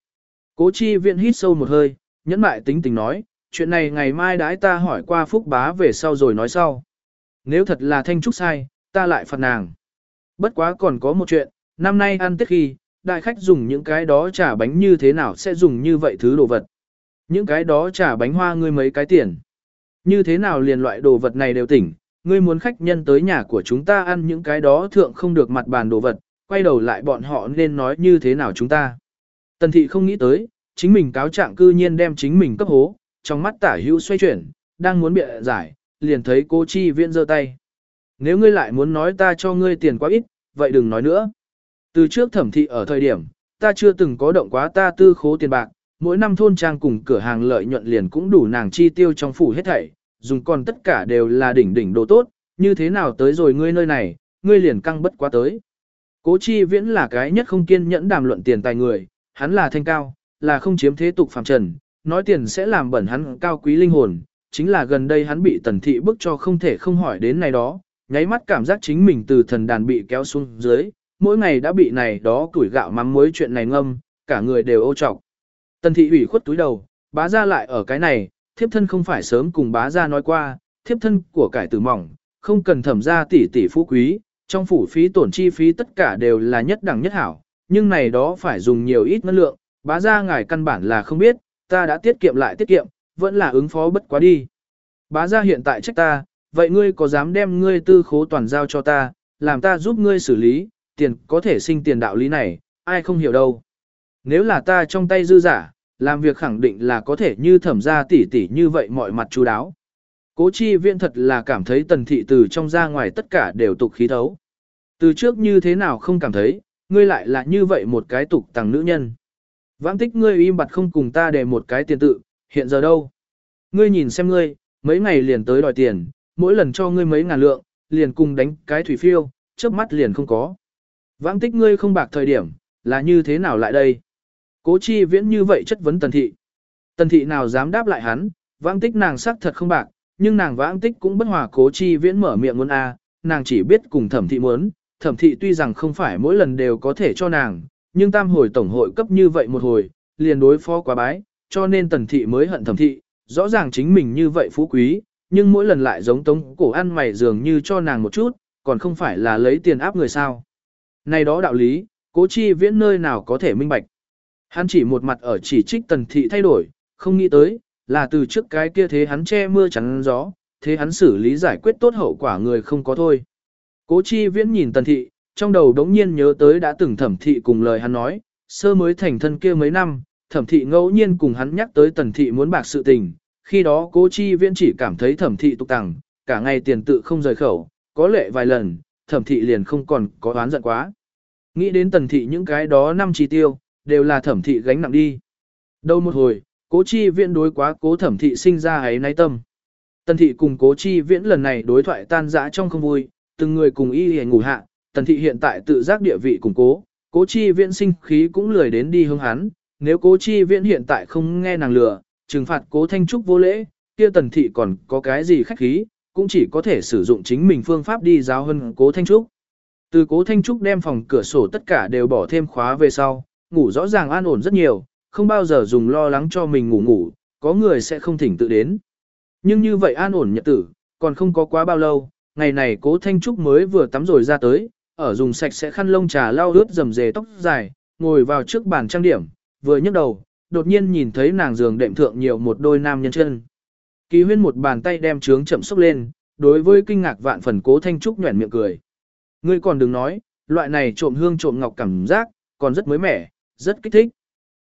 Cố chi viện hít sâu một hơi, nhẫn mại tính tình nói, chuyện này ngày mai đãi ta hỏi qua phúc bá về sau rồi nói sau. Nếu thật là thanh trúc sai, ta lại phạt nàng. Bất quá còn có một chuyện, năm nay ăn tết khi, đại khách dùng những cái đó trả bánh như thế nào sẽ dùng như vậy thứ đồ vật. Những cái đó trả bánh hoa ngươi mấy cái tiền. Như thế nào liền loại đồ vật này đều tỉnh, ngươi muốn khách nhân tới nhà của chúng ta ăn những cái đó thượng không được mặt bàn đồ vật, quay đầu lại bọn họ nên nói như thế nào chúng ta. Tần thị không nghĩ tới, chính mình cáo trạng cư nhiên đem chính mình cấp hố, trong mắt tả hữu xoay chuyển, đang muốn bịa giải, liền thấy cô chi viễn giơ tay. Nếu ngươi lại muốn nói ta cho ngươi tiền quá ít, vậy đừng nói nữa. Từ trước thẩm thị ở thời điểm, ta chưa từng có động quá ta tư khố tiền bạc, mỗi năm thôn trang cùng cửa hàng lợi nhuận liền cũng đủ nàng chi tiêu trong phủ hết thảy, dùng còn tất cả đều là đỉnh đỉnh đồ tốt, như thế nào tới rồi ngươi nơi này, ngươi liền căng bất quá tới. Cố chi viễn là cái nhất không kiên nhẫn đàm luận tiền tài người, hắn là thanh cao, là không chiếm thế tục phàm trần, nói tiền sẽ làm bẩn hắn cao quý linh hồn, chính là gần đây hắn bị tần thị bức cho không thể không hỏi đến này đó, nháy mắt cảm giác chính mình từ thần đàn bị kéo xuống dưới, mỗi ngày đã bị này đó tuổi gạo mắm muối chuyện này ngâm, cả người đều ô trọc. Tần thị ủy khuất túi đầu, bá ra lại ở cái này, thiếp thân không phải sớm cùng bá ra nói qua, thiếp thân của cải tử mỏng, không cần thẩm ra tỷ tỷ phú quý, trong phủ phí tổn chi phí tất cả đều là nhất đẳng nhất hảo, nhưng này đó phải dùng nhiều ít ngân lượng, bá ra ngài căn bản là không biết, ta đã tiết kiệm lại tiết kiệm, vẫn là ứng phó bất quá đi. Bá ra hiện tại trách ta, vậy ngươi có dám đem ngươi tư khố toàn giao cho ta, làm ta giúp ngươi xử lý, tiền có thể sinh tiền đạo lý này, ai không hiểu đâu. Nếu là ta trong tay dư giả, làm việc khẳng định là có thể như thẩm ra tỉ tỉ như vậy mọi mặt chú đáo. Cố chi viện thật là cảm thấy tần thị từ trong ra ngoài tất cả đều tục khí thấu. Từ trước như thế nào không cảm thấy, ngươi lại là như vậy một cái tục tàng nữ nhân. Vãng tích ngươi im bặt không cùng ta để một cái tiền tự, hiện giờ đâu. Ngươi nhìn xem ngươi, mấy ngày liền tới đòi tiền, mỗi lần cho ngươi mấy ngàn lượng, liền cùng đánh cái thủy phiêu, chớp mắt liền không có. Vãng tích ngươi không bạc thời điểm, là như thế nào lại đây? Cố chi viễn như vậy chất vấn tần thị. Tần thị nào dám đáp lại hắn, vãng tích nàng sắc thật không bạc, nhưng nàng vãng tích cũng bất hòa cố chi viễn mở miệng muốn a, nàng chỉ biết cùng thẩm thị muốn, thẩm thị tuy rằng không phải mỗi lần đều có thể cho nàng, nhưng tam hồi tổng hội cấp như vậy một hồi, liền đối phó quá bái, cho nên tần thị mới hận thẩm thị, rõ ràng chính mình như vậy phú quý, nhưng mỗi lần lại giống tống cổ ăn mày dường như cho nàng một chút, còn không phải là lấy tiền áp người sao. Này đó đạo lý, cố chi viễn nơi nào có thể minh bạch. Hắn chỉ một mặt ở chỉ trích tần thị thay đổi, không nghĩ tới, là từ trước cái kia thế hắn che mưa chắn gió, thế hắn xử lý giải quyết tốt hậu quả người không có thôi. Cố chi viễn nhìn tần thị, trong đầu đống nhiên nhớ tới đã từng thẩm thị cùng lời hắn nói, sơ mới thành thân kia mấy năm, thẩm thị ngẫu nhiên cùng hắn nhắc tới tần thị muốn bạc sự tình, khi đó cố chi viễn chỉ cảm thấy thẩm thị tục tằng, cả ngày tiền tự không rời khẩu, có lệ vài lần, thẩm thị liền không còn có oán giận quá. Nghĩ đến tần thị những cái đó năm chi tiêu, đều là thẩm thị gánh nặng đi. Đâu một hồi, cố chi viễn đối quá cố thẩm thị sinh ra ấy náy tâm. Tần thị cùng cố chi viễn lần này đối thoại tan rã trong không vui, từng người cùng y hề ngủ hạ, tần thị hiện tại tự giác địa vị củng cố, cố chi viễn sinh khí cũng lười đến đi hướng hắn, nếu cố chi viễn hiện tại không nghe nàng lừa, trừng phạt cố thanh trúc vô lễ, kia tần thị còn có cái gì khách khí, cũng chỉ có thể sử dụng chính mình phương pháp đi giáo hơn cố thanh trúc. Từ cố thanh trúc đem phòng cửa sổ tất cả đều bỏ thêm khóa về sau, ngủ rõ ràng an ổn rất nhiều, không bao giờ dùng lo lắng cho mình ngủ ngủ, có người sẽ không thỉnh tự đến. Nhưng như vậy an ổn nhật tử, còn không có quá bao lâu, ngày này cố Thanh Trúc mới vừa tắm rồi ra tới, ở dùng sạch sẽ khăn lông trà lau ướt dầm dề tóc dài, ngồi vào trước bàn trang điểm, vừa nhấc đầu, đột nhiên nhìn thấy nàng giường đệm thượng nhiều một đôi nam nhân chân. Kỳ huyên một bàn tay đem trướng chậm sốc lên, đối với kinh ngạc vạn phần cố thanh trúc nhuẩn miệng cười. Ngươi còn đừng nói, loại này trộm hương trộm ngọc cảm giác, còn rất mới mẻ, rất kích thích.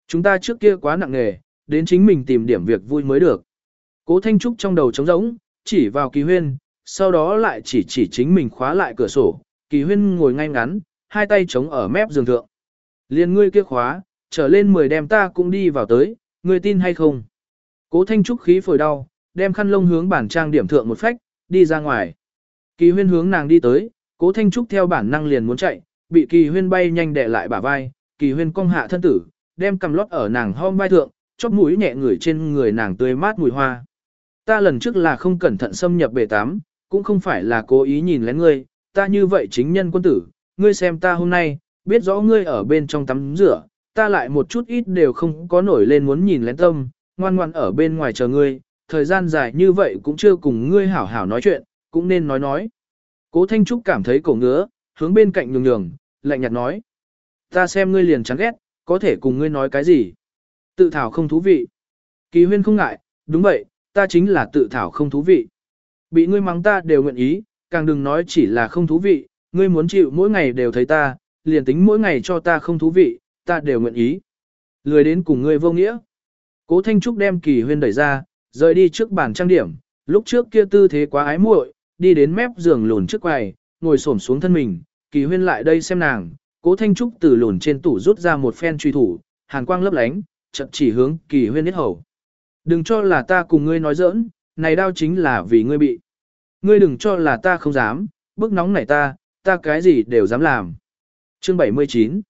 Chúng ta trước kia quá nặng nghề, đến chính mình tìm điểm việc vui mới được. Cố thanh trúc trong đầu trống rỗng, chỉ vào kỳ huyên, sau đó lại chỉ chỉ chính mình khóa lại cửa sổ, kỳ huyên ngồi ngay ngắn, hai tay chống ở mép giường thượng. Liên ngươi kia khóa, trở lên 10 đem ta cũng đi vào tới, ngươi tin hay không? Cố thanh trúc khí phổi đau, đem khăn lông hướng bản trang điểm thượng một phách, đi ra ngoài. Kỳ huyên hướng nàng đi tới, cố thanh trúc theo bản năng liền muốn chạy, bị kỳ huyên bay nhanh đè lại bả vai, kỳ huyên cong hạ thân tử, đem cầm lót ở nàng hôm vai thượng, chóp mũi nhẹ người trên người nàng tươi mát mùi hoa. Ta lần trước là không cẩn thận xâm nhập bể tắm, cũng không phải là cố ý nhìn lén ngươi, ta như vậy chính nhân quân tử, ngươi xem ta hôm nay, biết rõ ngươi ở bên trong tắm rửa, ta lại một chút ít đều không có nổi lên muốn nhìn lén tâm, ngoan ngoan ở bên ngoài chờ ngươi, thời gian dài như vậy cũng chưa cùng ngươi hảo hảo nói chuyện, cũng nên nói nói. Cố Thanh Trúc cảm thấy cổ ngứa, hướng bên cạnh nhường nhường, lạnh nhạt nói. Ta xem ngươi liền chán ghét, có thể cùng ngươi nói cái gì. Tự thảo không thú vị. Kỳ huyên không ngại, đúng vậy, ta chính là tự thảo không thú vị. Bị ngươi mắng ta đều nguyện ý, càng đừng nói chỉ là không thú vị, ngươi muốn chịu mỗi ngày đều thấy ta, liền tính mỗi ngày cho ta không thú vị, ta đều nguyện ý. Lười đến cùng ngươi vô nghĩa. Cố Thanh Trúc đem kỳ huyên đẩy ra, rời đi trước bàn trang điểm, lúc trước kia tư thế quá ái muội, đi đến mép giường lùn trước quầy, ngồi xổm xuống thân mình, kỳ huyên lại đây xem nàng, cố Thanh Trúc từ lùn trên tủ rút ra một phen truy thủ, hàn quang lấp lánh, chậm chỉ hướng kỳ huyên nhất hầu. Đừng cho là ta cùng ngươi nói giỡn, này đau chính là vì ngươi bị. Ngươi đừng cho là ta không dám, bức nóng này ta, ta cái gì đều dám làm. Chương 79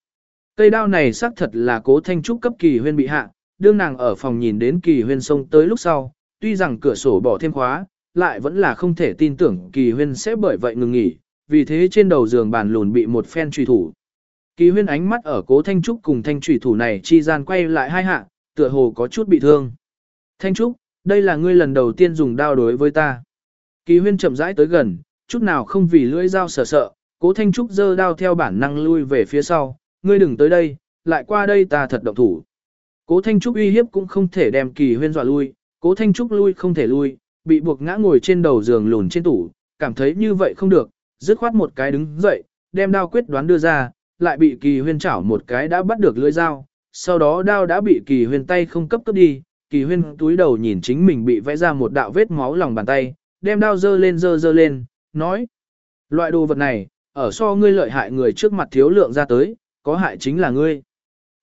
Cây đao này xác thật là cố thanh trúc cấp kỳ huyên bị hạ, đương nàng ở phòng nhìn đến kỳ huyên xông tới lúc sau, tuy rằng cửa sổ bỏ thêm khóa, lại vẫn là không thể tin tưởng kỳ huyên sẽ bởi vậy ngừng nghỉ, vì thế trên đầu giường bàn lùn bị một phen truy thủ. Kỳ huyên ánh mắt ở cố thanh trúc cùng thanh Trùy thủ này chi gian quay lại hai hạ, tựa hồ có chút bị thương. Thanh trúc, đây là ngươi lần đầu tiên dùng đao đối với ta. Kỳ huyên chậm rãi tới gần, chút nào không vì lưỡi dao sợ sợ, cố thanh trúc giơ đao theo bản năng lui về phía sau, ngươi đừng tới đây, lại qua đây ta thật động thủ. Cố thanh trúc uy hiếp cũng không thể đem kỳ huyên dọa lui, cố thanh trúc lui không thể lui, bị buộc ngã ngồi trên đầu giường lùn trên tủ, cảm thấy như vậy không được, dứt khoát một cái đứng dậy, đem đao quyết đoán đưa ra, lại bị kỳ huyên chảo một cái đã bắt được lưỡi dao, sau đó đao đã bị kỳ huyên tay không cấp cấp đi, kỳ huyên túi đầu nhìn chính mình bị vẽ ra một đạo vết máu lòng bàn tay, đem đao dơ lên dơ dơ lên, nói. Loại đồ vật này, ở so ngươi lợi hại người trước mặt thiếu lượng ra tới, có hại chính là ngươi.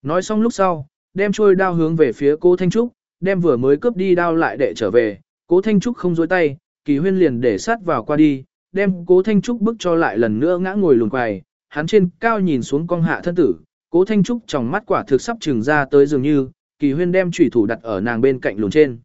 Nói xong lúc sau, đem trôi đao hướng về phía cố Thanh Trúc, đem vừa mới cướp đi đao lại để trở về, cố Thanh Trúc không dối tay, kỳ huyên liền để sát vào qua đi, đem cố Thanh Trúc bước cho lại lần nữa ngã ngồi lùn quài, hắn trên cao nhìn xuống con hạ thân tử, cố Thanh Trúc trong mắt quả thực sắp trừng ra tới dường như, kỳ huyên đem chủy thủ đặt ở nàng bên cạnh lùn trên.